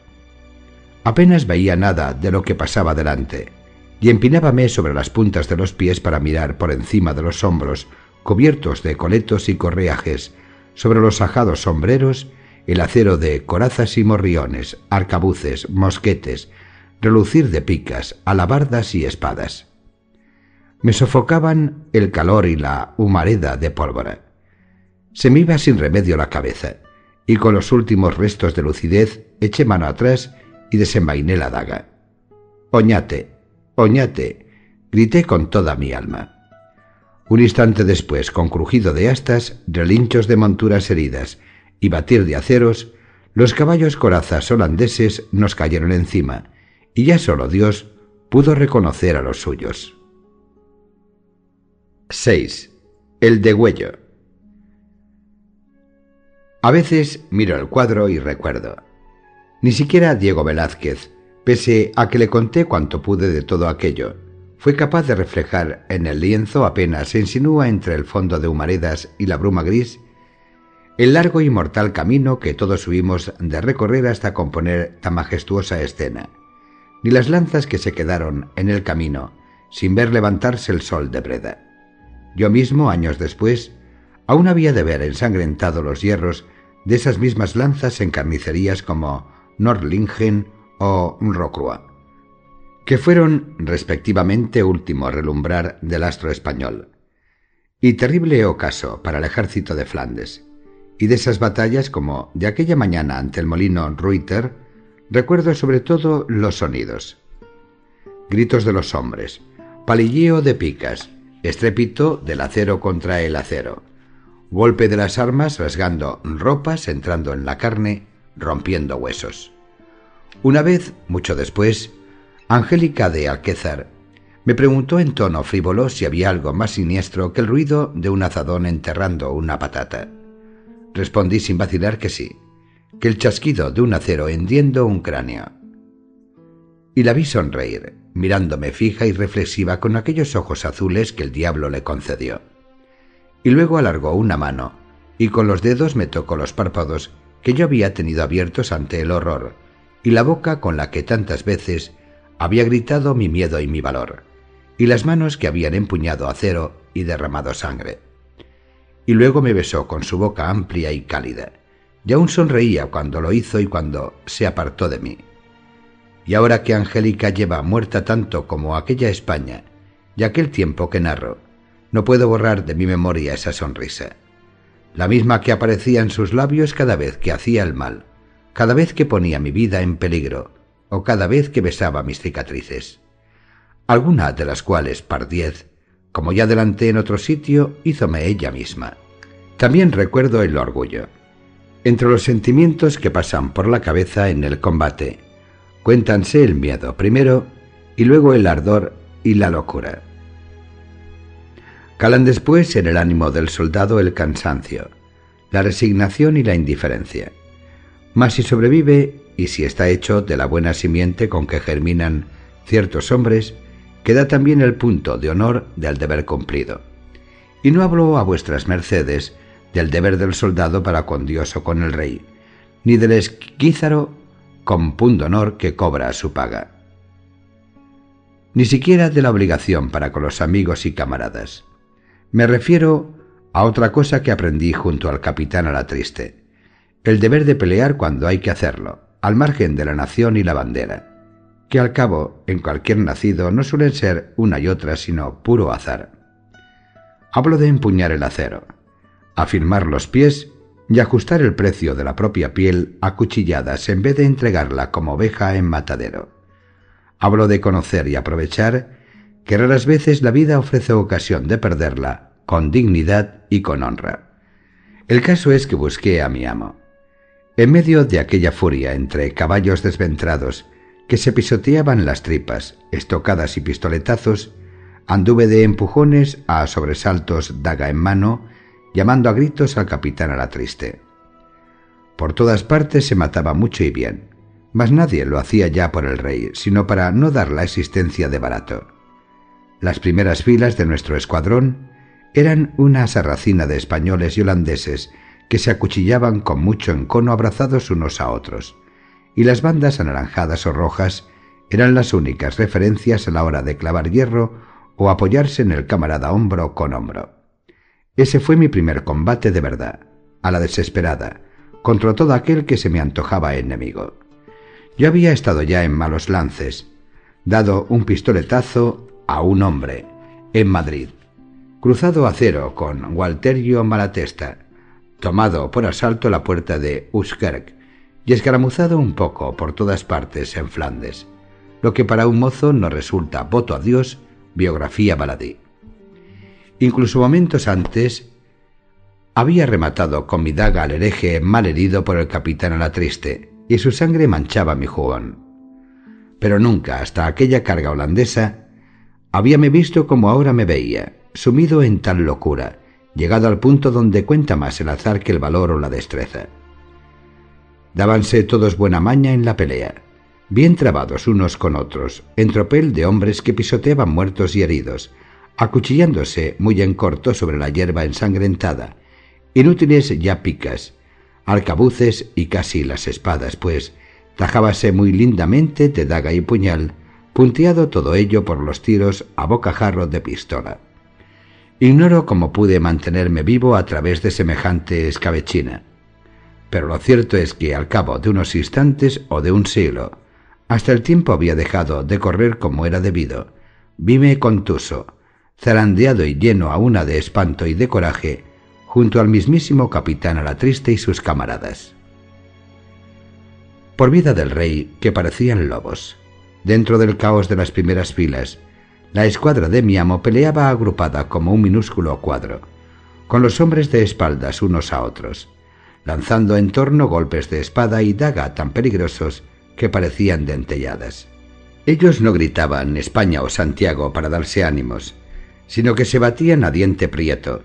[SPEAKER 1] Apenas veía nada de lo que pasaba delante, y empinábame sobre las puntas de los pies para mirar por encima de los hombros, cubiertos de coletos y correajes, sobre los ajados sombreros, el acero de corazas y morriones, arcabuces, mosquetes, relucir de picas, alabardas y espadas. Me sofocaban el calor y la humareda de pólvora. Se me iba sin remedio la cabeza, y con los últimos restos de lucidez eché mano atrás y desenvainé la daga. Oñate, oñate, grité con toda mi alma. Un instante después, con crujido de astas, relinchos de monturas heridas y batir de aceros, los caballos corazas holandeses nos cayeron encima, y ya solo Dios pudo reconocer a los suyos. 6. El degüello. A veces miro el cuadro y recuerdo. Ni siquiera Diego Velázquez, Pese a que le conté cuanto pude de todo aquello, fue capaz de reflejar en el lienzo apenas se insinúa entre el fondo de humaredas y la bruma gris el largo y mortal camino que todos subimos de recorrer hasta componer tan majestuosa escena, ni las lanzas que se quedaron en el camino sin ver levantarse el sol de Breda. Yo mismo, años después, aún había de ver ensangrentado los hierros de esas mismas lanzas en carnicerías como Nordlingen o Rocroi, que fueron respectivamente último relumbrar del astro español. Y terrible ocaso para el ejército de Flandes. Y de esas batallas como de aquella mañana ante el molino Reuter, recuerdo sobre todo los sonidos. Gritos de los hombres, palilleo de picas, estrépito del acero contra el acero, golpe de las armas rasgando ropas, entrando en la carne, rompiendo huesos. Una vez, mucho después, Angélica de Alquézar me preguntó en tono frívolo si había algo más siniestro que el ruido de un azadón enterrando una patata. Respondí sin vacilar que sí, que el chasquido de un acero hendiendo un cráneo. Y la vi sonreír, mirándome fija y reflexiva con aquellos ojos azules que el diablo le concedió. Y luego alargó una mano, y con los dedos me tocó los párpados que yo había tenido abiertos ante el horror, y la boca con la que tantas veces había gritado mi miedo y mi valor, y las manos que habían empuñado acero y derramado sangre. Y luego me besó con su boca amplia y cálida, y aún sonreía cuando lo hizo y cuando se apartó de mí. Y ahora que Angélica lleva muerta tanto como aquella España, y aquel tiempo que narro, no puedo borrar de mi memoria esa sonrisa, la misma que aparecía en sus labios cada vez que hacía el mal, cada vez que ponía mi vida en peligro o cada vez que besaba mis cicatrices, alguna de las cuales, Pardiez, como ya adelanté en otro sitio, hízome ella misma. También recuerdo el orgullo. Entre los sentimientos que pasan por la cabeza en el combate, cuéntanse el miedo primero y luego el ardor y la locura. Calan después en el ánimo del soldado el cansancio, la resignación y la indiferencia. Mas si sobrevive y si está hecho de la buena simiente con que germinan ciertos hombres, queda también el punto de honor del deber cumplido. Y no hablo a vuestras mercedes del deber del soldado para con Dios o con el rey, ni del esquízaro con punto honor que cobra su paga. Ni siquiera de la obligación para con los amigos y camaradas. Me refiero a otra cosa que aprendí junto al capitán a la triste el deber de pelear cuando hay que hacerlo, al margen de la nación y la bandera, que al cabo en cualquier nacido no suelen ser una y otra sino puro azar. Hablo de empuñar el acero, afirmar los pies y ajustar el precio de la propia piel a cuchilladas en vez de entregarla como oveja en matadero. Hablo de conocer y aprovechar que raras veces la vida ofrece ocasión de perderla con dignidad y con honra. El caso es que busqué a mi amo. En medio de aquella furia entre caballos desventrados que se pisoteaban las tripas, estocadas y pistoletazos, anduve de empujones a sobresaltos daga en mano, llamando a gritos al capitán a la triste. Por todas partes se mataba mucho y bien, mas nadie lo hacía ya por el rey, sino para no dar la existencia de barato. Las primeras filas de nuestro escuadrón eran una sarracina de españoles y holandeses que se acuchillaban con mucho encono abrazados unos a otros, y las bandas anaranjadas o rojas eran las únicas referencias a la hora de clavar hierro o apoyarse en el camarada hombro con hombro. Ese fue mi primer combate de verdad, a la desesperada, contra todo aquel que se me antojaba enemigo. Yo había estado ya en malos lances, dado un pistoletazo a un hombre, en Madrid, cruzado a cero con Walterio Malatesta, tomado por asalto la puerta de Uskerk y escaramuzado un poco por todas partes en Flandes, lo que para un mozo no resulta voto a Dios, biografía baladí. Incluso momentos antes había rematado con mi daga al hereje mal herido por el capitán a la triste, y su sangre manchaba mi jugón. Pero nunca, hasta aquella carga holandesa, habíame visto como ahora me veía, sumido en tal locura, llegado al punto donde cuenta más el azar que el valor o la destreza. Dábanse todos buena maña en la pelea, bien trabados unos con otros, en tropel de hombres que pisoteaban muertos y heridos, acuchillándose muy en corto sobre la hierba ensangrentada, inútiles ya picas, arcabuces y casi las espadas, pues tajábase muy lindamente de daga y puñal, punteado todo ello por los tiros a bocajarro de pistola. Ignoro cómo pude mantenerme vivo a través de semejante escabechina, pero lo cierto es que al cabo de unos instantes o de un siglo, hasta el tiempo había dejado de correr como era debido, vime contuso, zarandeado y lleno a una de espanto y de coraje, junto al mismísimo capitán a la triste y sus camaradas. Por vida del rey, que parecían lobos, dentro del caos de las primeras filas, la escuadra de mi amo peleaba agrupada como un minúsculo cuadro, con los hombres de espaldas unos a otros, lanzando en torno golpes de espada y daga tan peligrosos que parecían dentelladas. Ellos no gritaban España o Santiago para darse ánimos, sino que se batían a diente prieto,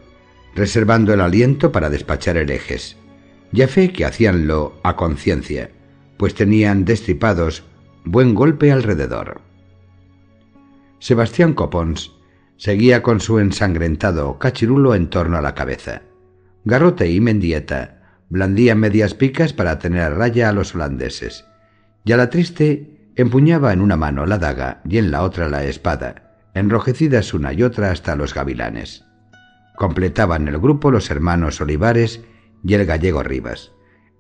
[SPEAKER 1] reservando el aliento para despachar herejes. Ya fe que hacíanlo a conciencia, pues tenían destripados buen golpe alrededor. Sebastián Copons seguía con su ensangrentado cachirulo en torno a la cabeza. Garrote y Mendieta blandían medias picas para tener a raya a los holandeses, y a la triste empuñaba en una mano la daga y en la otra la espada, enrojecidas una y otra hasta los gavilanes. Completaban el grupo los hermanos Olivares y el gallego Rivas.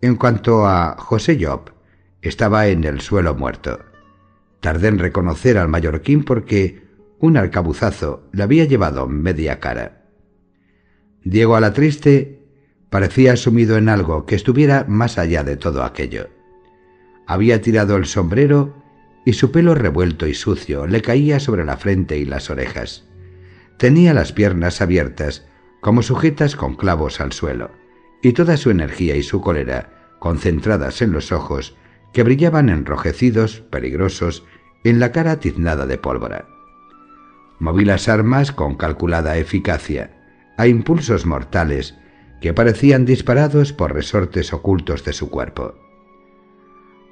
[SPEAKER 1] En cuanto a José Job, estaba en el suelo muerto. Tardé en reconocer al mallorquín porque un arcabuzazo le había llevado media cara. Diego a la triste parecía sumido en algo que estuviera más allá de todo aquello. Había tirado el sombrero y su pelo revuelto y sucio le caía sobre la frente y las orejas. Tenía las piernas abiertas, como sujetas con clavos al suelo, y toda su energía y su cólera, concentradas en los ojos, que brillaban enrojecidos, peligrosos, en la cara tiznada de pólvora. Moví las armas con calculada eficacia, a impulsos mortales que parecían disparados por resortes ocultos de su cuerpo.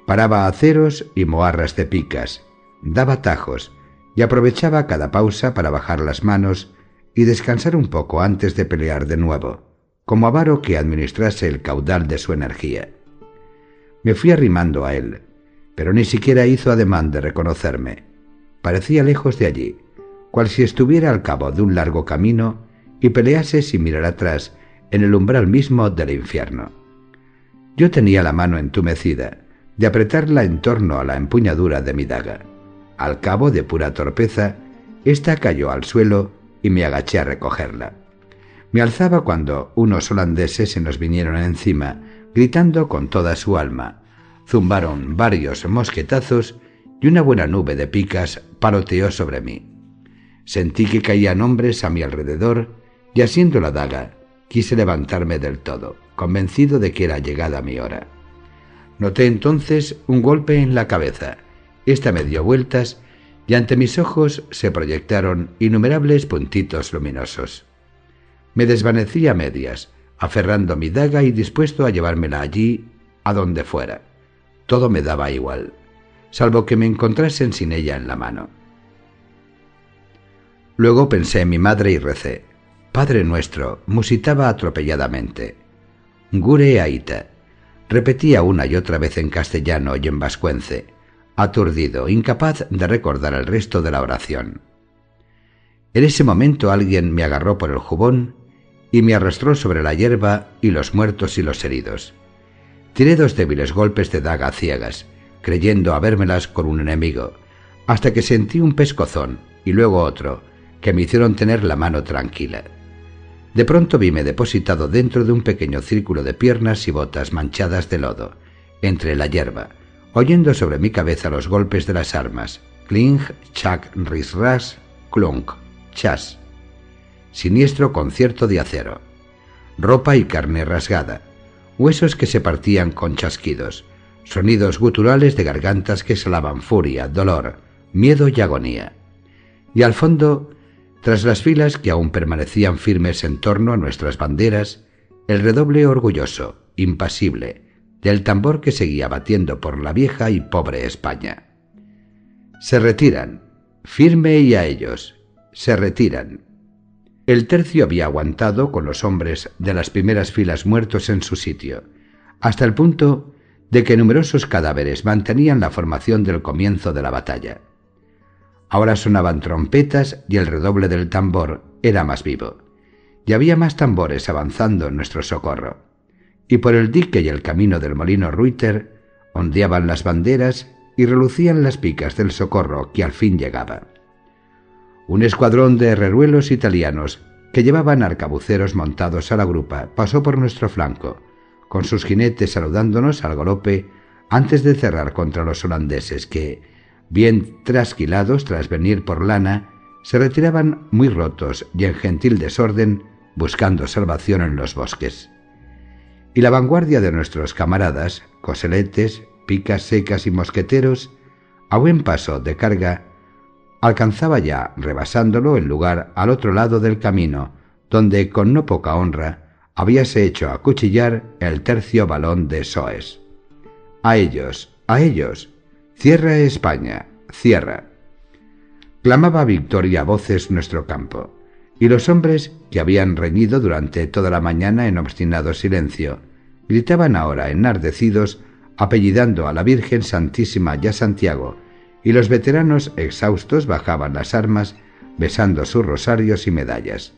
[SPEAKER 1] Paraba aceros y moarras de picas, daba tajos y aprovechaba cada pausa para bajar las manos y descansar un poco antes de pelear de nuevo, como avaro que administrase el caudal de su energía. Me fui arrimando a él, pero ni siquiera hizo ademán de reconocerme. Parecía lejos de allí, cual si estuviera al cabo de un largo camino y pelease sin mirar atrás en el umbral mismo del infierno. Yo tenía la mano entumecida, de apretarla en torno a la empuñadura de mi daga. Al cabo de pura torpeza, ésta cayó al suelo y me agaché a recogerla. Me alzaba cuando unos holandeses se nos vinieron encima, gritando con toda su alma. Zumbaron varios mosquetazos y una buena nube de picas paloteó sobre mí. Sentí que caían hombres a mi alrededor y asiendo la daga, quise levantarme del todo, convencido de que era llegada mi hora. Noté entonces un golpe en la cabeza. Esta me dio vueltas y ante mis ojos se proyectaron innumerables puntitos luminosos. Me desvanecí a medias, aferrando mi daga y dispuesto a llevármela allí, a donde fuera. Todo me daba igual, salvo que me encontrasen sin ella en la mano. Luego pensé en mi madre y recé. Padre nuestro, musitaba atropelladamente. Gure Aita, Repetía una y otra vez en castellano y en vascuence, aturdido, incapaz de recordar el resto de la oración. En ese momento alguien me agarró por el jubón y me arrastró sobre la hierba y los muertos y los heridos. Tiré dos débiles golpes de daga ciegas, creyendo habérmelas con un enemigo, hasta que sentí un pescozón y luego otro, que me hicieron tener la mano tranquila. De pronto vime depositado dentro de un pequeño círculo de piernas y botas manchadas de lodo, entre la hierba, oyendo sobre mi cabeza los golpes de las armas. Kling, chak, risras, clunk, chas. Siniestro concierto de acero. Ropa y carne rasgada. Huesos que se partían con chasquidos. Sonidos guturales de gargantas que salaban furia, dolor, miedo y agonía. Y al fondo tras las filas que aún permanecían firmes en torno a nuestras banderas, el redoble orgulloso, impasible, del tambor que seguía batiendo por la vieja y pobre España. Se retiran. Firme y a ellos. Se retiran. El tercio había aguantado con los hombres de las primeras filas muertos en su sitio, hasta el punto de que numerosos cadáveres mantenían la formación del comienzo de la batalla. Ahora sonaban trompetas y el redoble del tambor era más vivo. Y había más tambores avanzando en nuestro socorro. Y por el dique y el camino del molino Ruiter ondeaban las banderas y relucían las picas del socorro que al fin llegaba. Un escuadrón de herreruelos italianos que llevaban arcabuceros montados a la grupa pasó por nuestro flanco, con sus jinetes saludándonos al galope antes de cerrar contra los holandeses que, bien trasquilados tras venir por lana, se retiraban muy rotos y en gentil desorden buscando salvación en los bosques. Y la vanguardia de nuestros camaradas, coseletes, picas secas y mosqueteros, a buen paso de carga, alcanzaba ya, rebasándolo, el lugar al otro lado del camino, donde, con no poca honra, habíase hecho acuchillar el tercio balón de Soes. A ellos, a ellos, cierra España, cierra. Clamaba victoria a voces nuestro campo, y los hombres que habían reñido durante toda la mañana en obstinado silencio, gritaban ahora enardecidos apellidando a la Virgen Santísima y a Santiago, y los veteranos exhaustos bajaban las armas besando sus rosarios y medallas.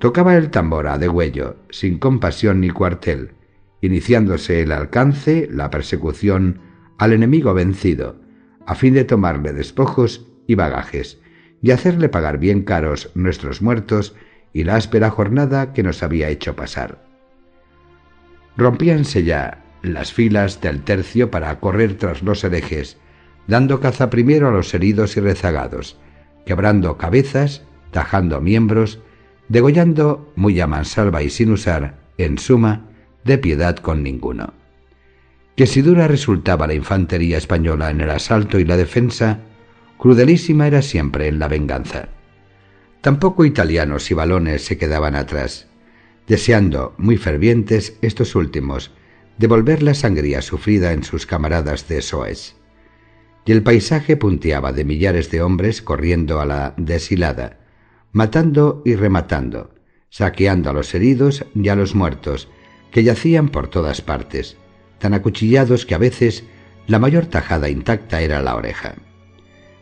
[SPEAKER 1] Tocaba el tambor a degüello, sin compasión ni cuartel, iniciándose el alcance, la persecución al enemigo vencido, a fin de tomarle despojos y bagajes, y hacerle pagar bien caros nuestros muertos y la áspera jornada que nos había hecho pasar. Rompíanse ya las filas del tercio para correr tras los herejes, dando caza primero a los heridos y rezagados, quebrando cabezas, tajando miembros, degollando muy a mansalva y sin usar, en suma, de piedad con ninguno. Que si dura resultaba la infantería española en el asalto y la defensa, crudelísima era siempre en la venganza. Tampoco italianos y balones se quedaban atrás, deseando, muy fervientes, estos últimos, devolver la sangría sufrida en sus camaradas de Soes. Y el paisaje punteaba de millares de hombres corriendo a la deshilada, matando y rematando, saqueando a los heridos y a los muertos, que yacían por todas partes, tan acuchillados que a veces la mayor tajada intacta era la oreja.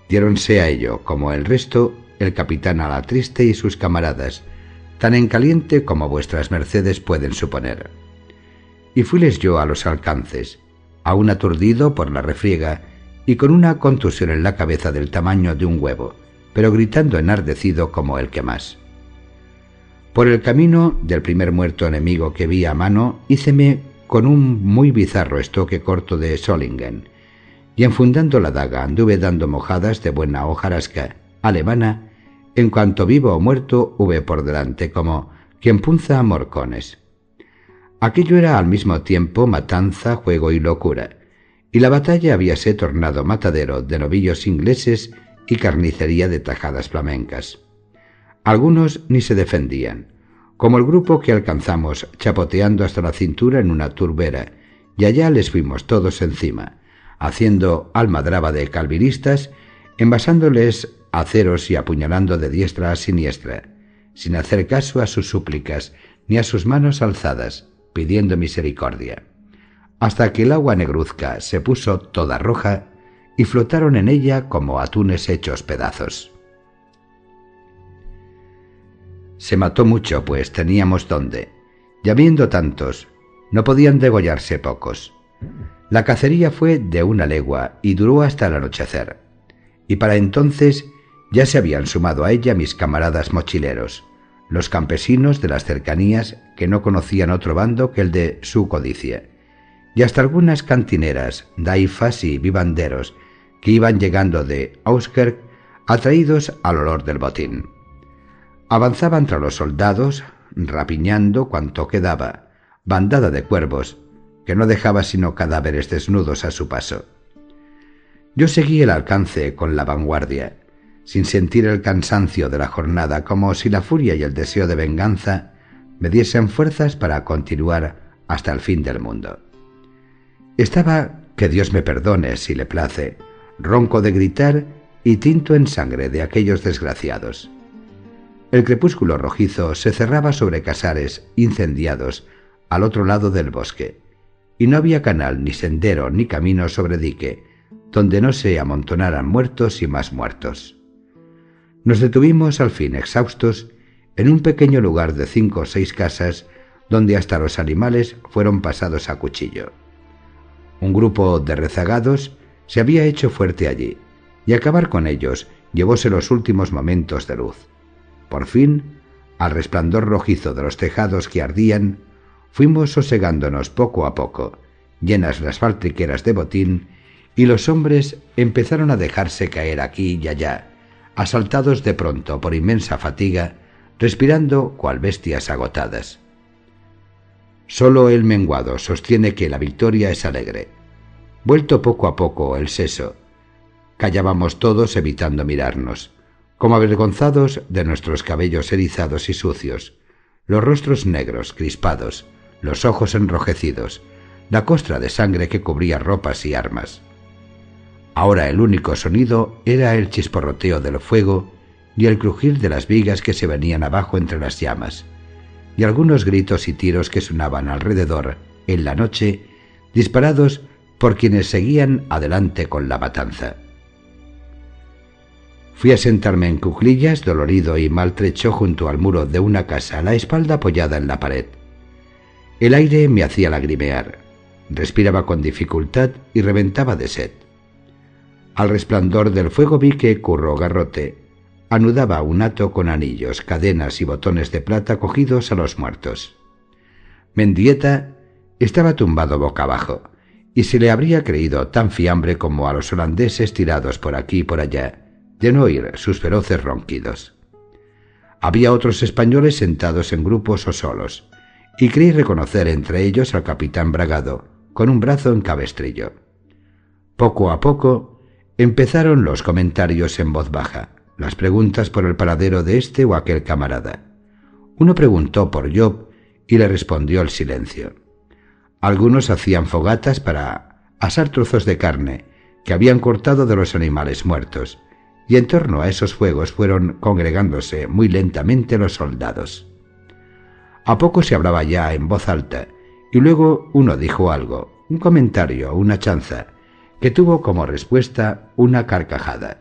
[SPEAKER 1] Diéronse a ello, como el resto, el capitán a la triste y sus camaradas, tan en caliente como vuestras mercedes pueden suponer. Y fuiles yo a los alcances, aún aturdido por la refriega y con una contusión en la cabeza del tamaño de un huevo, pero gritando enardecido como el que más. Por el camino del primer muerto enemigo que vi a mano, híceme con un muy bizarro estoque corto de Solingen, y enfundando la daga anduve dando mojadas de buena hojarasca alemana, en cuanto vivo o muerto hube por delante como quien punza a morcones. Aquello era al mismo tiempo matanza, juego y locura, y la batalla habíase tornado matadero de novillos ingleses y carnicería de tajadas flamencas. Algunos ni se defendían, como el grupo que alcanzamos chapoteando hasta la cintura en una turbera, y allá les fuimos todos encima, haciendo almadraba de calvinistas, envasándoles aceros y apuñalando de diestra a siniestra, sin hacer caso a sus súplicas ni a sus manos alzadas, pidiendo misericordia, hasta que el agua negruzca se puso toda roja y flotaron en ella como atunes hechos pedazos. Se mató mucho, pues teníamos dónde, y habiendo tantos, no podían degollarse pocos. La cacería fue de una legua y duró hasta el anochecer, y para entonces ya se habían sumado a ella mis camaradas mochileros, los campesinos de las cercanías que no conocían otro bando que el de su codicia, y hasta algunas cantineras, daifas y vivanderos que iban llegando de Auskirk atraídos al olor del botín. Avanzaban tras los soldados, rapiñando cuanto quedaba, bandada de cuervos, que no dejaba sino cadáveres desnudos a su paso. Yo seguí el alcance con la vanguardia, sin sentir el cansancio de la jornada, como si la furia y el deseo de venganza me diesen fuerzas para continuar hasta el fin del mundo. Estaba, que Dios me perdone si le place, ronco de gritar y tinto en sangre de aquellos desgraciados. El crepúsculo rojizo se cerraba sobre casares incendiados al otro lado del bosque, y no había canal, ni sendero, ni camino sobre dique, donde no se amontonaran muertos y más muertos. Nos detuvimos al fin exhaustos en un pequeño lugar de cinco o seis casas donde hasta los animales fueron pasados a cuchillo. Un grupo de rezagados se había hecho fuerte allí, y acabar con ellos llevóse los últimos momentos de luz. Por fin, al resplandor rojizo de los tejados que ardían, fuimos sosegándonos poco a poco, llenas las faltriqueras de botín, y los hombres empezaron a dejarse caer aquí y allá, asaltados de pronto por inmensa fatiga, respirando cual bestias agotadas. Solo el menguado sostiene que la victoria es alegre. Vuelto poco a poco el seso, callábamos todos evitando mirarnos, como avergonzados de nuestros cabellos erizados y sucios, los rostros negros, crispados, los ojos enrojecidos, la costra de sangre que cubría ropas y armas. Ahora el único sonido era el chisporroteo del fuego y el crujir de las vigas que se venían abajo entre las llamas y algunos gritos y tiros que sonaban alrededor en la noche, disparados por quienes seguían adelante con la matanza. Fui a sentarme en cuclillas, dolorido y maltrecho junto al muro de una casa, la espalda apoyada en la pared. El aire me hacía lagrimear, respiraba con dificultad y reventaba de sed. Al resplandor del fuego vi que Curro Garrote anudaba un hato con anillos, cadenas y botones de plata cogidos a los muertos. Mendieta estaba tumbado boca abajo, y se le habría creído tan fiambre como a los holandeses tirados por aquí y por allá, de no oír sus feroces ronquidos. Había otros españoles sentados en grupos o solos, y creí reconocer entre ellos al capitán Bragado, con un brazo en cabestrillo. Poco a poco empezaron los comentarios en voz baja las preguntas por el paradero de este o aquel camarada. Uno preguntó por Job y le respondió el silencio. Algunos hacían fogatas para asar trozos de carne que habían cortado de los animales muertos, y en torno a esos fuegos fueron congregándose muy lentamente los soldados. A poco se hablaba ya en voz alta, y luego uno dijo algo, un comentario, una chanza, que tuvo como respuesta una carcajada.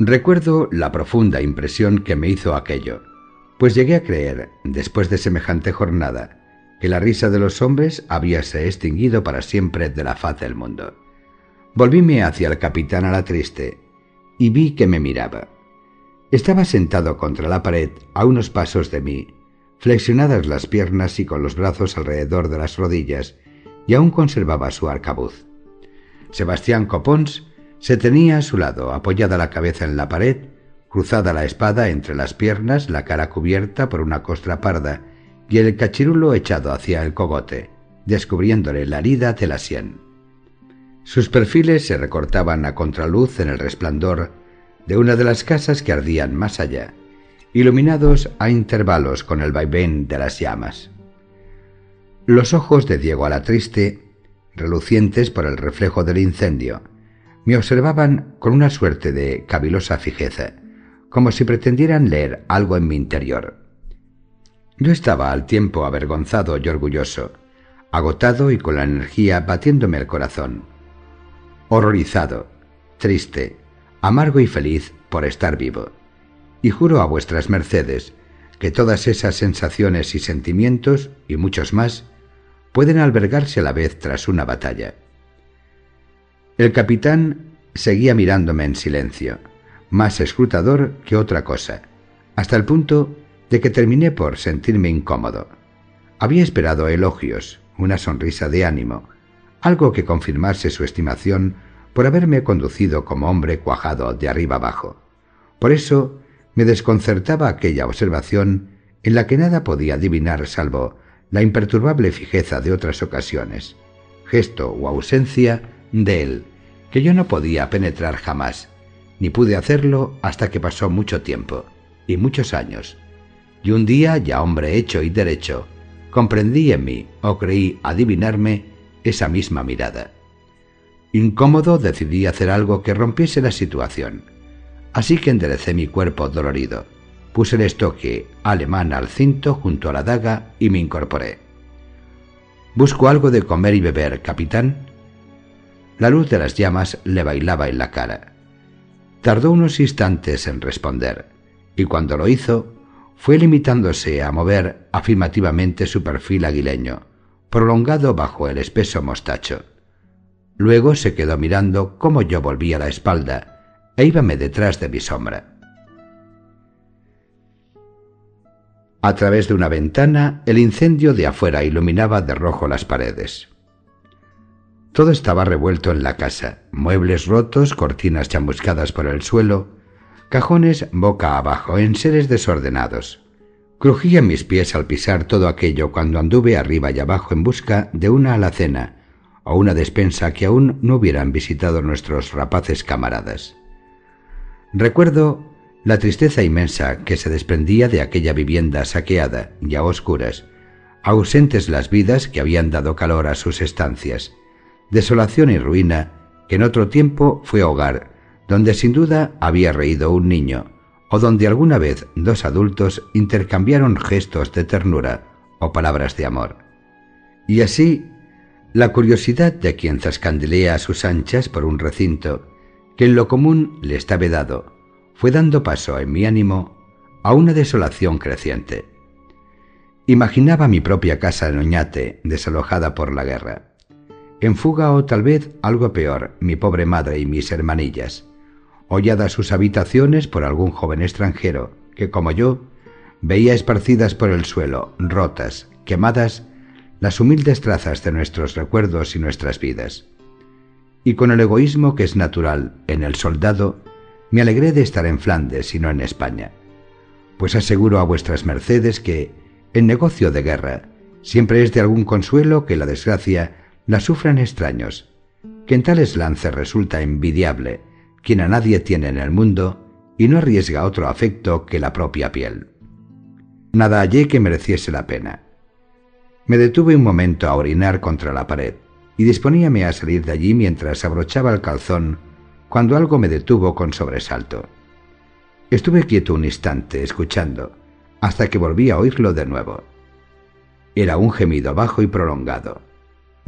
[SPEAKER 1] Recuerdo la profunda impresión que me hizo aquello, pues llegué a creer, después de semejante jornada, que la risa de los hombres habíase extinguido para siempre de la faz del mundo. Volvíme hacia el capitán a la triste y vi que me miraba. Estaba sentado contra la pared a unos pasos de mí, flexionadas las piernas y con los brazos alrededor de las rodillas, y aún conservaba su arcabuz. Sebastián Copons se tenía a su lado, apoyada la cabeza en la pared, cruzada la espada entre las piernas, la cara cubierta por una costra parda y el cachirulo echado hacia el cogote, descubriéndole la herida de la sien. Sus perfiles se recortaban a contraluz en el resplandor de una de las casas que ardían más allá, iluminados a intervalos con el vaivén de las llamas. Los ojos de Diego a la triste, relucientes por el reflejo del incendio, me observaban con una suerte de cavilosa fijeza, como si pretendieran leer algo en mi interior. Yo estaba al tiempo avergonzado y orgulloso, agotado y con la energía batiéndome el corazón, horrorizado, triste, amargo y feliz por estar vivo. Y juro a vuestras mercedes que todas esas sensaciones y sentimientos, y muchos más, pueden albergarse a la vez tras una batalla. El capitán seguía mirándome en silencio, más escrutador que otra cosa, hasta el punto de que terminé por sentirme incómodo. Había esperado elogios, una sonrisa de ánimo, algo que confirmase su estimación por haberme conducido como hombre cuajado de arriba abajo. Por eso me desconcertaba aquella observación en la que nada podía adivinar salvo la imperturbable fijeza de otras ocasiones, gesto o ausencia de él, que yo no podía penetrar jamás, ni pude hacerlo hasta que pasó mucho tiempo, y muchos años. Y un día, ya hombre hecho y derecho, comprendí en mí, o creí adivinarme, esa misma mirada. Incómodo decidí hacer algo que rompiese la situación. Así que enderecé mi cuerpo dolorido. Puse el estoque alemán al cinto junto a la daga y me incorporé. Busco algo de comer y beber, capitán. La luz de las llamas le bailaba en la cara. Tardó unos instantes en responder, y cuando lo hizo, fue limitándose a mover afirmativamente su perfil aguileño, prolongado bajo el espeso mostacho. Luego se quedó mirando cómo yo volvía la espalda e íbame detrás de mi sombra. A través de una ventana, el incendio de afuera iluminaba de rojo las paredes. Todo estaba revuelto en la casa, muebles rotos, cortinas chamuscadas por el suelo, cajones boca abajo, en seres desordenados. Crujían mis pies al pisar todo aquello cuando anduve arriba y abajo en busca de una alacena o una despensa que aún no hubieran visitado nuestros rapaces camaradas. Recuerdo la tristeza inmensa que se desprendía de aquella vivienda saqueada y a oscuras, ausentes las vidas que habían dado calor a sus estancias, desolación y ruina que en otro tiempo fue hogar, donde sin duda había reído un niño, o donde alguna vez dos adultos intercambiaron gestos de ternura o palabras de amor. Y así, la curiosidad de quien zascandilea a sus anchas por un recinto que en lo común le está vedado, fue dando paso en mi ánimo a una desolación creciente. Imaginaba mi propia casa en Oñate, desalojada por la guerra en fuga o tal vez algo peor, mi pobre madre y mis hermanillas, holladas sus habitaciones por algún joven extranjero que, como yo, veía esparcidas por el suelo, rotas, quemadas, las humildes trazas de nuestros recuerdos y nuestras vidas. Y con el egoísmo que es natural en el soldado, me alegré de estar en Flandes y no en España, pues aseguro a vuestras mercedes que, en negocio de guerra, siempre es de algún consuelo que la desgracia la sufran extraños, que en tales lances resulta envidiable quien a nadie tiene en el mundo y no arriesga otro afecto que la propia piel. Nada hallé que mereciese la pena. Me detuve un momento a orinar contra la pared y disponíame a salir de allí mientras abrochaba el calzón cuando algo me detuvo con sobresalto. Estuve quieto un instante escuchando hasta que volví a oírlo de nuevo. Era un gemido bajo y prolongado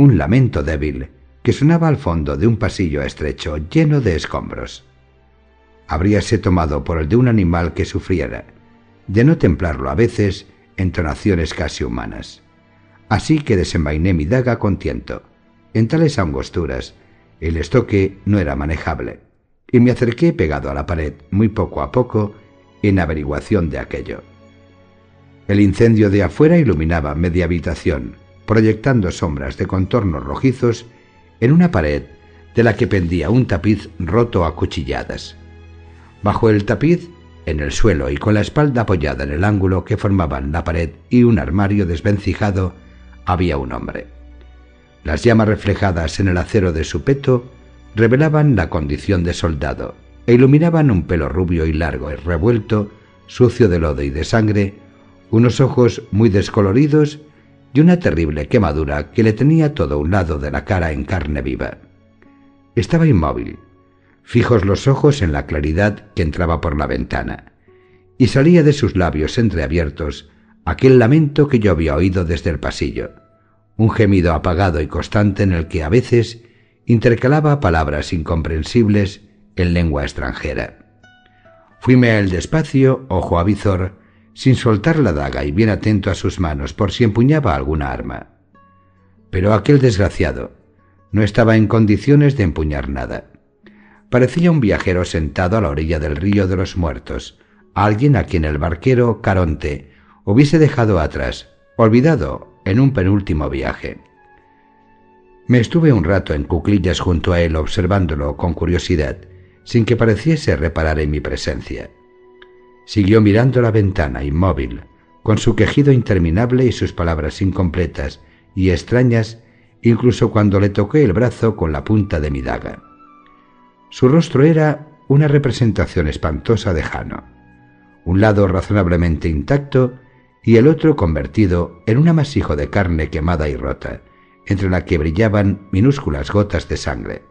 [SPEAKER 1] un lamento débil que sonaba al fondo de un pasillo estrecho lleno de escombros. Habríase tomado por el de un animal que sufriera, de no templarlo a veces entonaciones casi humanas. Así que desenvainé mi daga con tiento. En tales angosturas, el estoque no era manejable, y me acerqué pegado a la pared muy poco a poco en averiguación de aquello. El incendio de afuera iluminaba media habitación, proyectando sombras de contornos rojizos en una pared de la que pendía un tapiz roto a cuchilladas. Bajo el tapiz, en el suelo y con la espalda apoyada en el ángulo que formaban la pared y un armario desvencijado, había un hombre. Las llamas reflejadas en el acero de su peto revelaban la condición de soldado e iluminaban un pelo rubio y largo y revuelto, sucio de lodo y de sangre, unos ojos muy descoloridos y una terrible quemadura que le tenía todo un lado de la cara en carne viva. Estaba inmóvil, fijos los ojos en la claridad que entraba por la ventana, y salía de sus labios entreabiertos aquel lamento que yo había oído desde el pasillo, un gemido apagado y constante en el que a veces intercalaba palabras incomprensibles en lengua extranjera. Fuime a él despacio, ojo a sin soltar la daga y bien atento a sus manos por si empuñaba alguna arma. Pero aquel desgraciado no estaba en condiciones de empuñar nada. Parecía un viajero sentado a la orilla del río de los muertos, alguien a quien el barquero Caronte hubiese dejado atrás, olvidado en un penúltimo viaje. Me estuve un rato en cuclillas junto a él observándolo con curiosidad, sin que pareciese reparar en mi presencia. Siguió mirando la ventana, inmóvil, con su quejido interminable y sus palabras incompletas y extrañas, incluso cuando le toqué el brazo con la punta de mi daga. Su rostro era una representación espantosa de Jano, un lado razonablemente intacto y el otro convertido en un amasijo de carne quemada y rota, entre la que brillaban minúsculas gotas de sangre.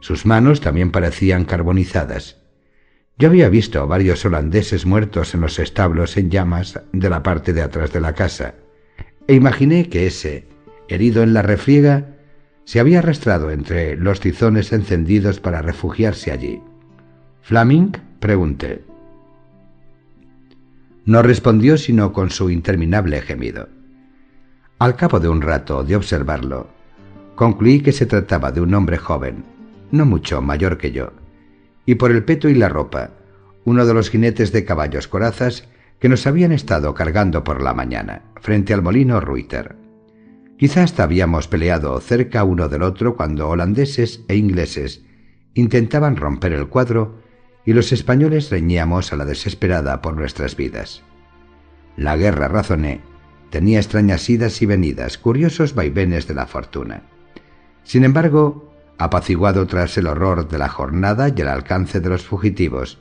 [SPEAKER 1] Sus manos también parecían carbonizadas. Yo había visto varios holandeses muertos en los establos en llamas de la parte de atrás de la casa, e imaginé que ese, herido en la refriega, se había arrastrado entre los tizones encendidos para refugiarse allí. ¿Flaming? pregunté. No respondió sino con su interminable gemido. Al cabo de un rato de observarlo, concluí que se trataba de un hombre joven, no mucho mayor que yo, y por el peto y la ropa, uno de los jinetes de caballos corazas que nos habían estado cargando por la mañana, frente al molino Ruiter. Quizá hasta habíamos peleado cerca uno del otro cuando holandeses e ingleses intentaban romper el cuadro y los españoles reñíamos a la desesperada por nuestras vidas. La guerra, razoné, tenía extrañas idas y venidas, curiosos vaivenes de la fortuna. Sin embargo, apaciguado tras el horror de la jornada y el alcance de los fugitivos,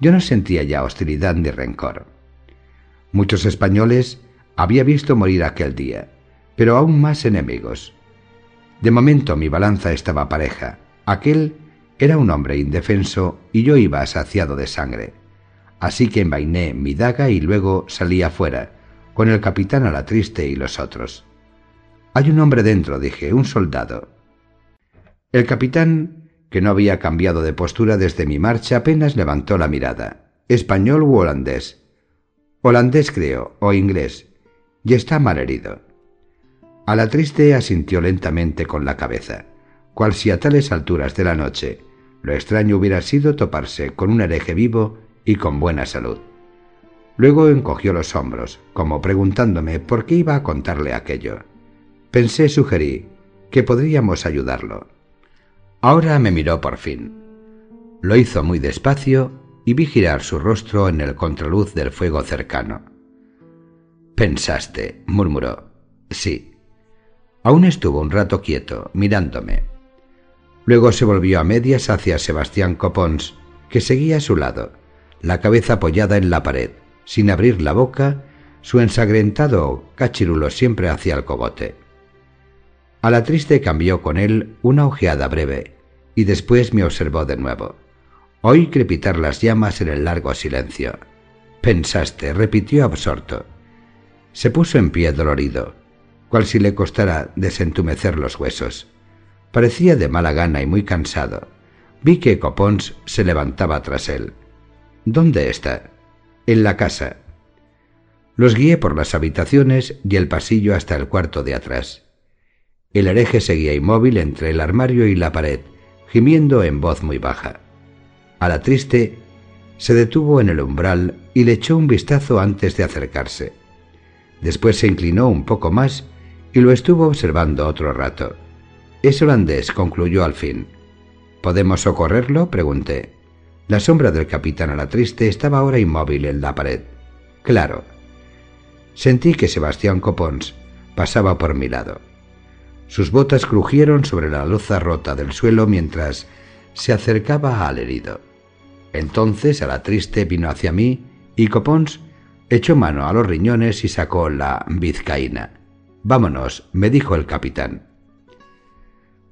[SPEAKER 1] yo no sentía ya hostilidad ni rencor. Muchos españoles había visto morir aquel día, pero aún más enemigos. De momento mi balanza estaba pareja. Aquel era un hombre indefenso y yo iba saciado de sangre. Así que envainé mi daga y luego salí afuera, con el capitán a la triste y los otros. Hay un hombre dentro, dije, un soldado. El capitán, que no había cambiado de postura desde mi marcha, apenas levantó la mirada. ¿Español u holandés? Holandés creo, o inglés. Y está mal herido. A la triste asintió lentamente con la cabeza, cual si a tales alturas de la noche lo extraño hubiera sido toparse con un hereje vivo y con buena salud. Luego encogió los hombros, como preguntándome por qué iba a contarle aquello. Pensé, sugerí, que podríamos ayudarlo. Ahora me miró por fin. Lo hizo muy despacio y vi girar su rostro en el contraluz del fuego cercano. Pensaste, murmuró. Sí. Aún estuvo un rato quieto, mirándome. Luego se volvió a medias hacia Sebastián Copons, que seguía a su lado, la cabeza apoyada en la pared, sin abrir la boca, su ensangrentado cachirulo siempre hacia el cogote. A la triste cambió con él una ojeada breve, y después me observó de nuevo. Oí crepitar las llamas en el largo silencio. Pensaste, repitió absorto. Se puso en pie dolorido, cual si le costara desentumecer los huesos. Parecía de mala gana y muy cansado. Vi que Copons se levantaba tras él. ¿Dónde está? En la casa. Los guié por las habitaciones y el pasillo hasta el cuarto de atrás. El hereje seguía inmóvil entre el armario y la pared, gimiendo en voz muy baja. A la triste se detuvo en el umbral y le echó un vistazo antes de acercarse. Después se inclinó un poco más y lo estuvo observando otro rato. Es holandés, concluyó al fin. ¿Podemos socorrerlo? pregunté. La sombra del capitán a la triste estaba ahora inmóvil en la pared. Claro. Sentí que Sebastián Copons pasaba por mi lado. Sus botas crujieron sobre la loza rota del suelo mientras se acercaba al herido. Entonces a la triste vino hacia mí y Copons echó mano a los riñones y sacó la vizcaína. Vámonos, me dijo el capitán.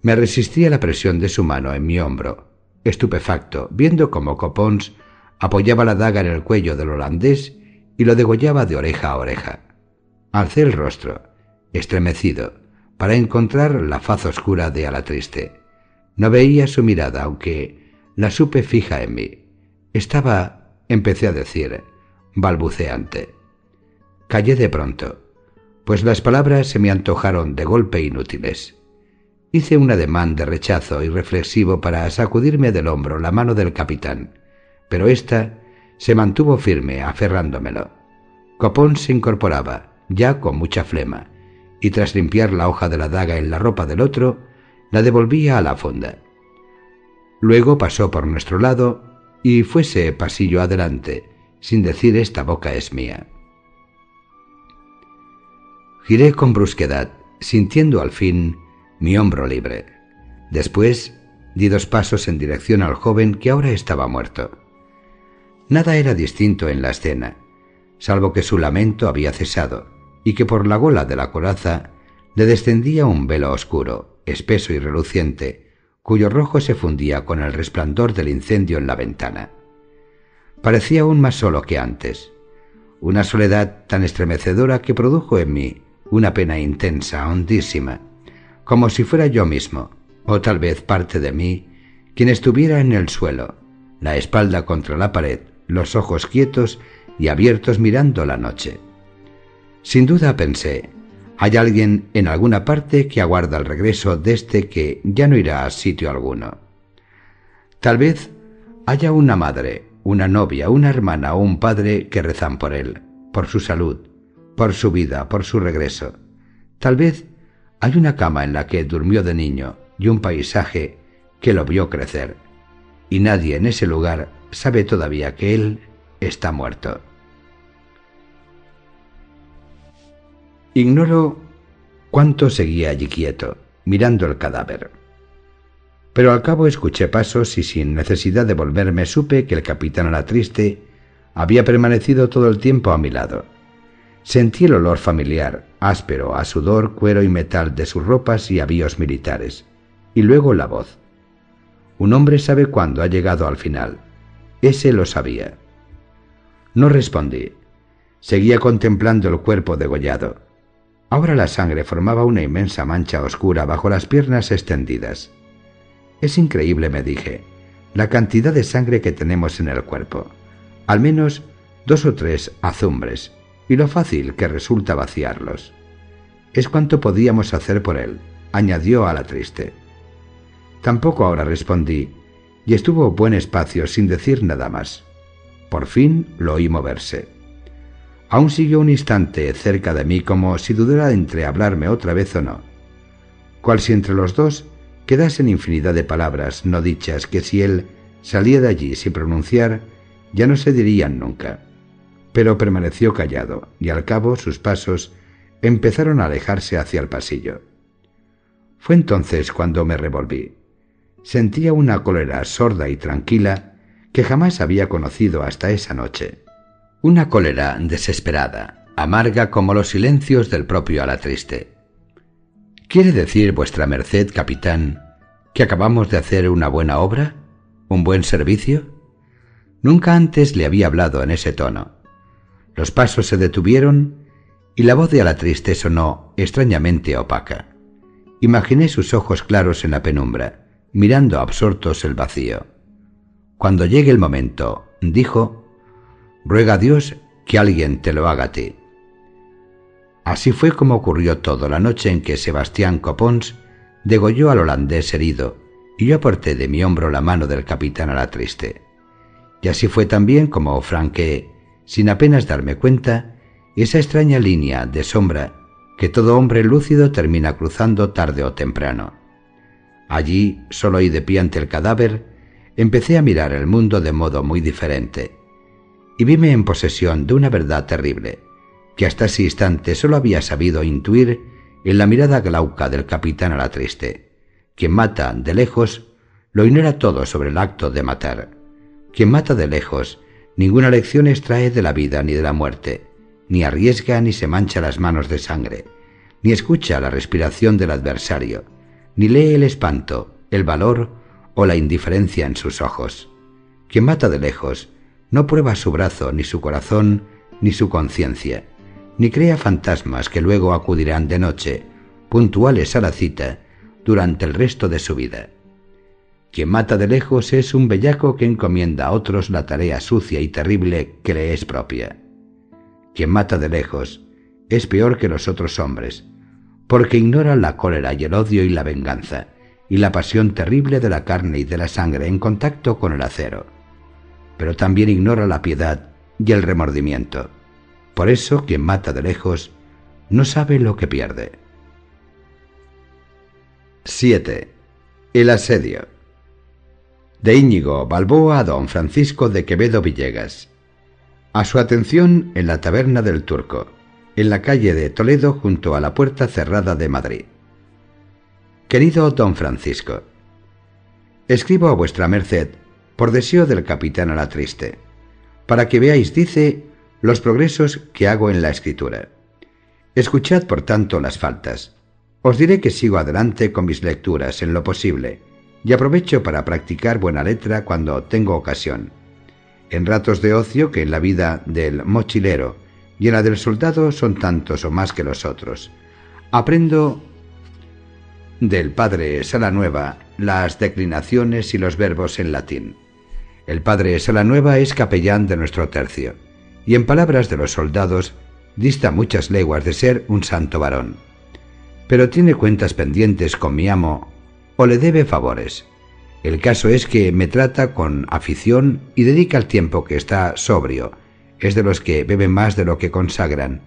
[SPEAKER 1] Me resistí a la presión de su mano en mi hombro, estupefacto, viendo cómo Copons apoyaba la daga en el cuello del holandés y lo degollaba de oreja a oreja. Alcé el rostro, estremecido, para encontrar la faz oscura de Alatriste. No veía su mirada, aunque la supe fija en mí. Estaba, empecé a decir, balbuceante. Callé de pronto, pues las palabras se me antojaron de golpe inútiles. Hice un ademán de rechazo y reflexivo para sacudirme del hombro la mano del capitán, pero ésta se mantuvo firme, aferrándomelo. Copón se incorporaba, ya con mucha flema, y tras limpiar la hoja de la daga en la ropa del otro, la devolvía a la fonda. Luego pasó por nuestro lado y fuese pasillo adelante, sin decir esta boca es mía. Giré con brusquedad, sintiendo al fin mi hombro libre. Después di dos pasos en dirección al joven que ahora estaba muerto. Nada era distinto en la escena, salvo que su lamento había cesado y que por la gola de la coraza le descendía un velo oscuro, espeso y reluciente, cuyo rojo se fundía con el resplandor del incendio en la ventana. Parecía aún más solo que antes, una soledad tan estremecedora que produjo en mí una pena intensa, hondísima, como si fuera yo mismo, o tal vez parte de mí, quien estuviera en el suelo, la espalda contra la pared, los ojos quietos y abiertos mirando la noche. Sin duda pensé, hay alguien en alguna parte que aguarda el regreso de este que ya no irá a sitio alguno. Tal vez haya una madre, una novia, una hermana o un padre que rezan por él, por su salud, por su vida, por su regreso. Tal vez hay una cama en la que durmió de niño y un paisaje que lo vio crecer. Y nadie en ese lugar sabe todavía que él está muerto. Ignoro cuánto seguía allí quieto, mirando el cadáver. Pero al cabo escuché pasos y sin necesidad de volverme supe que el capitán a la triste había permanecido todo el tiempo a mi lado. Sentí el olor familiar, áspero, a sudor, cuero y metal de sus ropas y avíos militares, y luego la voz. Un hombre sabe cuándo ha llegado al final. Ese lo sabía. No respondí. Seguía contemplando el cuerpo degollado. Ahora la sangre formaba una inmensa mancha oscura bajo las piernas extendidas. Es increíble, me dije, la cantidad de sangre que tenemos en el cuerpo. Al menos dos o tres azumbres, y lo fácil que resulta vaciarlos. Es cuanto podíamos hacer por él, añadió a la triste. Tampoco ahora respondí, y estuvo buen espacio sin decir nada más. Por fin lo oí moverse. Aún siguió un instante cerca de mí como si dudara entre hablarme otra vez o no. Cual si entre los dos quedasen infinidad de palabras no dichas que si él salía de allí sin pronunciar, ya no se dirían nunca. Pero permaneció callado, y al cabo sus pasos empezaron a alejarse hacia el pasillo. Fue entonces cuando me revolví. Sentía una cólera sorda y tranquila que jamás había conocido hasta esa noche. Una cólera desesperada, amarga como los silencios del propio Alatriste. ¿Quiere decir vuestra merced, capitán, que acabamos de hacer una buena obra? ¿Un buen servicio? Nunca antes le había hablado en ese tono. Los pasos se detuvieron y la voz de Alatriste sonó extrañamente opaca. Imaginé sus ojos claros en la penumbra, mirando absortos el vacío. Cuando llegue el momento, dijo, ruega a Dios que alguien te lo haga a ti. Así fue como ocurrió todo la noche en que Sebastián Copons degolló al holandés herido y yo aparté de mi hombro la mano del capitán a la triste. Y así fue también como franqué, sin apenas darme cuenta, esa extraña línea de sombra que todo hombre lúcido termina cruzando tarde o temprano. Allí, solo y de pie ante el cadáver, empecé a mirar el mundo de modo muy diferente, y vime en posesión de una verdad terrible, que hasta ese instante solo había sabido intuir en la mirada glauca del capitán a la triste. Quien mata de lejos lo ignora todo sobre el acto de matar. Quien mata de lejos ninguna lección extrae de la vida ni de la muerte, ni arriesga ni se mancha las manos de sangre, ni escucha la respiración del adversario, ni lee el espanto, el valor o la indiferencia en sus ojos. Quien mata de lejos no prueba su brazo, ni su corazón, ni su conciencia, ni crea fantasmas que luego acudirán de noche, puntuales a la cita, durante el resto de su vida. Quien mata de lejos es un bellaco que encomienda a otros la tarea sucia y terrible que le es propia. Quien mata de lejos es peor que los otros hombres, porque ignora la cólera y el odio y la venganza, y la pasión terrible de la carne y de la sangre en contacto con el acero pero también ignora la piedad y el remordimiento. Por eso quien mata de lejos no sabe lo que pierde. 7. El asedio. De Íñigo Balboa a don Francisco de Quevedo Villegas. A su atención en la taberna del Turco, en la calle de Toledo junto a la puerta cerrada de Madrid. Querido don Francisco, escribo a vuestra merced por deseo del capitán a la triste, para que veáis, dice, los progresos que hago en la escritura. Escuchad, por tanto, las faltas. Os diré que sigo adelante con mis lecturas en lo posible, y aprovecho para practicar buena letra cuando tengo ocasión. En ratos de ocio que en la vida del mochilero y en la del soldado son tantos o más que los otros. Aprendo del padre Salanueva las declinaciones y los verbos en latín. El padre Salanueva es capellán de nuestro tercio, y en palabras de los soldados dista muchas leguas de ser un santo varón. Pero tiene cuentas pendientes con mi amo o le debe favores. El caso es que me trata con afición y dedica el tiempo que está sobrio, es de los que beben más de lo que consagran,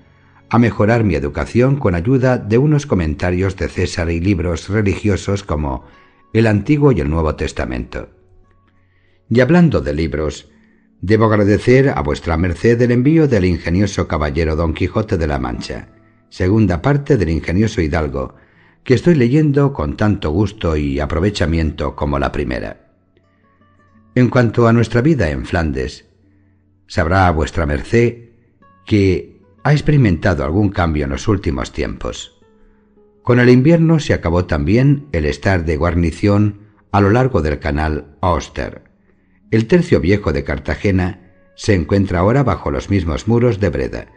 [SPEAKER 1] a mejorar mi educación con ayuda de unos comentarios de César y libros religiosos como el Antiguo y el Nuevo Testamento. Y hablando de libros, debo agradecer a vuestra merced el envío del ingenioso caballero Don Quijote de la Mancha, segunda parte del ingenioso Hidalgo, que estoy leyendo con tanto gusto y aprovechamiento como la primera. En cuanto a nuestra vida en Flandes, sabrá vuestra merced que ha experimentado algún cambio en los últimos tiempos. Con el invierno se acabó también el estar de guarnición a lo largo del canal Auster. El tercio viejo de Cartagena se encuentra ahora bajo los mismos muros de Breda,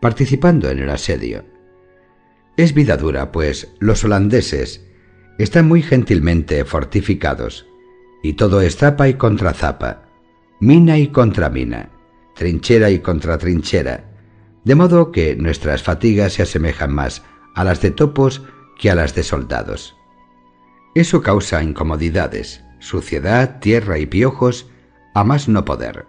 [SPEAKER 1] participando en el asedio. Es vida dura, pues los holandeses están muy gentilmente fortificados, y todo es zapa y contrazapa, mina y contramina, trinchera y contratrinchera, de modo que nuestras fatigas se asemejan más a las de topos que a las de soldados. Eso causa incomodidades, suciedad, tierra y piojos, a más no poder.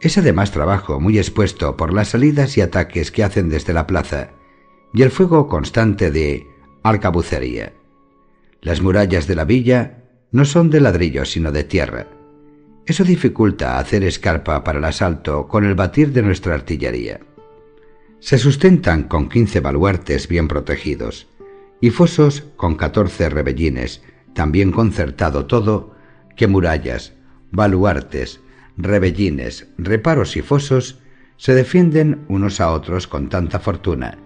[SPEAKER 1] Es además trabajo muy expuesto por las salidas y ataques que hacen desde la plaza, y el fuego constante de arcabucería. Las murallas de la villa no son de ladrillo sino de tierra. Eso dificulta hacer escarpa para el asalto con el batir de nuestra artillería. Se sustentan con quince baluartes bien protegidos y fosos con catorce rebellines, también concertado todo, que murallas, baluartes, rebellines, reparos y fosos se defienden unos a otros con tanta fortuna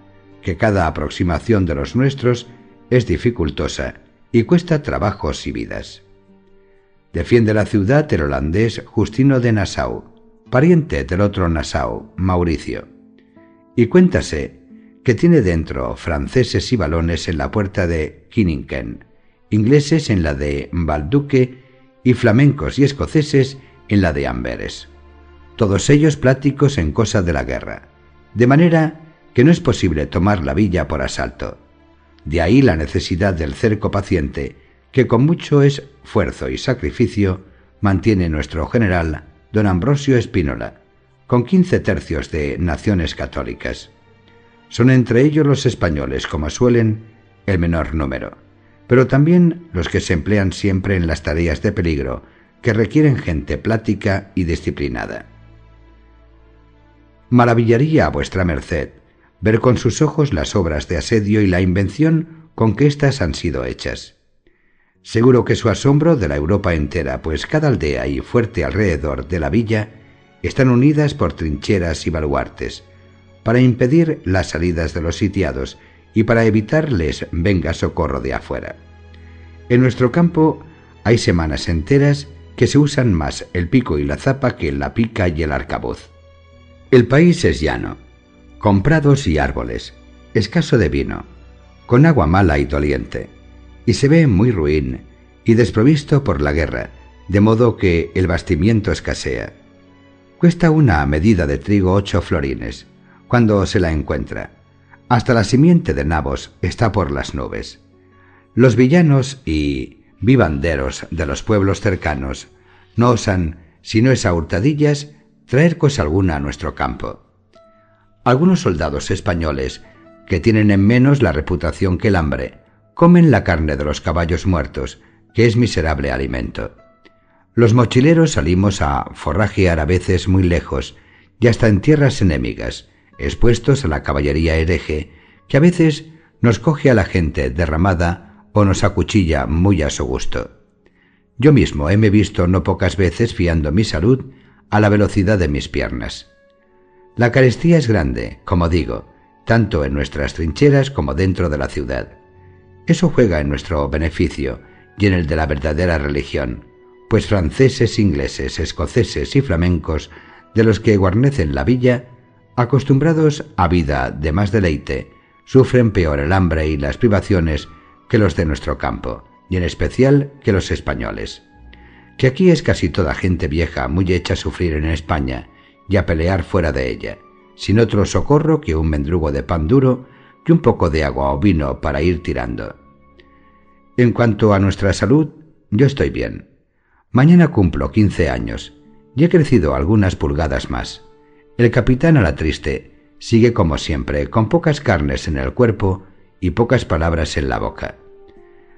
[SPEAKER 1] que cada aproximación de los nuestros es dificultosa y cuesta trabajos y vidas. Defiende la ciudad el holandés Justino de Nassau, pariente del otro Nassau, Mauricio. Y cuéntase que tiene dentro franceses y balones en la puerta de Kinningen, ingleses en la de Balduque y flamencos y escoceses en la de Amberes. Todos ellos pláticos en cosa de la guerra, de manera que no es posible tomar la villa por asalto. De ahí la necesidad del cerco paciente, que con mucho esfuerzo y sacrificio mantiene nuestro general don Ambrosio Espínola, con quince tercios de naciones católicas. Son entre ellos los españoles, como suelen, el menor número, pero también los que se emplean siempre en las tareas de peligro, que requieren gente plática y disciplinada. Maravillaría a vuestra merced ver con sus ojos las obras de asedio y la invención con que éstas han sido hechas. Seguro que su asombro de la Europa entera, pues cada aldea y fuerte alrededor de la villa están unidas por trincheras y baluartes, para impedir las salidas de los sitiados y para evitarles venga socorro de afuera. En nuestro campo hay semanas enteras que se usan más el pico y la zapa que la pica y el arcabuz. El país es llano, con prados y árboles, escaso de vino, con agua mala y doliente, y se ve muy ruin y desprovisto por la guerra, de modo que el bastimiento escasea. Cuesta una medida de trigo ocho florines, cuando se la encuentra. Hasta la simiente de nabos está por las nubes. Los villanos y vivanderos de los pueblos cercanos no osan, si no es a hurtadillas, traer cosa alguna a nuestro campo. Algunos soldados españoles, que tienen en menos la reputación que el hambre, comen la carne de los caballos muertos, que es miserable alimento. Los mochileros salimos a forrajear a veces muy lejos y hasta en tierras enemigas, expuestos a la caballería hereje, que a veces nos coge a la gente derramada o nos acuchilla muy a su gusto. Yo mismo heme visto no pocas veces fiando mi salud a la velocidad de mis piernas. La carestía es grande, como digo, tanto en nuestras trincheras como dentro de la ciudad. Eso juega en nuestro beneficio y en el de la verdadera religión, pues franceses, ingleses, escoceses y flamencos, de los que guarnecen la villa, acostumbrados a vida de más deleite, sufren peor el hambre y las privaciones que los de nuestro campo, y en especial que los españoles. Que aquí es casi toda gente vieja muy hecha a sufrir en España y a pelear fuera de ella, sin otro socorro que un mendrugo de pan duro y un poco de agua o vino para ir tirando. En cuanto a nuestra salud, yo estoy bien. Mañana cumplo quince años y he crecido algunas pulgadas más. El capitán a la triste sigue como siempre, con pocas carnes en el cuerpo y pocas palabras en la boca.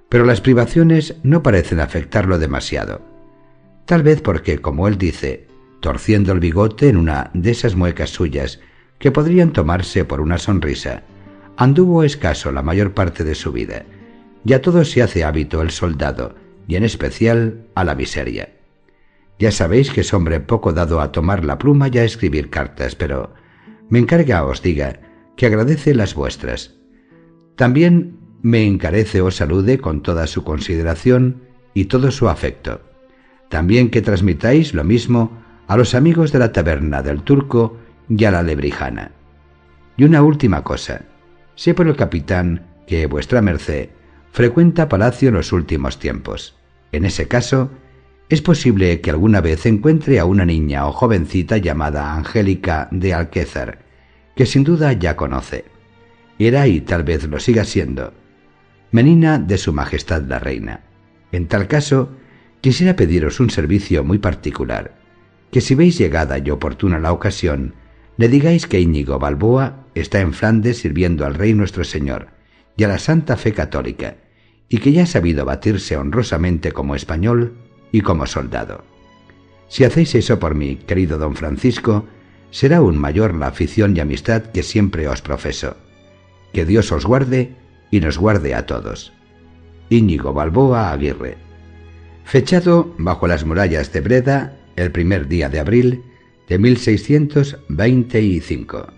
[SPEAKER 1] Pero las privaciones no parecen afectarlo demasiado. Tal vez porque, como él dice, torciendo el bigote en una de esas muecas suyas que podrían tomarse por una sonrisa, anduvo escaso la mayor parte de su vida, y a todo se hace hábito el soldado, y en especial a la miseria. Ya sabéis que es hombre poco dado a tomar la pluma y a escribir cartas, pero me encarga os diga que agradece las vuestras. También me encarece os salude con toda su consideración y todo su afecto. También que transmitáis lo mismo a los amigos de la taberna del turco y a la lebrijana. Y una última cosa. Sé por el capitán que vuestra merced frecuenta palacio en los últimos tiempos. En ese caso, es posible que alguna vez encuentre a una niña o jovencita llamada Angélica de Alquézar, que sin duda ya conoce. Era y tal vez lo siga siendo, menina de Su Majestad la Reina. En tal caso, quisiera pediros un servicio muy particular, que si veis llegada y oportuna la ocasión, le digáis que Íñigo Balboa está en Flandes sirviendo al Rey nuestro Señor y a la Santa Fe Católica, y que ya ha sabido batirse honrosamente como español y como soldado. Si hacéis eso por mí, querido don Francisco, será aún mayor la afición y amistad que siempre os profeso. Que Dios os guarde y nos guarde a todos. Íñigo Balboa Aguirre. Fechado bajo las murallas de Breda el primer día de abril de 1625.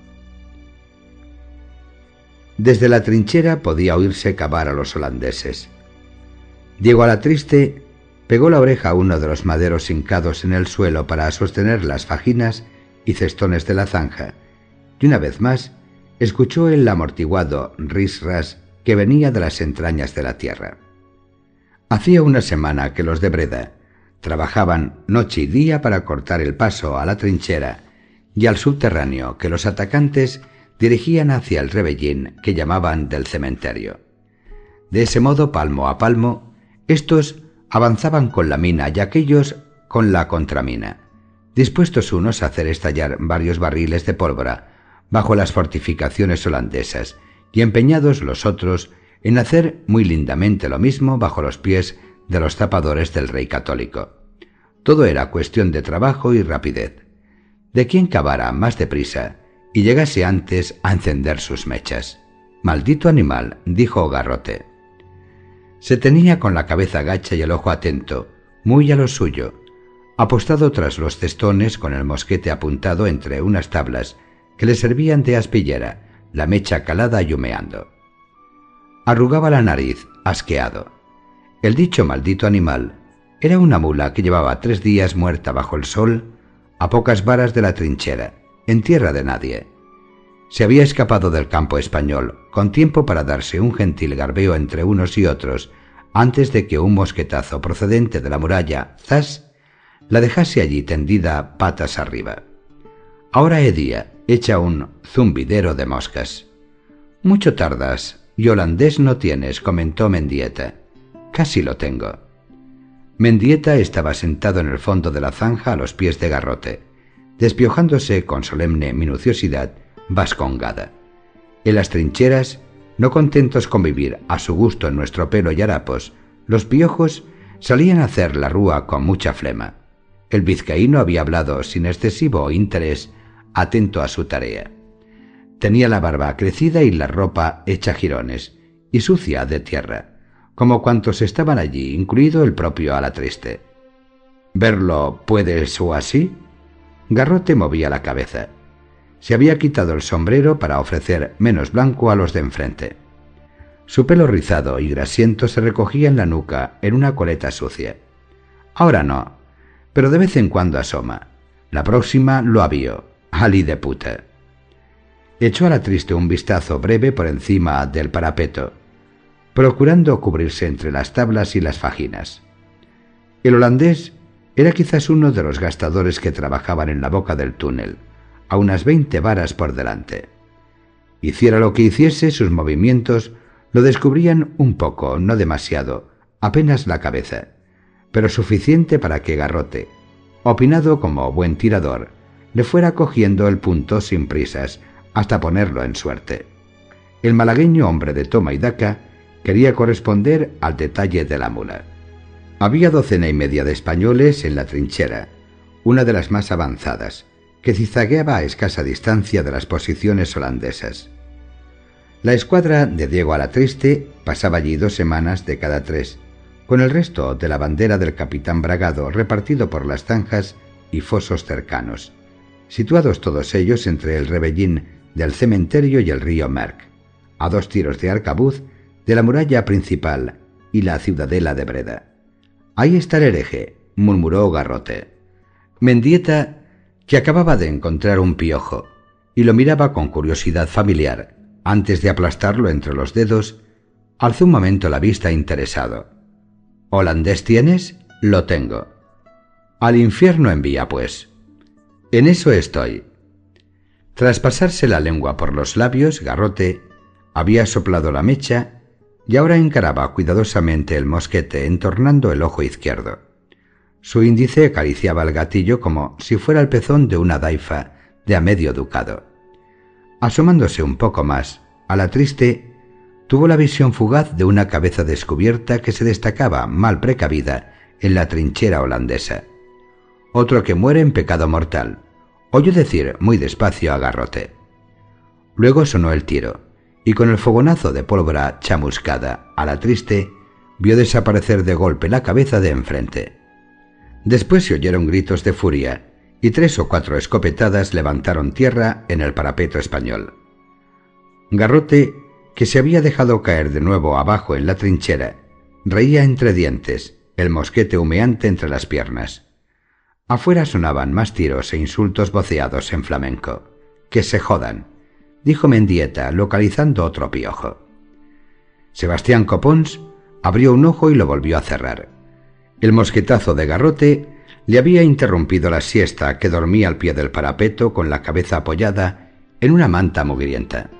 [SPEAKER 1] Desde la trinchera podía oírse cavar a los holandeses. Diego a la triste pegó la oreja a uno de los maderos hincados en el suelo para sostener las fajinas y cestones de la zanja, y una vez más escuchó el amortiguado risras que venía de las entrañas de la tierra. Hacía una semana que los de Breda trabajaban noche y día para cortar el paso a la trinchera y al subterráneo que los atacantes dirigían hacia el rebellín que llamaban del cementerio. De ese modo, palmo a palmo, estos avanzaban con la mina y aquellos con la contramina, dispuestos unos a hacer estallar varios barriles de pólvora bajo las fortificaciones holandesas y empeñados los otros en hacer muy lindamente lo mismo bajo los pies de los zapadores del rey católico. Todo era cuestión de trabajo y rapidez. De quién cavara más deprisa y llegase antes a encender sus mechas. Maldito animal, dijo Garrote. Se tenía con la cabeza gacha y el ojo atento, muy a lo suyo, apostado tras los cestones con el mosquete apuntado entre unas tablas que le servían de aspillera, la mecha calada y humeando. Arrugaba la nariz, asqueado. El dicho maldito animal era una mula que llevaba tres días muerta bajo el sol, a pocas varas de la trinchera, en tierra de nadie. Se había escapado del campo español, con tiempo para darse un gentil garbeo entre unos y otros, antes de que un mosquetazo procedente de la muralla, zas, la dejase allí tendida patas arriba. Ahora he día, echa un zumbidero de moscas. Mucho tardas, y holandés no tienes, comentó Mendieta. Casi lo tengo. Mendieta estaba sentado en el fondo de la zanja a los pies de Garrote, despiojándose con solemne minuciosidad vascongada. En las trincheras, no contentos con vivir a su gusto en nuestro pelo y harapos, los piojos salían a hacer la rúa con mucha flema. El vizcaíno había hablado sin excesivo interés, atento a su tarea. Tenía la barba crecida y la ropa hecha jirones y sucia de tierra como cuantos estaban allí, incluido el propio Alatriste. ¿Verlo puede eso así? Garrote movía la cabeza. Se había quitado el sombrero para ofrecer menos blanco a los de enfrente. Su pelo rizado y grasiento se recogía en la nuca en una coleta sucia. Ahora no, pero de vez en cuando asoma. La próxima lo avió. Ali de puta. Echó a la triste un vistazo breve por encima del parapeto, procurando cubrirse entre las tablas y las fajinas. El holandés era quizás uno de los gastadores que trabajaban en la boca del túnel, a unas veinte varas por delante. Hiciera lo que hiciese, sus movimientos lo descubrían un poco, no demasiado, apenas la cabeza, pero suficiente para que Garrote, opinado como buen tirador, le fuera cogiendo el punto sin prisas hasta ponerlo en suerte. El malagueño hombre de toma y daca quería corresponder al detalle de la mula. Había docena y media de españoles en la trinchera, una de las más avanzadas, que cizagueaba a escasa distancia de las posiciones holandesas. La escuadra de Diego Alatriste pasaba allí dos semanas de cada tres, con el resto de la bandera del capitán Bragado repartido por las zanjas y fosos cercanos, situados todos ellos entre el rebellín del cementerio y el río Merck, a dos tiros de arcabuz de la muralla principal y la ciudadela de Breda. Ahí está el hereje, murmuró Garrote. Mendieta, que acababa de encontrar un piojo, y lo miraba con curiosidad familiar, antes de aplastarlo entre los dedos, alzó un momento la vista interesado. ¿Holandés tienes? Lo tengo. Al infierno envía, pues. En eso estoy. Tras pasarse la lengua por los labios, Garrote había soplado la mecha y ahora encaraba cuidadosamente el mosquete entornando el ojo izquierdo. Su índice acariciaba el gatillo como si fuera el pezón de una daifa de a medio ducado. Asomándose un poco más, a la triste, tuvo la visión fugaz de una cabeza descubierta que se destacaba, mal precavida, en la trinchera holandesa. Otro que muere en pecado mortal, oyó decir muy despacio a Garrote. Luego sonó el tiro y con el fogonazo de pólvora chamuscada a la triste, vio desaparecer de golpe la cabeza de enfrente. Después se oyeron gritos de furia y tres o cuatro escopetadas levantaron tierra en el parapeto español. Garrote, que se había dejado caer de nuevo abajo en la trinchera, reía entre dientes, el mosquete humeante entre las piernas. Afuera sonaban más tiros e insultos voceados en flamenco. Que se jodan dijo Mendieta, localizando otro piojo. Sebastián Copons abrió un ojo y lo volvió a cerrar. El mosquetazo de garrote le había interrumpido la siesta que dormía al pie del parapeto con la cabeza apoyada en una manta mugrienta.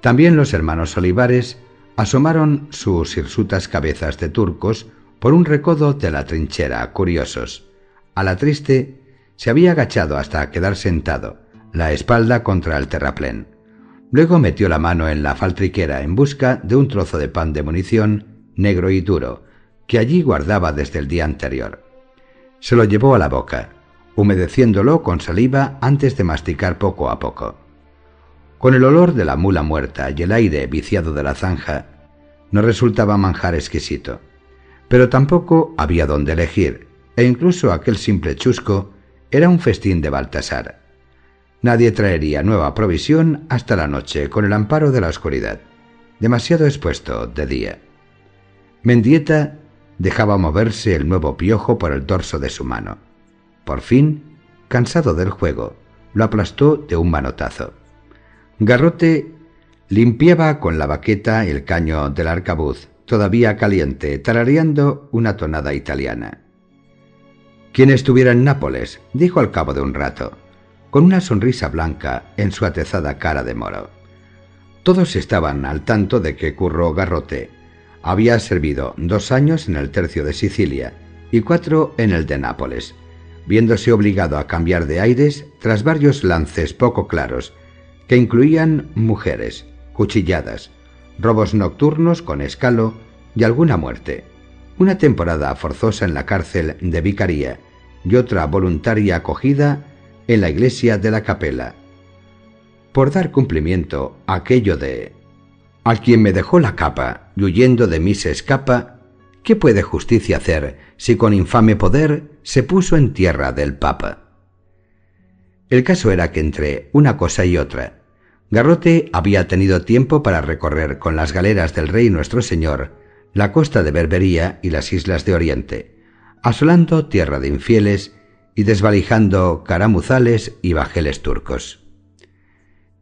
[SPEAKER 1] También los hermanos Olivares asomaron sus hirsutas cabezas de turcos por un recodo de la trinchera, curiosos. A la triste se había agachado hasta quedar sentado, la espalda contra el terraplén. Luego metió la mano en la faltriquera en busca de un trozo de pan de munición, negro y duro, que allí guardaba desde el día anterior. Se lo llevó a la boca, humedeciéndolo con saliva antes de masticar poco a poco. Con el olor de la mula muerta y el aire viciado de la zanja, no resultaba manjar exquisito, pero tampoco había donde elegir, e incluso aquel simple chusco era un festín de Baltasar. Nadie traería nueva provisión hasta la noche con el amparo de la oscuridad, demasiado expuesto de día. Mendieta dejaba moverse el nuevo piojo por el dorso de su mano. Por fin, cansado del juego, lo aplastó de un manotazo. Garrote limpiaba con la baqueta el caño del arcabuz, todavía caliente, tarareando una tonada italiana. Quien estuviera en Nápoles, dijo al cabo de un rato, con una sonrisa blanca en su atezada cara de moro. Todos estaban al tanto de que Curro Garrote había servido dos años en el tercio de Sicilia y cuatro en el de Nápoles, viéndose obligado a cambiar de aires tras varios lances poco claros, que incluían mujeres, cuchilladas, robos nocturnos con escalo y alguna muerte, una temporada forzosa en la cárcel de Vicaría y otra voluntaria acogida en la iglesia de la capela, por dar cumplimiento a aquello de a quien me dejó la capa y huyendo de mí se escapa, ¿qué puede justicia hacer si con infame poder se puso en tierra del papa? El caso era que entre una cosa y otra, Garrote había tenido tiempo para recorrer con las galeras del Rey Nuestro Señor la costa de Berbería y las islas de Oriente, asolando tierra de infieles y desvalijando caramuzales y bajeles turcos.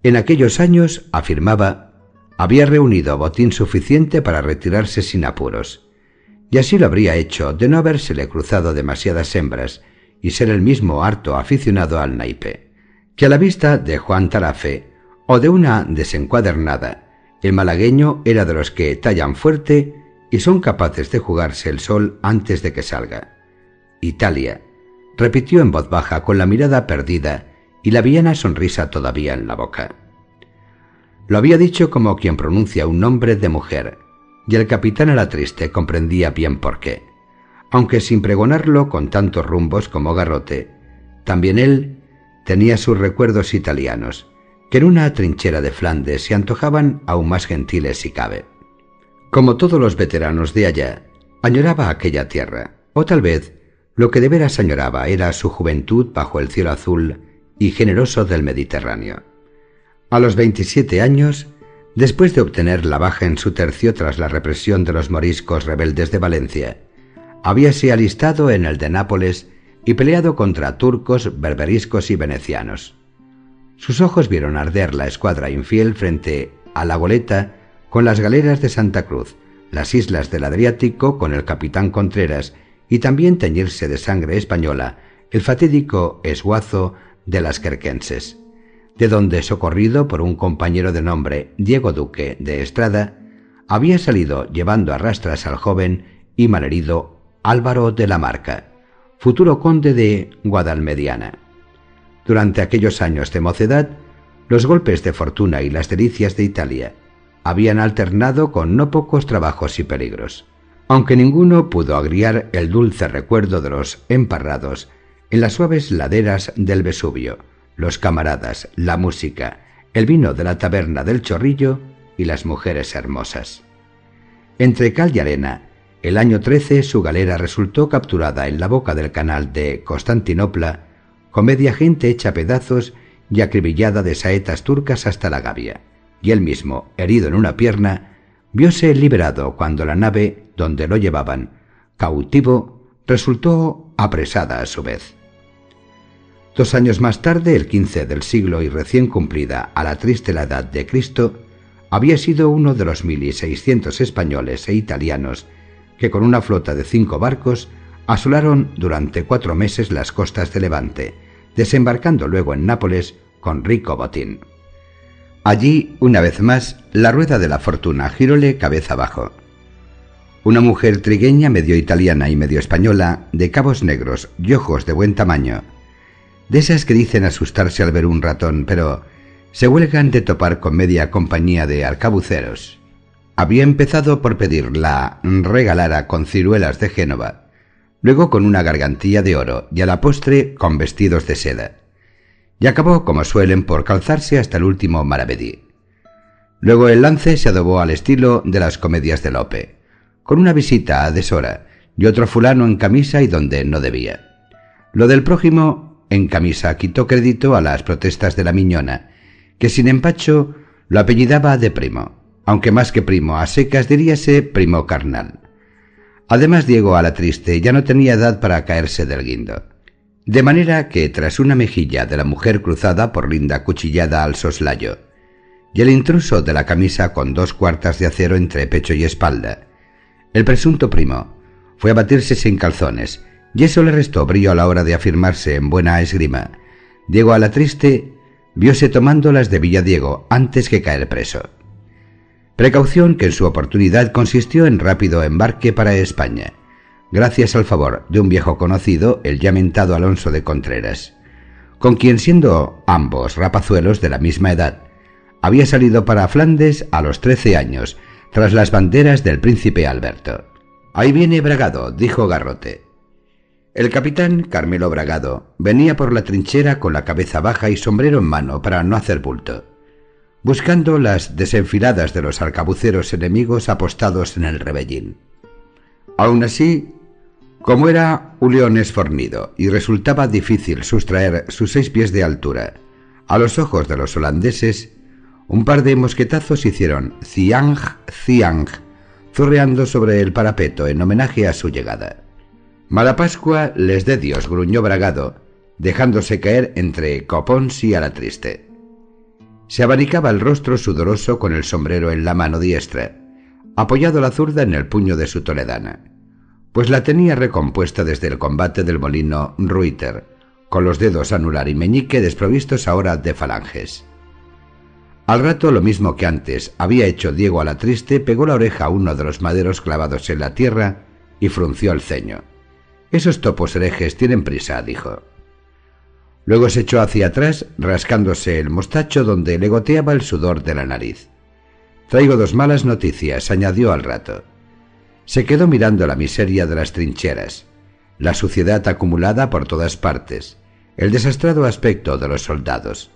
[SPEAKER 1] En aquellos años, afirmaba, había reunido botín suficiente para retirarse sin apuros, y así lo habría hecho de no habérsele cruzado demasiadas hembras y ser el mismo harto aficionado al naipe, que a la vista de Juan Tarafe o de una desencuadernada, el malagueño era de los que tallan fuerte y son capaces de jugarse el sol antes de que salga. Italia, repitió en voz baja con la mirada perdida y la villana sonrisa todavía en la boca. Lo había dicho como quien pronuncia un nombre de mujer, y el capitán a la triste comprendía bien por qué, aunque sin pregonarlo con tantos rumbos como garrote, también él tenía sus recuerdos italianos, que en una trinchera de Flandes se antojaban aún más gentiles si cabe. Como todos los veteranos de allá, añoraba aquella tierra, o tal vez lo que de veras añoraba era su juventud bajo el cielo azul y generoso del Mediterráneo. A los 27 años, después de obtener la baja en su tercio tras la represión de los moriscos rebeldes de Valencia, habíase alistado en el de Nápoles y peleado contra turcos, berberiscos y venecianos. Sus ojos vieron arder la escuadra infiel frente a la goleta con las galeras de Santa Cruz, las islas del Adriático con el capitán Contreras y también teñirse de sangre española el fatídico esguazo de las querquenses, de donde, socorrido por un compañero de nombre Diego Duque de Estrada, había salido llevando a rastras al joven y malherido Álvaro de la Marca, futuro conde de Guadalmediana. Durante aquellos años de mocedad, los golpes de fortuna y las delicias de Italia habían alternado con no pocos trabajos y peligros, aunque ninguno pudo agriar el dulce recuerdo de los emparrados en las suaves laderas del Vesubio, los camaradas, la música, el vino de la taberna del Chorrillo y las mujeres hermosas. Entre cal y arena, el año 13 su galera resultó capturada en la boca del canal de Constantinopla, con media gente hecha pedazos y acribillada de saetas turcas hasta la gavia y él mismo, herido en una pierna, vióse liberado cuando la nave donde lo llevaban, cautivo, resultó apresada a su vez. Dos años más tarde, el 15 del siglo y recién cumplida a la triste la edad de Cristo, había sido uno de los mil y seiscientos españoles e italianos que con una flota de cinco barcos asolaron durante cuatro meses las costas de Levante, desembarcando luego en Nápoles con rico botín. Allí, una vez más, la rueda de la fortuna giróle cabeza abajo. Una mujer trigueña medio italiana y medio española, de cabos negros y ojos de buen tamaño, de esas que dicen asustarse al ver un ratón, pero se huelgan de topar con media compañía de arcabuceros. Había empezado por pedir la regalara con ciruelas de Génova, luego con una gargantilla de oro y a la postre con vestidos de seda y acabó, como suelen, por calzarse hasta el último maravedí. Luego el lance se adobó al estilo de las comedias de Lope, con una visita a deshora y otro fulano en camisa y donde no debía. Lo del prójimo en camisa quitó crédito a las protestas de la miñona, que sin empacho lo apellidaba de primo, aunque más que primo a secas diríase primo carnal. Además Diego a la triste ya no tenía edad para caerse del guindo. De manera que tras una mejilla de la mujer cruzada por linda cuchillada al soslayo, y el intruso de la camisa con dos cuartas de acero entre pecho y espalda, el presunto primo fue a batirse sin calzones, y eso le restó brillo a la hora de afirmarse en buena esgrima. Diego a la triste vióse tomando las de Villadiego antes que caer preso. Precaución que en su oportunidad consistió en rápido embarque para España, gracias al favor de un viejo conocido, el ya mentado Alonso de Contreras, con quien siendo ambos rapazuelos de la misma edad, había salido para Flandes a los trece años, tras las banderas del príncipe Alberto. Ahí viene Bragado, dijo Garrote. El capitán Carmelo Bragado venía por la trinchera con la cabeza baja y sombrero en mano para no hacer bulto, buscando las desenfiladas de los arcabuceros enemigos apostados en el rebellín. Aún así, como era un león esfornido y resultaba difícil sustraer sus seis pies de altura a los ojos de los holandeses, Un par de mosquetazos hicieron ciang, ciang, zurreando sobre el parapeto en homenaje a su llegada. Mala Pascua les dé Dios, gruñó Bragado, dejándose caer entre Copons y a la triste. Se abanicaba el rostro sudoroso con el sombrero en la mano diestra, apoyado la zurda en el puño de su toledana, pues la tenía recompuesta desde el combate del molino Ruiter, con los dedos anular y meñique desprovistos ahora de falanges. Al rato, lo mismo que antes había hecho Diego a la triste, pegó la oreja a uno de los maderos clavados en la tierra y frunció el ceño. Esos topos herejes tienen prisa, dijo. Luego se echó hacia atrás, rascándose el mostacho donde le goteaba el sudor de la nariz. Traigo dos malas noticias, añadió al rato. Se quedó mirando la miseria de las trincheras, la suciedad acumulada por todas partes, el desastrado aspecto de los soldados.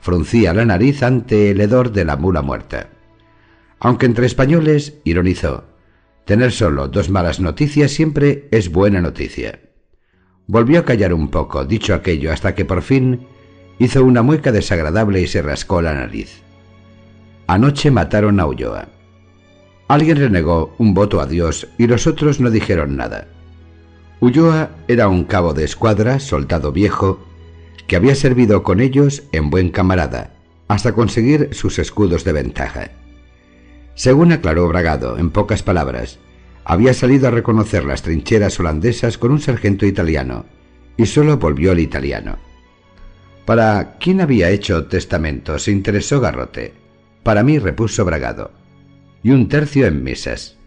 [SPEAKER 1] Fruncía la nariz ante el hedor de la mula muerta. Aunque entre españoles, ironizó, tener solo dos malas noticias siempre es buena noticia. Volvió a callar un poco, dicho aquello, hasta que por fin hizo una mueca desagradable y se rascó la nariz. Anoche mataron a Ulloa. Alguien renegó un voto a Dios y los otros no dijeron nada. Ulloa era un cabo de escuadra, soldado viejo, que había servido con ellos en buen camarada, hasta conseguir sus escudos de ventaja. Según aclaró Bragado, en pocas palabras, había salido a reconocer las trincheras holandesas con un sargento italiano, y solo volvió el italiano. ¿Para quién había hecho testamento? se interesó Garrote. Para mí, repuso Bragado. Y un tercio en misas.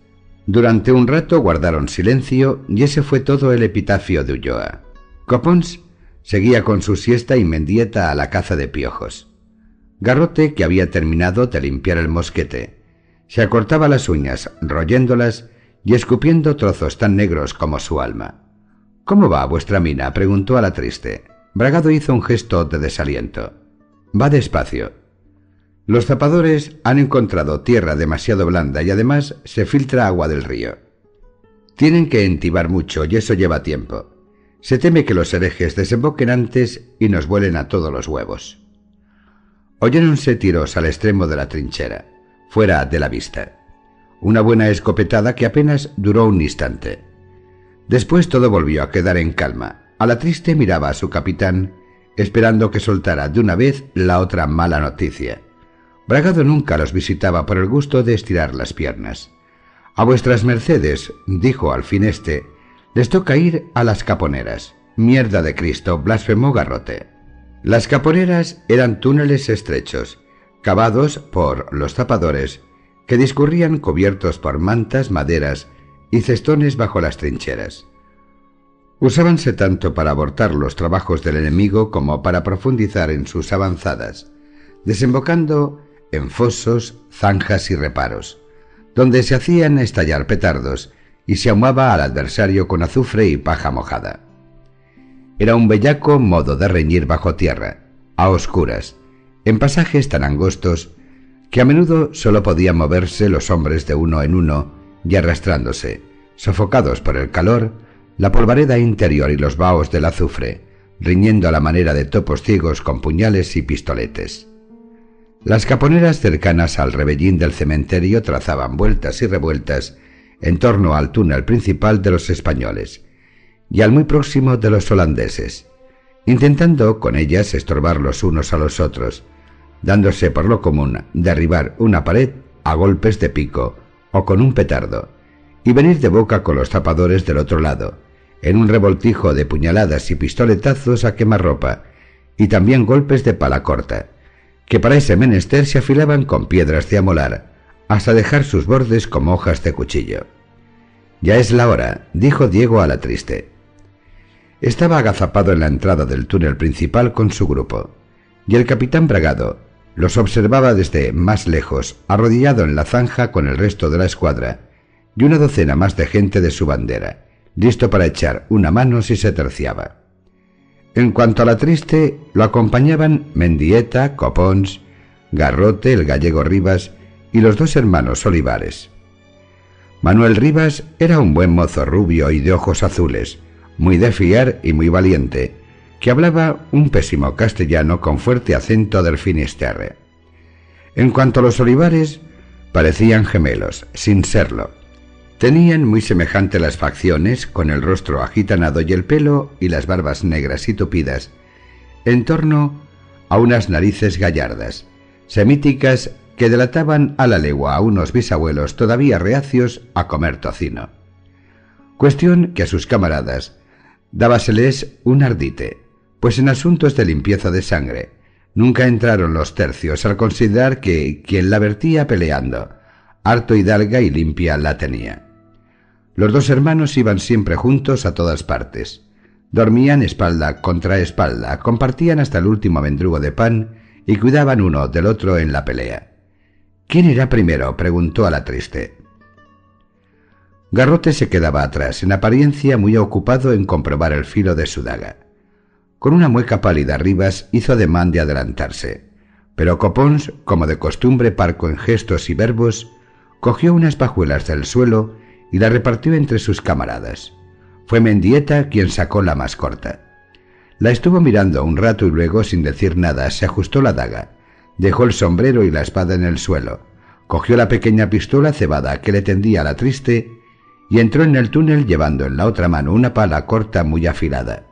[SPEAKER 1] Durante un rato guardaron silencio y ese fue todo el epitafio de Ulloa. Copons seguía con su siesta y Mendieta a la caza de piojos. Garrote, que había terminado de limpiar el mosquete, se acortaba las uñas, royéndolas y escupiendo trozos tan negros como su alma. ¿Cómo va vuestra mina? preguntó a la triste. Bragado hizo un gesto de desaliento. Va despacio. Los zapadores han encontrado tierra demasiado blanda y además se filtra agua del río. Tienen que entibar mucho y eso lleva tiempo. Se teme que los herejes desemboquen antes y nos vuelen a todos los huevos. Oyéronse tiros al extremo de la trinchera, fuera de la vista. Una buena escopetada que apenas duró un instante. Después todo volvió a quedar en calma. A la triste miraba a su capitán, esperando que soltara de una vez la otra mala noticia. Bragado nunca los visitaba por el gusto de estirar las piernas. A vuestras mercedes, dijo al fin este, les toca ir a las caponeras. Mierda de Cristo, blasfemó Garrote. Las caponeras eran túneles estrechos, cavados por los zapadores que discurrían cubiertos por mantas, maderas y cestones bajo las trincheras. Usábanse tanto para abortar los trabajos del enemigo como para profundizar en sus avanzadas, desembocando en fosos, zanjas y reparos, donde se hacían estallar petardos y se ahumaba al adversario con azufre y paja mojada. Era un bellaco modo de reñir bajo tierra, a oscuras, en pasajes tan angostos que a menudo solo podían moverse los hombres de uno en uno y arrastrándose, sofocados por el calor, la polvareda interior y los vaos del azufre, riñendo a la manera de topos ciegos con puñales y pistoletes. Las caponeras cercanas al rebellín del cementerio trazaban vueltas y revueltas en torno al túnel principal de los españoles y al muy próximo de los holandeses, intentando con ellas estorbar los unos a los otros, dándose por lo común derribar una pared a golpes de pico o con un petardo, y venir de boca con los tapadores del otro lado, en un revoltijo de puñaladas y pistoletazos a quemarropa, y también golpes de pala corta, que para ese menester se afilaban con piedras de amolar, hasta dejar sus bordes como hojas de cuchillo. Ya es la hora, dijo Diego a la triste. Estaba agazapado en la entrada del túnel principal con su grupo, y el capitán Bragado, los observaba desde más lejos, arrodillado en la zanja con el resto de la escuadra y una docena más de gente de su bandera, listo para echar una mano si se terciaba. En cuanto a la triste, lo acompañaban Mendieta, Copons, Garrote, el gallego Rivas y los dos hermanos Olivares. Manuel Rivas era un buen mozo rubio y de ojos azules, muy de fiar y muy valiente, que hablaba un pésimo castellano con fuerte acento del Finisterre. En cuanto a los olivares, parecían gemelos, sin serlo. Tenían muy semejante las facciones, con el rostro agitanado y el pelo y las barbas negras y tupidas, en torno a unas narices gallardas, semíticas que delataban a la legua a unos bisabuelos todavía reacios a comer tocino. Cuestión que a sus camaradas dábaseles un ardite, pues en asuntos de limpieza de sangre nunca entraron los tercios al considerar que quien la vertía peleando, harto hidalga y limpia la tenía. Los dos hermanos iban siempre juntos a todas partes. Dormían espalda contra espalda, compartían hasta el último mendrugo de pan y cuidaban uno del otro en la pelea. ¿Quién irá primero? preguntó a la triste. Garrote se quedaba atrás, en apariencia muy ocupado en comprobar el filo de su daga. Con una mueca pálida Rivas hizo ademán de adelantarse, pero Copons, como de costumbre parco en gestos y verbos, cogió unas pajuelas del suelo y las repartió entre sus camaradas. Fue Mendieta quien sacó la más corta. La estuvo mirando un rato y luego, sin decir nada, se ajustó la daga, dejó el sombrero y la espada en el suelo, cogió la pequeña pistola cebada que le tendía la triste y entró en el túnel llevando en la otra mano una pala corta muy afilada.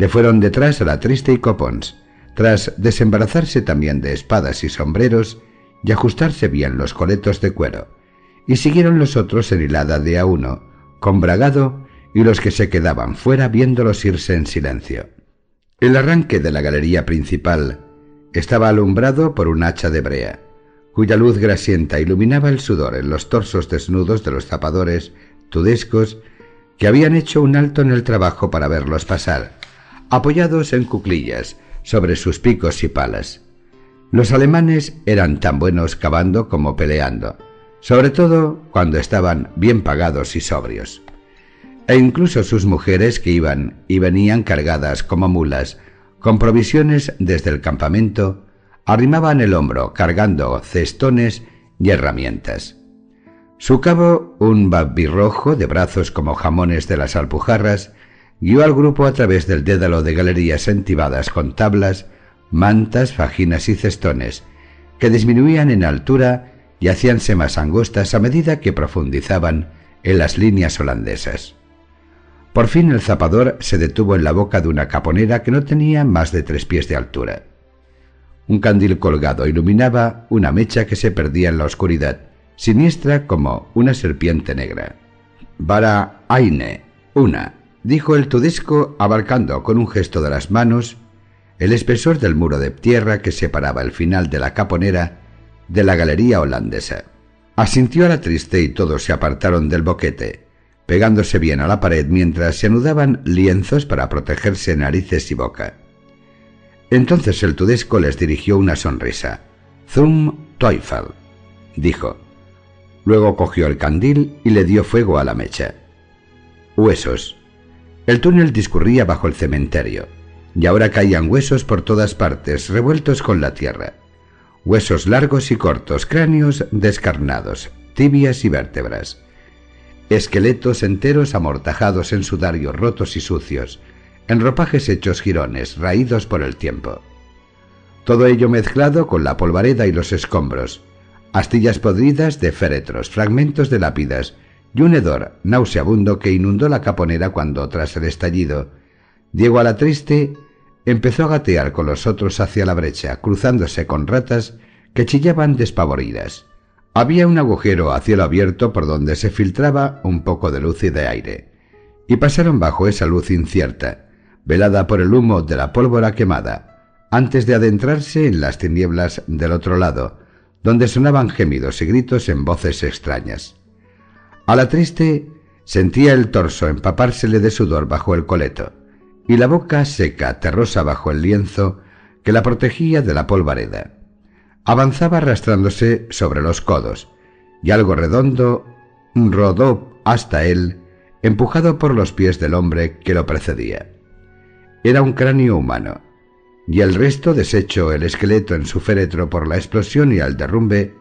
[SPEAKER 1] Le fueron detrás a la triste y Copons, tras desembarazarse también de espadas y sombreros y ajustarse bien los coletos de cuero, y siguieron los otros en hilada de a uno, con bragado y los que se quedaban fuera viéndolos irse en silencio. El arranque de la galería principal estaba alumbrado por un hacha de brea, cuya luz grasienta iluminaba el sudor en los torsos desnudos de los zapadores tudescos que habían hecho un alto en el trabajo para verlos pasar, apoyados en cuclillas sobre sus picos y palas. Los alemanes eran tan buenos cavando como peleando, sobre todo cuando estaban bien pagados y sobrios. E incluso sus mujeres que iban y venían cargadas como mulas, con provisiones desde el campamento, arrimaban el hombro cargando cestones y herramientas. Su cabo, un babirrojo de brazos como jamones de las alpujarras, guió al grupo a través del dédalo de galerías entibadas con tablas, mantas, fajinas y cestones, que disminuían en altura y hacíanse más angostas a medida que profundizaban en las líneas holandesas. Por fin el zapador se detuvo en la boca de una caponera que no tenía más de tres pies de altura. Un candil colgado iluminaba una mecha que se perdía en la oscuridad, siniestra como una serpiente negra. Vara Aine, una, dijo el tudesco abarcando con un gesto de las manos el espesor del muro de tierra que separaba el final de la caponera de la galería holandesa. Asintió a la triste y todos se apartaron del boquete, pegándose bien a la pared mientras se anudaban lienzos para protegerse narices y boca. Entonces el tudesco les dirigió una sonrisa. Zum Teufel, dijo. Luego cogió el candil y le dio fuego a la mecha. Huesos. El túnel discurría bajo el cementerio, y ahora caían huesos por todas partes, revueltos con la tierra. Huesos largos y cortos, cráneos descarnados, tibias y vértebras. Esqueletos enteros amortajados en sudarios rotos y sucios, en ropajes hechos jirones, raídos por el tiempo. Todo ello mezclado con la polvareda y los escombros, astillas podridas de féretros, fragmentos de lápidas y un hedor nauseabundo que inundó la caponera cuando, tras el estallido, Diego a la triste empezó a gatear con los otros hacia la brecha, cruzándose con ratas que chillaban despavoridas. Había un agujero a cielo abierto por donde se filtraba un poco de luz y de aire, y pasaron bajo esa luz incierta, velada por el humo de la pólvora quemada, antes de adentrarse en las tinieblas del otro lado, donde sonaban gemidos y gritos en voces extrañas. A la triste sentía el torso empapársele de sudor bajo el coleto, y la boca seca, terrosa bajo el lienzo que la protegía de la polvareda. Avanzaba arrastrándose sobre los codos, y algo redondo rodó hasta él, empujado por los pies del hombre que lo precedía. Era un cráneo humano, y el resto, deshecho el esqueleto en su féretro por la explosión y al derrumbe,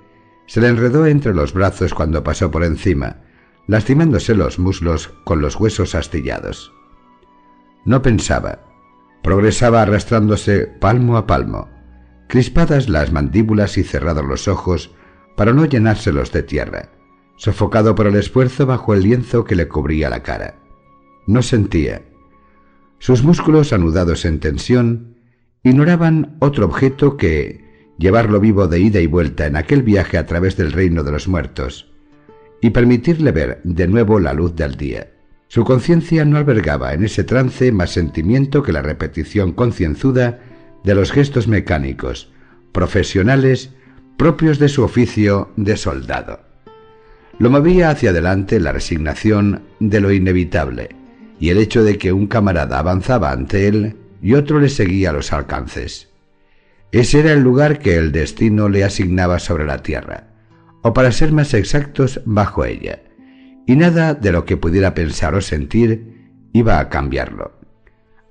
[SPEAKER 1] se le enredó entre los brazos cuando pasó por encima, lastimándose los muslos con los huesos astillados. No pensaba, progresaba arrastrándose palmo a palmo, crispadas las mandíbulas y cerrados los ojos para no llenárselos de tierra, sofocado por el esfuerzo bajo el lienzo que le cubría la cara. No sentía. Sus músculos anudados en tensión ignoraban otro objeto que llevarlo vivo de ida y vuelta en aquel viaje a través del reino de los muertos y permitirle ver de nuevo la luz del día. Su conciencia no albergaba en ese trance más sentimiento que la repetición concienzuda de los gestos mecánicos, profesionales, propios de su oficio de soldado. Lo movía hacia adelante la resignación de lo inevitable y el hecho de que un camarada avanzaba ante él y otro le seguía a los alcances. Ese era el lugar que el destino le asignaba sobre la tierra, o para ser más exactos, bajo ella y nada de lo que pudiera pensar o sentir iba a cambiarlo.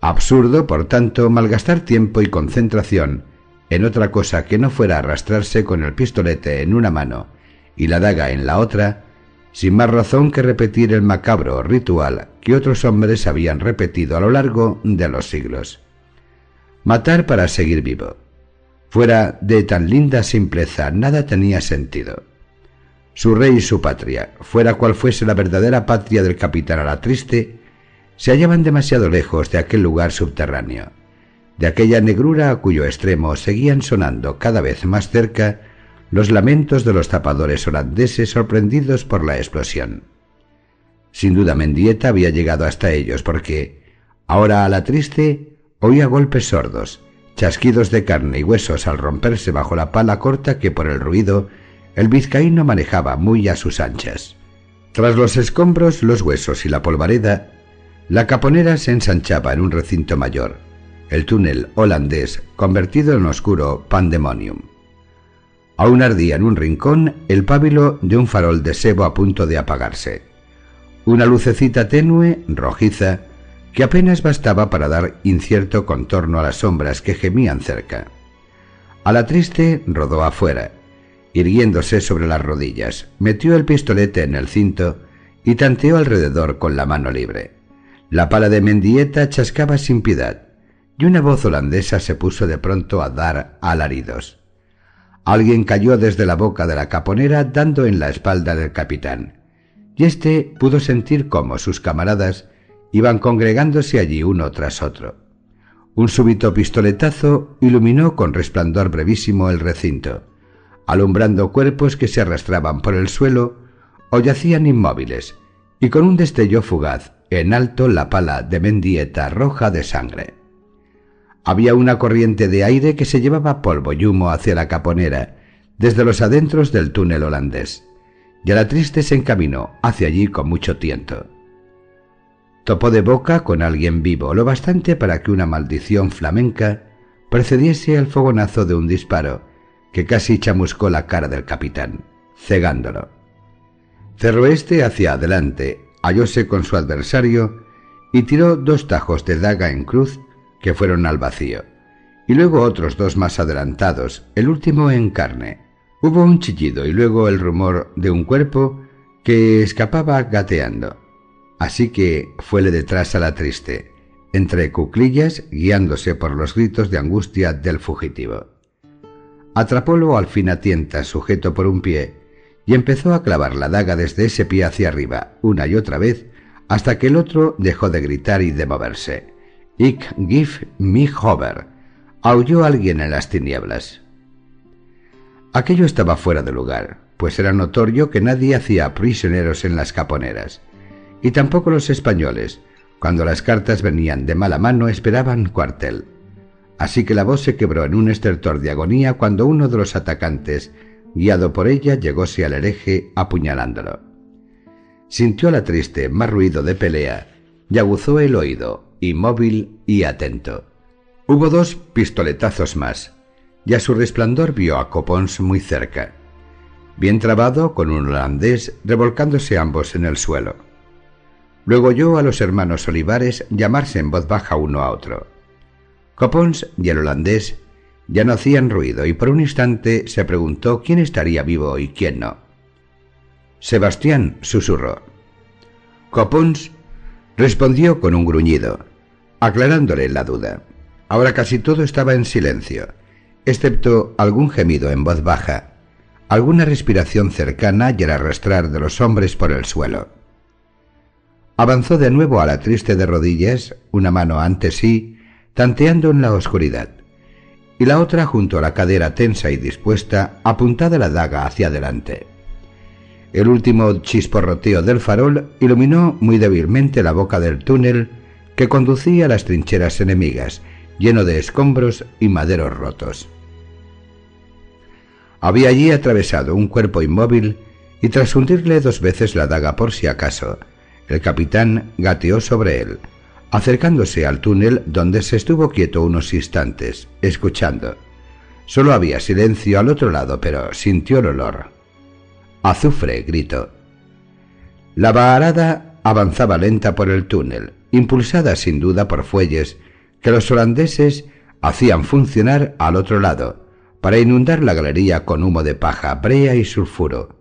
[SPEAKER 1] Absurdo, por tanto, malgastar tiempo y concentración en otra cosa que no fuera arrastrarse con el pistolete en una mano y la daga en la otra, sin más razón que repetir el macabro ritual que otros hombres habían repetido a lo largo de los siglos. Matar para seguir vivo. Fuera de tan linda simpleza nada tenía sentido su rey y su patria, fuera cual fuese la verdadera patria del capitán a la triste, se hallaban demasiado lejos de aquel lugar subterráneo, de aquella negrura a cuyo extremo seguían sonando cada vez más cerca los lamentos de los tapadores holandeses sorprendidos por la explosión. Sin duda Mendieta había llegado hasta ellos porque, ahora a la triste, oía golpes sordos, chasquidos de carne y huesos al romperse bajo la pala corta que por el ruido el vizcaíno manejaba muy a sus anchas. Tras los escombros, los huesos y la polvareda, la caponera se ensanchaba en un recinto mayor, el túnel holandés convertido en oscuro pandemonium. Aún ardía en un rincón el pábilo de un farol de sebo a punto de apagarse. Una lucecita tenue, rojiza, que apenas bastaba para dar incierto contorno a las sombras que gemían cerca. A la triste rodó afuera, irguiéndose sobre las rodillas, metió el pistolete en el cinto y tanteó alrededor con la mano libre. La pala de Mendieta chascaba sin piedad, y una voz holandesa se puso de pronto a dar alaridos. Alguien cayó desde la boca de la caponera dando en la espalda del capitán, y éste pudo sentir cómo sus camaradas iban congregándose allí uno tras otro. Un súbito pistoletazo iluminó con resplandor brevísimo el recinto, alumbrando cuerpos que se arrastraban por el suelo o yacían inmóviles, y con un destello fugaz en alto la pala de Mendieta roja de sangre. Había una corriente de aire que se llevaba polvo y humo hacia la caponera, desde los adentros del túnel holandés, y a la triste se encaminó hacia allí con mucho tiento. Topó de boca con alguien vivo, lo bastante para que una maldición flamenca precediese al fogonazo de un disparo, que casi chamuscó la cara del capitán, cegándolo. Cerró este hacia adelante, hallóse con su adversario y tiró dos tajos de daga en cruz que fueron al vacío, y luego otros dos más adelantados, el último en carne. Hubo un chillido y luego el rumor de un cuerpo que escapaba gateando. Así que fuele detrás a la triste, entre cuclillas guiándose por los gritos de angustia del fugitivo. Atrapólo al fin a tientas, sujeto por un pie, y empezó a clavar la daga desde ese pie hacia arriba, una y otra vez, hasta que el otro dejó de gritar y de moverse. Ich gif mich hover. Aulló alguien en las tinieblas. Aquello estaba fuera de lugar, pues era notorio que nadie hacía prisioneros en las caponeras, y tampoco los españoles, cuando las cartas venían de mala mano, esperaban cuartel así que la voz se quebró en un estertor de agonía cuando uno de los atacantes, guiado por ella, llegóse al hereje apuñalándolo. Sintió la triste más ruido de pelea y aguzó el oído, inmóvil y atento. Hubo dos pistoletazos más, y a su resplandor vio a Copons muy cerca, bien trabado con un holandés revolcándose ambos en el suelo. Luego oyó a los hermanos Olivares llamarse en voz baja uno a otro. Copons y el holandés ya no hacían ruido y por un instante se preguntó quién estaría vivo y quién no. Sebastián susurró. Copons respondió con un gruñido, aclarándole la duda. Ahora casi todo estaba en silencio. excepto algún gemido en voz baja, alguna respiración cercana y el arrastrar de los hombres por el suelo. Avanzó de nuevo a la triste de rodillas, una mano ante sí, tanteando en la oscuridad, y la otra junto a la cadera tensa y dispuesta, apuntada la daga hacia adelante. El último chisporroteo del farol iluminó muy débilmente la boca del túnel que conducía a las trincheras enemigas, lleno de escombros y maderos rotos. Había allí atravesado un cuerpo inmóvil y tras hundirle dos veces la daga por si acaso, el capitán gateó sobre él, acercándose al túnel donde se estuvo quieto unos instantes, escuchando. Solo había silencio al otro lado, pero sintió el olor. Azufre, gritó. La varada avanzaba lenta por el túnel, impulsada sin duda por fuelles que los holandeses hacían funcionar al otro lado, para inundar la galería con humo de paja, brea y sulfuro.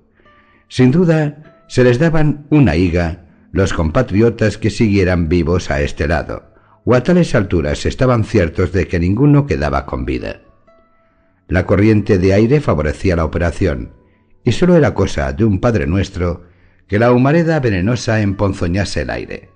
[SPEAKER 1] Sin duda, se les daban una higa los compatriotas que siguieran vivos a este lado, o a tales alturas estaban ciertos de que ninguno quedaba con vida. La corriente de aire favorecía la operación, y sólo era cosa de un Padre Nuestro que la humareda venenosa emponzoñase el aire.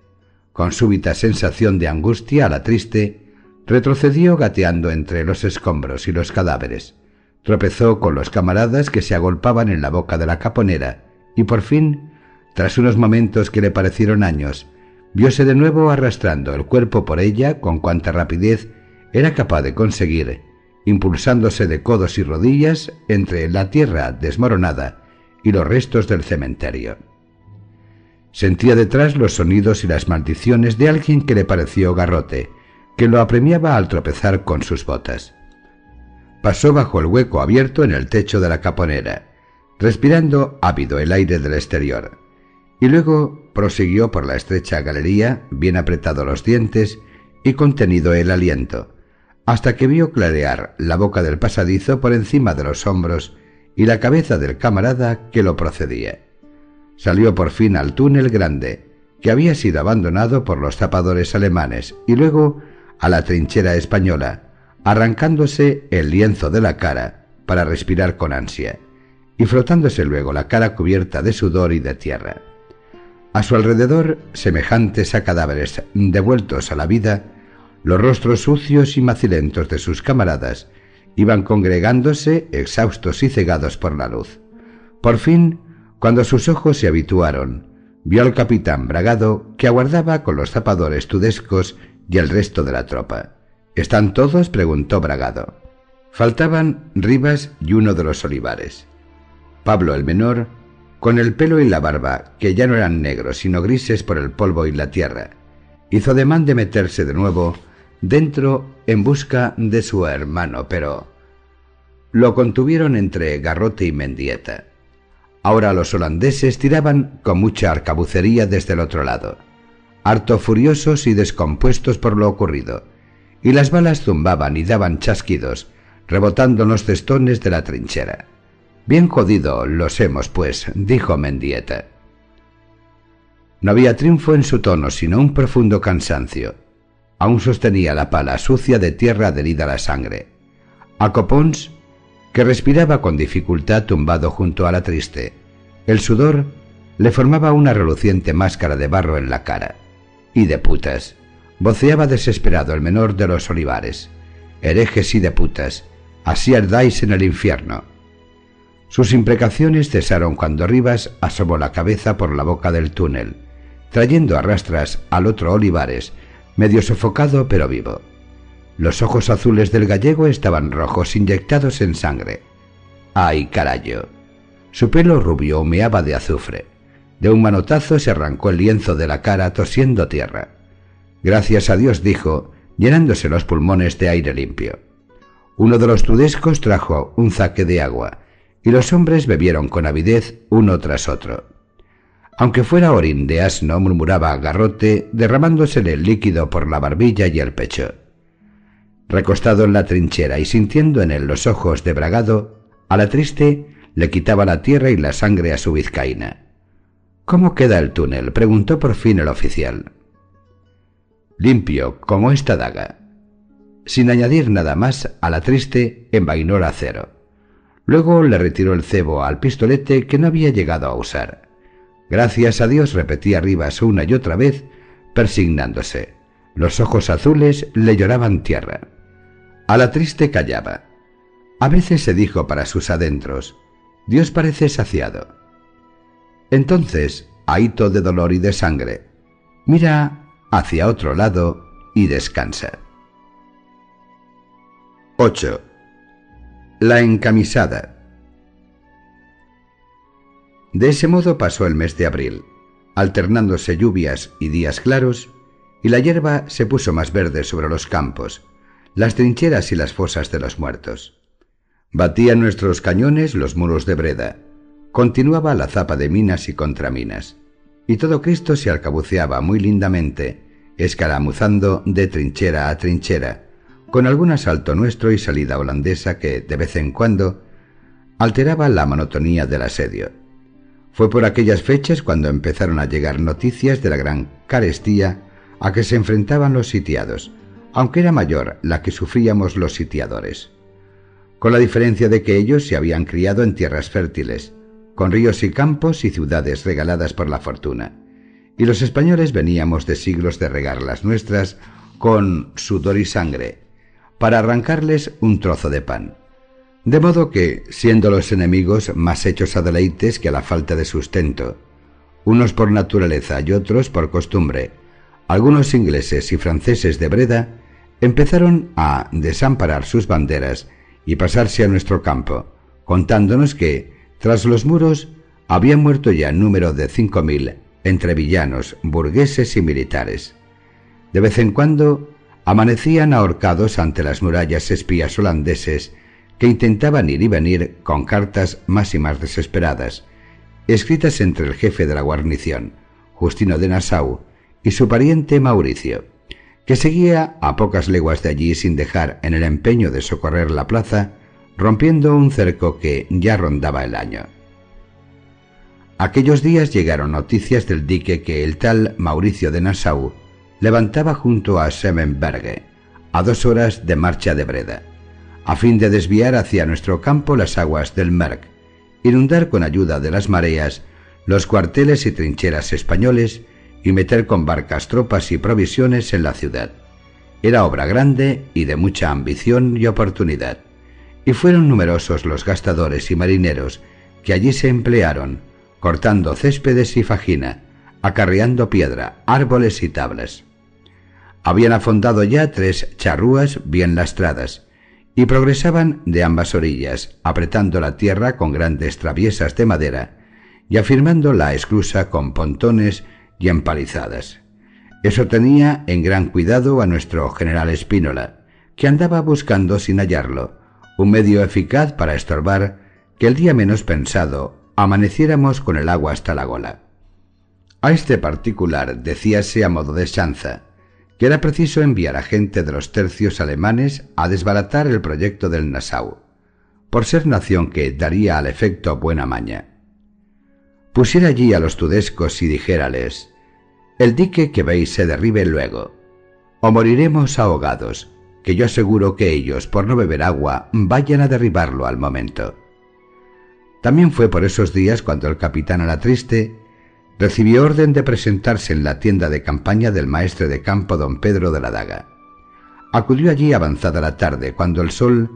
[SPEAKER 1] Con súbita sensación de angustia a la triste, retrocedió gateando entre los escombros y los cadáveres, tropezó con los camaradas que se agolpaban en la boca de la caponera, y por fin tras unos momentos que le parecieron años, viose de nuevo arrastrando el cuerpo por ella con cuanta rapidez era capaz de conseguir, impulsándose de codos y rodillas entre la tierra desmoronada y los restos del cementerio. Sentía detrás los sonidos y las maldiciones de alguien que le pareció garrote, que lo apremiaba al tropezar con sus botas. Pasó bajo el hueco abierto en el techo de la caponera, respirando ávido el aire del exterior y luego prosiguió por la estrecha galería, bien apretado los dientes y contenido el aliento, hasta que vio clarear la boca del pasadizo por encima de los hombros y la cabeza del camarada que lo procedía. Salió por fin al túnel grande, que había sido abandonado por los zapadores alemanes, y luego a la trinchera española, arrancándose el lienzo de la cara para respirar con ansia, y frotándose luego la cara cubierta de sudor y de tierra. A su alrededor, semejantes a cadáveres devueltos a la vida, los rostros sucios y macilentos de sus camaradas iban congregándose, exhaustos y cegados por la luz. Por fin, cuando sus ojos se habituaron, vio al capitán Bragado que aguardaba con los zapadores tudescos y el resto de la tropa. ¿Están todos? preguntó Bragado. Faltaban Rivas y uno de los olivares. Pablo el menor con el pelo y la barba, que ya no eran negros, sino grises por el polvo y la tierra. Hizo ademán de meterse de nuevo dentro en busca de su hermano, pero lo contuvieron entre Garrote y Mendieta. Ahora los holandeses tiraban con mucha arcabucería desde el otro lado, harto furiosos y descompuestos por lo ocurrido, y las balas zumbaban y daban chasquidos, rebotando en los cestones de la trinchera. Bien jodido los hemos, pues, dijo Mendieta. No había triunfo en su tono, sino un profundo cansancio. Aún sostenía la pala sucia de tierra adherida a la sangre. A Copons, que respiraba con dificultad tumbado junto a la triste, el sudor le formaba una reluciente máscara de barro en la cara. Y de putas, voceaba desesperado el menor de los olivares. Herejes y de putas, así ardáis en el infierno. Sus imprecaciones cesaron cuando Rivas asomó la cabeza por la boca del túnel, trayendo a rastras al otro Olivares, medio sofocado pero vivo. Los ojos azules del gallego estaban rojos, inyectados en sangre. ¡Ay, carayo! Su pelo rubio humeaba de azufre. De un manotazo se arrancó el lienzo de la cara tosiendo tierra. Gracias a Dios, dijo, llenándose los pulmones de aire limpio. Uno de los tudescos trajo un zaque de agua, y los hombres bebieron con avidez uno tras otro. Aunque fuera orín de asno, murmuraba Garrote, derramándosele el líquido por la barbilla y el pecho. Recostado en la trinchera y sintiendo en él los ojos de Bragado, a la triste le quitaba la tierra y la sangre a su vizcaína. ¿Cómo queda el túnel? preguntó por fin el oficial. Limpio, como esta daga. Sin añadir nada más, a la triste envainó el acero. Luego le retiró el cebo al pistolete que no había llegado a usar. Gracias a Dios repetía Rivas una y otra vez, persignándose. Los ojos azules le lloraban tierra. A la triste callaba. A veces se dijo para sus adentros, Dios parece saciado. Entonces, ahito de dolor y de sangre, mira hacia otro lado y descansa. 8. La encamisada. De ese modo pasó el mes de abril, alternándose lluvias y días claros, y la hierba se puso más verde sobre los campos, las trincheras y las fosas de los muertos. Batían nuestros cañones los muros de Breda, continuaba la zapa de minas y contraminas, y todo Cristo se alcabuceaba muy lindamente, escaramuzando de trinchera a trinchera, con algún asalto nuestro y salida holandesa que, de vez en cuando, alteraba la monotonía del asedio. Fue por aquellas fechas cuando empezaron a llegar noticias de la gran carestía a que se enfrentaban los sitiados, aunque era mayor la que sufríamos los sitiadores. Con la diferencia de que ellos se habían criado en tierras fértiles, con ríos y campos y ciudades regaladas por la fortuna, y los españoles veníamos de siglos de regar las nuestras con sudor y sangre, para arrancarles un trozo de pan. De modo que, siendo los enemigos más hechos a deleites que a la falta de sustento, unos por naturaleza y otros por costumbre, algunos ingleses y franceses de Breda empezaron a desamparar sus banderas y pasarse a nuestro campo, contándonos que, tras los muros, habían muerto ya número de cinco mil entre villanos, burgueses y militares. De vez en cuando amanecían ahorcados ante las murallas espías holandeses que intentaban ir y venir con cartas más y más desesperadas, escritas entre el jefe de la guarnición, Justino de Nassau, y su pariente Mauricio, que seguía a pocas leguas de allí sin dejar en el empeño de socorrer la plaza, rompiendo un cerco que ya rondaba el año. Aquellos días llegaron noticias del dique que el tal Mauricio de Nassau levantaba junto a Semenberge, a dos horas de marcha de Breda, a fin de desviar hacia nuestro campo las aguas del Merck, inundar con ayuda de las mareas los cuarteles y trincheras españoles y meter con barcas tropas y provisiones en la ciudad. Era obra grande y de mucha ambición y oportunidad, y fueron numerosos los gastadores y marineros que allí se emplearon, cortando céspedes y fajina, acarreando piedra, árboles y tablas. Habían afondado ya tres charrúas bien lastradas, y progresaban de ambas orillas, apretando la tierra con grandes traviesas de madera y afirmando la esclusa con pontones y empalizadas. Eso tenía en gran cuidado a nuestro general Espínola, que andaba buscando sin hallarlo un medio eficaz para estorbar que el día menos pensado amaneciéramos con el agua hasta la gola. A este particular decíase a modo de chanza que era preciso enviar a gente de los tercios alemanes a desbaratar el proyecto del Nassau, por ser nación que daría al efecto buena maña. Pusiera allí a los tudescos y dijérales, el dique que veis se derribe luego, o moriremos ahogados, que yo aseguro que ellos, por no beber agua, vayan a derribarlo al momento. También fue por esos días cuando el capitán Alatriste recibió orden de presentarse en la tienda de campaña del maestre de campo don Pedro de la Daga. Acudió allí avanzada la tarde, cuando el sol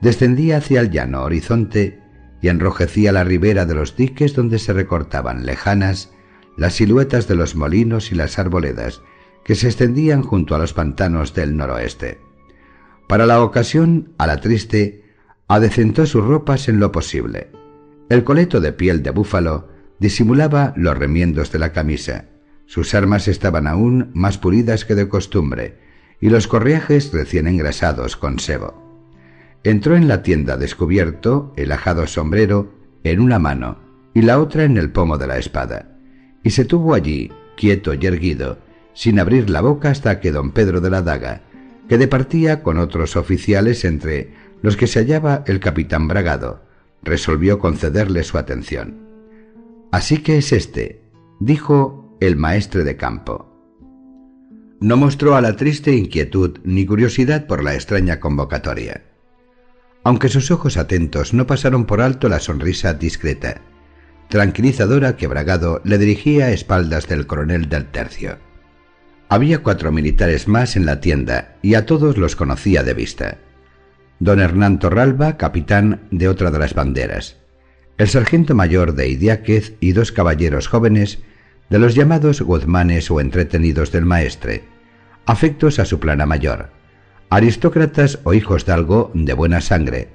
[SPEAKER 1] descendía hacia el llano horizonte y enrojecía la ribera de los diques donde se recortaban lejanas las siluetas de los molinos y las arboledas que se extendían junto a los pantanos del noroeste. Para la ocasión, a la triste, adecentó sus ropas en lo posible. El coleto de piel de búfalo disimulaba los remiendos de la camisa. Sus armas estaban aún más pulidas que de costumbre, y los correajes recién engrasados con sebo. Entró en la tienda descubierto, el ajado sombrero, en una mano y la otra en el pomo de la espada y se tuvo allí, quieto y erguido, sin abrir la boca hasta que don Pedro de la Daga, que departía con otros oficiales entre los que se hallaba el capitán Bragado, resolvió concederle su atención. Así que es este, dijo el maestre de campo. No mostró a la triste inquietud ni curiosidad por la extraña convocatoria. Aunque sus ojos atentos no pasaron por alto la sonrisa discreta, tranquilizadora que Bragado le dirigía a espaldas del coronel del tercio. Había cuatro militares más en la tienda y a todos los conocía de vista. Don Hernán Torralba, capitán de otra de las banderas, el sargento mayor de Idiáquez y dos caballeros jóvenes de los llamados guzmanes o entretenidos del maestre, afectos a su plana mayor, aristócratas o hijos de algo de buena sangre,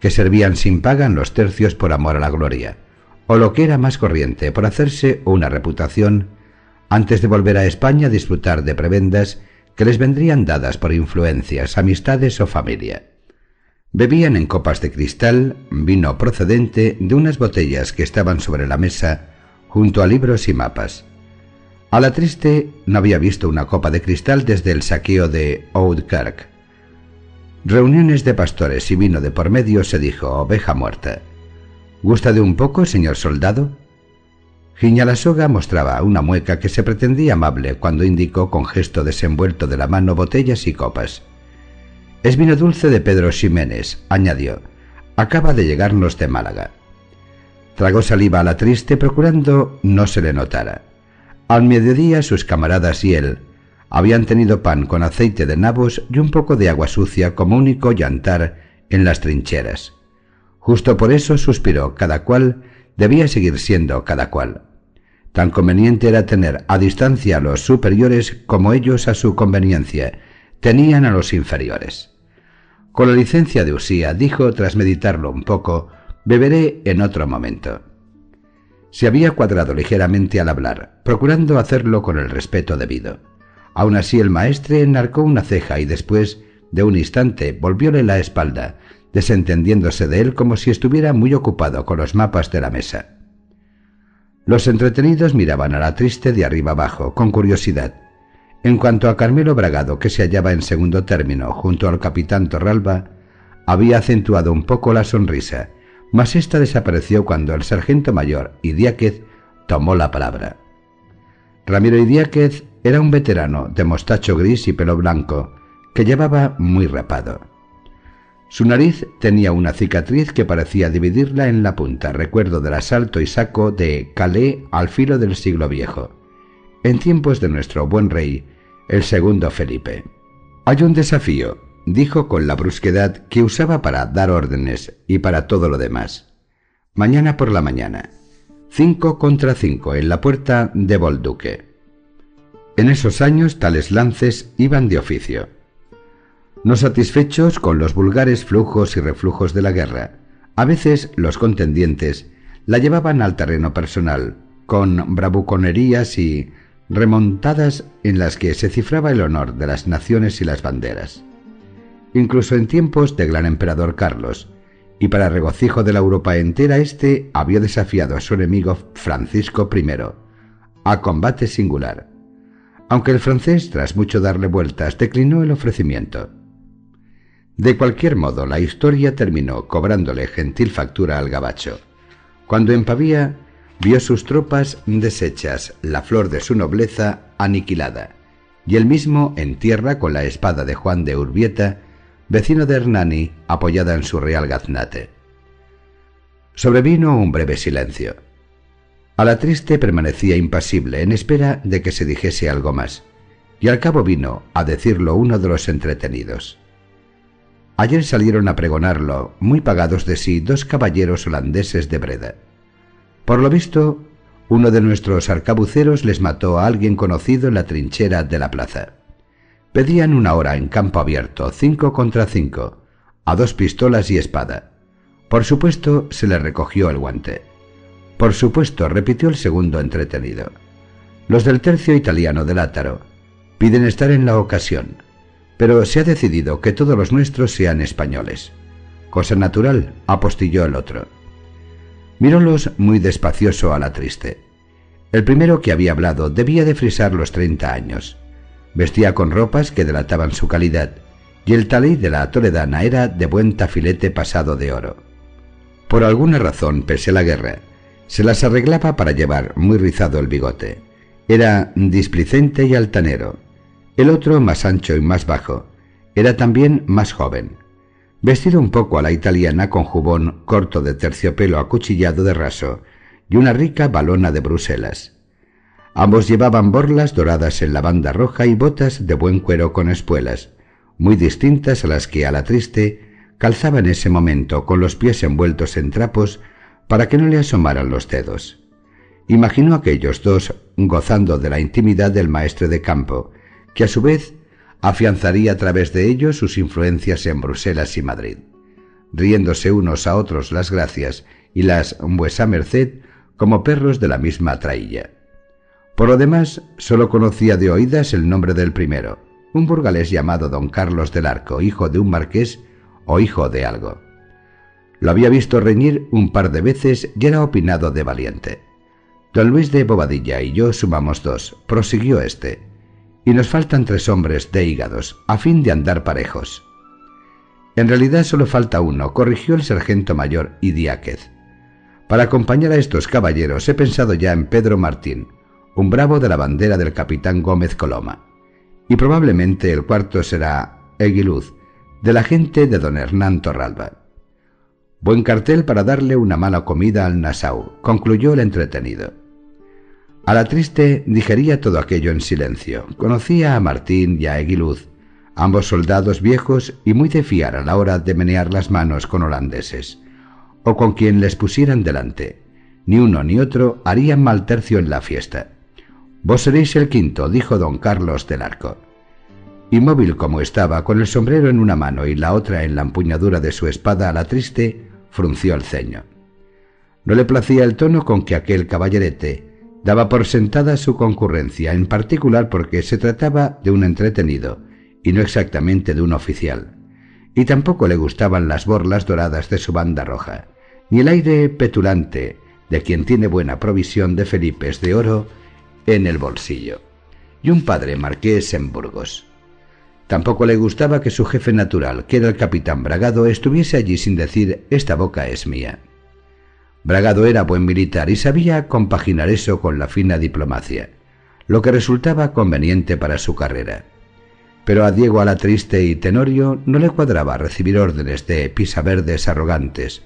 [SPEAKER 1] que servían sin paga en los tercios por amor a la gloria, o lo que era más corriente, por hacerse una reputación, antes de volver a España a disfrutar de prebendas que les vendrían dadas por influencias, amistades o familia. Bebían en copas de cristal vino procedente de unas botellas que estaban sobre la mesa junto a libros y mapas. A la triste no había visto una copa de cristal desde el saqueo de Oudkirk. Reuniones de pastores y vino de por medio se dijo oveja muerta. ¿Gusta de un poco, señor soldado? Giñalasoga mostraba una mueca que se pretendía amable cuando indicó con gesto desenvuelto de la mano botellas y copas. Es vino dulce de Pedro Ximénez, añadió. Acaba de llegarnos de Málaga. Tragó saliva a la triste procurando no se le notara. Al mediodía sus camaradas y él habían tenido pan con aceite de nabos y un poco de agua sucia como único llantar en las trincheras. Justo por eso suspiró cada cual debía seguir siendo cada cual. Tan conveniente era tener a distancia a los superiores como ellos a su conveniencia tenían a los inferiores. Con la licencia de Usía dijo tras meditarlo un poco Beberé en otro momento. Se había cuadrado ligeramente al hablar, procurando hacerlo con el respeto debido. Aun así el maestre enarcó una ceja y después, de un instante, volvióle la espalda, desentendiéndose de él como si estuviera muy ocupado con los mapas de la mesa. Los entretenidos miraban a la triste de arriba abajo, con curiosidad. En cuanto a Carmelo Bragado, que se hallaba en segundo término junto al capitán Torralba, había acentuado un poco la sonrisa mas ésta desapareció cuando el sargento mayor Idiáquez tomó la palabra. Ramiro Idiáquez era un veterano de mostacho gris y pelo blanco, que llevaba muy rapado. Su nariz tenía una cicatriz que parecía dividirla en la punta, recuerdo del asalto y saco de Calais al filo del siglo viejo, en tiempos de nuestro buen rey, el segundo Felipe. Hay un desafío, dijo con la brusquedad que usaba para dar órdenes y para todo lo demás. Mañana por la mañana. Cinco contra cinco en la puerta de Bolduque. En esos años tales lances iban de oficio. No satisfechos con los vulgares flujos y reflujos de la guerra, a veces los contendientes la llevaban al terreno personal, con bravuconerías y remontadas en las que se cifraba el honor de las naciones y las banderas incluso en tiempos de gran emperador Carlos, y para regocijo de la Europa entera éste había desafiado a su enemigo Francisco I a combate singular, aunque el francés, tras mucho darle vueltas, declinó el ofrecimiento. De cualquier modo, la historia terminó cobrándole gentil factura al gabacho, cuando en Pavía vio sus tropas deshechas, la flor de su nobleza aniquilada, y él mismo en tierra con la espada de Juan de Urbieta vecino de Hernani, apoyada en su real gaznate. Sobrevino un breve silencio. A la triste permanecía impasible en espera de que se dijese algo más, y al cabo vino a decirlo uno de los entretenidos. Ayer salieron a pregonarlo, muy pagados de sí, dos caballeros holandeses de Breda. Por lo visto, uno de nuestros arcabuceros les mató a alguien conocido en la trinchera de la plaza. Pedían una hora en campo abierto, cinco contra cinco, a dos pistolas y espada. Por supuesto, se le recogió el guante. Por supuesto, repitió el segundo entretenido. Los del tercio italiano de Látaro piden estar en la ocasión, pero se ha decidido que todos los nuestros sean españoles. Cosa natural, apostilló el otro. Mirólos muy despacioso a la triste. El primero que había hablado debía de frisar los treinta años. Vestía con ropas que delataban su calidad, y el talí de la toledana era de buen tafilete pasado de oro. Por alguna razón, pese a la guerra, se las arreglaba para llevar muy rizado el bigote. Era displicente y altanero. El otro, más ancho y más bajo, era también más joven, vestido un poco a la italiana con jubón corto de terciopelo acuchillado de raso y una rica balona de Bruselas. Ambos llevaban borlas doradas en la banda roja y botas de buen cuero con espuelas, muy distintas a las que a la triste calzaba en ese momento con los pies envueltos en trapos para que no le asomaran los dedos. Imaginó aquellos dos gozando de la intimidad del maestre de campo, que a su vez afianzaría a través de ellos sus influencias en Bruselas y Madrid, riéndose unos a otros las gracias y las vuesa merced como perros de la misma trailla. Por lo demás, sólo conocía de oídas el nombre del primero, un burgalés llamado don Carlos del Arco, hijo de un marqués o hijo de algo. Lo había visto reñir un par de veces y era opinado de valiente. Don Luis de Bobadilla y yo sumamos dos, prosiguió éste, y nos faltan tres hombres de hígados, a fin de andar parejos. En realidad solo falta uno, corrigió el sargento mayor Idiáquez. Para acompañar a estos caballeros he pensado ya en Pedro Martín, un bravo de la bandera del capitán Gómez Coloma. Y probablemente el cuarto será Eguiluz, de la gente de don Hernán Torralba. Buen cartel para darle una mala comida al Nassau, concluyó el entretenido. A la triste digería todo aquello en silencio. Conocía a Martín y a Eguiluz, ambos soldados viejos y muy de fiar a la hora de menear las manos con holandeses, o con quien les pusieran delante. Ni uno ni otro harían mal tercio en la fiesta. Vos seréis el quinto, dijo don Carlos del Arco. Inmóvil como estaba, con el sombrero en una mano y la otra en la empuñadura de su espada a la triste, frunció el ceño. No le placía el tono con que aquel caballerete daba por sentada su concurrencia, en particular porque se trataba de un entretenido y no exactamente de un oficial. Y tampoco le gustaban las borlas doradas de su banda roja, ni el aire petulante de quien tiene buena provisión de felipes de oro en el bolsillo, y un padre marqués en Burgos. Tampoco le gustaba que su jefe natural, que era el capitán Bragado, estuviese allí sin decir esta boca es mía. Bragado era buen militar y sabía compaginar eso con la fina diplomacia, lo que resultaba conveniente para su carrera. Pero a Diego Alatriste y Tenorio no le cuadraba recibir órdenes de pisaverdes arrogantes,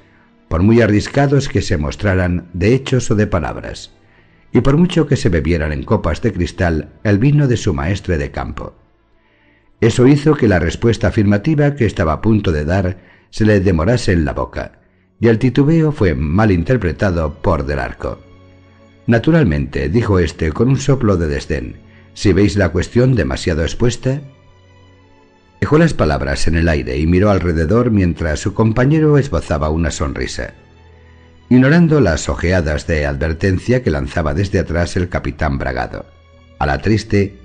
[SPEAKER 1] por muy arriscados que se mostraran de hechos o de palabras, y por mucho que se bebieran en copas de cristal el vino de su maestre de campo. Eso hizo que la respuesta afirmativa que estaba a punto de dar se le demorase en la boca, y el titubeo fue mal interpretado por Del Arco. Naturalmente, dijo éste con un soplo de desdén, si veis la cuestión demasiado expuesta. Dejó las palabras en el aire y miró alrededor mientras su compañero esbozaba una sonrisa. Ignorando las ojeadas de advertencia que lanzaba desde atrás el capitán Bragado. A la triste,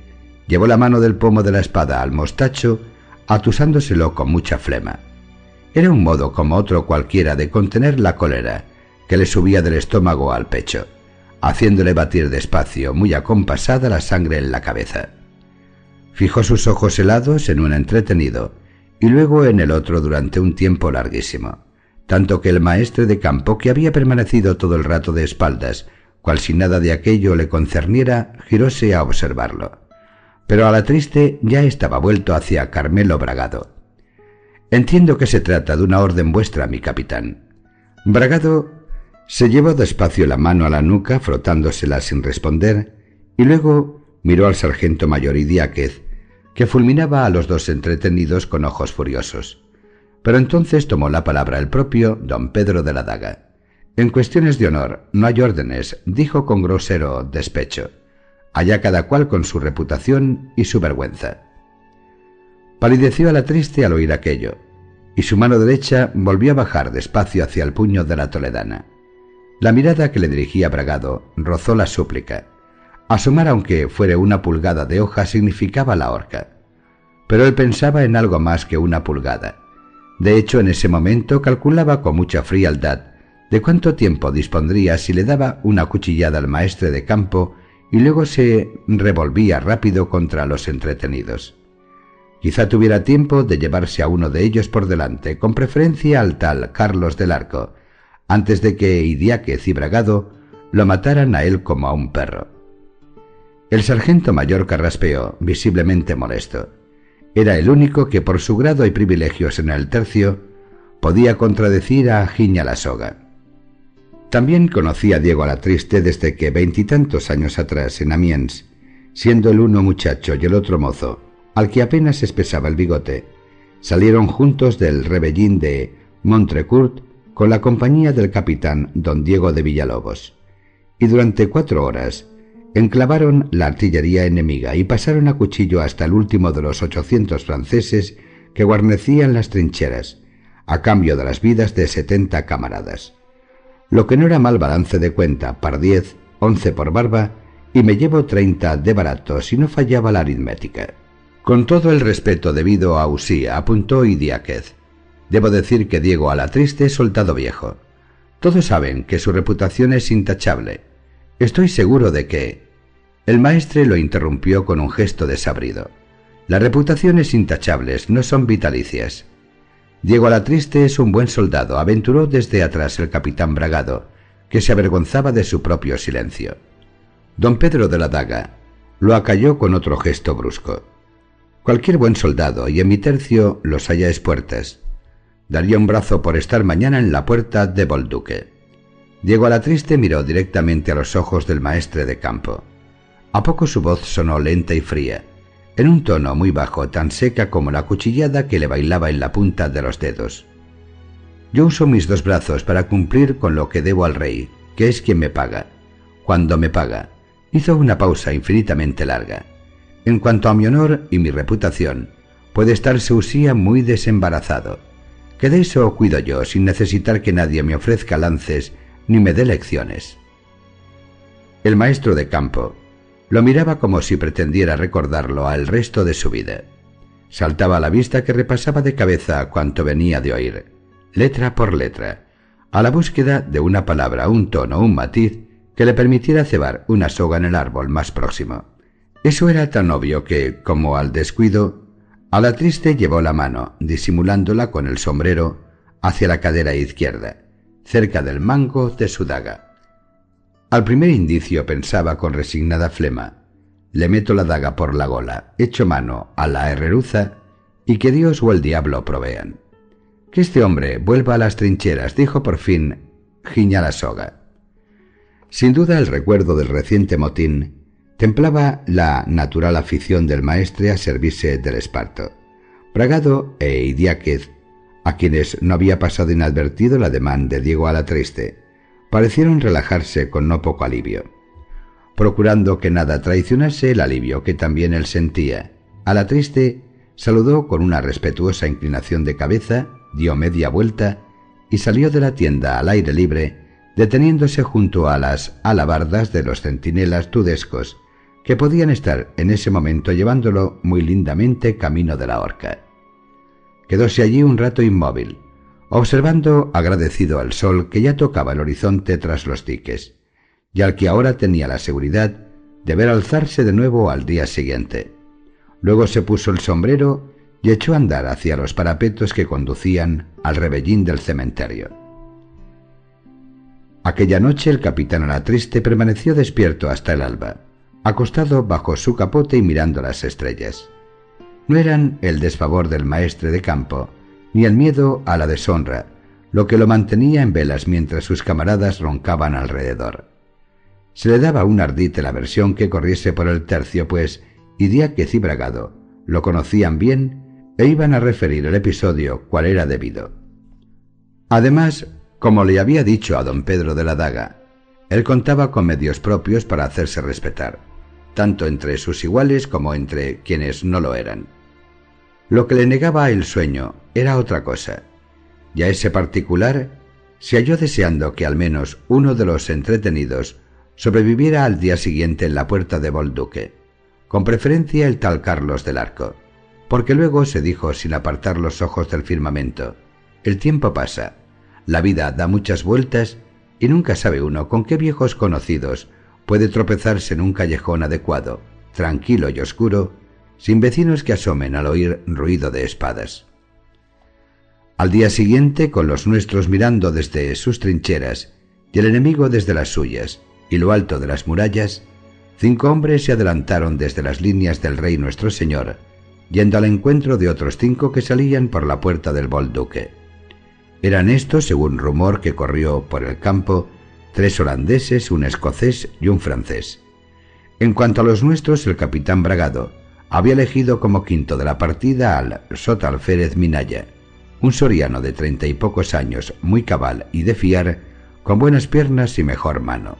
[SPEAKER 1] llevó la mano del pomo de la espada al mostacho, atusándoselo con mucha flema. Era un modo como otro cualquiera de contener la cólera que le subía del estómago al pecho, haciéndole batir despacio, muy acompasada la sangre en la cabeza. Fijó sus ojos helados en un entretenido y luego en el otro durante un tiempo larguísimo, tanto que el maestre de campo, que había permanecido todo el rato de espaldas, cual si nada de aquello le concerniera, giróse a observarlo. Pero a la triste ya estaba vuelto hacia Carmelo Bragado. Entiendo que se trata de una orden vuestra, mi capitán. Bragado se llevó despacio la mano a la nuca, frotándosela sin responder, y luego miró al sargento mayor Idiáquez, que fulminaba a los dos entretenidos con ojos furiosos. Pero entonces tomó la palabra el propio don Pedro de la Daga. En cuestiones de honor no hay órdenes, dijo con grosero despecho. Allá cada cual con su reputación y su vergüenza. Palideció a la triste al oír aquello, y su mano derecha volvió a bajar despacio hacia el puño de la toledana. La mirada que le dirigía Bragado rozó la súplica. Asomar aunque fuera una pulgada de hoja significaba la horca. Pero él pensaba en algo más que una pulgada. De hecho, en ese momento calculaba con mucha frialdad de cuánto tiempo dispondría si le daba una cuchillada al maestre de campo y luego se revolvía rápido contra los entretenidos. Quizá tuviera tiempo de llevarse a uno de ellos por delante, con preferencia al tal Carlos del Arco, antes de que Idiáquez y Bragado lo mataran a él como a un perro. El sargento mayor carraspeó, visiblemente molesto. Era el único que por su grado y privilegios en el tercio podía contradecir a Giña la Soga. También conocía a Diego Alatriste desde que veintitantos años atrás en Amiens, siendo el uno muchacho y el otro mozo, al que apenas espesaba el bigote, salieron juntos del rebellín de Montrecourt con la compañía del capitán don Diego de Villalobos, y durante cuatro horas enclavaron la artillería enemiga y pasaron a cuchillo hasta el último de los ochocientos franceses que guarnecían las trincheras, a cambio de las vidas de setenta camaradas. Lo que no era mal balance de cuenta, par diez, once por barba, y me llevo treinta de barato si no fallaba la aritmética. Con todo el respeto debido a Usía, apuntó Idiáquez. Debo decir que Diego a la triste es soldado viejo. Todos saben que su reputación es intachable. Estoy seguro de que... El maestre lo interrumpió con un gesto desabrido. Las reputaciones intachables no son vitalicias. Diego Alatriste es un buen soldado, aventuró desde atrás el capitán Bragado, que se avergonzaba de su propio silencio. Don Pedro de la Daga lo acalló con otro gesto brusco. Cualquier buen soldado, y en mi tercio los haya espuertas. Daría un brazo por estar mañana en la puerta de Bolduque. Diego Alatriste miró directamente a los ojos del maestre de campo. A poco su voz sonó lenta y fría en un tono muy bajo, tan seca como la cuchillada que le bailaba en la punta de los dedos. Yo uso mis dos brazos para cumplir con lo que debo al rey, que es quien me paga. Cuando me paga, hizo una pausa infinitamente larga. En cuanto a mi honor y mi reputación, puede estarse Usía muy desembarazado. Que de eso cuido yo sin necesitar que nadie me ofrezca lances ni me dé lecciones. El maestro de campo, lo miraba como si pretendiera recordarlo al resto de su vida. Saltaba a la vista que repasaba de cabeza cuanto venía de oír, letra por letra, a la búsqueda de una palabra, un tono, un matiz que le permitiera cebar una soga en el árbol más próximo. Eso era tan obvio que, como al descuido, a la triste llevó la mano, disimulándola con el sombrero, hacia la cadera izquierda, cerca del mango de su daga. Al primer indicio pensaba con resignada flema, le meto la daga por la gola, echo mano a la herreruza y que Dios o el diablo provean. Que este hombre vuelva a las trincheras, dijo por fin Giña la soga. Sin duda el recuerdo del reciente motín templaba la natural afición del maestre a servirse del esparto. Bragado e Idiáquez, a quienes no había pasado inadvertido el ademán de Diego a la triste, parecieron relajarse con no poco alivio, procurando que nada traicionase el alivio que también él sentía. A la triste saludó con una respetuosa inclinación de cabeza, dio media vuelta y salió de la tienda al aire libre, deteniéndose junto a las alabardas de los centinelas tudescos, que podían estar en ese momento llevándolo muy lindamente camino de la horca. Quedóse allí un rato inmóvil, observando agradecido al sol que ya tocaba el horizonte tras los diques, y al que ahora tenía la seguridad de ver alzarse de nuevo al día siguiente. Luego se puso el sombrero y echó a andar hacia los parapetos que conducían al rebellín del cementerio. Aquella noche el capitán Alatriste permaneció despierto hasta el alba, acostado bajo su capote y mirando las estrellas. No eran el desfavor del maestre de campo, ni el miedo a la deshonra, lo que lo mantenía en velas mientras sus camaradas roncaban alrededor. Se le daba un ardite la versión que corriese por el tercio, pues Idiáquez y Bragado lo conocían bien e iban a referir el episodio cual era debido. Además, como le había dicho a don Pedro de la Daga, él contaba con medios propios para hacerse respetar, tanto entre sus iguales como entre quienes no lo eran. Lo que le negaba el sueño era otra cosa, y a ese particular se halló deseando que al menos uno de los entretenidos sobreviviera al día siguiente en la puerta de Bolduque, con preferencia el tal Carlos del Arco, porque luego se dijo sin apartar los ojos del firmamento, el tiempo pasa, la vida da muchas vueltas y nunca sabe uno con qué viejos conocidos puede tropezarse en un callejón adecuado, tranquilo y oscuro, sin vecinos que asomen al oír ruido de espadas. Al día siguiente, con los nuestros mirando desde sus trincheras y el enemigo desde las suyas y lo alto de las murallas, cinco hombres se adelantaron desde las líneas del rey nuestro señor, yendo al encuentro de otros cinco que salían por la puerta del Bolduque. Eran estos, según rumor que corrió por el campo, tres holandeses, un escocés y un francés. En cuanto a los nuestros, el capitán Bragado había elegido como quinto de la partida al Sotalférez Minaya, un soriano de treinta y pocos años, muy cabal y de fiar, con buenas piernas y mejor mano.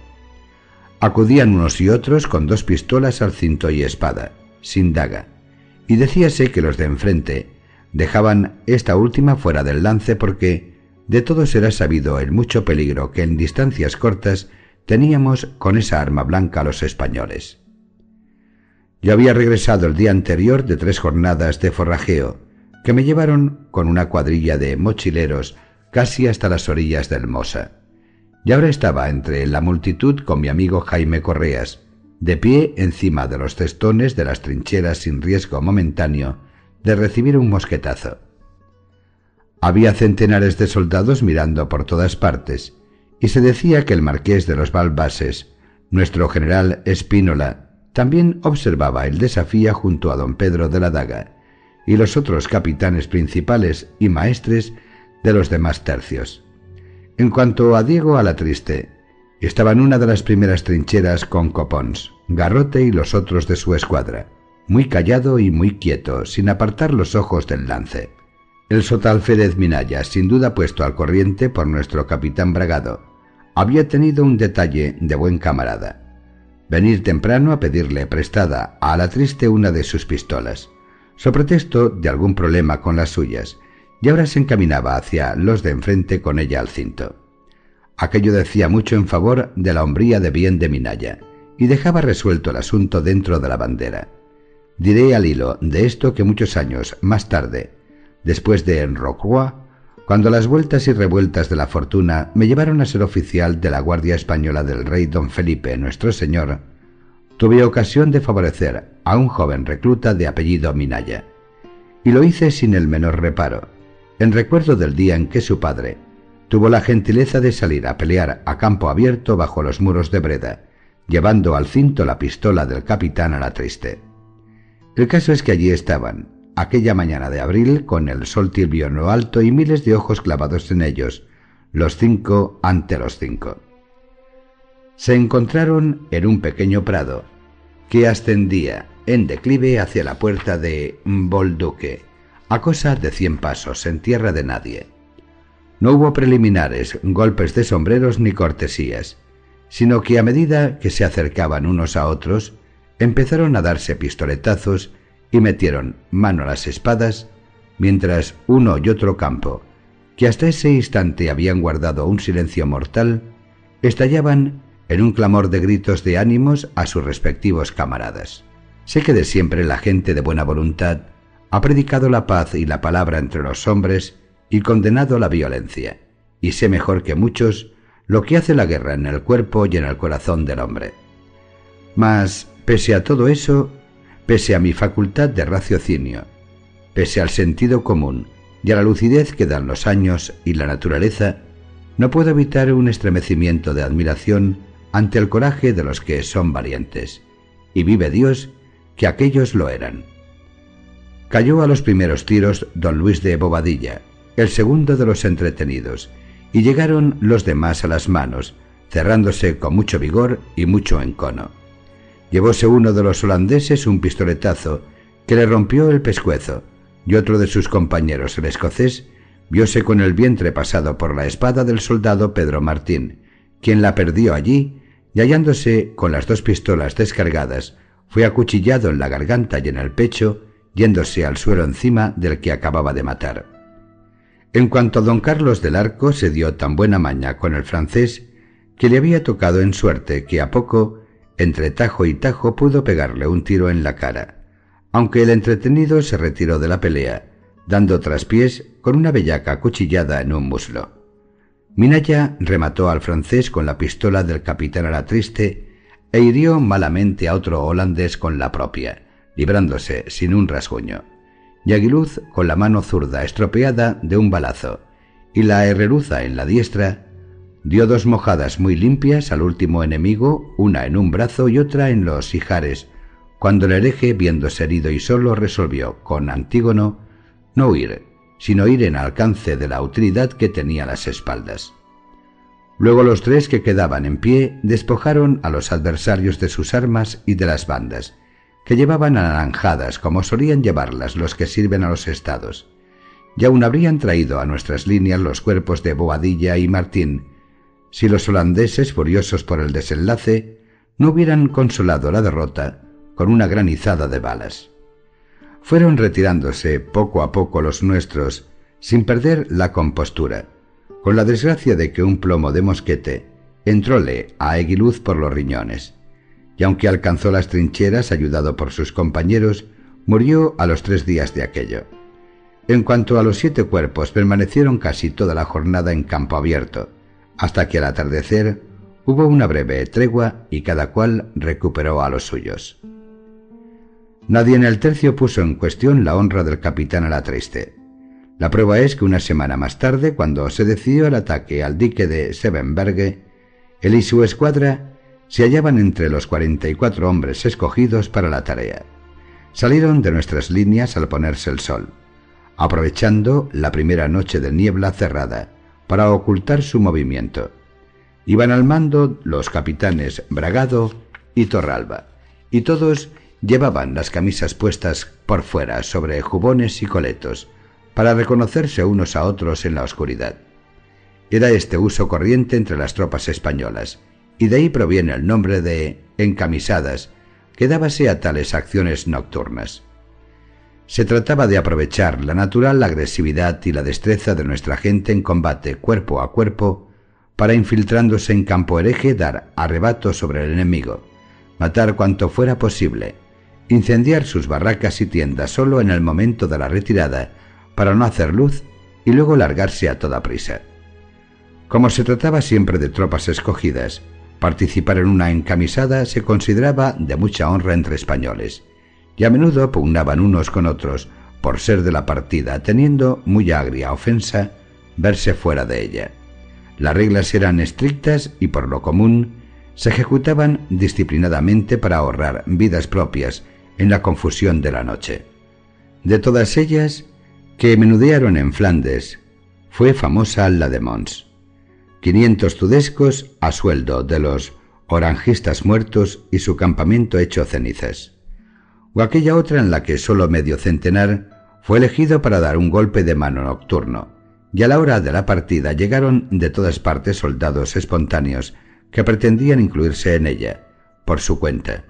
[SPEAKER 1] Acudían unos y otros con dos pistolas al cinto y espada, sin daga, y decíase que los de enfrente dejaban esta última fuera del lance porque de todos era sabido el mucho peligro que en distancias cortas teníamos con esa arma blanca los españoles. Yo había regresado el día anterior de tres jornadas de forrajeo, que me llevaron con una cuadrilla de mochileros casi hasta las orillas del Mosa. Y ahora estaba entre la multitud con mi amigo Jaime Correas, de pie encima de los cestones de las trincheras sin riesgo momentáneo de recibir un mosquetazo. Había centenares de soldados mirando por todas partes, y se decía que el marqués de los Balbases, nuestro general Espínola, también observaba el desafío junto a don Pedro de la Daga y los otros capitanes principales y maestres de los demás tercios. En cuanto a Diego Alatriste, estaba en una de las primeras trincheras con Copons, Garrote y los otros de su escuadra, muy callado y muy quieto, sin apartar los ojos del lance. El sotal Férez Minaya, sin duda puesto al corriente por nuestro capitán Bragado, había tenido un detalle de buen camarada. Venir temprano a pedirle prestada a la triste una de sus pistolas, so pretexto de algún problema con las suyas, y ahora se encaminaba hacia los de enfrente con ella al cinto. Aquello decía mucho en favor de la hombría de bien de Minaya, y dejaba resuelto el asunto dentro de la bandera. Diré al hilo de esto que muchos años más tarde, después de Rocroi, cuando las vueltas y revueltas de la fortuna me llevaron a ser oficial de la Guardia Española del rey don Felipe nuestro Señor, tuve ocasión de favorecer a un joven recluta de apellido Minaya. Y lo hice sin el menor reparo, en recuerdo del día en que su padre tuvo la gentileza de salir a pelear a campo abierto bajo los muros de Breda, llevando al cinto la pistola del capitán a la triste. El caso es que allí estaban, aquella mañana de abril, con el sol tibio en lo alto y miles de ojos clavados en ellos, los cinco ante los cinco. Se encontraron en un pequeño prado que ascendía en declive hacia la puerta de Bolduque, a cosa de cien pasos, en tierra de nadie. No hubo preliminares, golpes de sombreros ni cortesías, sino que a medida que se acercaban unos a otros, empezaron a darse pistoletazos y metieron mano a las espadas, mientras uno y otro campo, que hasta ese instante habían guardado un silencio mortal, estallaban en un clamor de gritos de ánimos a sus respectivos camaradas. Sé que de siempre la gente de buena voluntad ha predicado la paz y la palabra entre los hombres y condenado la violencia, y sé mejor que muchos lo que hace la guerra en el cuerpo y en el corazón del hombre. Mas Pese a todo eso, pese a mi facultad de raciocinio, pese al sentido común y a la lucidez que dan los años y la naturaleza, no puedo evitar un estremecimiento de admiración ante el coraje de los que son valientes, y vive Dios que aquellos lo eran. Cayó a los primeros tiros don Luis de Bobadilla, el segundo de los entretenidos, y llegaron los demás a las manos, cerrándose con mucho vigor y mucho encono. Llevóse uno de los holandeses un pistoletazo que le rompió el pescuezo, y otro de sus compañeros, el escocés, vióse con el vientre pasado por la espada del soldado Pedro Martín, quien la perdió allí, y hallándose con las dos pistolas descargadas, fue acuchillado en la garganta y en el pecho, yéndose al suelo encima del que acababa de matar. En cuanto a don Carlos del Arco se dio tan buena maña con el francés que le había tocado en suerte que a poco entre tajo y tajo pudo pegarle un tiro en la cara, aunque el entretenido se retiró de la pelea, dando traspiés con una bellaca cuchillada en un muslo. Minaya remató al francés con la pistola del capitán a la triste e hirió malamente a otro holandés con la propia, librándose sin un rasguño, y Aguiluz con la mano zurda estropeada de un balazo, y la herreruza en la diestra, dio dos mojadas muy limpias al último enemigo, una en un brazo y otra en los ijares, cuando el hereje, viéndose herido y solo, resolvió, con Antígono, no huir, sino ir en alcance de la utilidad que tenía a las espaldas. Luego los tres que quedaban en pie despojaron a los adversarios de sus armas y de las bandas, que llevaban anaranjadas como solían llevarlas los que sirven a los estados. Y aún habrían traído a nuestras líneas los cuerpos de Boadilla y Martín, si los holandeses, furiosos por el desenlace, no hubieran consolado la derrota con una granizada de balas. Fueron retirándose poco a poco los nuestros, sin perder la compostura con la desgracia de que un plomo de mosquete entróle a Eguiluz por los riñones, y aunque alcanzó las trincheras ayudado por sus compañeros, murió a los tres días de aquello. En cuanto a los siete cuerpos, permanecieron casi toda la jornada en campo abierto, hasta que al atardecer hubo una breve tregua y cada cual recuperó a los suyos. Nadie en el tercio puso en cuestión la honra del capitán a la triste. La prueba es que una semana más tarde, cuando se decidió el ataque al dique de Sevenberge, él y su escuadra se hallaban entre los 44 hombres escogidos para la tarea. Salieron de nuestras líneas al ponerse el sol, aprovechando la primera noche de niebla cerrada para ocultar su movimiento. Iban al mando los capitanes Bragado y Torralba, y todos llevaban las camisas puestas por fuera sobre jubones y coletos, para reconocerse unos a otros en la oscuridad. Era este uso corriente entre las tropas españolas, y de ahí proviene el nombre de encamisadas, que dábase a tales acciones nocturnas. Se trataba de aprovechar la natural agresividad y la destreza de nuestra gente en combate cuerpo a cuerpo para infiltrándose en campo hereje dar arrebato sobre el enemigo, matar cuanto fuera posible, incendiar sus barracas y tiendas solo en el momento de la retirada para no hacer luz y luego largarse a toda prisa. Como se trataba siempre de tropas escogidas, participar en una encamisada se consideraba de mucha honra entre españoles, y a menudo pugnaban unos con otros por ser de la partida, teniendo muy agria ofensa verse fuera de ella. Las reglas eran estrictas y por lo común se ejecutaban disciplinadamente para ahorrar vidas propias en la confusión de la noche. De todas ellas, que menudearon en Flandes, fue famosa la de Mons. 500 tudescos a sueldo de los orangistas muertos y su campamento hecho cenizas. O aquella otra en la que solo medio centenar fue elegido para dar un golpe de mano nocturno, y a la hora de la partida llegaron de todas partes soldados espontáneos que pretendían incluirse en ella, por su cuenta.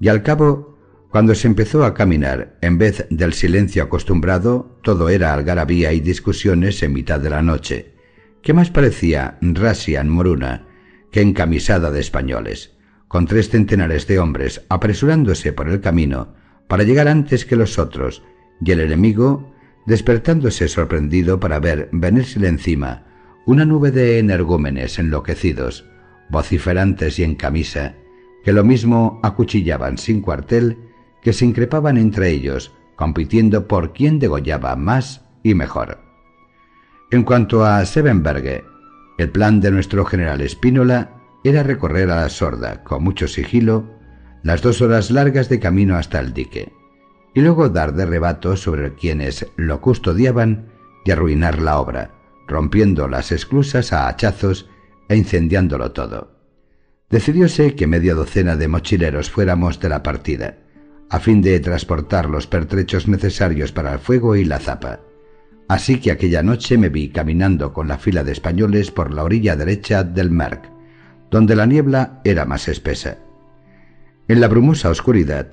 [SPEAKER 1] Y al cabo cuando se empezó a caminar, en vez del silencio acostumbrado, todo era algarabía y discusiones en mitad de la noche, que más parecía Rasian Moruna que encamisada de españoles, con tres centenares de hombres apresurándose por el camino para llegar antes que los otros, y el enemigo despertándose sorprendido para ver venirse encima una nube de energúmenes enloquecidos, vociferantes y en camisa, que lo mismo acuchillaban sin cuartel que se increpaban entre ellos, compitiendo por quién degollaba más y mejor. En cuanto a Sevenberge, el plan de nuestro general Espínola era recorrer a la sorda, con mucho sigilo, las dos horas largas de camino hasta el dique, y luego dar de rebato sobre quienes lo custodiaban y arruinar la obra, rompiendo las esclusas a hachazos e incendiándolo todo. Decidióse que media docena de mochileros fuéramos de la partida, a fin de transportar los pertrechos necesarios para el fuego y la zapa. Así que aquella noche me vi caminando con la fila de españoles por la orilla derecha del Merck, donde la niebla era más espesa. En la brumosa oscuridad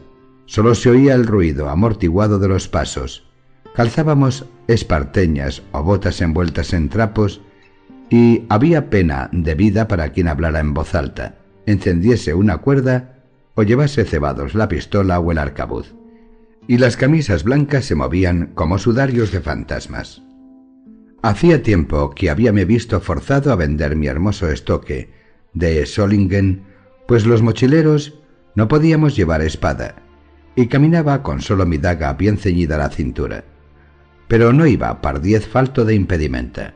[SPEAKER 1] solo se oía el ruido amortiguado de los pasos. Calzábamos esparteñas o botas envueltas en trapos y había pena de vida para quien hablara en voz alta, encendiese una cuerda o llevase cebados la pistola o el arcabuz, y las camisas blancas se movían como sudarios de fantasmas. Hacía tiempo que habíame visto forzado a vender mi hermoso estoque de Solingen, pues los mochileros no podíamos llevar espada, y caminaba con solo mi daga bien ceñida a la cintura. Pero no iba par diez falto de impedimenta,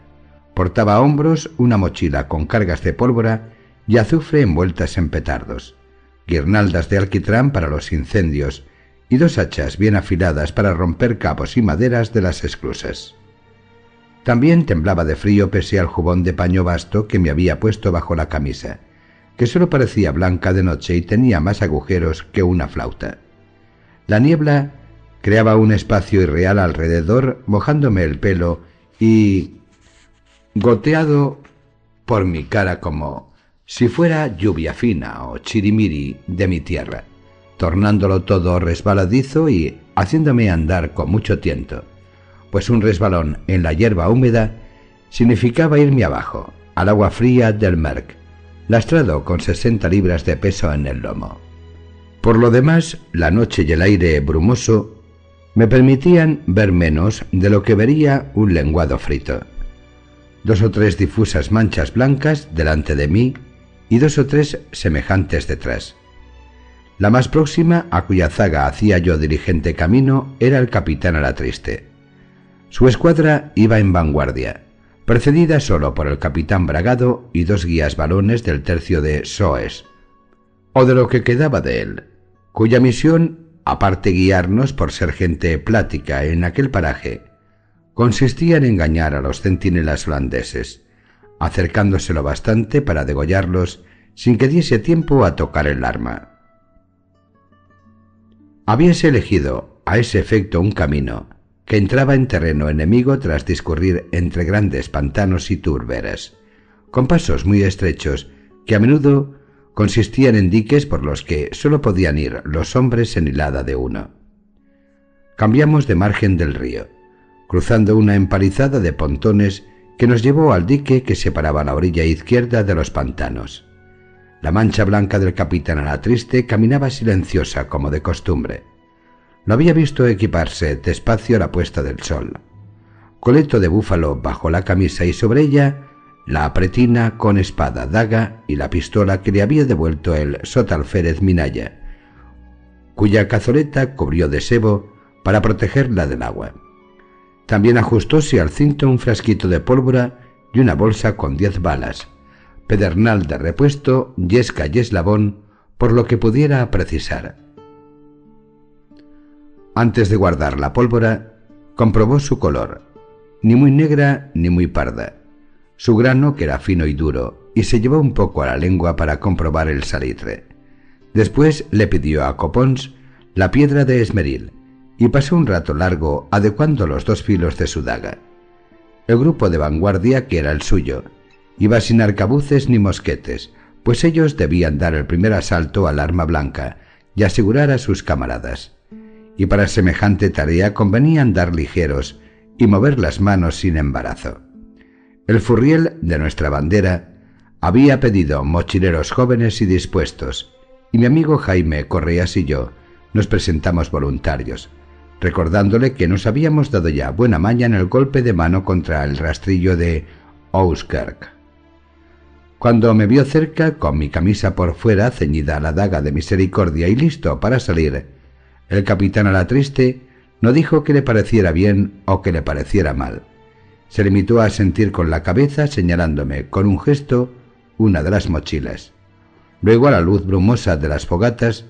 [SPEAKER 1] Portaba a hombros una mochila con cargas de pólvora y azufre envueltas en petardos, guirnaldas de alquitrán para los incendios y dos hachas bien afiladas para romper cabos y maderas de las esclusas. También temblaba de frío pese al jubón de paño vasto que me había puesto bajo la camisa, que solo parecía blanca de noche y tenía más agujeros que una flauta. La niebla creaba un espacio irreal alrededor, mojándome el pelo y goteado por mi cara como si fuera lluvia fina o chirimiri de mi tierra, tornándolo todo resbaladizo y haciéndome andar con mucho tiento, pues un resbalón en la hierba húmeda significaba irme abajo, al agua fría del Merck, lastrado con sesenta libras de peso en el lomo. Por lo demás, la noche y el aire brumoso me permitían ver menos de lo que vería un lenguado frito dos o tres difusas manchas blancas delante de mí y dos o tres semejantes detrás. La más próxima, a cuya zaga hacía yo diligente camino, era el capitán a la triste. Su escuadra iba en vanguardia, precedida solo por el capitán Bragado y dos guías balones del tercio de Soes, o de lo que quedaba de él, cuya misión, aparte guiarnos por ser gente plática en aquel paraje, consistía en engañar a los centinelas holandeses, acercándoselo bastante para degollarlos sin que diese tiempo a tocar el arma. Habíase elegido a ese efecto un camino que entraba en terreno enemigo tras discurrir entre grandes pantanos y turberas, con pasos muy estrechos que a menudo consistían en diques por los que sólo podían ir los hombres en hilada de uno. Cambiamos de margen del río cruzando una empalizada de pontones que nos llevó al dique que separaba la orilla izquierda de los pantanos. La mancha blanca del capitán a la triste caminaba silenciosa como de costumbre. Lo había visto equiparse despacio a la puesta del sol. Coleto de búfalo bajo la camisa y sobre ella la apretina con espada, daga y la pistola que le había devuelto el sotalférez Minaya, cuya cazoleta cubrió de sebo para protegerla del agua. También ajustóse al cinto un frasquito de pólvora y una bolsa con diez balas, pedernal de repuesto, yesca y eslabón, por lo que pudiera precisar. Antes de guardar la pólvora, comprobó su color, ni muy negra ni muy parda, su grano que era fino y duro, y se llevó un poco a la lengua para comprobar el salitre. Después le pidió a Copons la piedra de esmeril, y pasó un rato largo adecuando los dos filos de su daga. El grupo de vanguardia, que era el suyo, iba sin arcabuces ni mosquetes, pues ellos debían dar el primer asalto al arma blanca y asegurar a sus camaradas. Y para semejante tarea convenía andar ligeros y mover las manos sin embarazo. El furriel de nuestra bandera había pedido mochileros jóvenes y dispuestos, y mi amigo Jaime Correas y yo nos presentamos voluntarios, recordándole que nos habíamos dado ya buena maña en el golpe de mano contra el rastrillo de Auskirk. Cuando me vio cerca, con mi camisa por fuera ceñida a la daga de misericordia y listo para salir, el capitán a la triste no dijo que le pareciera bien o que le pareciera mal. Se limitó a sentir con la cabeza señalándome con un gesto una de las mochilas. Luego a la luz brumosa de las fogatas,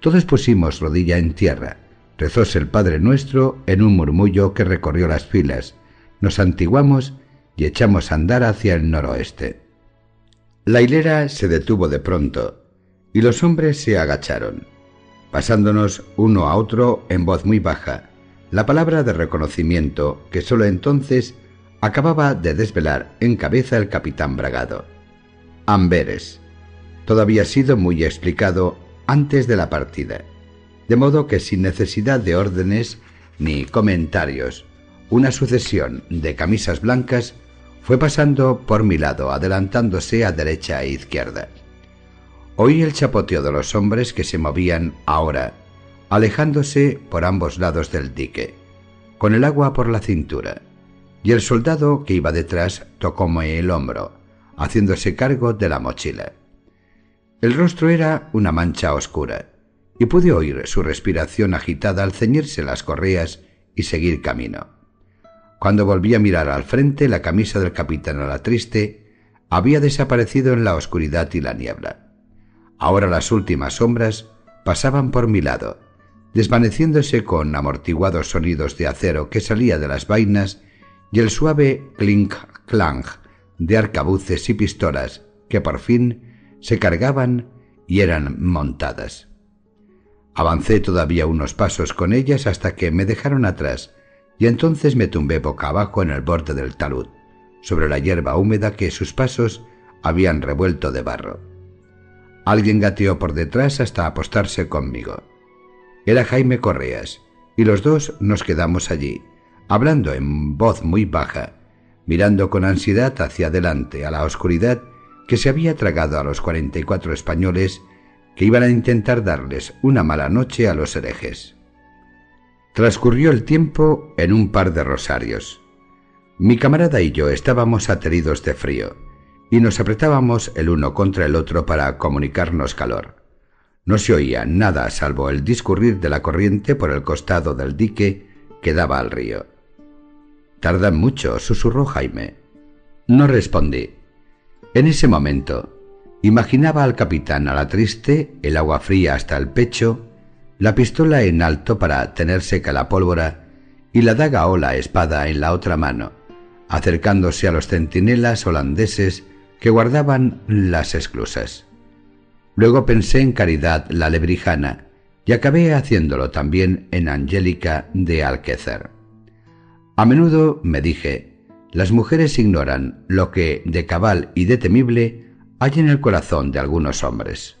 [SPEAKER 1] todos pusimos rodilla en tierra Rezóse el Padre Nuestro en un murmullo que recorrió las filas. Nos antiguamos y echamos a andar hacia el noroeste. La hilera se detuvo de pronto y los hombres se agacharon, pasándonos uno a otro en voz muy baja la palabra de reconocimiento que sólo entonces acababa de desvelar en cabeza el capitán Bragado. Amberes. Todavía sido muy explicado antes de la partida de modo que sin necesidad de órdenes ni comentarios, una sucesión de camisas blancas fue pasando por mi lado, adelantándose a derecha e izquierda. Oí el chapoteo de los hombres que se movían ahora, alejándose por ambos lados del dique, con el agua por la cintura, y el soldado que iba detrás tocóme el hombro, haciéndose cargo de la mochila. El rostro era una mancha oscura, y pude oír su respiración agitada al ceñirse las correas y seguir camino. Cuando volví a mirar al frente, la camisa del capitán a la triste había desaparecido en la oscuridad y la niebla. Ahora las últimas sombras pasaban por mi lado, desvaneciéndose con amortiguados sonidos de acero que salía de las vainas y el suave clink-clang de arcabuces y pistolas que por fin se cargaban y eran montadas. Avancé todavía unos pasos con ellas hasta que me dejaron atrás y entonces me tumbé boca abajo en el borde del talud, sobre la hierba húmeda que sus pasos habían revuelto de barro. Alguien gateó por detrás hasta apostarse conmigo. Era Jaime Correas, y los dos nos quedamos allí, hablando en voz muy baja, mirando con ansiedad hacia adelante a la oscuridad que se había tragado a los cuarenta y cuatro españoles que iban a intentar darles una mala noche a los herejes. Transcurrió el tiempo en un par de rosarios. Mi camarada y yo estábamos ateridos de frío y nos apretábamos el uno contra el otro para comunicarnos calor. No se oía nada salvo el discurrir de la corriente por el costado del dique que daba al río. Tardan mucho, susurró Jaime. No respondí. En ese momento, imaginaba al capitán a la triste, el agua fría hasta el pecho, la pistola en alto para tener seca la pólvora y la daga o la espada en la otra mano, acercándose a los centinelas holandeses que guardaban las esclusas. Luego pensé en Caridad la lebrijana y acabé haciéndolo también en Angélica de Alquézar. A menudo me dije, las mujeres ignoran lo que de cabal y de temible hay en el corazón de algunos hombres.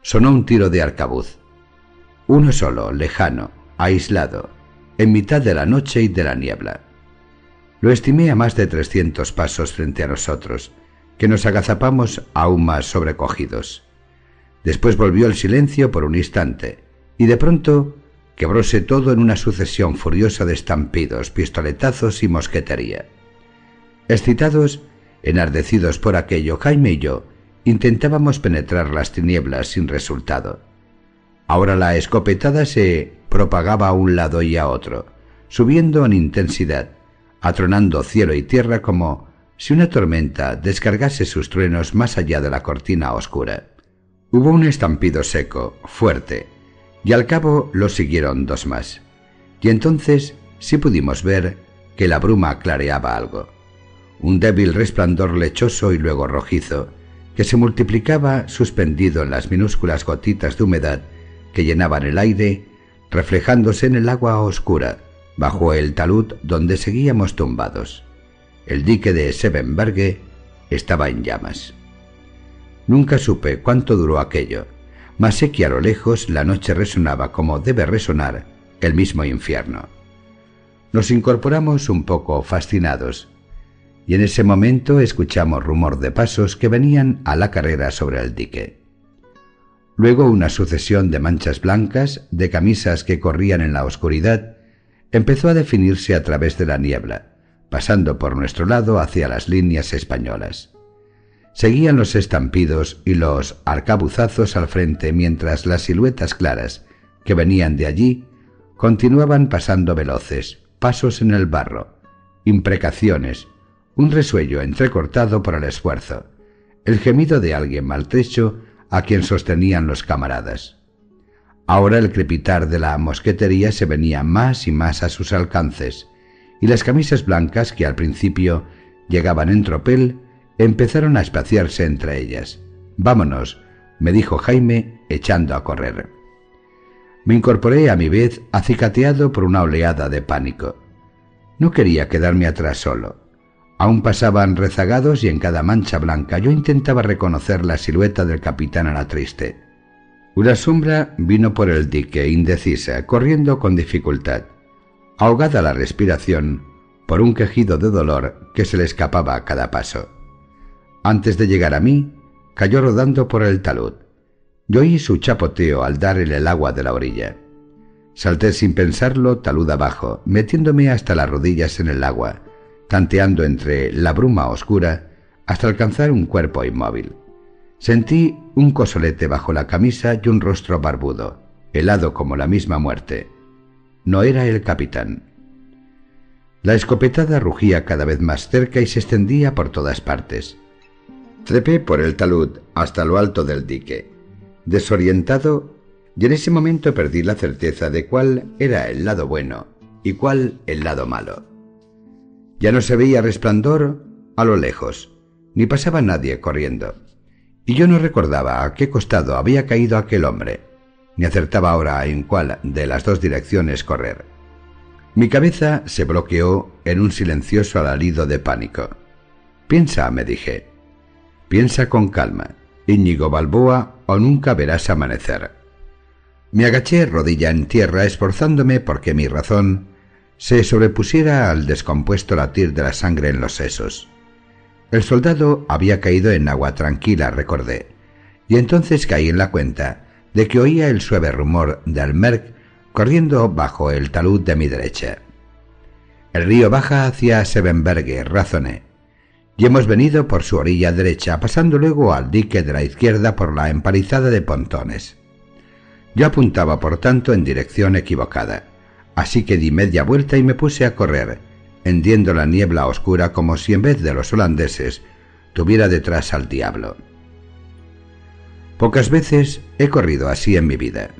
[SPEAKER 1] Sonó un tiro de arcabuz. Uno solo, lejano, aislado, en mitad de la noche y de la niebla. Lo estimé a más de trescientos pasos frente a nosotros, que nos agazapamos aún más sobrecogidos. Después volvió el silencio por un instante, y de pronto Quebróse todo en una sucesión furiosa de estampidos, pistoletazos y mosquetería. Excitados, enardecidos por aquello, Jaime y yo intentábamos penetrar las tinieblas sin resultado. Ahora la escopetada se propagaba a un lado y a otro, subiendo en intensidad, atronando cielo y tierra como si una tormenta descargase sus truenos más allá de la cortina oscura. Hubo un estampido seco, fuerte, y al cabo lo siguieron dos más. Y entonces sí pudimos ver que la bruma clareaba algo. Un débil resplandor lechoso y luego rojizo, que se multiplicaba suspendido en las minúsculas gotitas de humedad que llenaban el aire, reflejándose en el agua oscura, bajo el talud donde seguíamos tumbados. El dique de Sebenberge estaba en llamas. Nunca supe cuánto duró aquello, mas sé que a lo lejos la noche resonaba como debe resonar el mismo infierno. Nos incorporamos un poco fascinados, y en ese momento escuchamos rumor de pasos que venían a la carrera sobre el dique. Luego una sucesión de manchas blancas, de camisas que corrían en la oscuridad, empezó a definirse a través de la niebla, pasando por nuestro lado hacia las líneas españolas. Seguían los estampidos y los arcabuzazos al frente mientras las siluetas claras que venían de allí continuaban pasando veloces, pasos en el barro, imprecaciones, un resuello entrecortado por el esfuerzo, el gemido de alguien maltrecho a quien sostenían los camaradas. Ahora el crepitar de la mosquetería se venía más y más a sus alcances, y las camisas blancas que al principio llegaban en tropel empezaron a espaciarse entre ellas. Vámonos, me dijo Jaime, echando a correr. Me incorporé a mi vez acicateado por una oleada de pánico. No quería quedarme atrás solo. Aún pasaban rezagados y en cada mancha blanca yo intentaba reconocer la silueta del capitán a la triste. Una sombra vino por el dique, indecisa, corriendo con dificultad, ahogada la respiración por un quejido de dolor que se le escapaba a cada paso. Antes de llegar a mí, cayó rodando por el talud. Yo oí su chapoteo al dar en el agua de la orilla. Salté sin pensarlo talud abajo, metiéndome hasta las rodillas en el agua, tanteando entre la bruma oscura hasta alcanzar un cuerpo inmóvil. Sentí un cosolete bajo la camisa y un rostro barbudo, helado como la misma muerte. No era el capitán. La escopetada rugía cada vez más cerca y se extendía por todas partes. Trepé por el talud hasta lo alto del dique. Desorientado, y en ese momento perdí la certeza de cuál era el lado bueno y cuál el lado malo. Ya no se veía resplandor a lo lejos, ni pasaba nadie corriendo, y yo no recordaba a qué costado había caído aquel hombre, ni acertaba ahora en cuál de las dos direcciones correr. Mi cabeza se bloqueó en un silencioso alarido de pánico. Piensa, me dije. Piensa con calma. Íñigo Balboa o nunca verás amanecer. Me agaché rodilla en tierra esforzándome porque mi razón se sobrepusiera al descompuesto latir de la sangre en los sesos. El soldado había caído en agua tranquila, recordé, y entonces caí en la cuenta de que oía el suave rumor del Merck corriendo bajo el talud de mi derecha. El río baja hacia Sevenberge, razoné, y hemos venido por su orilla derecha, pasando luego al dique de la izquierda por la empalizada de pontones. Yo apuntaba, por tanto, en dirección equivocada, así que di media vuelta y me puse a correr, hendiendo la niebla oscura como si en vez de los holandeses tuviera detrás al diablo. Pocas veces he corrido así en mi vida.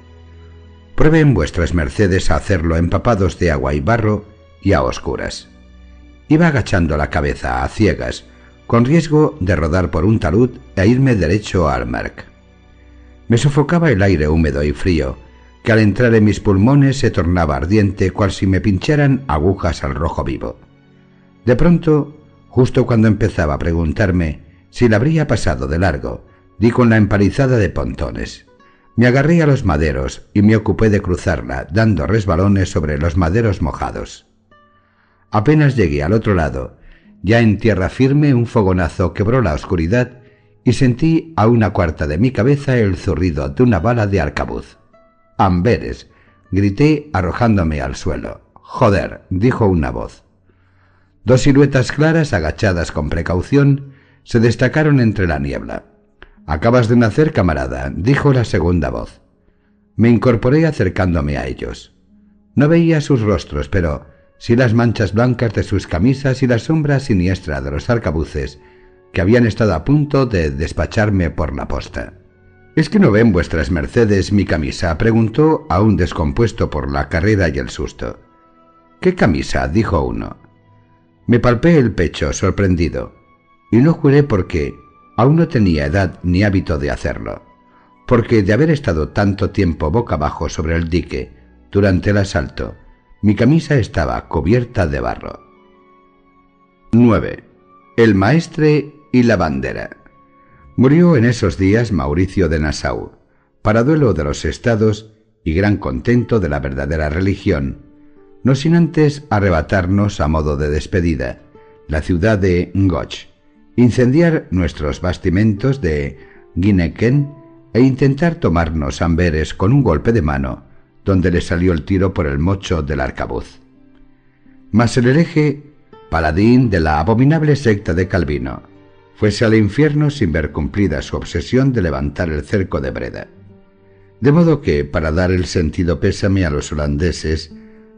[SPEAKER 1] Prueben vuestras mercedes a hacerlo empapados de agua y barro y a oscuras. Iba agachando la cabeza a ciegas, con riesgo de rodar por un talud e irme derecho al Merck. Me sofocaba el aire húmedo y frío, que al entrar en mis pulmones se tornaba ardiente cual si me pincharan agujas al rojo vivo. De pronto, justo cuando empezaba a preguntarme si la habría pasado de largo, di con la empalizada de pontones. Me agarré a los maderos y me ocupé de cruzarla, dando resbalones sobre los maderos mojados. Apenas llegué al otro lado, ya en tierra firme un fogonazo quebró la oscuridad y sentí a una cuarta de mi cabeza el zurrido de una bala de arcabuz. Amberes, grité arrojándome al suelo. Joder, dijo una voz. Dos siluetas claras, agachadas con precaución, se destacaron entre la niebla. Acabas de nacer, camarada, dijo la segunda voz. Me incorporé acercándome a ellos. No veía sus rostros, pero sí las manchas blancas de sus camisas y la sombra siniestra de los arcabuces que habían estado a punto de despacharme por la posta. ¿Es que no ven vuestras mercedes mi camisa? preguntó aún descompuesto por la carrera y el susto. ¿Qué camisa? dijo uno. Me palpé el pecho, sorprendido, y no juré porque Aún no tenía edad ni hábito de hacerlo, porque de haber estado tanto tiempo boca abajo sobre el dique durante el asalto, mi camisa estaba cubierta de barro. 9. El maestre y la bandera. Murió en esos días Mauricio de Nassau, para duelo de los estados y gran contento de la verdadera religión, no sin antes arrebatarnos a modo de despedida la ciudad de Ngoch, incendiar nuestros bastimentos de Guinequén e intentar tomarnos Amberes con un golpe de mano, donde le salió el tiro por el mocho del arcabuz. Mas el hereje, paladín de la abominable secta de Calvino, fuese al infierno sin ver cumplida su obsesión de levantar el cerco de Breda. De modo que, para dar el sentido pésame a los holandeses,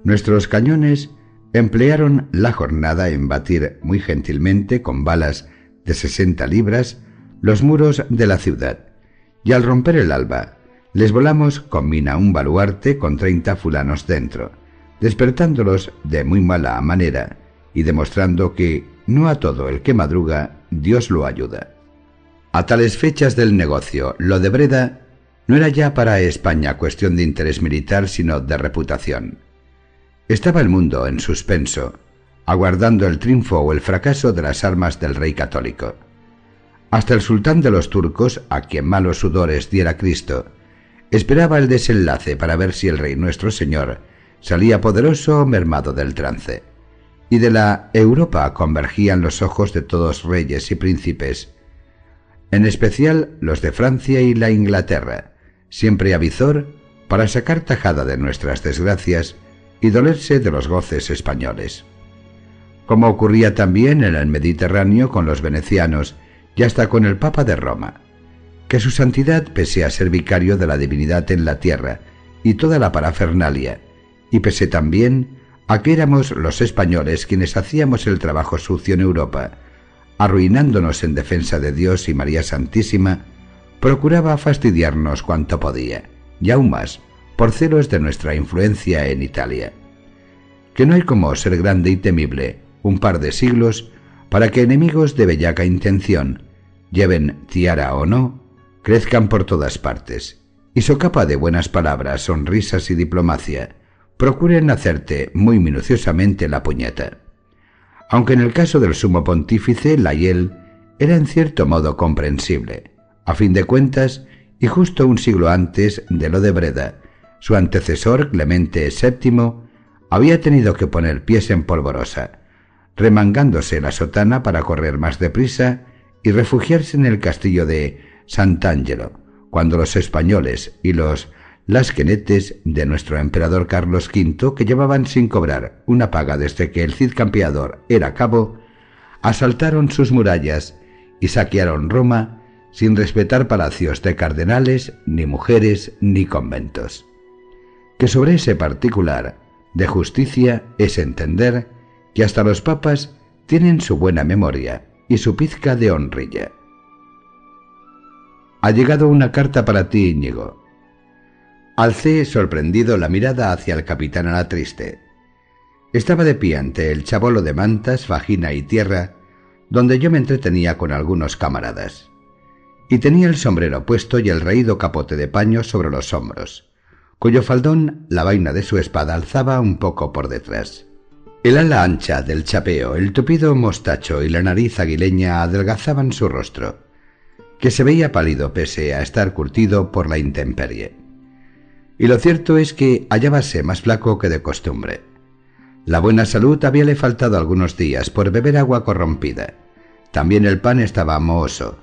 [SPEAKER 1] nuestros cañones emplearon la jornada en batir muy gentilmente con balas de sesenta libras los muros de la ciudad, y al romper el alba les volamos con mina un baluarte con treinta fulanos dentro, despertándolos de muy mala manera y demostrando que no a todo el que madruga Dios lo ayuda. A tales fechas del negocio, lo de Breda no era ya para España cuestión de interés militar, sino de reputación. Estaba el mundo en suspenso, aguardando el triunfo o el fracaso de las armas del rey católico. Hasta el sultán de los turcos, a quien malos sudores diera Cristo, esperaba el desenlace para ver si el rey nuestro señor salía poderoso o mermado del trance. Y de la Europa convergían los ojos de todos reyes y príncipes, en especial los de Francia y la Inglaterra, siempre avizor para sacar tajada de nuestras desgracias y dolerse de los goces españoles. Como ocurría también en el Mediterráneo con los venecianos y hasta con el Papa de Roma, que su santidad, pese a ser vicario de la divinidad en la tierra y toda la parafernalia, y pese también a que éramos los españoles quienes hacíamos el trabajo sucio en Europa, arruinándonos en defensa de Dios y María Santísima, procuraba fastidiarnos cuanto podía, y aún más, por celos de nuestra influencia en Italia. Que no hay como ser grande y temible un par de siglos para que enemigos de bellaca intención, lleven tiara o no, crezcan por todas partes, y socapa de buenas palabras, sonrisas y diplomacia, procuren hacerte muy minuciosamente la puñeta. Aunque en el caso del sumo pontífice, la hiel era en cierto modo comprensible. A fin de cuentas, y justo un siglo antes de lo de Breda, su antecesor, Clemente VII, había tenido que poner pies en polvorosa, remangándose la sotana para correr más deprisa y refugiarse en el castillo de Sant'Angelo, cuando los españoles y los lasquenetes de nuestro emperador Carlos V, que llevaban sin cobrar una paga desde que el Cid Campeador era cabo, asaltaron sus murallas y saquearon Roma sin respetar palacios de cardenales, ni mujeres, ni conventos. Que sobre ese particular de justicia es entender que hasta los papas tienen su buena memoria y su pizca de honrilla. Ha llegado una carta para ti, Íñigo. Alcé sorprendido la mirada hacia el capitán a la triste. Estaba de pie ante el chabolo de mantas, vagina y tierra, donde yo me entretenía con algunos camaradas. Y tenía el sombrero puesto y el raído capote de paño sobre los hombros, cuyo faldón la vaina de su espada alzaba un poco por detrás. El ala ancha del chapeo, el tupido mostacho y la nariz aguileña adelgazaban su rostro, que se veía pálido pese a estar curtido por la intemperie y lo cierto es que hallábase más flaco que de costumbre. La buena salud habíale faltado algunos días por beber agua corrompida. También el pan estaba mohoso,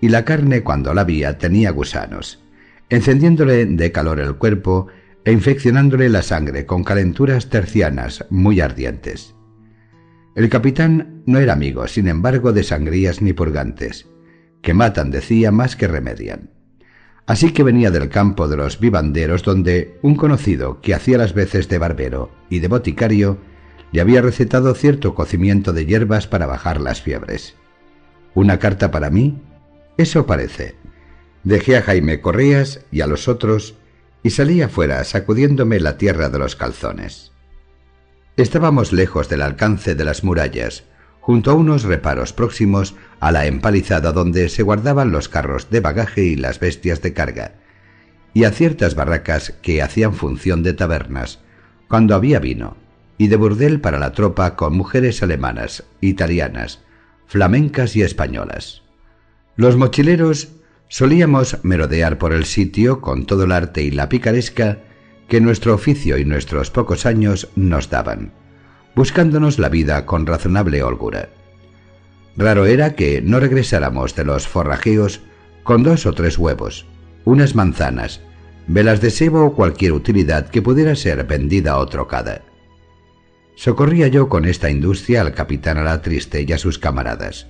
[SPEAKER 1] y la carne cuando la vía tenía gusanos, encendiéndole de calor el cuerpo e infeccionándole la sangre con calenturas tercianas muy ardientes. El capitán no era amigo, sin embargo, de sangrías ni purgantes, que matan, decía, más que remedian. Así que venía del campo de los vivanderos donde un conocido que hacía las veces de barbero y de boticario le había recetado cierto cocimiento de hierbas para bajar las fiebres. ¿Una carta para mí? Eso parece. Dejé a Jaime Correas y a los otros y salí afuera sacudiéndome la tierra de los calzones. Estábamos lejos del alcance de las murallas, junto a unos reparos próximos a la empalizada donde se guardaban los carros de bagaje y las bestias de carga, y a ciertas barracas que hacían función de tabernas, cuando había vino, y de burdel para la tropa con mujeres alemanas, italianas, flamencas y españolas. Los mochileros solíamos merodear por el sitio con todo el arte y la picaresca que nuestro oficio y nuestros pocos años nos daban buscándonos la vida con razonable holgura. Raro era que no regresáramos de los forrajeos con dos o tres huevos, unas manzanas, velas de sebo o cualquier utilidad que pudiera ser vendida o trocada. Socorría yo con esta industria al capitán a la triste y a sus camaradas,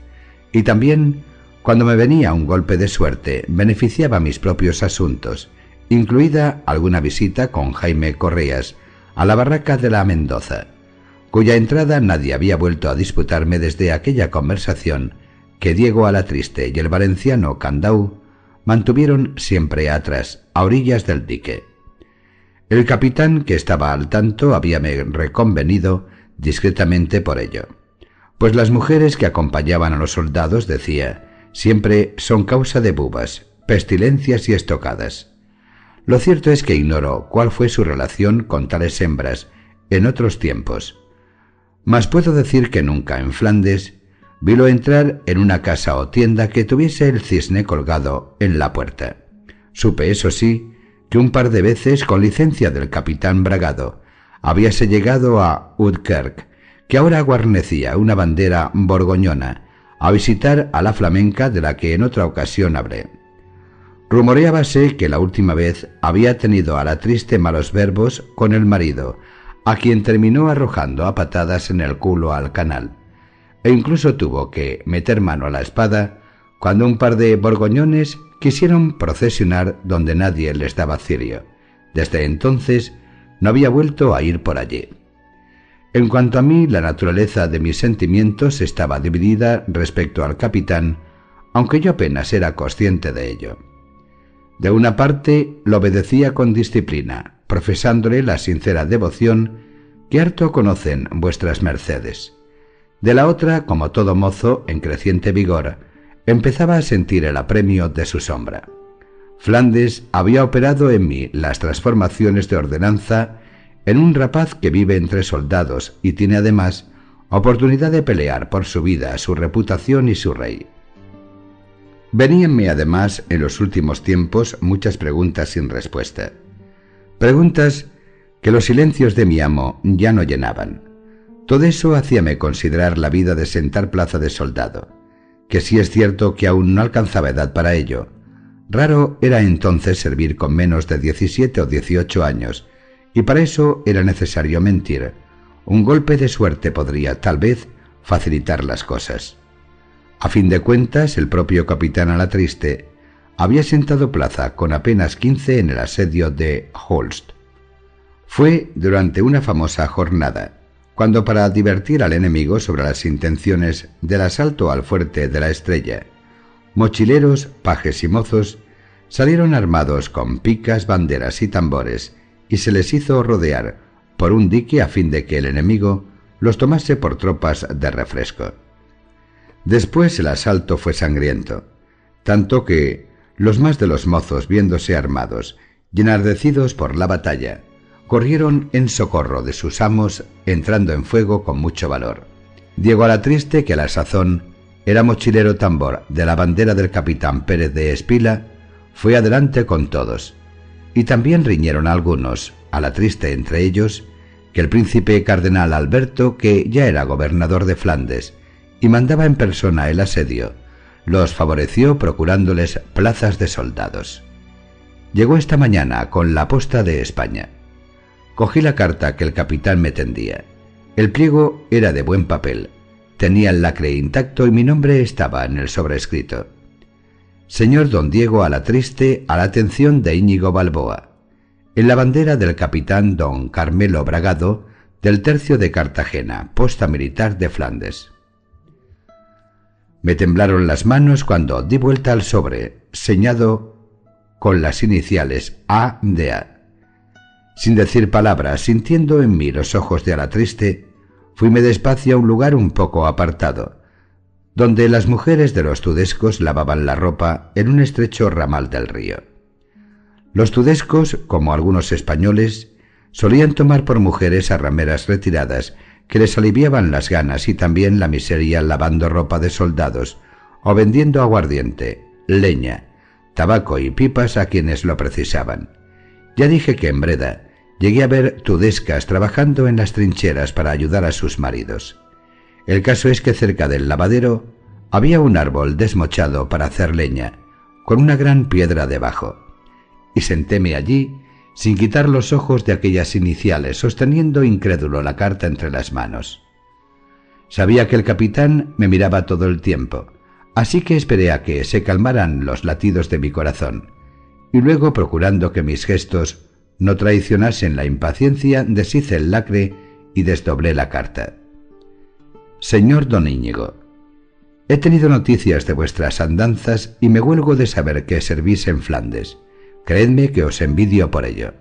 [SPEAKER 1] y también, cuando me venía un golpe de suerte, beneficiaba mis propios asuntos, incluida alguna visita con Jaime Correas a la barraca de la Mendoza, cuya entrada nadie había vuelto a disputarme desde aquella conversación que Diego Alatriste y el valenciano Candau mantuvieron siempre atrás, a orillas del dique. El capitán, que estaba al tanto, habíame reconvenido discretamente por ello. Pues las mujeres que acompañaban a los soldados, decía, siempre son causa de bubas, pestilencias y estocadas. Lo cierto es que ignoro cuál fue su relación con tales hembras en otros tiempos, mas puedo decir que nunca en Flandes vilo entrar en una casa o tienda que tuviese el cisne colgado en la puerta. Supe, eso sí, que un par de veces, con licencia del capitán Bragado, habíase llegado a Udkirk, que ahora guarnecía una bandera borgoñona, a visitar a la flamenca de la que en otra ocasión hablé. Rumoreábase que la última vez había tenido a la triste malos verbos con el marido, a quien terminó arrojando a patadas en el culo al canal, e incluso tuvo que meter mano a la espada cuando un par de borgoñones quisieron procesionar donde nadie les daba cirio. Desde entonces no había vuelto a ir por allí. En cuanto a mí, la naturaleza de mis sentimientos estaba dividida respecto al capitán, aunque yo apenas era consciente de ello. De una parte, lo obedecía con disciplina, profesándole la sincera devoción que harto conocen vuestras mercedes. De la otra, como todo mozo en creciente vigor, empezaba a sentir el apremio de su sombra. Flandes había operado en mí las transformaciones de ordenanza en un rapaz que vive entre soldados y tiene además oportunidad de pelear por su vida, su reputación y su rey. Veníanme además en los últimos tiempos muchas preguntas sin respuesta. Preguntas que los silencios de mi amo ya no llenaban. Todo eso hacíame considerar la vida de sentar plaza de soldado, que si es cierto que aún no alcanzaba edad para ello, raro era entonces servir con menos de 17 o 18 años, y para eso era necesario mentir. Un golpe de suerte podría, tal vez, facilitar las cosas. A fin de cuentas, el propio capitán Alatriste había sentado plaza con apenas quince en el asedio de Holst. Fue durante una famosa jornada, cuando para divertir al enemigo sobre las intenciones del asalto al fuerte de la estrella, mochileros, pajes y mozos salieron armados con picas, banderas y tambores y se les hizo rodear por un dique a fin de que el enemigo los tomase por tropas de refresco. Después el asalto fue sangriento, tanto que los más de los mozos, viéndose armados y enardecidos por la batalla, corrieron en socorro de sus amos, entrando en fuego con mucho valor. Diego Alatriste, que a la sazón era mochilero tambor de la bandera del capitán Pérez de Espila, fue adelante con todos, y también riñeron algunos, a la triste entre ellos, que el príncipe cardenal Alberto, que ya era gobernador de Flandes y mandaba en persona el asedio, los favoreció procurándoles plazas de soldados. Llegó esta mañana con la posta de España. Cogí la carta que el capitán me tendía. El pliego era de buen papel, tenía el lacre intacto y mi nombre estaba en el sobrescrito. Señor don Diego Alatriste a la atención de Íñigo Balboa. En la bandera del capitán don Carmelo Bragado del tercio de Cartagena, posta militar de Flandes. Me temblaron las manos cuando di vuelta al sobre, señado con las iniciales A de A. Sin decir palabras, sintiendo en mí los ojos de Alatriste, fuime despacio a un lugar un poco apartado, donde las mujeres de los tudescos lavaban la ropa en un estrecho ramal del río. Los tudescos, como algunos españoles, solían tomar por mujeres a rameras retiradas que les aliviaban las ganas y también la miseria lavando ropa de soldados o vendiendo aguardiente, leña, tabaco y pipas a quienes lo precisaban. Ya dije que en Breda llegué a ver tudescas trabajando en las trincheras para ayudar a sus maridos. El caso es que cerca del lavadero había un árbol desmochado para hacer leña, con una gran piedra debajo, y sentéme allí sin quitar los ojos de aquellas iniciales, sosteniendo incrédulo la carta entre las manos. Sabía que el capitán me miraba todo el tiempo, así que esperé a que se calmaran los latidos de mi corazón, y luego, procurando que mis gestos no traicionasen la impaciencia, deshice el lacre y desdoblé la carta. Señor don Íñigo, he tenido noticias de vuestras andanzas y me huelgo de saber que servís en Flandes. Creedme que os envidio por ello.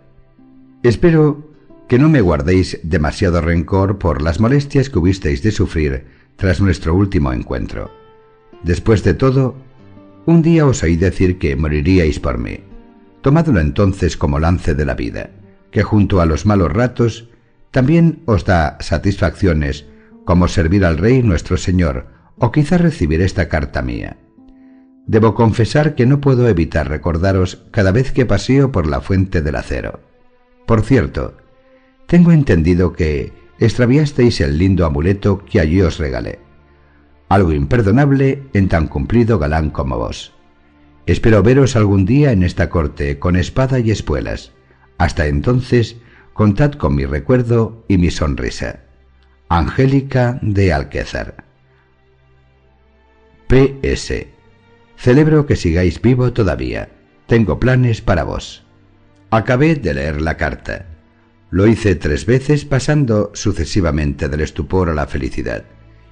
[SPEAKER 1] Espero que no me guardéis demasiado rencor por las molestias que hubisteis de sufrir tras nuestro último encuentro. Después de todo, un día os oí decir que moriríais por mí. Tomadlo entonces como lance de la vida, que junto a los malos ratos también os da satisfacciones como servir al Rey nuestro Señor o quizá recibir esta carta mía. Debo confesar que no puedo evitar recordaros cada vez que paseo por la fuente del acero. Por cierto, tengo entendido que extraviasteis el lindo amuleto que allí os regalé. Algo imperdonable en tan cumplido galán como vos. Espero veros algún día en esta corte con espada y espuelas. Hasta entonces, contad con mi recuerdo y mi sonrisa. Angélica de Alquézar. P.S. Celebro que sigáis vivo todavía. Tengo planes para vos. Acabé de leer la carta. Lo hice tres veces pasando sucesivamente del estupor a la felicidad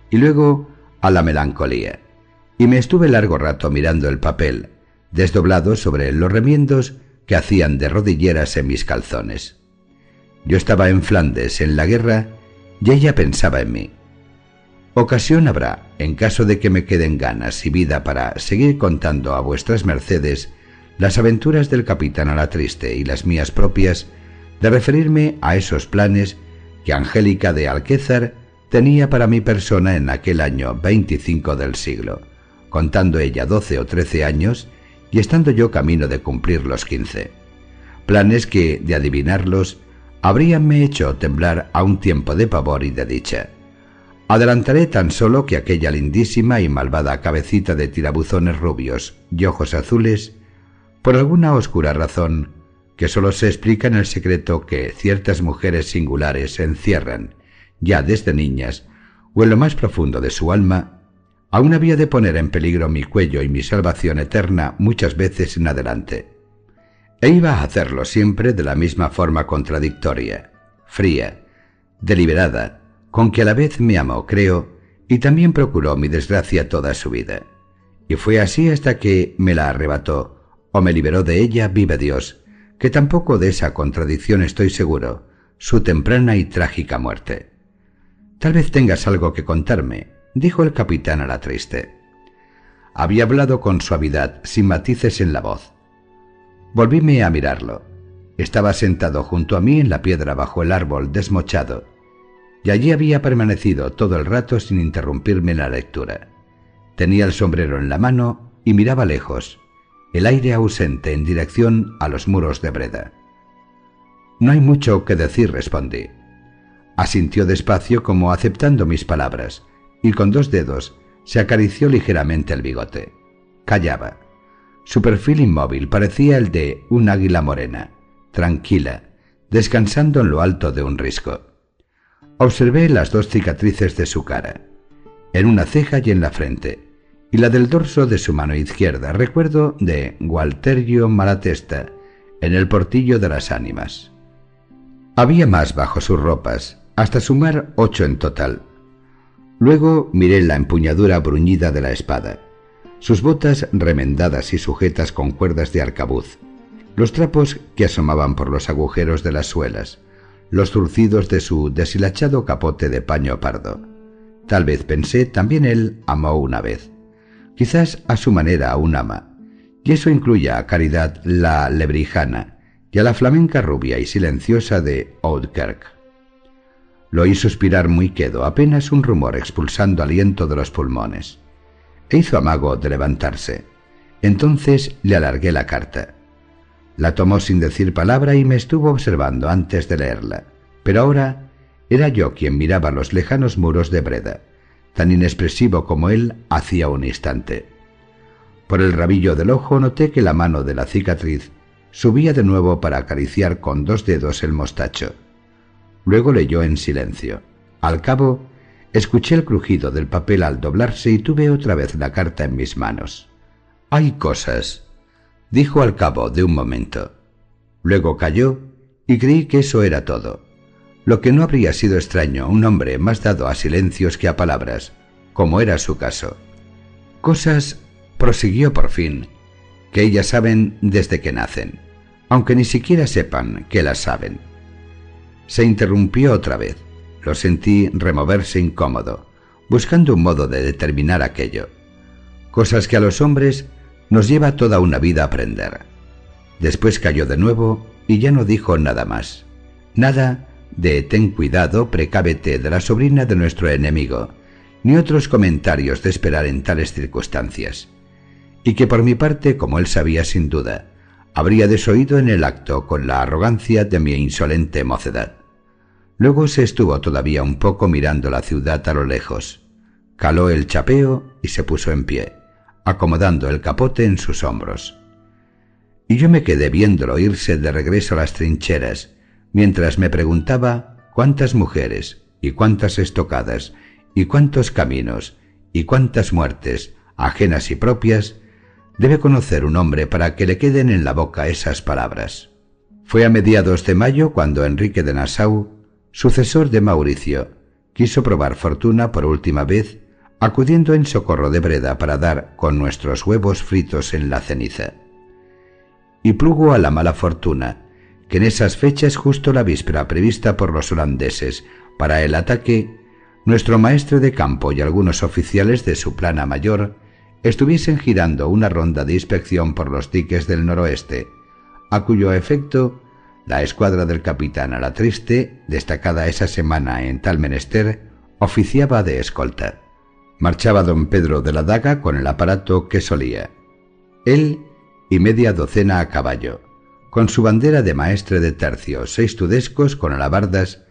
[SPEAKER 1] y luego a la melancolía. Y me estuve largo rato mirando el papel, desdoblado sobre los remiendos que hacían de rodilleras en mis calzones. Yo estaba en Flandes, en la guerra, y ella pensaba en mí. Ocasión habrá, en caso de que me queden ganas y vida para seguir contando a vuestras mercedes las aventuras del capitán a la triste y las mías propias, de referirme a esos planes que Angélica de Alquézar tenía para mi persona en aquel año 25 del siglo, contando ella doce o trece años y estando yo camino de cumplir los quince. Planes que, de adivinarlos, habríanme hecho temblar a un tiempo de pavor y de dicha. Adelantaré tan solo que aquella lindísima y malvada cabecita de tirabuzones rubios y ojos azules, por alguna oscura razón, que sólo se explica en el secreto que ciertas mujeres singulares encierran, ya desde niñas, o en lo más profundo de su alma, aún había de poner en peligro mi cuello y mi salvación eterna muchas veces en adelante. E iba a hacerlo siempre de la misma forma contradictoria, fría, deliberada, con que a la vez me amó, creo, y también procuró mi desgracia toda su vida. Y fue así hasta que me la arrebató, o me liberó de ella, vive Dios, que tampoco de esa contradicción estoy seguro, su temprana y trágica muerte. Tal vez tengas algo que contarme, dijo el capitán a la triste. Había hablado con suavidad, sin matices en la voz. Volvíme a mirarlo. Estaba sentado junto a mí en la piedra bajo el árbol desmochado, y allí había permanecido todo el rato sin interrumpirme la lectura. Tenía el sombrero en la mano y miraba lejos, el aire ausente en dirección a los muros de Breda. No hay mucho que decir, respondí. Asintió despacio como aceptando mis palabras, y con dos dedos se acarició ligeramente el bigote. Callaba. Su perfil inmóvil parecía el de un águila morena, tranquila, descansando en lo alto de un risco. Observé las dos cicatrices de su cara, en una ceja y en la frente, y la del dorso de su mano izquierda, recuerdo de Gualterio Malatesta, en el portillo de las ánimas. Había más bajo sus ropas, hasta sumar ocho en total. Luego miré la empuñadura bruñida de la espada, sus botas remendadas y sujetas con cuerdas de arcabuz, los trapos que asomaban por los agujeros de las suelas, los zurcidos de su deshilachado capote de paño pardo. Tal vez pensé, también él amó una vez quizás a su manera a un ama, y eso incluye a Caridad la lebrijana y a la flamenca rubia y silenciosa de Oudkirk. Lo oí suspirar muy quedo, apenas un rumor expulsando aliento de los pulmones. E hizo amago de levantarse. Entonces le alargué la carta. La tomó sin decir palabra y me estuvo observando antes de leerla, pero ahora era yo quien miraba los lejanos muros de Breda tan inexpresivo como él hacía un instante. Por el rabillo del ojo noté que la mano de la cicatriz subía de nuevo para acariciar con dos dedos el mostacho. Luego leyó en silencio. Al cabo, escuché el crujido del papel al doblarse y tuve otra vez la carta en mis manos. Hay cosas, dijo al cabo de un momento. Luego calló y creí que eso era todo lo que no habría sido extraño un hombre más dado a silencios que a palabras, como era su caso. Cosas, prosiguió por fin, que ellas saben desde que nacen, aunque ni siquiera sepan que las saben. Se interrumpió otra vez. Lo sentí removerse incómodo, buscando un modo de determinar aquello. Cosas que a los hombres nos lleva toda una vida aprender. Después cayó de nuevo y ya no dijo nada más. Nada de ten cuidado, precávete de la sobrina de nuestro enemigo, ni otros comentarios de esperar en tales circunstancias, y que por mi parte, como él sabía sin duda, habría desoído en el acto con la arrogancia de mi insolente mocedad. Luego se estuvo todavía un poco mirando la ciudad a lo lejos, caló el chapeo y se puso en pie, acomodando el capote en sus hombros. Y yo me quedé viéndolo irse de regreso a las trincheras, mientras me preguntaba cuántas mujeres y cuántas estocadas y cuántos caminos y cuántas muertes, ajenas y propias, debe conocer un hombre para que le queden en la boca esas palabras. Fue a mediados de mayo cuando Enrique de Nassau, sucesor de Mauricio, quiso probar fortuna por última vez, acudiendo en socorro de Breda para dar con nuestros huevos fritos en la ceniza. Y plugo a la mala fortuna, que en esas fechas, justo la víspera prevista por los holandeses para el ataque, nuestro maestre de campo y algunos oficiales de su plana mayor estuviesen girando una ronda de inspección por los diques del noroeste, a cuyo efecto la escuadra del capitán Alatriste, destacada esa semana en tal menester, oficiaba de escolta. Marchaba don Pedro de la Daga con el aparato que solía. Él y media docena a caballo, con su bandera de maestre de tercio, seis tudescos con alabardas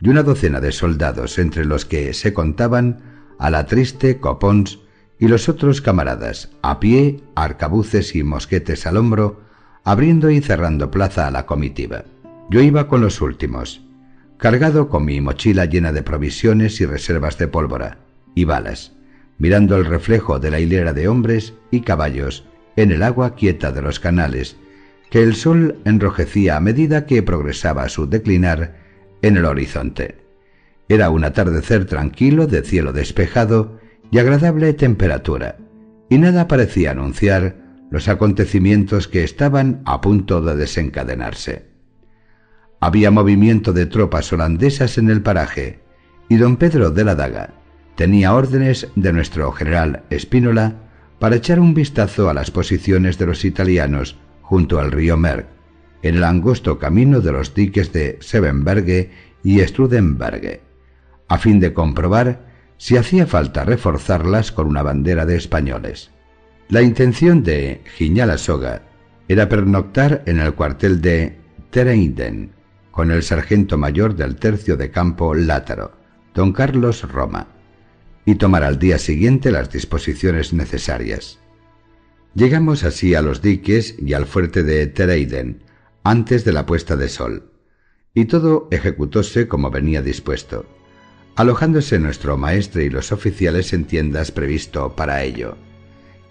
[SPEAKER 1] y una docena de soldados entre los que se contaban Alatriste, Copons y los otros camaradas, a pie, arcabuces y mosquetes al hombro, abriendo y cerrando plaza a la comitiva. Yo iba con los últimos, cargado con mi mochila llena de provisiones y reservas de pólvora y balas, mirando el reflejo de la hilera de hombres y caballos en el agua quieta de los canales, que el sol enrojecía a medida que progresaba su declinar en el horizonte. Era un atardecer tranquilo de cielo despejado y agradable temperatura, y nada parecía anunciar los acontecimientos que estaban a punto de desencadenarse. Había movimiento de tropas holandesas en el paraje, y don Pedro de la Daga tenía órdenes de nuestro general Espínola para echar un vistazo a las posiciones de los italianos junto al río Merck, en el angosto camino de los diques de Sevenberge y Strudenberge, a fin de comprobar si hacía falta reforzarlas con una bandera de españoles. La intención de Giñala-Soga era pernoctar en el cuartel de Tereiden con el sargento mayor del tercio de campo Látaro, don Carlos Roma, y tomar al día siguiente las disposiciones necesarias. Llegamos así a los diques y al fuerte de Tereiden antes de la puesta de sol, y todo ejecutóse como venía dispuesto, alojándose nuestro maestre y los oficiales en tiendas previsto para ello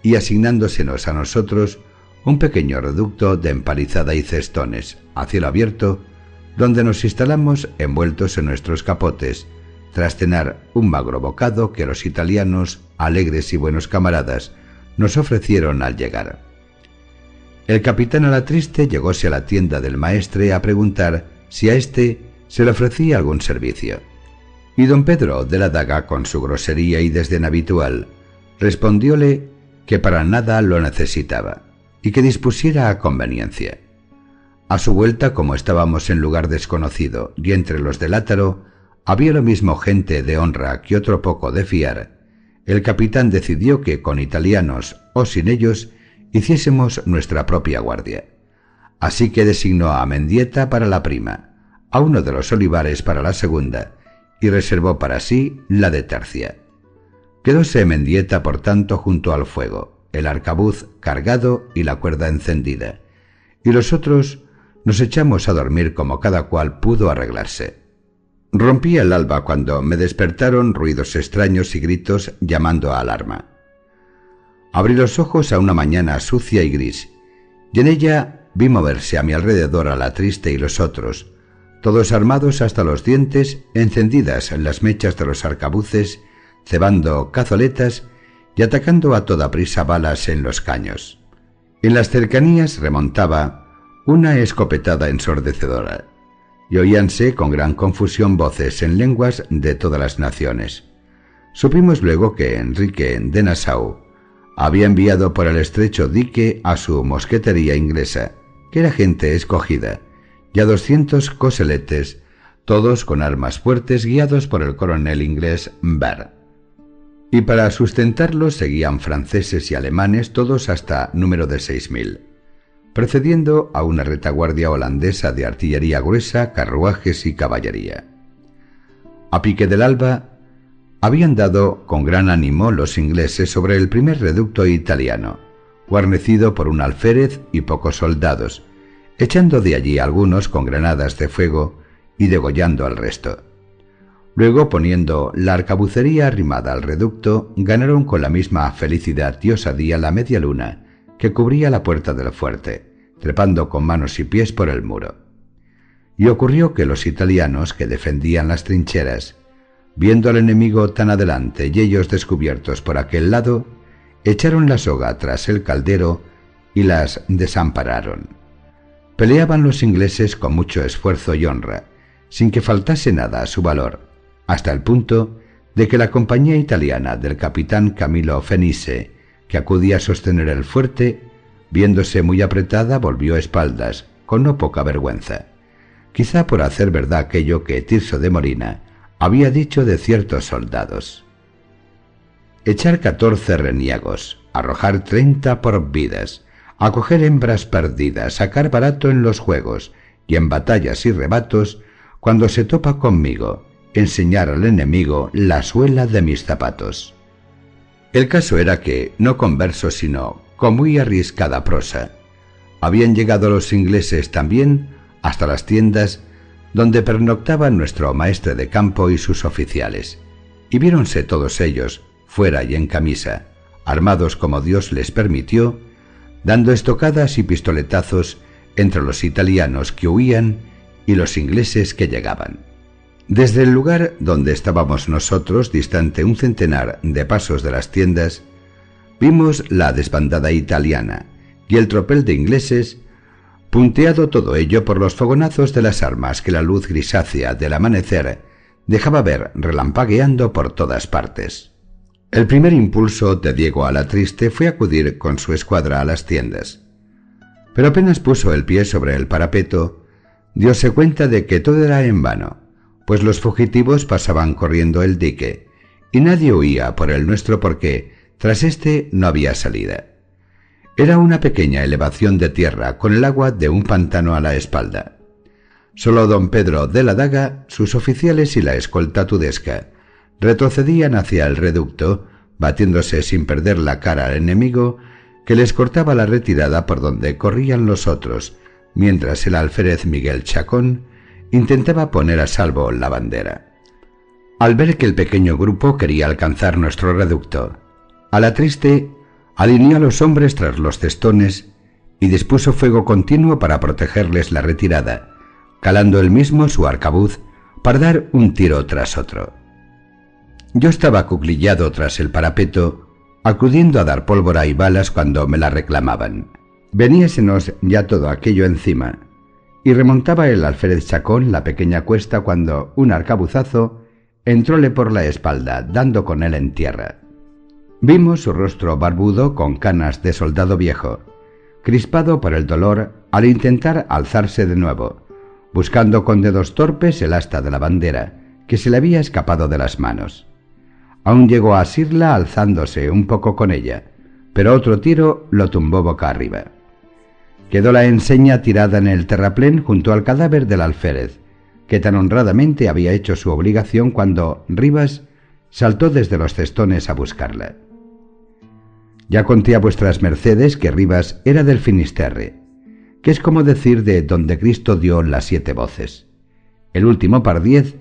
[SPEAKER 1] y asignándosenos a nosotros un pequeño reducto de empalizada y cestones, a cielo abierto, donde nos instalamos envueltos en nuestros capotes, tras cenar un magro bocado que los italianos, alegres y buenos camaradas, nos ofrecieron al llegar. El capitán a la triste llegóse a la tienda del maestre a preguntar si a éste se le ofrecía algún servicio. Y don Pedro de la Daga, con su grosería y desdén habitual, respondióle que para nada lo necesitaba y que dispusiera a conveniencia. A su vuelta, como estábamos en lugar desconocido y entre los de Látaro, había lo mismo gente de honra que otro poco de fiar, el capitán decidió que con italianos o sin ellos hiciésemos nuestra propia guardia. Así que designó a Mendieta para la prima, a uno de los olivares para la segunda, y reservó para sí la de tercia. Quedóse Mendieta, por tanto, junto al fuego, el arcabuz cargado y la cuerda encendida, y los otros nos echamos a dormir como cada cual pudo arreglarse. Rompí el alba cuando me despertaron ruidos extraños y gritos llamando a alarma. Abrí los ojos a una mañana sucia y gris, y en ella vi moverse a mi alrededor a la triste y los otros, todos armados hasta los dientes, encendidas en las mechas de los arcabuces cebando cazoletas y atacando a toda prisa balas en los caños. En las cercanías remontaba una escopetada ensordecedora, y oíanse con gran confusión voces en lenguas de todas las naciones. Supimos luego que Enrique de Nassau había enviado por el estrecho dique a su mosquetería inglesa, que era gente escogida, y a doscientos coseletes, todos con armas fuertes guiados por el coronel inglés Baird y para sustentarlos seguían franceses y alemanes todos hasta número de seis mil, precediendo a una retaguardia holandesa de artillería gruesa, carruajes y caballería. A pique del alba habían dado con gran ánimo los ingleses sobre el primer reducto italiano, guarnecido por un alférez y pocos soldados, echando de allí algunos con granadas de fuego y degollando al resto. Luego, poniendo la arcabucería arrimada al reducto, ganaron con la misma felicidad y osadía la media luna que cubría la puerta del fuerte, trepando con manos y pies por el muro. y ocurrió que los italianos que defendían las trincheras, viendo al enemigo tan adelante y ellos descubiertos por aquel lado, echaron la soga tras el caldero y las desampararon. Peleaban los ingleses con mucho esfuerzo y honra, sin que faltase nada a su valor, hasta el punto de que la compañía italiana del capitán Camilo Fenice, que acudía a sostener el fuerte, viéndose muy apretada, volvió espaldas, con no poca vergüenza, quizá por hacer verdad aquello que Tirso de Molina había dicho de ciertos soldados. Echar catorce reniegos, arrojar treinta por vidas, acoger hembras perdidas, sacar barato en los juegos y en batallas y rebatos, cuando se topa conmigo, enseñar al enemigo la suela de mis zapatos. El caso era que, no con versos sino con muy arriscada prosa, habían llegado los ingleses también hasta las tiendas donde pernoctaban nuestro maestre de campo y sus oficiales, y viéronse todos ellos, fuera y en camisa, armados como Dios les permitió, dando estocadas y pistoletazos entre los italianos que huían y los ingleses que llegaban. Desde el lugar donde estábamos nosotros, distante un centenar de pasos de las tiendas, vimos la desbandada italiana y el tropel de ingleses, punteado todo ello por los fogonazos de las armas que la luz grisácea del amanecer dejaba ver relampagueando por todas partes. El primer impulso de Diego a la triste fue acudir con su escuadra a las tiendas. Pero apenas puso el pie sobre el parapeto, diose cuenta de que todo era en vano pues los fugitivos pasaban corriendo el dique, y nadie huía por el nuestro porque tras éste no había salida. Era una pequeña elevación de tierra con el agua de un pantano a la espalda. Solo don Pedro de la Daga, sus oficiales y la escolta tudesca retrocedían hacia el reducto, batiéndose sin perder la cara al enemigo, que les cortaba la retirada por donde corrían los otros, mientras el alférez Miguel Chacón intentaba poner a salvo la bandera. Al ver que el pequeño grupo quería alcanzar nuestro reducto, a la triste alineó a los hombres tras los cestones y dispuso fuego continuo para protegerles la retirada, calando él mismo su arcabuz para dar un tiro tras otro. Yo estaba cuclillado tras el parapeto, acudiendo a dar pólvora y balas cuando me la reclamaban. Veníasenos ya todo aquello encima, y remontaba el alférez Chacón la pequeña cuesta cuando un arcabuzazo entróle por la espalda, dando con él en tierra. Vimos su rostro barbudo con canas de soldado viejo, crispado por el dolor al intentar alzarse de nuevo, buscando con dedos torpes el asta de la bandera, que se le había escapado de las manos. Aún llegó a asirla alzándose un poco con ella, pero otro tiro lo tumbó boca arriba. Quedó la enseña tirada en el terraplén junto al cadáver del alférez, que tan honradamente había hecho su obligación cuando Rivas saltó desde los cestones a buscarla. Ya conté a vuestras mercedes que Rivas era del Finisterre, que es como decir de donde Cristo dio las siete voces. El último par diez,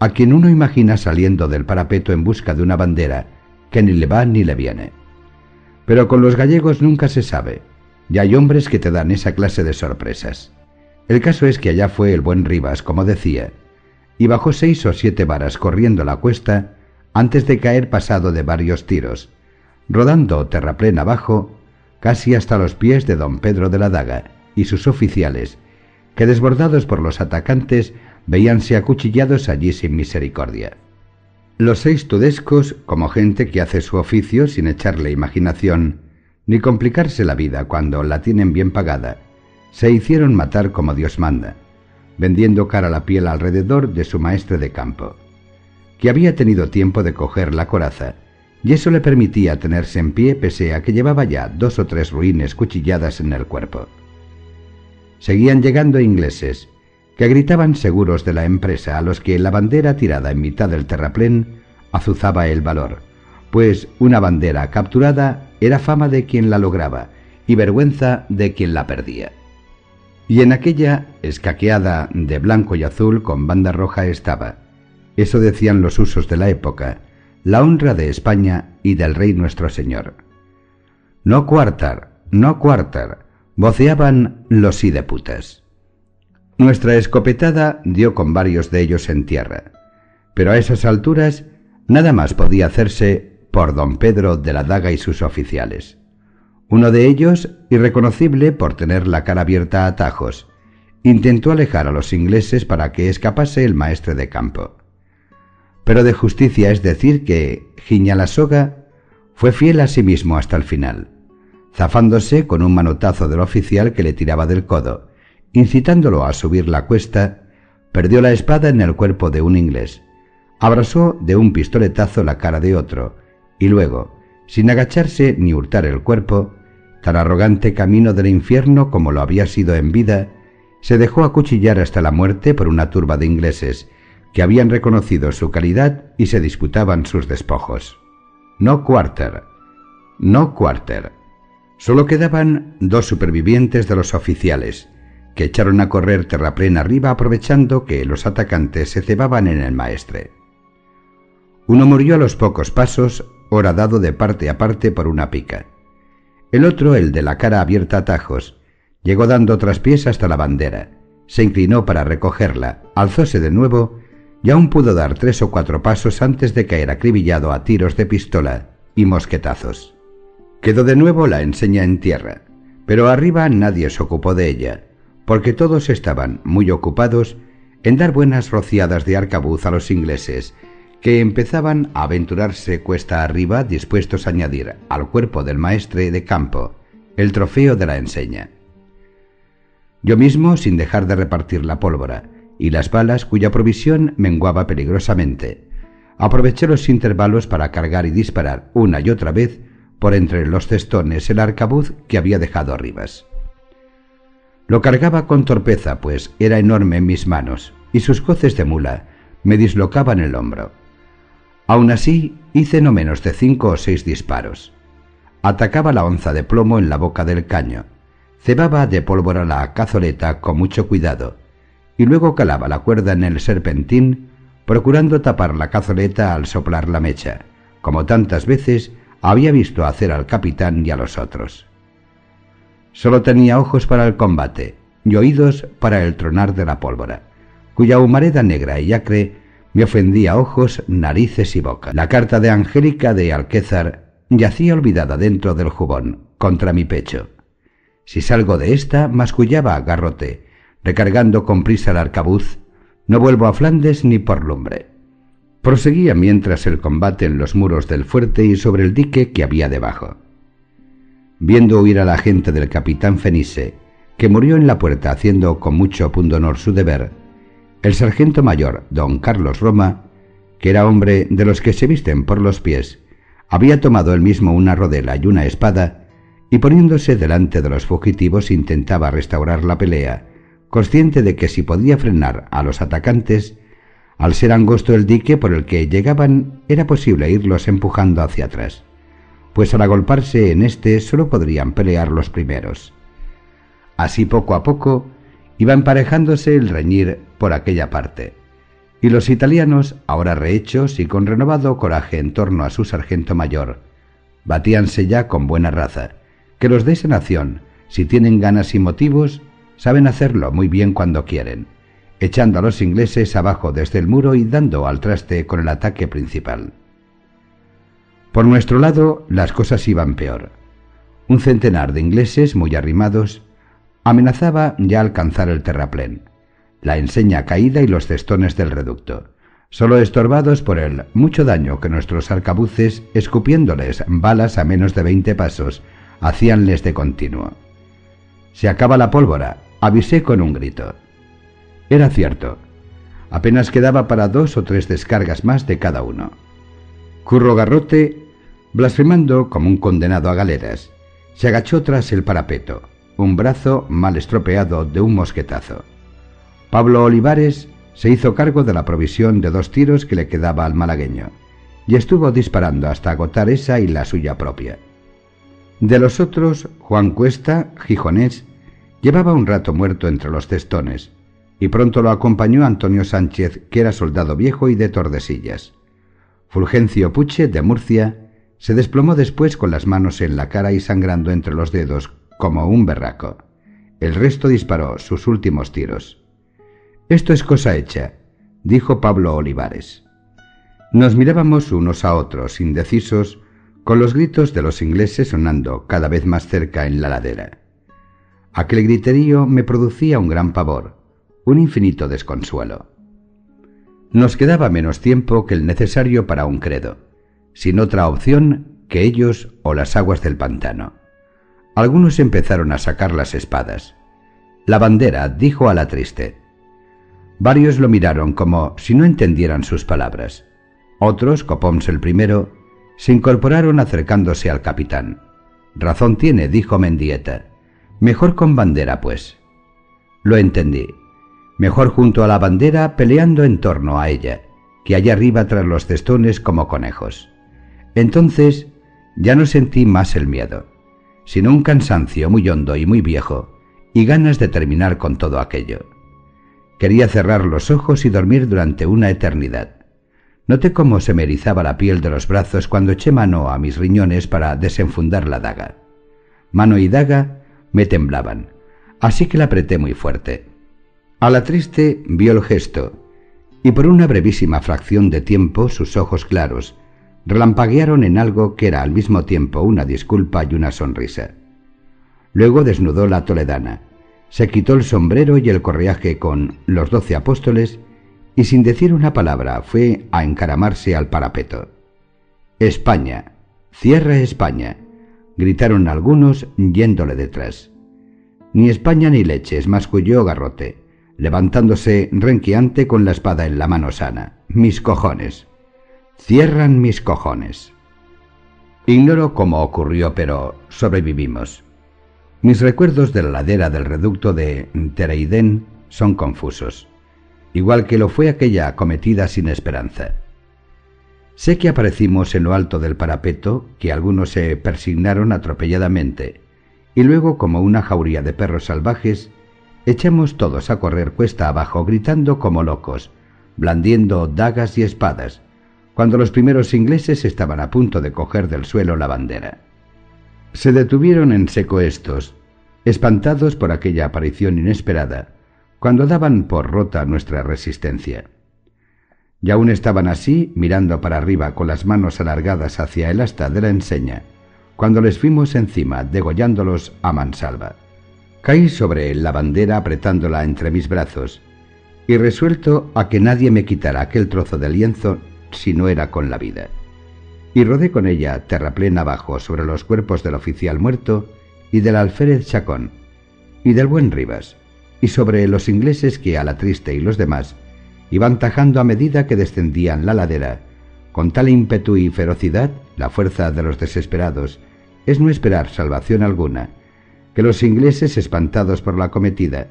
[SPEAKER 1] a quien uno imagina saliendo del parapeto en busca de una bandera que ni le va ni le viene. Pero con los gallegos nunca se sabe, y hay hombres que te dan esa clase de sorpresas. El caso es que allá fue el buen Rivas, como decía, y bajó seis o siete varas corriendo la cuesta antes de caer pasado de varios tiros, rodando terraplén abajo, casi hasta los pies de don Pedro de la Daga y sus oficiales, que desbordados por los atacantes veíanse acuchillados allí sin misericordia. Los seis tudescos, como gente que hace su oficio sin echarle imaginación, ni complicarse la vida cuando la tienen bien pagada, se hicieron matar como Dios manda, vendiendo cara la piel alrededor de su maestre de campo, que había tenido tiempo de coger la coraza, y eso le permitía tenerse en pie pese a que llevaba ya dos o tres ruines cuchilladas en el cuerpo. Seguían llegando ingleses, que gritaban seguros de la empresa a los que la bandera tirada en mitad del terraplén azuzaba el valor, pues una bandera capturada era fama de quien la lograba y vergüenza de quien la perdía. Y en aquella escaqueada de blanco y azul con banda roja estaba, eso decían los usos de la época, la honra de España y del Rey nuestro Señor. No cuartar, no cuartar, voceaban los putas. Nuestra escopetada dio con varios de ellos en tierra, pero a esas alturas nada más podía hacerse por don Pedro de la Daga y sus oficiales. Uno de ellos, irreconocible por tener la cara abierta a atajos, intentó alejar a los ingleses para que escapase el maestre de campo. Pero de justicia es decir que Giñalasoga fue fiel a sí mismo hasta el final, zafándose con un manotazo del oficial que le tiraba del codo, incitándolo a subir la cuesta, perdió la espada en el cuerpo de un inglés, abrasó de un pistoletazo la cara de otro, y luego, sin agacharse ni hurtar el cuerpo, tan arrogante camino del infierno como lo había sido en vida, se dejó acuchillar hasta la muerte por una turba de ingleses que habían reconocido su calidad y se disputaban sus despojos. No quarter. No quarter. Solo quedaban dos supervivientes de los oficiales, que echaron a correr terraplén arriba aprovechando que los atacantes se cebaban en el maestre. Uno murió a los pocos pasos, horadado de parte a parte por una pica. El otro, el de la cara abierta a tajos, Llegó dando pies hasta la bandera, se inclinó para recogerla, alzóse de nuevo y aún pudo dar tres o cuatro pasos antes de caer acribillado a tiros de pistola y mosquetazos. Quedó de nuevo la enseña en tierra, pero arriba nadie se ocupó de ella, porque todos estaban muy ocupados en dar buenas rociadas de arcabuz a los ingleses, que empezaban a aventurarse cuesta arriba dispuestos a añadir al cuerpo del maestre de campo el trofeo de la enseña. Yo mismo, sin dejar de repartir la pólvora y las balas cuya provisión menguaba peligrosamente, aproveché los intervalos para cargar y disparar una y otra vez por entre los cestones el arcabuz que había dejado arribas. Lo cargaba con torpeza, pues era enorme en mis manos, y sus coces de mula me dislocaban el hombro. Aún así, hice no menos de cinco o seis disparos. Atacaba la onza de plomo en la boca del caño, cebaba de pólvora la cazoleta con mucho cuidado y luego calaba la cuerda en el serpentín procurando tapar la cazoleta al soplar la mecha, como tantas veces había visto hacer al capitán y a los otros. Solo tenía ojos para el combate y oídos para el tronar de la pólvora, cuya humareda negra y acre me ofendía ojos, narices y boca. La carta de Angélica de Alquézar yacía olvidada dentro del jubón, contra mi pecho. Si salgo de esta, mascullaba a garrote, recargando con prisa el arcabuz, no vuelvo a Flandes ni por lumbre. Proseguía mientras el combate en los muros del fuerte y sobre el dique que había debajo. Viendo huir a la gente del capitán Fenice, que murió en la puerta haciendo con mucho pundonor su deber, el sargento mayor, don Carlos Roma, que era hombre de los que se visten por los pies, había tomado él mismo una rodela y una espada y poniéndose delante de los fugitivos intentaba restaurar la pelea, consciente de que si podía frenar a los atacantes, al ser angosto el dique por el que llegaban era posible irlos empujando hacia atrás, pues al agolparse en éste solo podrían pelear los primeros. Así poco a poco iba emparejándose el reñir por aquella parte, y los italianos, ahora rehechos y con renovado coraje en torno a su sargento mayor, batíanse ya con buena raza, que los de esa nación, si tienen ganas y motivos, saben hacerlo muy bien cuando quieren, echando a los ingleses abajo desde el muro y dando al traste con el ataque principal. Por nuestro lado, las cosas iban peor. Un centenar de ingleses muy arrimados amenazaba ya alcanzar el terraplén, la enseña caída y los cestones del reducto, solo estorbados por el mucho daño que nuestros arcabuces, escupiéndoles balas a menos de veinte pasos, hacíanles de continuo. Se acaba la pólvora, avisé con un grito. Era cierto. Apenas quedaba para dos o tres descargas más de cada uno. Curro Garrote, blasfemando como un condenado a galeras, se agachó tras el parapeto, un brazo mal estropeado de un mosquetazo. Pablo Olivares se hizo cargo de la provisión de dos tiros que le quedaba al malagueño, y estuvo disparando hasta agotar esa y la suya propia. De los otros, Juan Cuesta, gijonés, llevaba un rato muerto entre los cestones, y pronto lo acompañó Antonio Sánchez, que era soldado viejo y de Tordesillas. Fulgencio Puche, de Murcia, se desplomó después con las manos en la cara y sangrando entre los dedos, como un berraco. El resto disparó sus últimos tiros. Esto es cosa hecha, dijo Pablo Olivares. Nos mirábamos unos a otros, indecisos, con los gritos de los ingleses sonando cada vez más cerca en la ladera. Aquel griterío me producía un gran pavor, un infinito desconsuelo. Nos quedaba menos tiempo que el necesario para un credo, sin otra opción que ellos o las aguas del pantano. Algunos empezaron a sacar las espadas. La bandera dijo a la triste. Varios lo miraron como si no entendieran sus palabras. Otros, Copons el primero, se incorporaron acercándose al capitán. Razón tiene, dijo Mendieta. Mejor con bandera, pues. Lo entendí. Mejor junto a la bandera peleando en torno a ella, que allá arriba tras los cestones como conejos. Entonces ya no sentí más el miedo, sino un cansancio muy hondo y muy viejo, y ganas de terminar con todo aquello. Quería cerrar los ojos y dormir durante una eternidad. Noté cómo se me erizaba la piel de los brazos cuando eché mano a mis riñones para desenfundar la daga. Mano y daga me temblaban, así que la apreté muy fuerte. A la triste vio el gesto, y por una brevísima fracción de tiempo sus ojos claros relampaguearon en algo que era al mismo tiempo una disculpa y una sonrisa. Luego desnudó la toledana, se quitó el sombrero y el correaje con los doce apóstoles y sin decir una palabra fue a encaramarse al parapeto. España, cierra España, gritaron algunos yéndole detrás. Ni España ni leches, masculló Garrote, levantándose renqueante con la espada en la mano sana. Mis cojones. Cierran mis cojones. Ignoro cómo ocurrió, pero sobrevivimos. Mis recuerdos de la ladera del reducto de Tereidén son confusos igual que lo fue aquella acometida sin esperanza. Sé que aparecimos en lo alto del parapeto, que algunos se persignaron atropelladamente, y luego, como una jauría de perros salvajes, echamos todos a correr cuesta abajo, gritando como locos, blandiendo dagas y espadas, cuando los primeros ingleses estaban a punto de coger del suelo la bandera. Se detuvieron en seco estos, espantados por aquella aparición inesperada, cuando daban por rota nuestra resistencia. Y aún estaban así, mirando para arriba con las manos alargadas hacia el asta de la enseña, cuando les fuimos encima, degollándolos a mansalva. Caí sobre la bandera apretándola entre mis brazos, y resuelto a que nadie me quitara aquel trozo de lienzo si no era con la vida. Y rodé con ella terraplén abajo sobre los cuerpos del oficial muerto y del alférez Chacón y del buen Rivas, y sobre los ingleses que a la triste y los demás iban tajando a medida que descendían la ladera, con tal ímpetu y ferocidad, la fuerza de los desesperados es no esperar salvación alguna, que los ingleses, espantados por la cometida,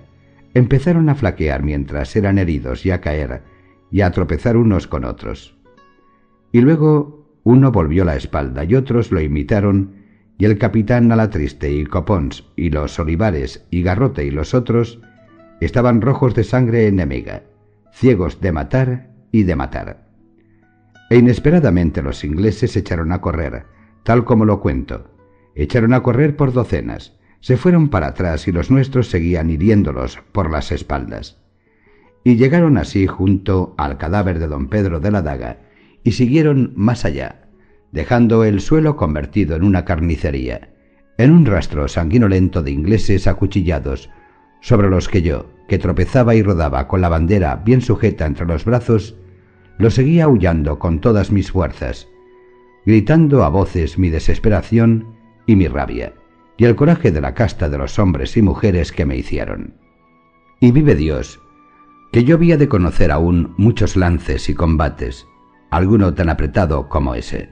[SPEAKER 1] empezaron a flaquear mientras eran heridos y a caer, y a tropezar unos con otros. Y luego uno volvió la espalda y otros lo imitaron, y el capitán a la triste y Copons y los Olivares y Garrote y los otros Estaban rojos de sangre enemiga, ciegos de matar y de matar. E inesperadamente los ingleses echaron a correr, tal como lo cuento. Echaron a correr por docenas, se fueron para atrás y los nuestros seguían hiriéndolos por las espaldas. Y llegaron así junto al cadáver de don Pedro de la Daga y siguieron más allá, dejando el suelo convertido en una carnicería, en un rastro sanguinolento de ingleses acuchillados, sobre los que yo, que tropezaba y rodaba con la bandera bien sujeta entre los brazos, lo seguía aullando con todas mis fuerzas, gritando a voces mi desesperación y mi rabia, y el coraje de la casta de los hombres y mujeres que me hicieron. Y vive Dios, que yo había de conocer aún muchos lances y combates, alguno tan apretado como ese.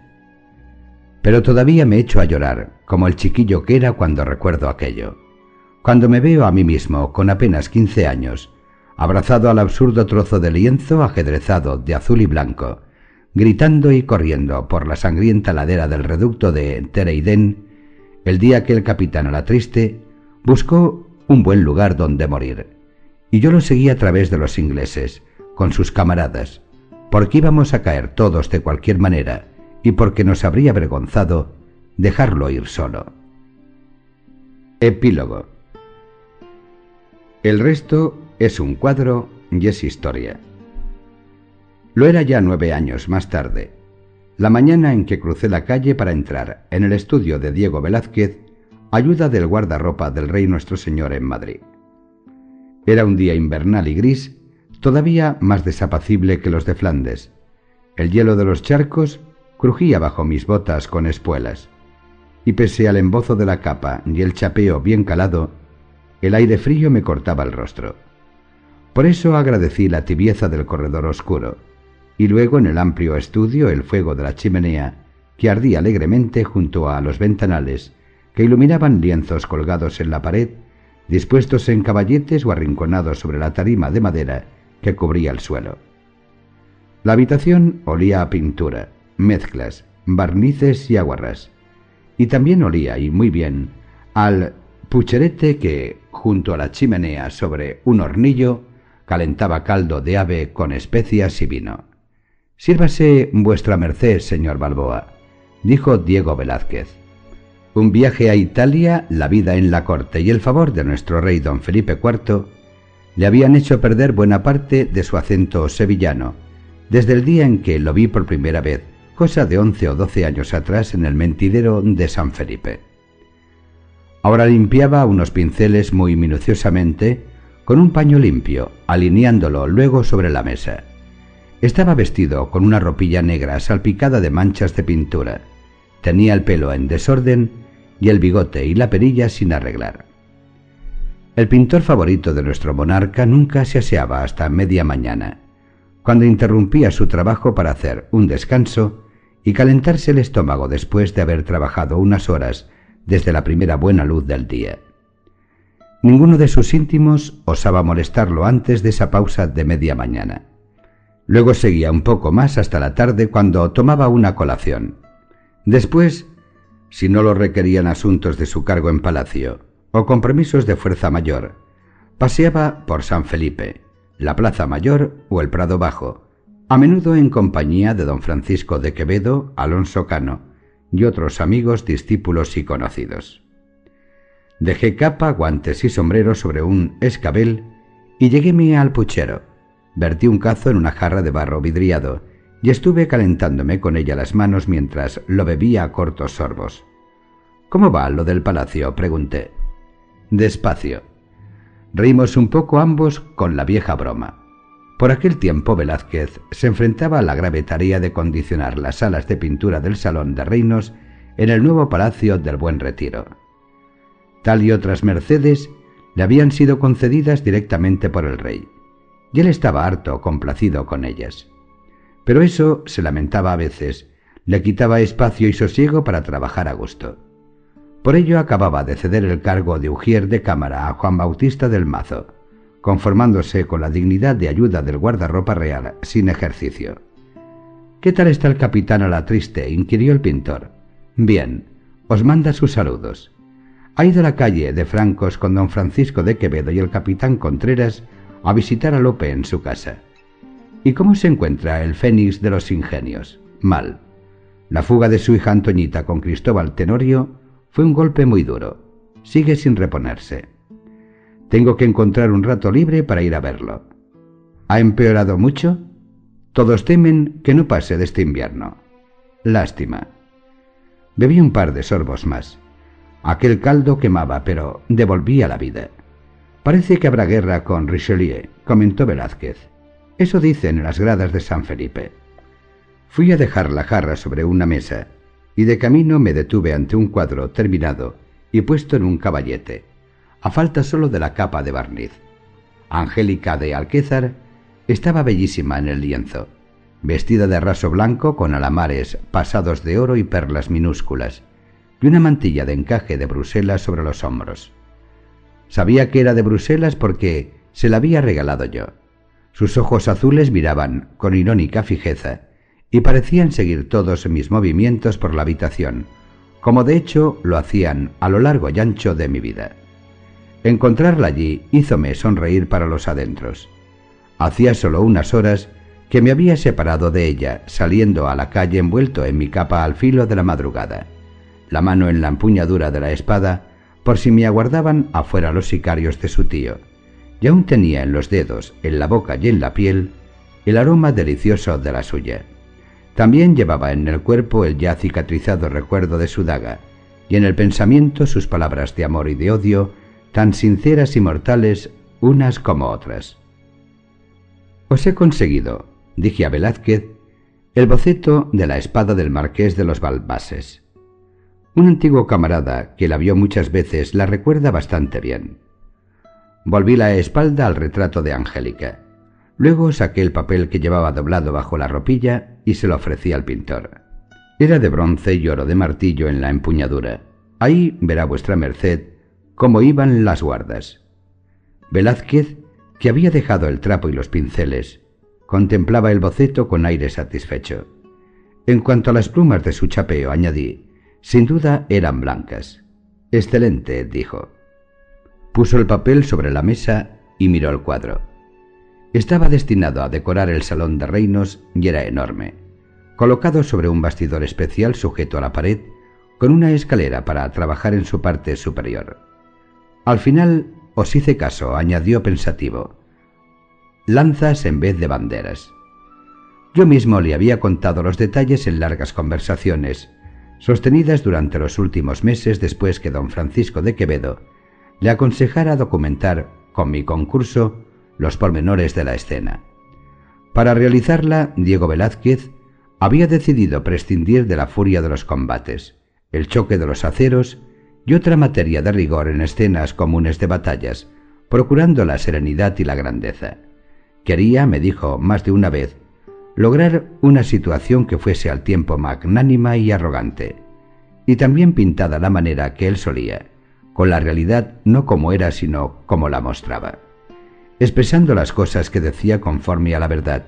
[SPEAKER 1] Pero todavía me echo a llorar, como el chiquillo que era cuando recuerdo aquello. Cuando me veo a mí mismo, con apenas quince años, abrazado al absurdo trozo de lienzo ajedrezado de azul y blanco, gritando y corriendo por la sangrienta ladera del reducto de Tereidén, el día que el capitán a la triste buscó un buen lugar donde morir, y yo lo seguí a través de los ingleses, con sus camaradas, porque íbamos a caer todos de cualquier manera, y porque nos habría avergonzado dejarlo ir solo. Epílogo el resto es un cuadro y es historia. Lo era ya nueve años más tarde, la mañana en que crucé la calle para entrar en el estudio de Diego Velázquez, ayuda del guardarropa del Rey Nuestro Señor en Madrid. Era un día invernal y gris, todavía más desapacible que los de Flandes. El hielo de los charcos crujía bajo mis botas con espuelas, y pese al embozo de la capa y el chapeo bien calado, el aire frío me cortaba el rostro. Por eso agradecí la tibieza del corredor oscuro, y luego en el amplio estudio el fuego de la chimenea, que ardía alegremente junto a los ventanales, que iluminaban lienzos colgados en la pared dispuestos en caballetes o arrinconados sobre la tarima de madera que cubría el suelo. La habitación olía a pintura, mezclas, barnices y aguarras, y también olía, y muy bien, al pucherete que, junto a la chimenea sobre un hornillo, calentaba caldo de ave con especias y vino. Sírvase vuestra merced, señor Balboa, dijo Diego Velázquez. Un viaje a Italia, la vida en la corte y el favor de nuestro rey don Felipe IV le habían hecho perder buena parte de su acento sevillano, desde el día en que lo vi por primera vez, cosa de once o doce años atrás en el mentidero de San Felipe. Ahora limpiaba unos pinceles muy minuciosamente con un paño limpio, alineándolo luego sobre la mesa. Estaba vestido con una ropilla negra salpicada de manchas de pintura Tenía el pelo en desorden y el bigote y la perilla sin arreglar. El pintor favorito de nuestro monarca nunca se aseaba hasta media mañana, cuando interrumpía su trabajo para hacer un descanso y calentarse el estómago después de haber trabajado unas horas desde la primera buena luz del día. Ninguno de sus íntimos osaba molestarlo antes de esa pausa de media mañana. Luego seguía un poco más hasta la tarde cuando tomaba una colación Después, si no lo requerían asuntos de su cargo en palacio o compromisos de fuerza mayor, paseaba por San Felipe, la Plaza Mayor o el Prado Bajo, a menudo en compañía de don Francisco de Quevedo, Alonso Cano y otros amigos, discípulos y conocidos. Dejé capa, guantes y sombrero sobre un escabel y lleguéme al puchero. Vertí un cazo en una jarra de barro vidriado y estuve calentándome con ella las manos mientras lo bebía a cortos sorbos. ¿Cómo va lo del palacio? pregunté. Despacio. Reímos un poco ambos con la vieja broma. Por aquel tiempo Velázquez se enfrentaba a la grave tarea de condicionar las salas de pintura del Salón de Reinos en el nuevo Palacio del Buen Retiro. Tal y otras mercedes le habían sido concedidas directamente por el rey, y él estaba harto complacido con ellas. Pero eso, se lamentaba a veces, le quitaba espacio y sosiego para trabajar a gusto. Por ello acababa de ceder el cargo de ujier de cámara a Juan Bautista del Mazo, conformándose con la dignidad de ayuda del guardarropa real sin ejercicio. ¿Qué tal está el capitán a la triste? inquirió el pintor. Bien, os manda sus saludos. Ha ido a la calle de Francos con don Francisco de Quevedo y el capitán Contreras a visitar a Lope en su casa. ¿Y cómo se encuentra el Fénix de los Ingenios? Mal. La fuga de su hija Antoñita con Cristóbal Tenorio fue un golpe muy duro. Sigue sin reponerse. Tengo que encontrar un rato libre para ir a verlo. ¿Ha empeorado mucho? Todos temen que no pase de este invierno. Lástima. Bebí un par de sorbos más. Aquel caldo quemaba, pero devolvía la vida. Parece que habrá guerra con Richelieu, comentó Velázquez. Eso dicen en las gradas de San Felipe. Fui a dejar la jarra sobre una mesa y de camino me detuve ante un cuadro terminado y puesto en un caballete, a falta solo de la capa de barniz. Angélica de Alquézar estaba bellísima en el lienzo, vestida de raso blanco con alamares pasados de oro y perlas minúsculas, y una mantilla de encaje de Bruselas sobre los hombros. Sabía que era de Bruselas porque se la había regalado yo. Sus ojos azules miraban con irónica fijeza y parecían seguir todos mis movimientos por la habitación, como de hecho lo hacían a lo largo y ancho de mi vida. Encontrarla allí hízome sonreír para los adentros. Hacía solo unas horas que me había separado de ella, saliendo a la calle envuelto en mi capa al filo de la madrugada, la mano en la empuñadura de la espada, por si me aguardaban afuera los sicarios de su tío y aún tenía en los dedos, en la boca y en la piel el aroma delicioso de la suya. También llevaba en el cuerpo el ya cicatrizado recuerdo de su daga, y en el pensamiento sus palabras de amor y de odio, tan sinceras y mortales unas como otras. Os he conseguido, dije a Velázquez, el boceto de la espada del marqués de los Balbases. Un antiguo camarada que la vio muchas veces la recuerda bastante bien. Volví la espalda al retrato de Angélica. Luego saqué el papel que llevaba doblado bajo la ropilla y se lo ofrecí al pintor. Era de bronce y oro de martillo en la empuñadura. Ahí verá vuestra merced cómo iban las guardas. Velázquez, que había dejado el trapo y los pinceles, contemplaba el boceto con aire satisfecho. En cuanto a las plumas de su chapeo, añadí, sin duda eran blancas. Excelente, dijo. Puso el papel sobre la mesa y miró el cuadro. Estaba destinado a decorar el salón de reinos y era enorme, colocado sobre un bastidor especial sujeto a la pared, con una escalera para trabajar en su parte superior. Al final os hice caso, añadió pensativo. Lanzas en vez de banderas. Yo mismo le había contado los detalles en largas conversaciones, sostenidas durante los últimos meses después que don Francisco de Quevedo le aconsejara documentar, con mi concurso, los pormenores de la escena. Para realizarla, Diego Velázquez había decidido prescindir de la furia de los combates, el choque de los aceros y otra materia de rigor en escenas comunes de batallas, procurando la serenidad y la grandeza. Quería, me dijo más de una vez, lograr una situación que fuese al tiempo magnánima y arrogante, y también pintada la manera que él solía, con la realidad no como era, sino como la mostraba expresando las cosas que decía conforme a la verdad,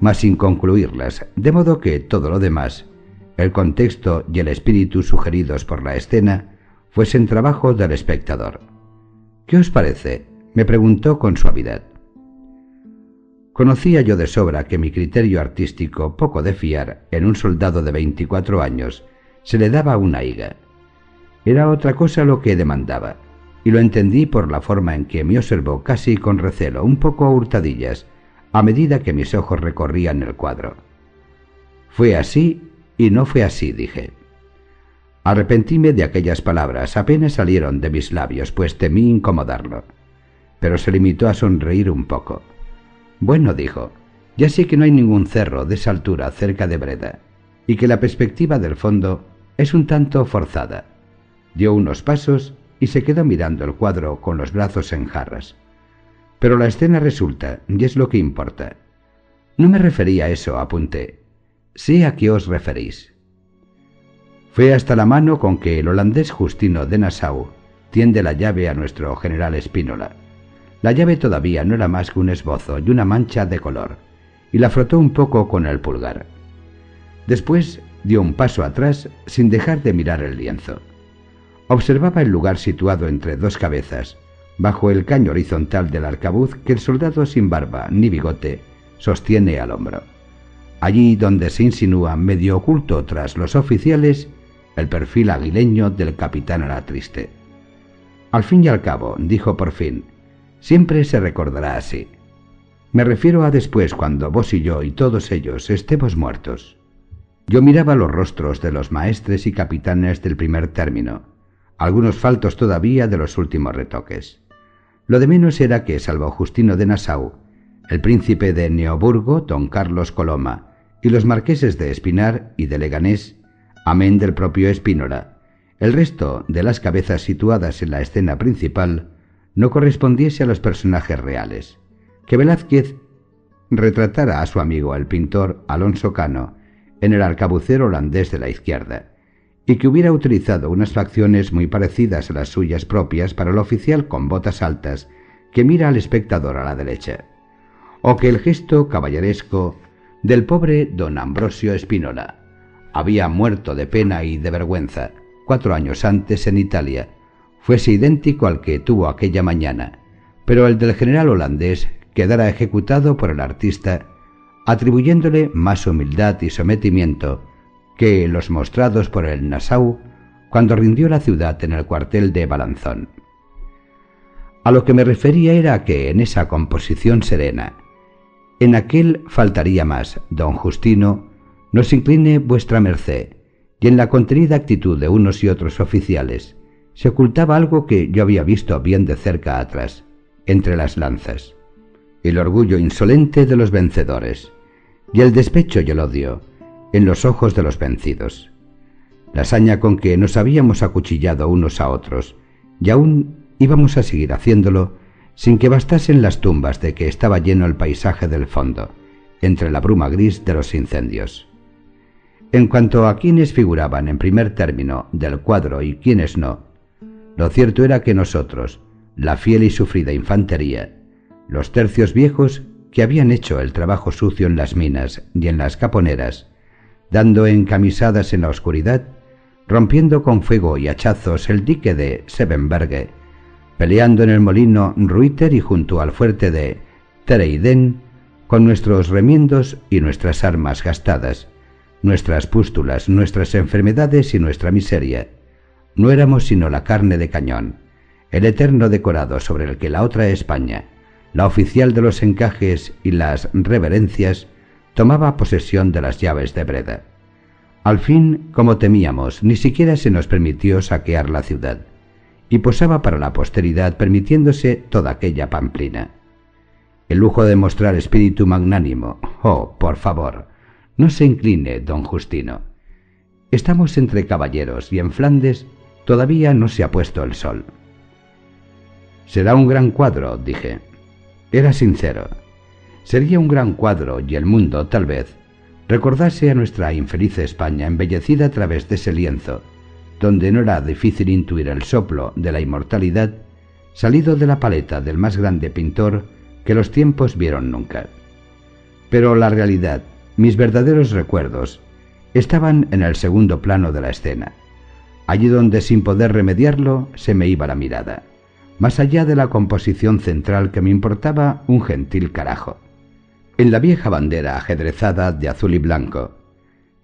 [SPEAKER 1] mas sin concluirlas, de modo que todo lo demás, el contexto y el espíritu sugeridos por la escena, fuesen trabajo del espectador. ¿Qué os parece? me preguntó con suavidad. Conocía yo de sobra que mi criterio artístico, poco de fiar, en un soldado de veinticuatro años, se le daba una higa. Era otra cosa lo que demandaba y lo entendí por la forma en que me observó casi con recelo, un poco a hurtadillas, a medida que mis ojos recorrían el cuadro. Fue así y no fue así, dije. Arrepentíme de aquellas palabras, apenas salieron de mis labios, pues temí incomodarlo. Pero se limitó a sonreír un poco. Bueno, dijo, ya sé que no hay ningún cerro de esa altura cerca de Breda, y que la perspectiva del fondo es un tanto forzada. Dio unos pasos y se quedó mirando el cuadro con los brazos en jarras. Pero la escena resulta, y es lo que importa. No me refería a eso, apunté. Sé a qué os referís. Fue hasta la mano con que el holandés Justino de Nassau tiende la llave a nuestro general Espínola. La llave todavía no era más que un esbozo y una mancha de color, y la frotó un poco con el pulgar. Después dio un paso atrás sin dejar de mirar el lienzo. Observaba el lugar situado entre dos cabezas, bajo el caño horizontal del arcabuz que el soldado sin barba ni bigote sostiene al hombro. Allí donde se insinúa, medio oculto tras los oficiales, el perfil aguileño del capitán triste. Al fin y al cabo, dijo por fin, siempre se recordará así. Me refiero a después cuando vos y yo y todos ellos estemos muertos. Yo miraba los rostros de los maestres y capitanes del primer término, algunos faltos todavía de los últimos retoques. Lo de menos era que, salvo Justino de Nassau, el príncipe de Neoburgo, don Carlos Coloma, y los marqueses de Espinar y de Leganés, amén del propio Espínola, el resto de las cabezas situadas en la escena principal no correspondiese a los personajes reales, que Velázquez retratara a su amigo el pintor Alonso Cano en el arcabucero holandés de la izquierda, y que hubiera utilizado unas facciones muy parecidas a las suyas propias para el oficial con botas altas que mira al espectador a la derecha, o que el gesto caballeresco del pobre don Ambrosio Espínola. Había muerto de pena y de vergüenza cuatro años antes en Italia, fuese idéntico al que tuvo aquella mañana, pero el del general holandés quedara ejecutado por el artista atribuyéndole más humildad y sometimiento que los mostrados por el Nassau cuando rindió la ciudad en el cuartel de Balanzón. A lo que me refería era que en esa composición serena, en aquel faltaría más, don Justino, nos incline vuestra merced, y en la contenida actitud de unos y otros oficiales se ocultaba algo que yo había visto bien de cerca atrás, entre las lanzas, el orgullo insolente de los vencedores, y el despecho y el odio en los ojos de los vencidos. La saña con que nos habíamos acuchillado unos a otros, y aún íbamos a seguir haciéndolo sin que bastasen las tumbas de que estaba lleno el paisaje del fondo, entre la bruma gris de los incendios. En cuanto a quienes figuraban en primer término del cuadro y quienes no, lo cierto era que nosotros, la fiel y sufrida infantería, los tercios viejos que habían hecho el trabajo sucio en las minas y en las caponeras, dando encamisadas en la oscuridad, rompiendo con fuego y hachazos el dique de Sebenberge, peleando en el molino Ruiter y junto al fuerte de Tereiden, con nuestros remiendos y nuestras armas gastadas, nuestras pústulas, nuestras enfermedades y nuestra miseria. No éramos sino la carne de cañón, el eterno decorado sobre el que la otra España, la oficial de los encajes y las reverencias, tomaba posesión de las llaves de Breda. Al fin, como temíamos, ni siquiera se nos permitió saquear la ciudad, y posaba para la posteridad permitiéndose toda aquella pamplina. El lujo de mostrar espíritu magnánimo, oh, por favor, no se incline, don Justino. Estamos entre caballeros y en Flandes todavía no se ha puesto el sol. Será un gran cuadro, dije. Era sincero. Sería un gran cuadro y el mundo, tal vez, recordase a nuestra infeliz España embellecida a través de ese lienzo, donde no era difícil intuir el soplo de la inmortalidad salido de la paleta del más grande pintor que los tiempos vieron nunca. Pero la realidad, mis verdaderos recuerdos estaban en el segundo plano de la escena, allí donde sin poder remediarlo se me iba la mirada, más allá de la composición central que me importaba un gentil carajo. En la vieja bandera ajedrezada de azul y blanco,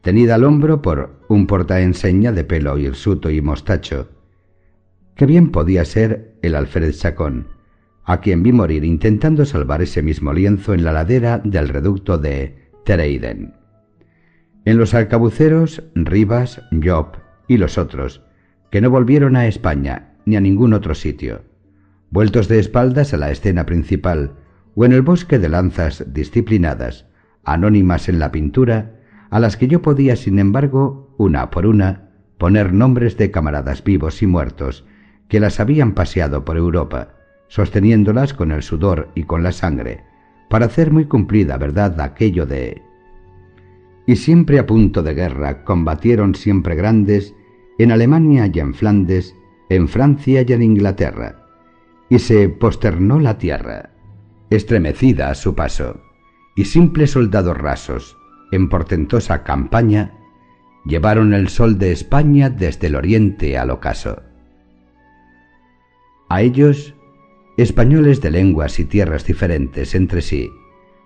[SPEAKER 1] tenida al hombro por un portaenseña de pelo hirsuto y mostacho, que bien podía ser el alférez Chacón, a quien vi morir intentando salvar ese mismo lienzo en la ladera del reducto de Tereiden. En los arcabuceros, Rivas, Job y los otros, que no volvieron a España ni a ningún otro sitio, vueltos de espaldas a la escena principal, o en el bosque de lanzas disciplinadas, anónimas en la pintura, a las que yo podía, sin embargo, una por una, poner nombres de camaradas vivos y muertos que las habían paseado por Europa, sosteniéndolas con el sudor y con la sangre, para hacer muy cumplida verdad aquello de y siempre a punto de guerra combatieron siempre grandes en Alemania y en Flandes, en Francia y en Inglaterra, y se posternó la tierra, estremecida a su paso, y simples soldados rasos, en portentosa campaña, llevaron el sol de España desde el oriente al ocaso. A ellos españoles de lenguas y tierras diferentes entre sí,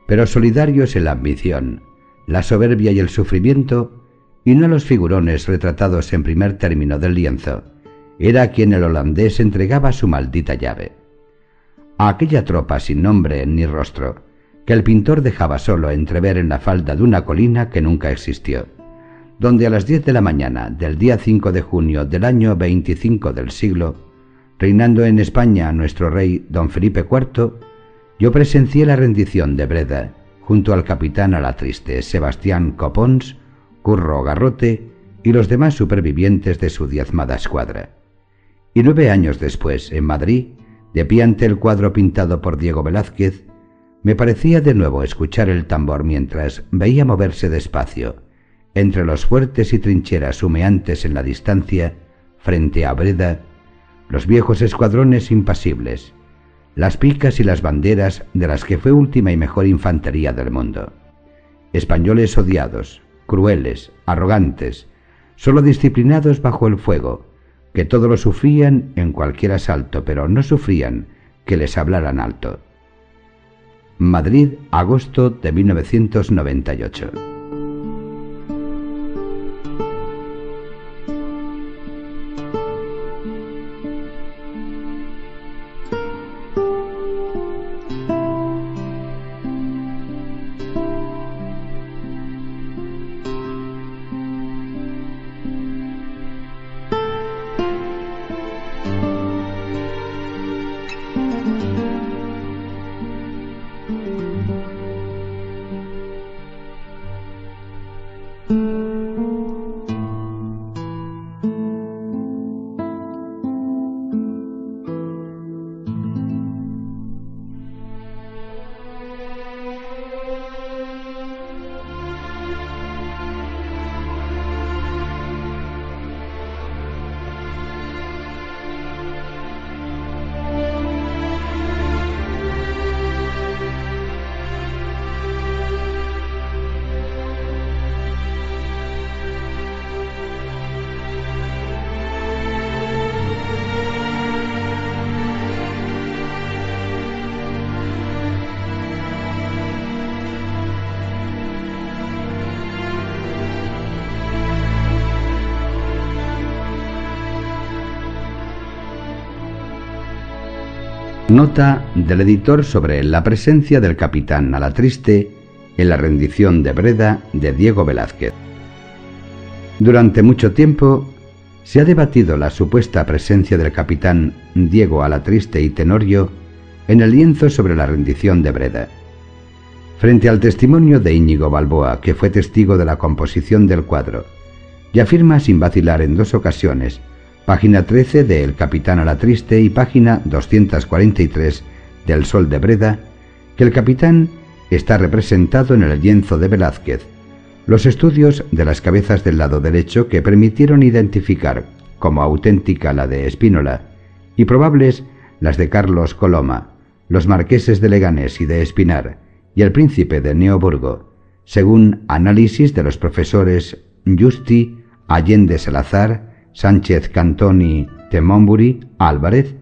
[SPEAKER 1] pero solidarios en la ambición, la soberbia y el sufrimiento, y no los figurones retratados en primer término del lienzo, era a quien el holandés entregaba su maldita llave. A aquella tropa sin nombre ni rostro, que el pintor dejaba solo entrever en la falda de una colina que nunca existió, donde a las diez de la mañana del día 5 de junio del año 25 del siglo Reinando en España nuestro rey don Felipe IV, yo presencié la rendición de Breda junto al capitán a la triste Sebastián Copons, Curro Garrote y los demás supervivientes de su diezmada escuadra. Y nueve años después, en Madrid, de pie ante el cuadro pintado por Diego Velázquez, me parecía de nuevo escuchar el tambor mientras veía moverse despacio, entre los fuertes y trincheras humeantes en la distancia, frente a Breda, los viejos escuadrones impasibles, las picas y las banderas de las que fue última y mejor infantería del mundo. Españoles odiados, crueles, arrogantes, solo disciplinados bajo el fuego, que todo lo sufrían en cualquier asalto, pero no sufrían que les hablaran alto. Madrid, agosto de 1998. Nota del editor sobre la presencia del capitán Alatriste en la rendición de Breda de Diego Velázquez. Durante mucho tiempo se ha debatido la supuesta presencia del capitán Diego Alatriste y Tenorio en el lienzo sobre la rendición de Breda. Frente al testimonio de Íñigo Balboa, que fue testigo de la composición del cuadro, y afirma sin vacilar en dos ocasiones página 13 de El Capitán a la Triste y página 243 del Sol de Breda, que el capitán está representado en el lienzo de Velázquez. Los estudios de las cabezas del lado derecho que permitieron identificar como auténtica la de Espínola y probables las de Carlos Coloma, los marqueses de Leganés y de Espinar y el príncipe de Neoburgo, según análisis de los profesores Justi, Allende Salazar, Sánchez Cantoni, Temonbury, Álvarez,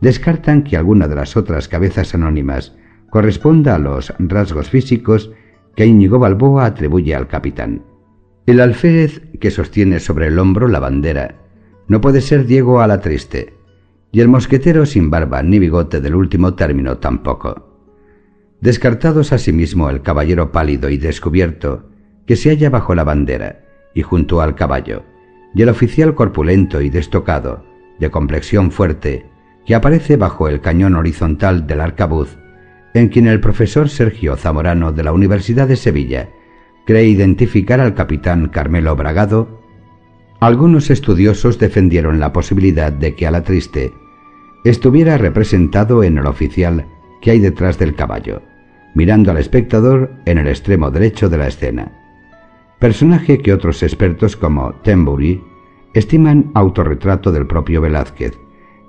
[SPEAKER 1] descartan que alguna de las otras cabezas anónimas corresponda a los rasgos físicos que Íñigo Balboa atribuye al capitán. El alférez que sostiene sobre el hombro la bandera no puede ser Diego Alatriste, y el mosquetero sin barba ni bigote del último término tampoco. Descartados asimismo el caballero pálido y descubierto que se halla bajo la bandera y junto al caballo, y el oficial corpulento y destocado, de complexión fuerte, que aparece bajo el cañón horizontal del arcabuz, en quien el profesor Sergio Zamorano de la Universidad de Sevilla cree identificar al capitán Carmelo Bragado, algunos estudiosos defendieron la posibilidad de que a la triste estuviera representado en el oficial que hay detrás del caballo, mirando al espectador en el extremo derecho de la escena personaje que otros expertos como Tembury estiman autorretrato del propio Velázquez,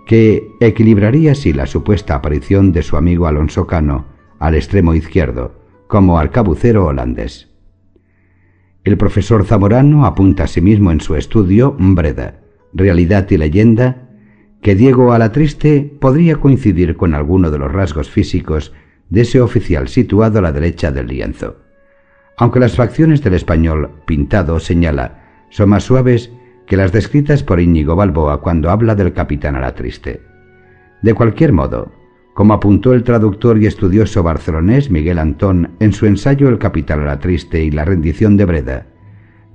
[SPEAKER 1] que equilibraría así la supuesta aparición de su amigo Alonso Cano al extremo izquierdo, como arcabucero holandés. El profesor Zamorano apunta a sí mismo en su estudio Breda, Realidad y Leyenda, que Diego Alatriste podría coincidir con alguno de los rasgos físicos de ese oficial situado a la derecha del lienzo aunque las facciones del español pintado señala son más suaves que las descritas por Íñigo Balboa cuando habla del capitán a la triste. De cualquier modo, como apuntó el traductor y estudioso barcelonés Miguel Antón en su ensayo El capitán a la triste y la rendición de Breda,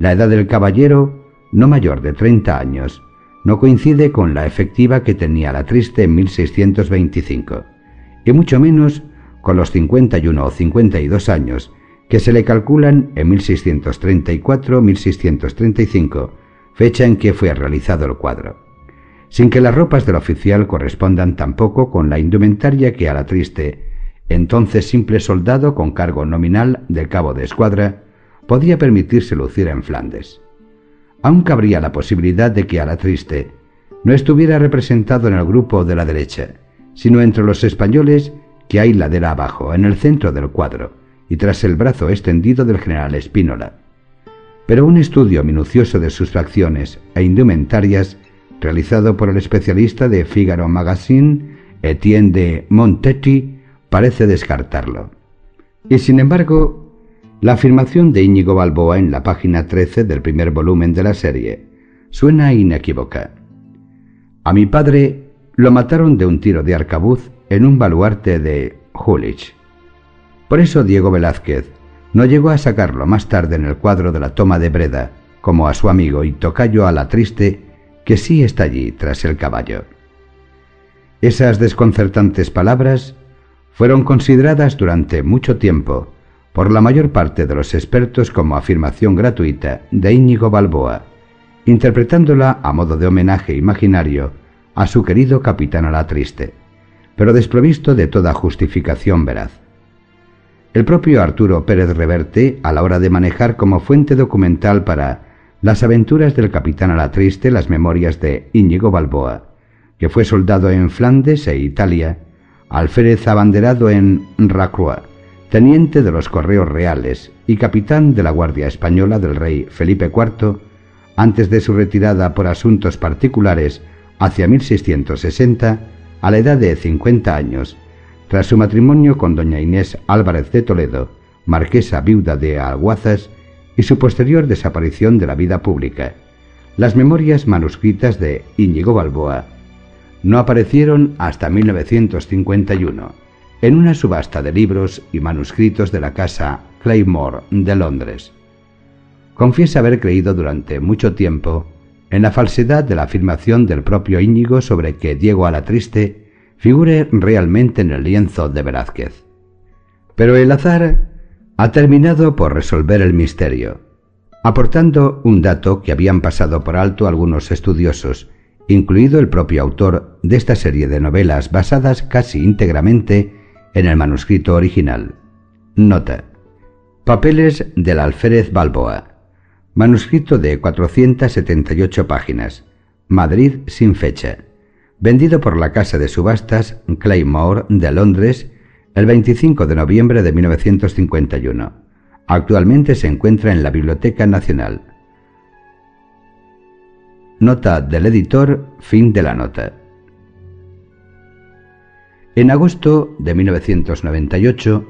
[SPEAKER 1] la edad del caballero, no mayor de 30 años, no coincide con la efectiva que tenía la triste en 1625, y mucho menos con los 51 o 52 años que se le calculan en 1634-1635, fecha en que fue realizado el cuadro, sin que las ropas del oficial correspondan tampoco con la indumentaria que a la triste, entonces simple soldado con cargo nominal de cabo de escuadra, podía permitirse lucir en Flandes. Aún cabría la posibilidad de que a la triste no estuviera representado en el grupo de la derecha, sino entre los españoles que hay ladera abajo, en el centro del cuadro, y tras el brazo extendido del general Espínola. Pero un estudio minucioso de sus facciones e indumentarias, realizado por el especialista de Figaro Magazine, Etienne de Montetti, parece descartarlo. Y sin embargo, la afirmación de Íñigo Balboa en la página 13 del primer volumen de la serie suena inequívoca. A mi padre lo mataron de un tiro de arcabuz en un baluarte de Hulich. Por eso Diego Velázquez no llegó a sacarlo más tarde en el cuadro de la toma de Breda, como a su amigo y tocayo a la triste, que sí está allí tras el caballo. Esas desconcertantes palabras fueron consideradas durante mucho tiempo por la mayor parte de los expertos como afirmación gratuita de Íñigo Balboa, interpretándola a modo de homenaje imaginario a su querido capitán a la triste, pero desprovisto de toda justificación veraz. El propio Arturo Pérez Reverte, a la hora de manejar como fuente documental para las aventuras del capitán a la triste las memorias de Íñigo Balboa, que fue soldado en Flandes e Italia, alférez abanderado en Racroix, teniente de los correos reales y capitán de la Guardia Española del rey Felipe IV, antes de su retirada por asuntos particulares hacia 1660, a la edad de 50 años, tras su matrimonio con doña Inés Álvarez de Toledo, marquesa viuda de Alguazas, y su posterior desaparición de la vida pública, las memorias manuscritas de Íñigo Balboa no aparecieron hasta 1951 en una subasta de libros y manuscritos de la casa Claymore de Londres. Confiesa haber creído durante mucho tiempo en la falsedad de la afirmación del propio Íñigo sobre que Diego Alatriste figure realmente en el lienzo de Velázquez. Pero el azar ha terminado por resolver el misterio, aportando un dato que habían pasado por alto algunos estudiosos, incluido el propio autor de esta serie de novelas basadas casi íntegramente en el manuscrito original. Nota. Papeles del alférez Balboa. Manuscrito de 478 páginas. Madrid sin fecha. Vendido por la casa de subastas Claymore de Londres el 25 de noviembre de 1951. Actualmente se encuentra en la Biblioteca Nacional. Nota del editor, fin de la nota. En agosto de 1998,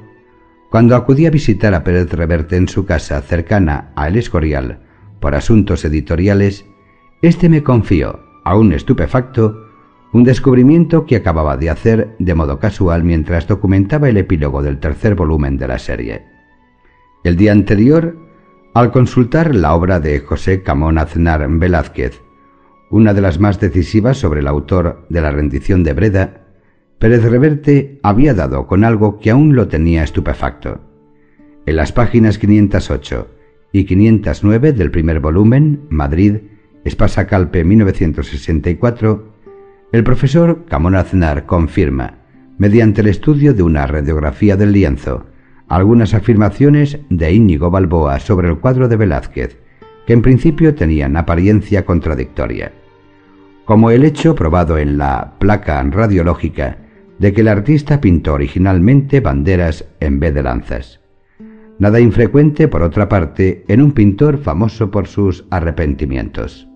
[SPEAKER 1] cuando acudí a visitar a Pérez Reverte en su casa cercana a El Escorial por asuntos editoriales, éste me confió, aún estupefacto, un descubrimiento que acababa de hacer de modo casual mientras documentaba el epílogo del tercer volumen de la serie. El día anterior, al consultar la obra de José Camón Aznar Velázquez, una de las más decisivas sobre el autor de la rendición de Breda, Pérez Reverte había dado con algo que aún lo tenía estupefacto. En las páginas 508 y 509 del primer volumen, Madrid, Espasa Calpe 1964, el profesor Camón Aznar confirma, mediante el estudio de una radiografía del lienzo, algunas afirmaciones de Íñigo Balboa sobre el cuadro de Velázquez, que en principio tenían apariencia contradictoria, como el hecho probado en la placa radiológica de que el artista pintó originalmente banderas en vez de lanzas. Nada infrecuente, por otra parte, en un pintor famoso por sus arrepentimientos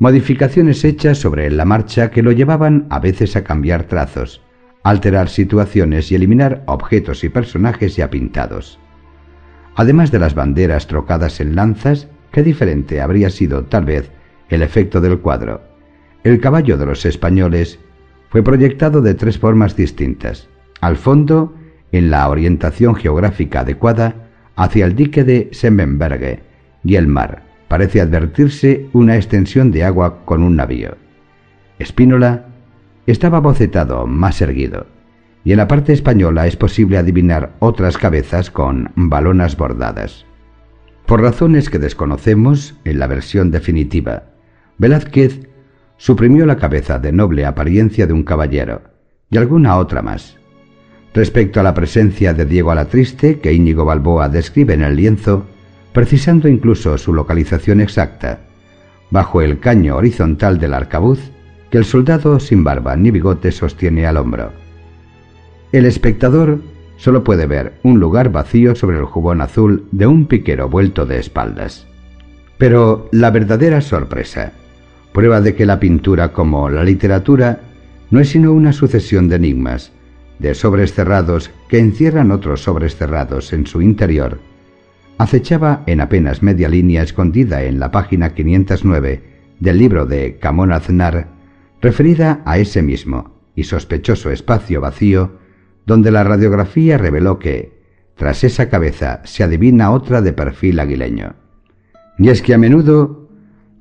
[SPEAKER 1] modificaciones hechas sobre la marcha que lo llevaban a veces a cambiar trazos, alterar situaciones y eliminar objetos y personajes ya pintados. Además de las banderas trocadas en lanzas, qué diferente habría sido tal vez el efecto del cuadro. El caballo de los españoles fue proyectado de tres formas distintas. Al fondo, en la orientación geográfica adecuada, hacia el dique de Semmenberge y el mar, parece advertirse una extensión de agua con un navío. Espínola estaba bocetado más erguido, y en la parte española es posible adivinar otras cabezas con balonas bordadas. Por razones que desconocemos en la versión definitiva, Velázquez suprimió la cabeza de noble apariencia de un caballero y alguna otra más. Respecto a la presencia de Diego Alatriste, que Íñigo Balboa describe en el lienzo, precisando incluso su localización exacta, bajo el caño horizontal del arcabuz que el soldado sin barba ni bigote sostiene al hombro. El espectador solo puede ver un lugar vacío sobre el jubón azul de un piquero vuelto de espaldas. Pero la verdadera sorpresa, prueba de que la pintura como la literatura no es sino una sucesión de enigmas, de sobres cerrados que encierran otros sobres cerrados en su interior, acechaba en apenas media línea escondida en la página 509 del libro de Camón Aznar, referida a ese mismo y sospechoso espacio vacío donde la radiografía reveló que, tras esa cabeza, se adivina otra de perfil aguileño. Y es que a menudo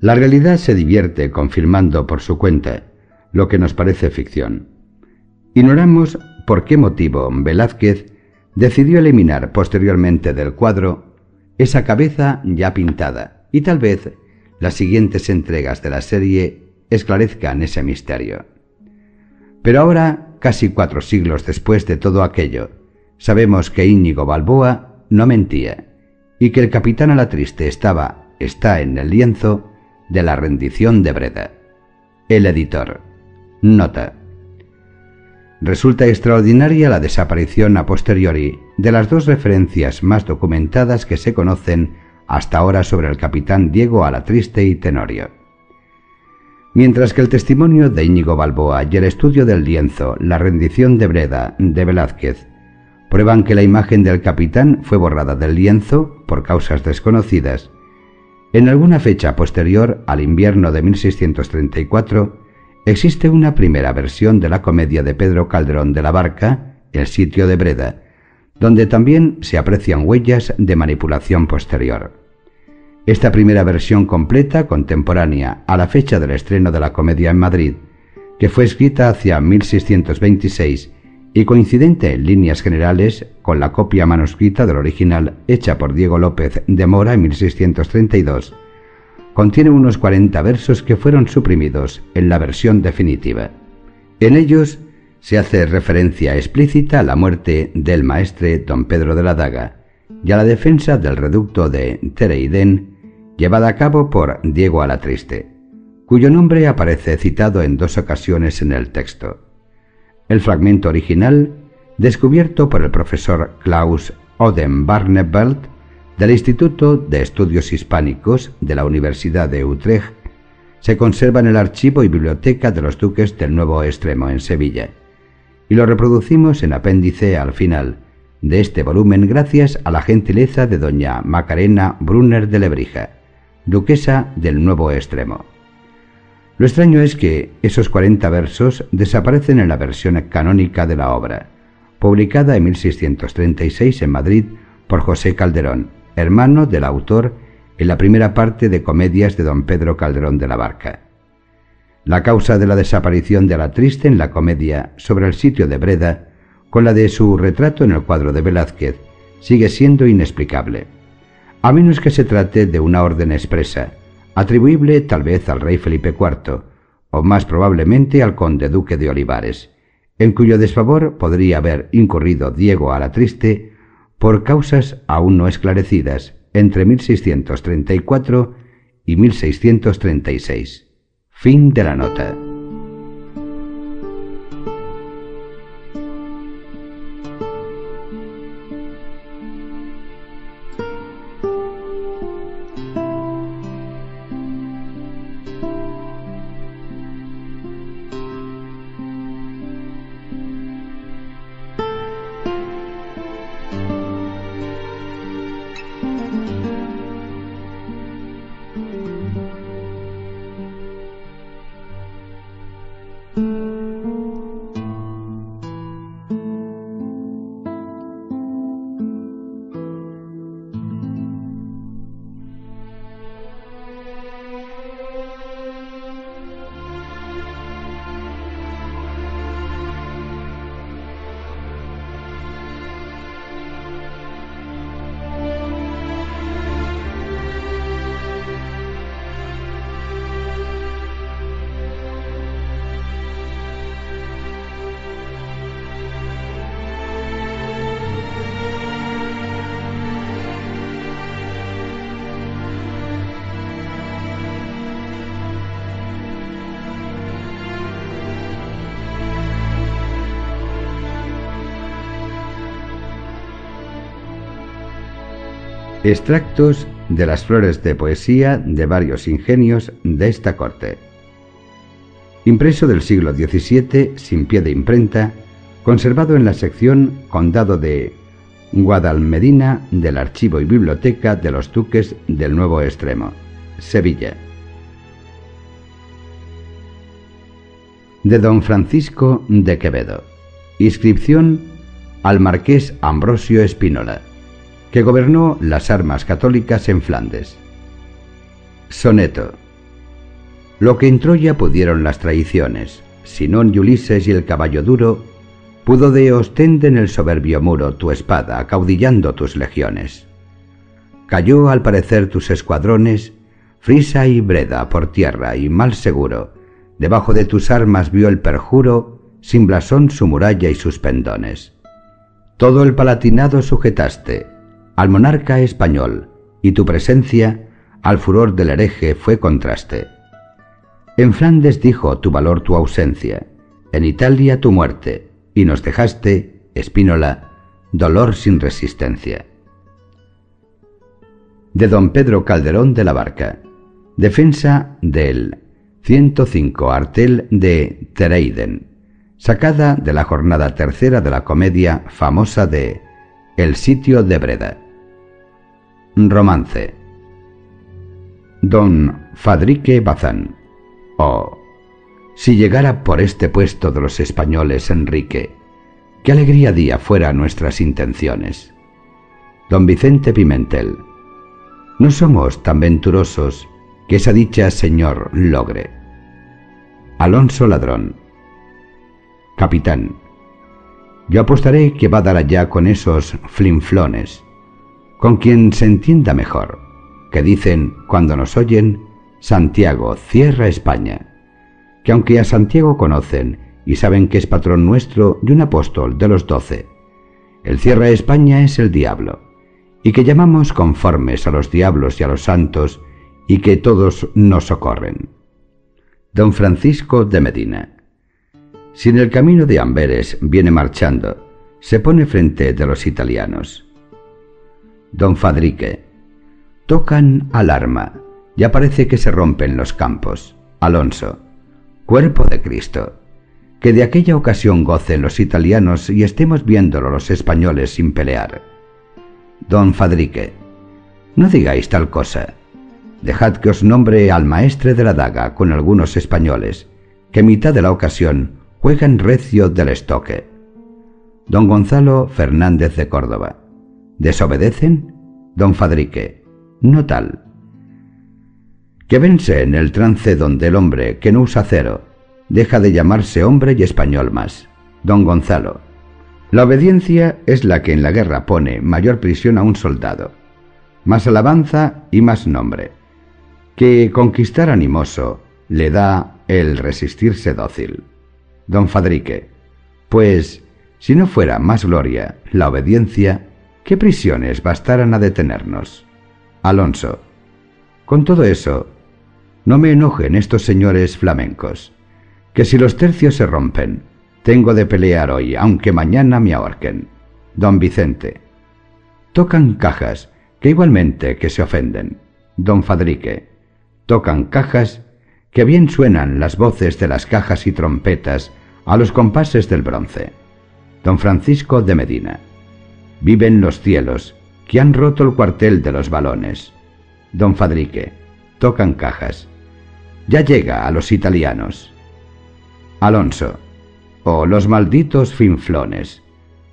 [SPEAKER 1] la realidad se divierte confirmando por su cuenta lo que nos parece ficción. Ignoramos por qué motivo Velázquez decidió eliminar posteriormente del cuadro esa cabeza ya pintada, y tal vez las siguientes entregas de la serie esclarezcan ese misterio. Pero ahora, casi cuatro siglos después de todo aquello, sabemos que Íñigo Balboa no mentía y que el capitán a la triste estaba, está en el lienzo de la rendición de Breda. El editor. Nota. Resulta extraordinaria la desaparición a posteriori de las dos referencias más documentadas que se conocen hasta ahora sobre el capitán Diego Alatriste y Tenorio. Mientras que el testimonio de Íñigo Balboa y el estudio del lienzo La rendición de Breda de Velázquez prueban que la imagen del capitán fue borrada del lienzo por causas desconocidas, en alguna fecha posterior al invierno de 1634, existe una primera versión de la comedia de Pedro Calderón de la Barca, El sitio de Breda, donde también se aprecian huellas de manipulación posterior. Esta primera versión completa, contemporánea a la fecha del estreno de la comedia en Madrid, que fue escrita hacia 1626 y coincidente en líneas generales con la copia manuscrita del original hecha por Diego López de Mora en 1632, contiene unos 40 versos que fueron suprimidos en la versión definitiva. En ellos se hace referencia explícita a la muerte del maestre don Pedro de la Daga y a la defensa del reducto de Tereidén llevada a cabo por Diego Alatriste, cuyo nombre aparece citado en dos ocasiones en el texto. El fragmento original, descubierto por el profesor Klaus Odenbarneveld del Instituto de Estudios Hispánicos de la Universidad de Utrecht, se conserva en el archivo y biblioteca de los duques del Nuevo Extremo en Sevilla y lo reproducimos en apéndice al final de este volumen gracias a la gentileza de doña Macarena Brunner de Lebrija, duquesa del Nuevo Extremo. Lo extraño es que esos 40 versos desaparecen en la versión canónica de la obra, publicada en 1636 en Madrid por José Calderón, hermano del autor en la primera parte de Comedias de don Pedro Calderón de la Barca. La causa de la desaparición de la triste en la comedia sobre el sitio de Breda, con la de su retrato en el cuadro de Velázquez, sigue siendo inexplicable, a menos que se trate de una orden expresa, atribuible tal vez al rey Felipe IV, o más probablemente al conde duque de Olivares, en cuyo desfavor podría haber incurrido Diego a triste por causas aún no esclarecidas entre 1634 y 1636. Fin de la nota. Extractos de las flores de poesía de varios ingenios de esta corte. Impreso del siglo XVII, sin pie de imprenta, conservado en la sección Condado de Guadalmedina del Archivo y Biblioteca de los Duques del Nuevo Extremo, Sevilla. De don Francisco de Quevedo. Inscripción al marqués Ambrosio Espínola que gobernó las armas católicas en Flandes. Soneto. Lo que en Troya pudieron las traiciones, Sinón y Ulises y el caballo duro, pudo de ostende en el soberbio muro tu espada, acaudillando tus legiones. Cayó al parecer tus escuadrones, Frisa y Breda por tierra y mal seguro, debajo de tus armas vio el perjuro, sin blasón su muralla y sus pendones. Todo el palatinado sujetaste, al monarca español, y tu presencia al furor del hereje fue contraste. En Flandes dijo tu valor tu ausencia, en Italia tu muerte, y nos dejaste, Espínola, dolor sin resistencia. De don Pedro Calderón de la Barca. Defensa del 105 Artel de Tereiden, sacada de la jornada tercera de la comedia famosa de El sitio de Breda. Romance. Don Fadrique Bazán o Si llegara por este puesto de los españoles, Enrique, qué alegría día fuera nuestras intenciones. Don Vicente Pimentel, no somos tan venturosos que esa dicha señor logre. Alonso Ladrón. Capitán. Yo apostaré que va a dar allá con esos flinflones, con quien se entienda mejor, que dicen, cuando nos oyen, Santiago, cierra España, que aunque a Santiago conocen y saben que es patrón nuestro y un apóstol de los doce, el cierra España es el diablo, y que llamamos conformes a los diablos y a los santos, y que todos nos socorren. Don Francisco de Medina. Si en el camino de Amberes viene marchando, se pone frente de los italianos. Don Fadrique. Tocan alarma. Ya parece que se rompen los campos. Alonso. Cuerpo de Cristo. Que de aquella ocasión gocen los italianos y estemos viéndolo los españoles sin pelear. Don Fadrique. No digáis tal cosa. Dejad que os nombre al maestre de la daga con algunos españoles, que mitad de la ocasión juegan recio del estoque. Don Gonzalo Fernández de Córdoba. ¿Desobedecen? Don Fadrique. No tal. Que vence en el trance donde el hombre que no usa cero deja de llamarse hombre y español más. Don Gonzalo. La obediencia es la que en la guerra pone mayor prisión a un soldado, más alabanza y más nombre que conquistar animoso le da el resistirse dócil. Don Fadrique, pues si no fuera más gloria la obediencia, ¿qué prisiones bastaran a detenernos? Alonso, con todo eso, no me enojen estos señores flamencos, que si los tercios se rompen, tengo de pelear hoy, aunque mañana me ahorquen. Don Vicente, tocan cajas, que igualmente que se ofenden. Don Fadrique, tocan cajas, que bien suenan las voces de las cajas y trompetas a los compases del bronce. Don Francisco de Medina. Viven los cielos, que han roto el cuartel de los balones. Don Fadrique. Tocan cajas. Ya llega a los italianos. Alonso. Oh, los malditos finflones,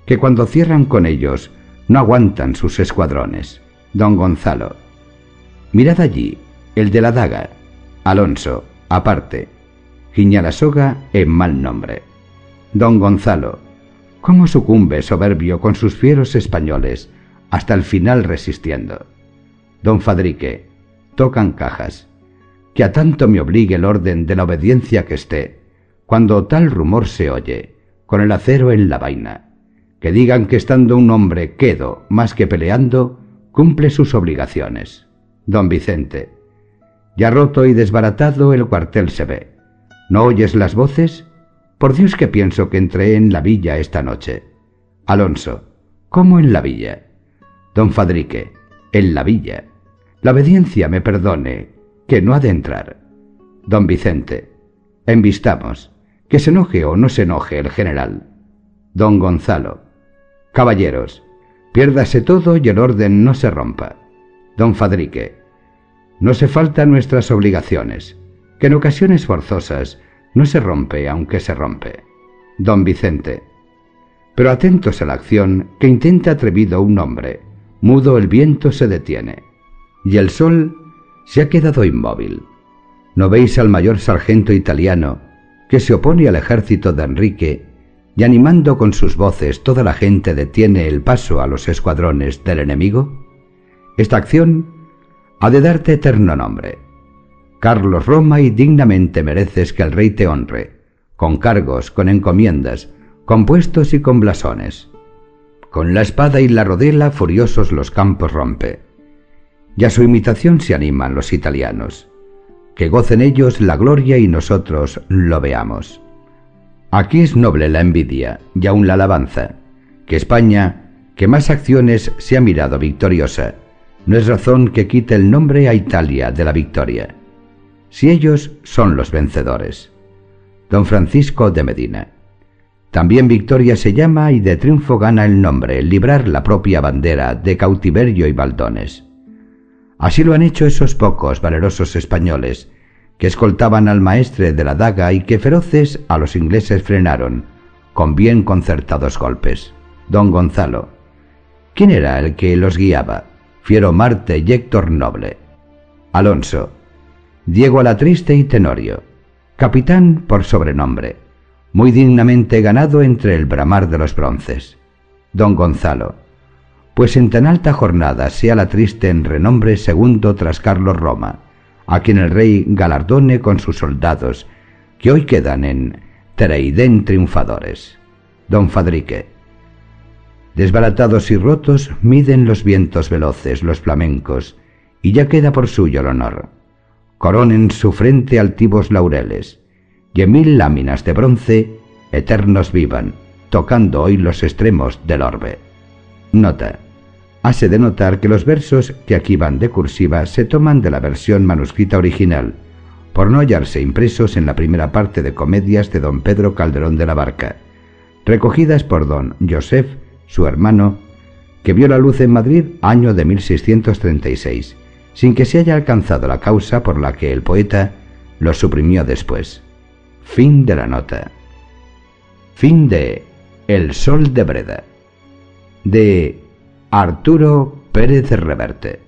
[SPEAKER 1] que cuando cierran con ellos no aguantan sus escuadrones. Don Gonzalo. Mirad allí, el de la daga, Alonso, aparte, la soga en mal nombre. Don Gonzalo, ¿cómo sucumbe soberbio con sus fieros españoles, hasta el final resistiendo? Don Fadrique, tocan cajas, que a tanto me obligue el orden de la obediencia que esté, cuando tal rumor se oye, con el acero en la vaina, que digan que estando un hombre quedo más que peleando, cumple sus obligaciones. Don Vicente, ya roto y desbaratado el cuartel se ve. ¿No oyes las voces? Por Dios que pienso que entré en la villa esta noche. Alonso. ¿Cómo en la villa? Don Fadrique. En la villa. La obediencia me perdone, que no ha de entrar. Don Vicente. Envistamos. Que se enoje o no se enoje el general. Don Gonzalo. Caballeros. Piérdase todo y el orden no se rompa. Don Fadrique. No se faltan nuestras obligaciones, que en ocasiones forzosas no se rompe aunque se rompe. Don Vicente. Pero atentos a la acción que intenta atrevido un hombre, mudo el viento se detiene, y el sol se ha quedado inmóvil. ¿No veis al mayor sargento italiano que se opone al ejército de Enrique y animando con sus voces toda la gente detiene el paso a los escuadrones del enemigo? Esta acción ha de darte eterno nombre. Carlos Roma y dignamente mereces que el rey te honre, con cargos, con encomiendas, con puestos y con blasones. Con la espada y la rodela furiosos los campos rompe. Y a su imitación se animan los italianos. Que gocen ellos la gloria y nosotros lo veamos. Aquí es noble la envidia y aun la alabanza, que España, que más acciones se ha mirado victoriosa, no es razón que quite el nombre a Italia de la victoria, si ellos son los vencedores. Don Francisco de Medina. También victoria se llama y de triunfo gana el nombre, librar la propia bandera de cautiverio y baldones. Así lo han hecho esos pocos valerosos españoles, que escoltaban al maestre de la daga y que feroces a los ingleses frenaron, con bien concertados golpes. Don Gonzalo. ¿Quién era el que los guiaba? Fiero Marte y Héctor Noble. Alonso. Diego Alatriste y Tenorio. Capitán por sobrenombre. Muy dignamente ganado entre el bramar de los bronces. Don Gonzalo. Pues en tan alta jornada sea la triste en renombre segundo tras Carlos Roma, a quien el rey galardone con sus soldados, que hoy quedan en Tereidén triunfadores. Don Fadrique. Desbaratados y rotos miden los vientos veloces los flamencos, y ya queda por suyo el honor. Coronen su frente altivos laureles, y en mil láminas de bronce eternos vivan, tocando hoy los extremos del orbe. Nota. Hace de notar que los versos que aquí van de cursiva se toman de la versión manuscrita original, por no hallarse impresos en la primera parte de comedias de don Pedro Calderón de la Barca, recogidas por don Joseph, su hermano, que vio la luz en Madrid año de 1636, sin que se haya alcanzado la causa por la que el poeta lo suprimió después. Fin de la nota. Fin de El Sol de Breda. De Arturo Pérez Reverte.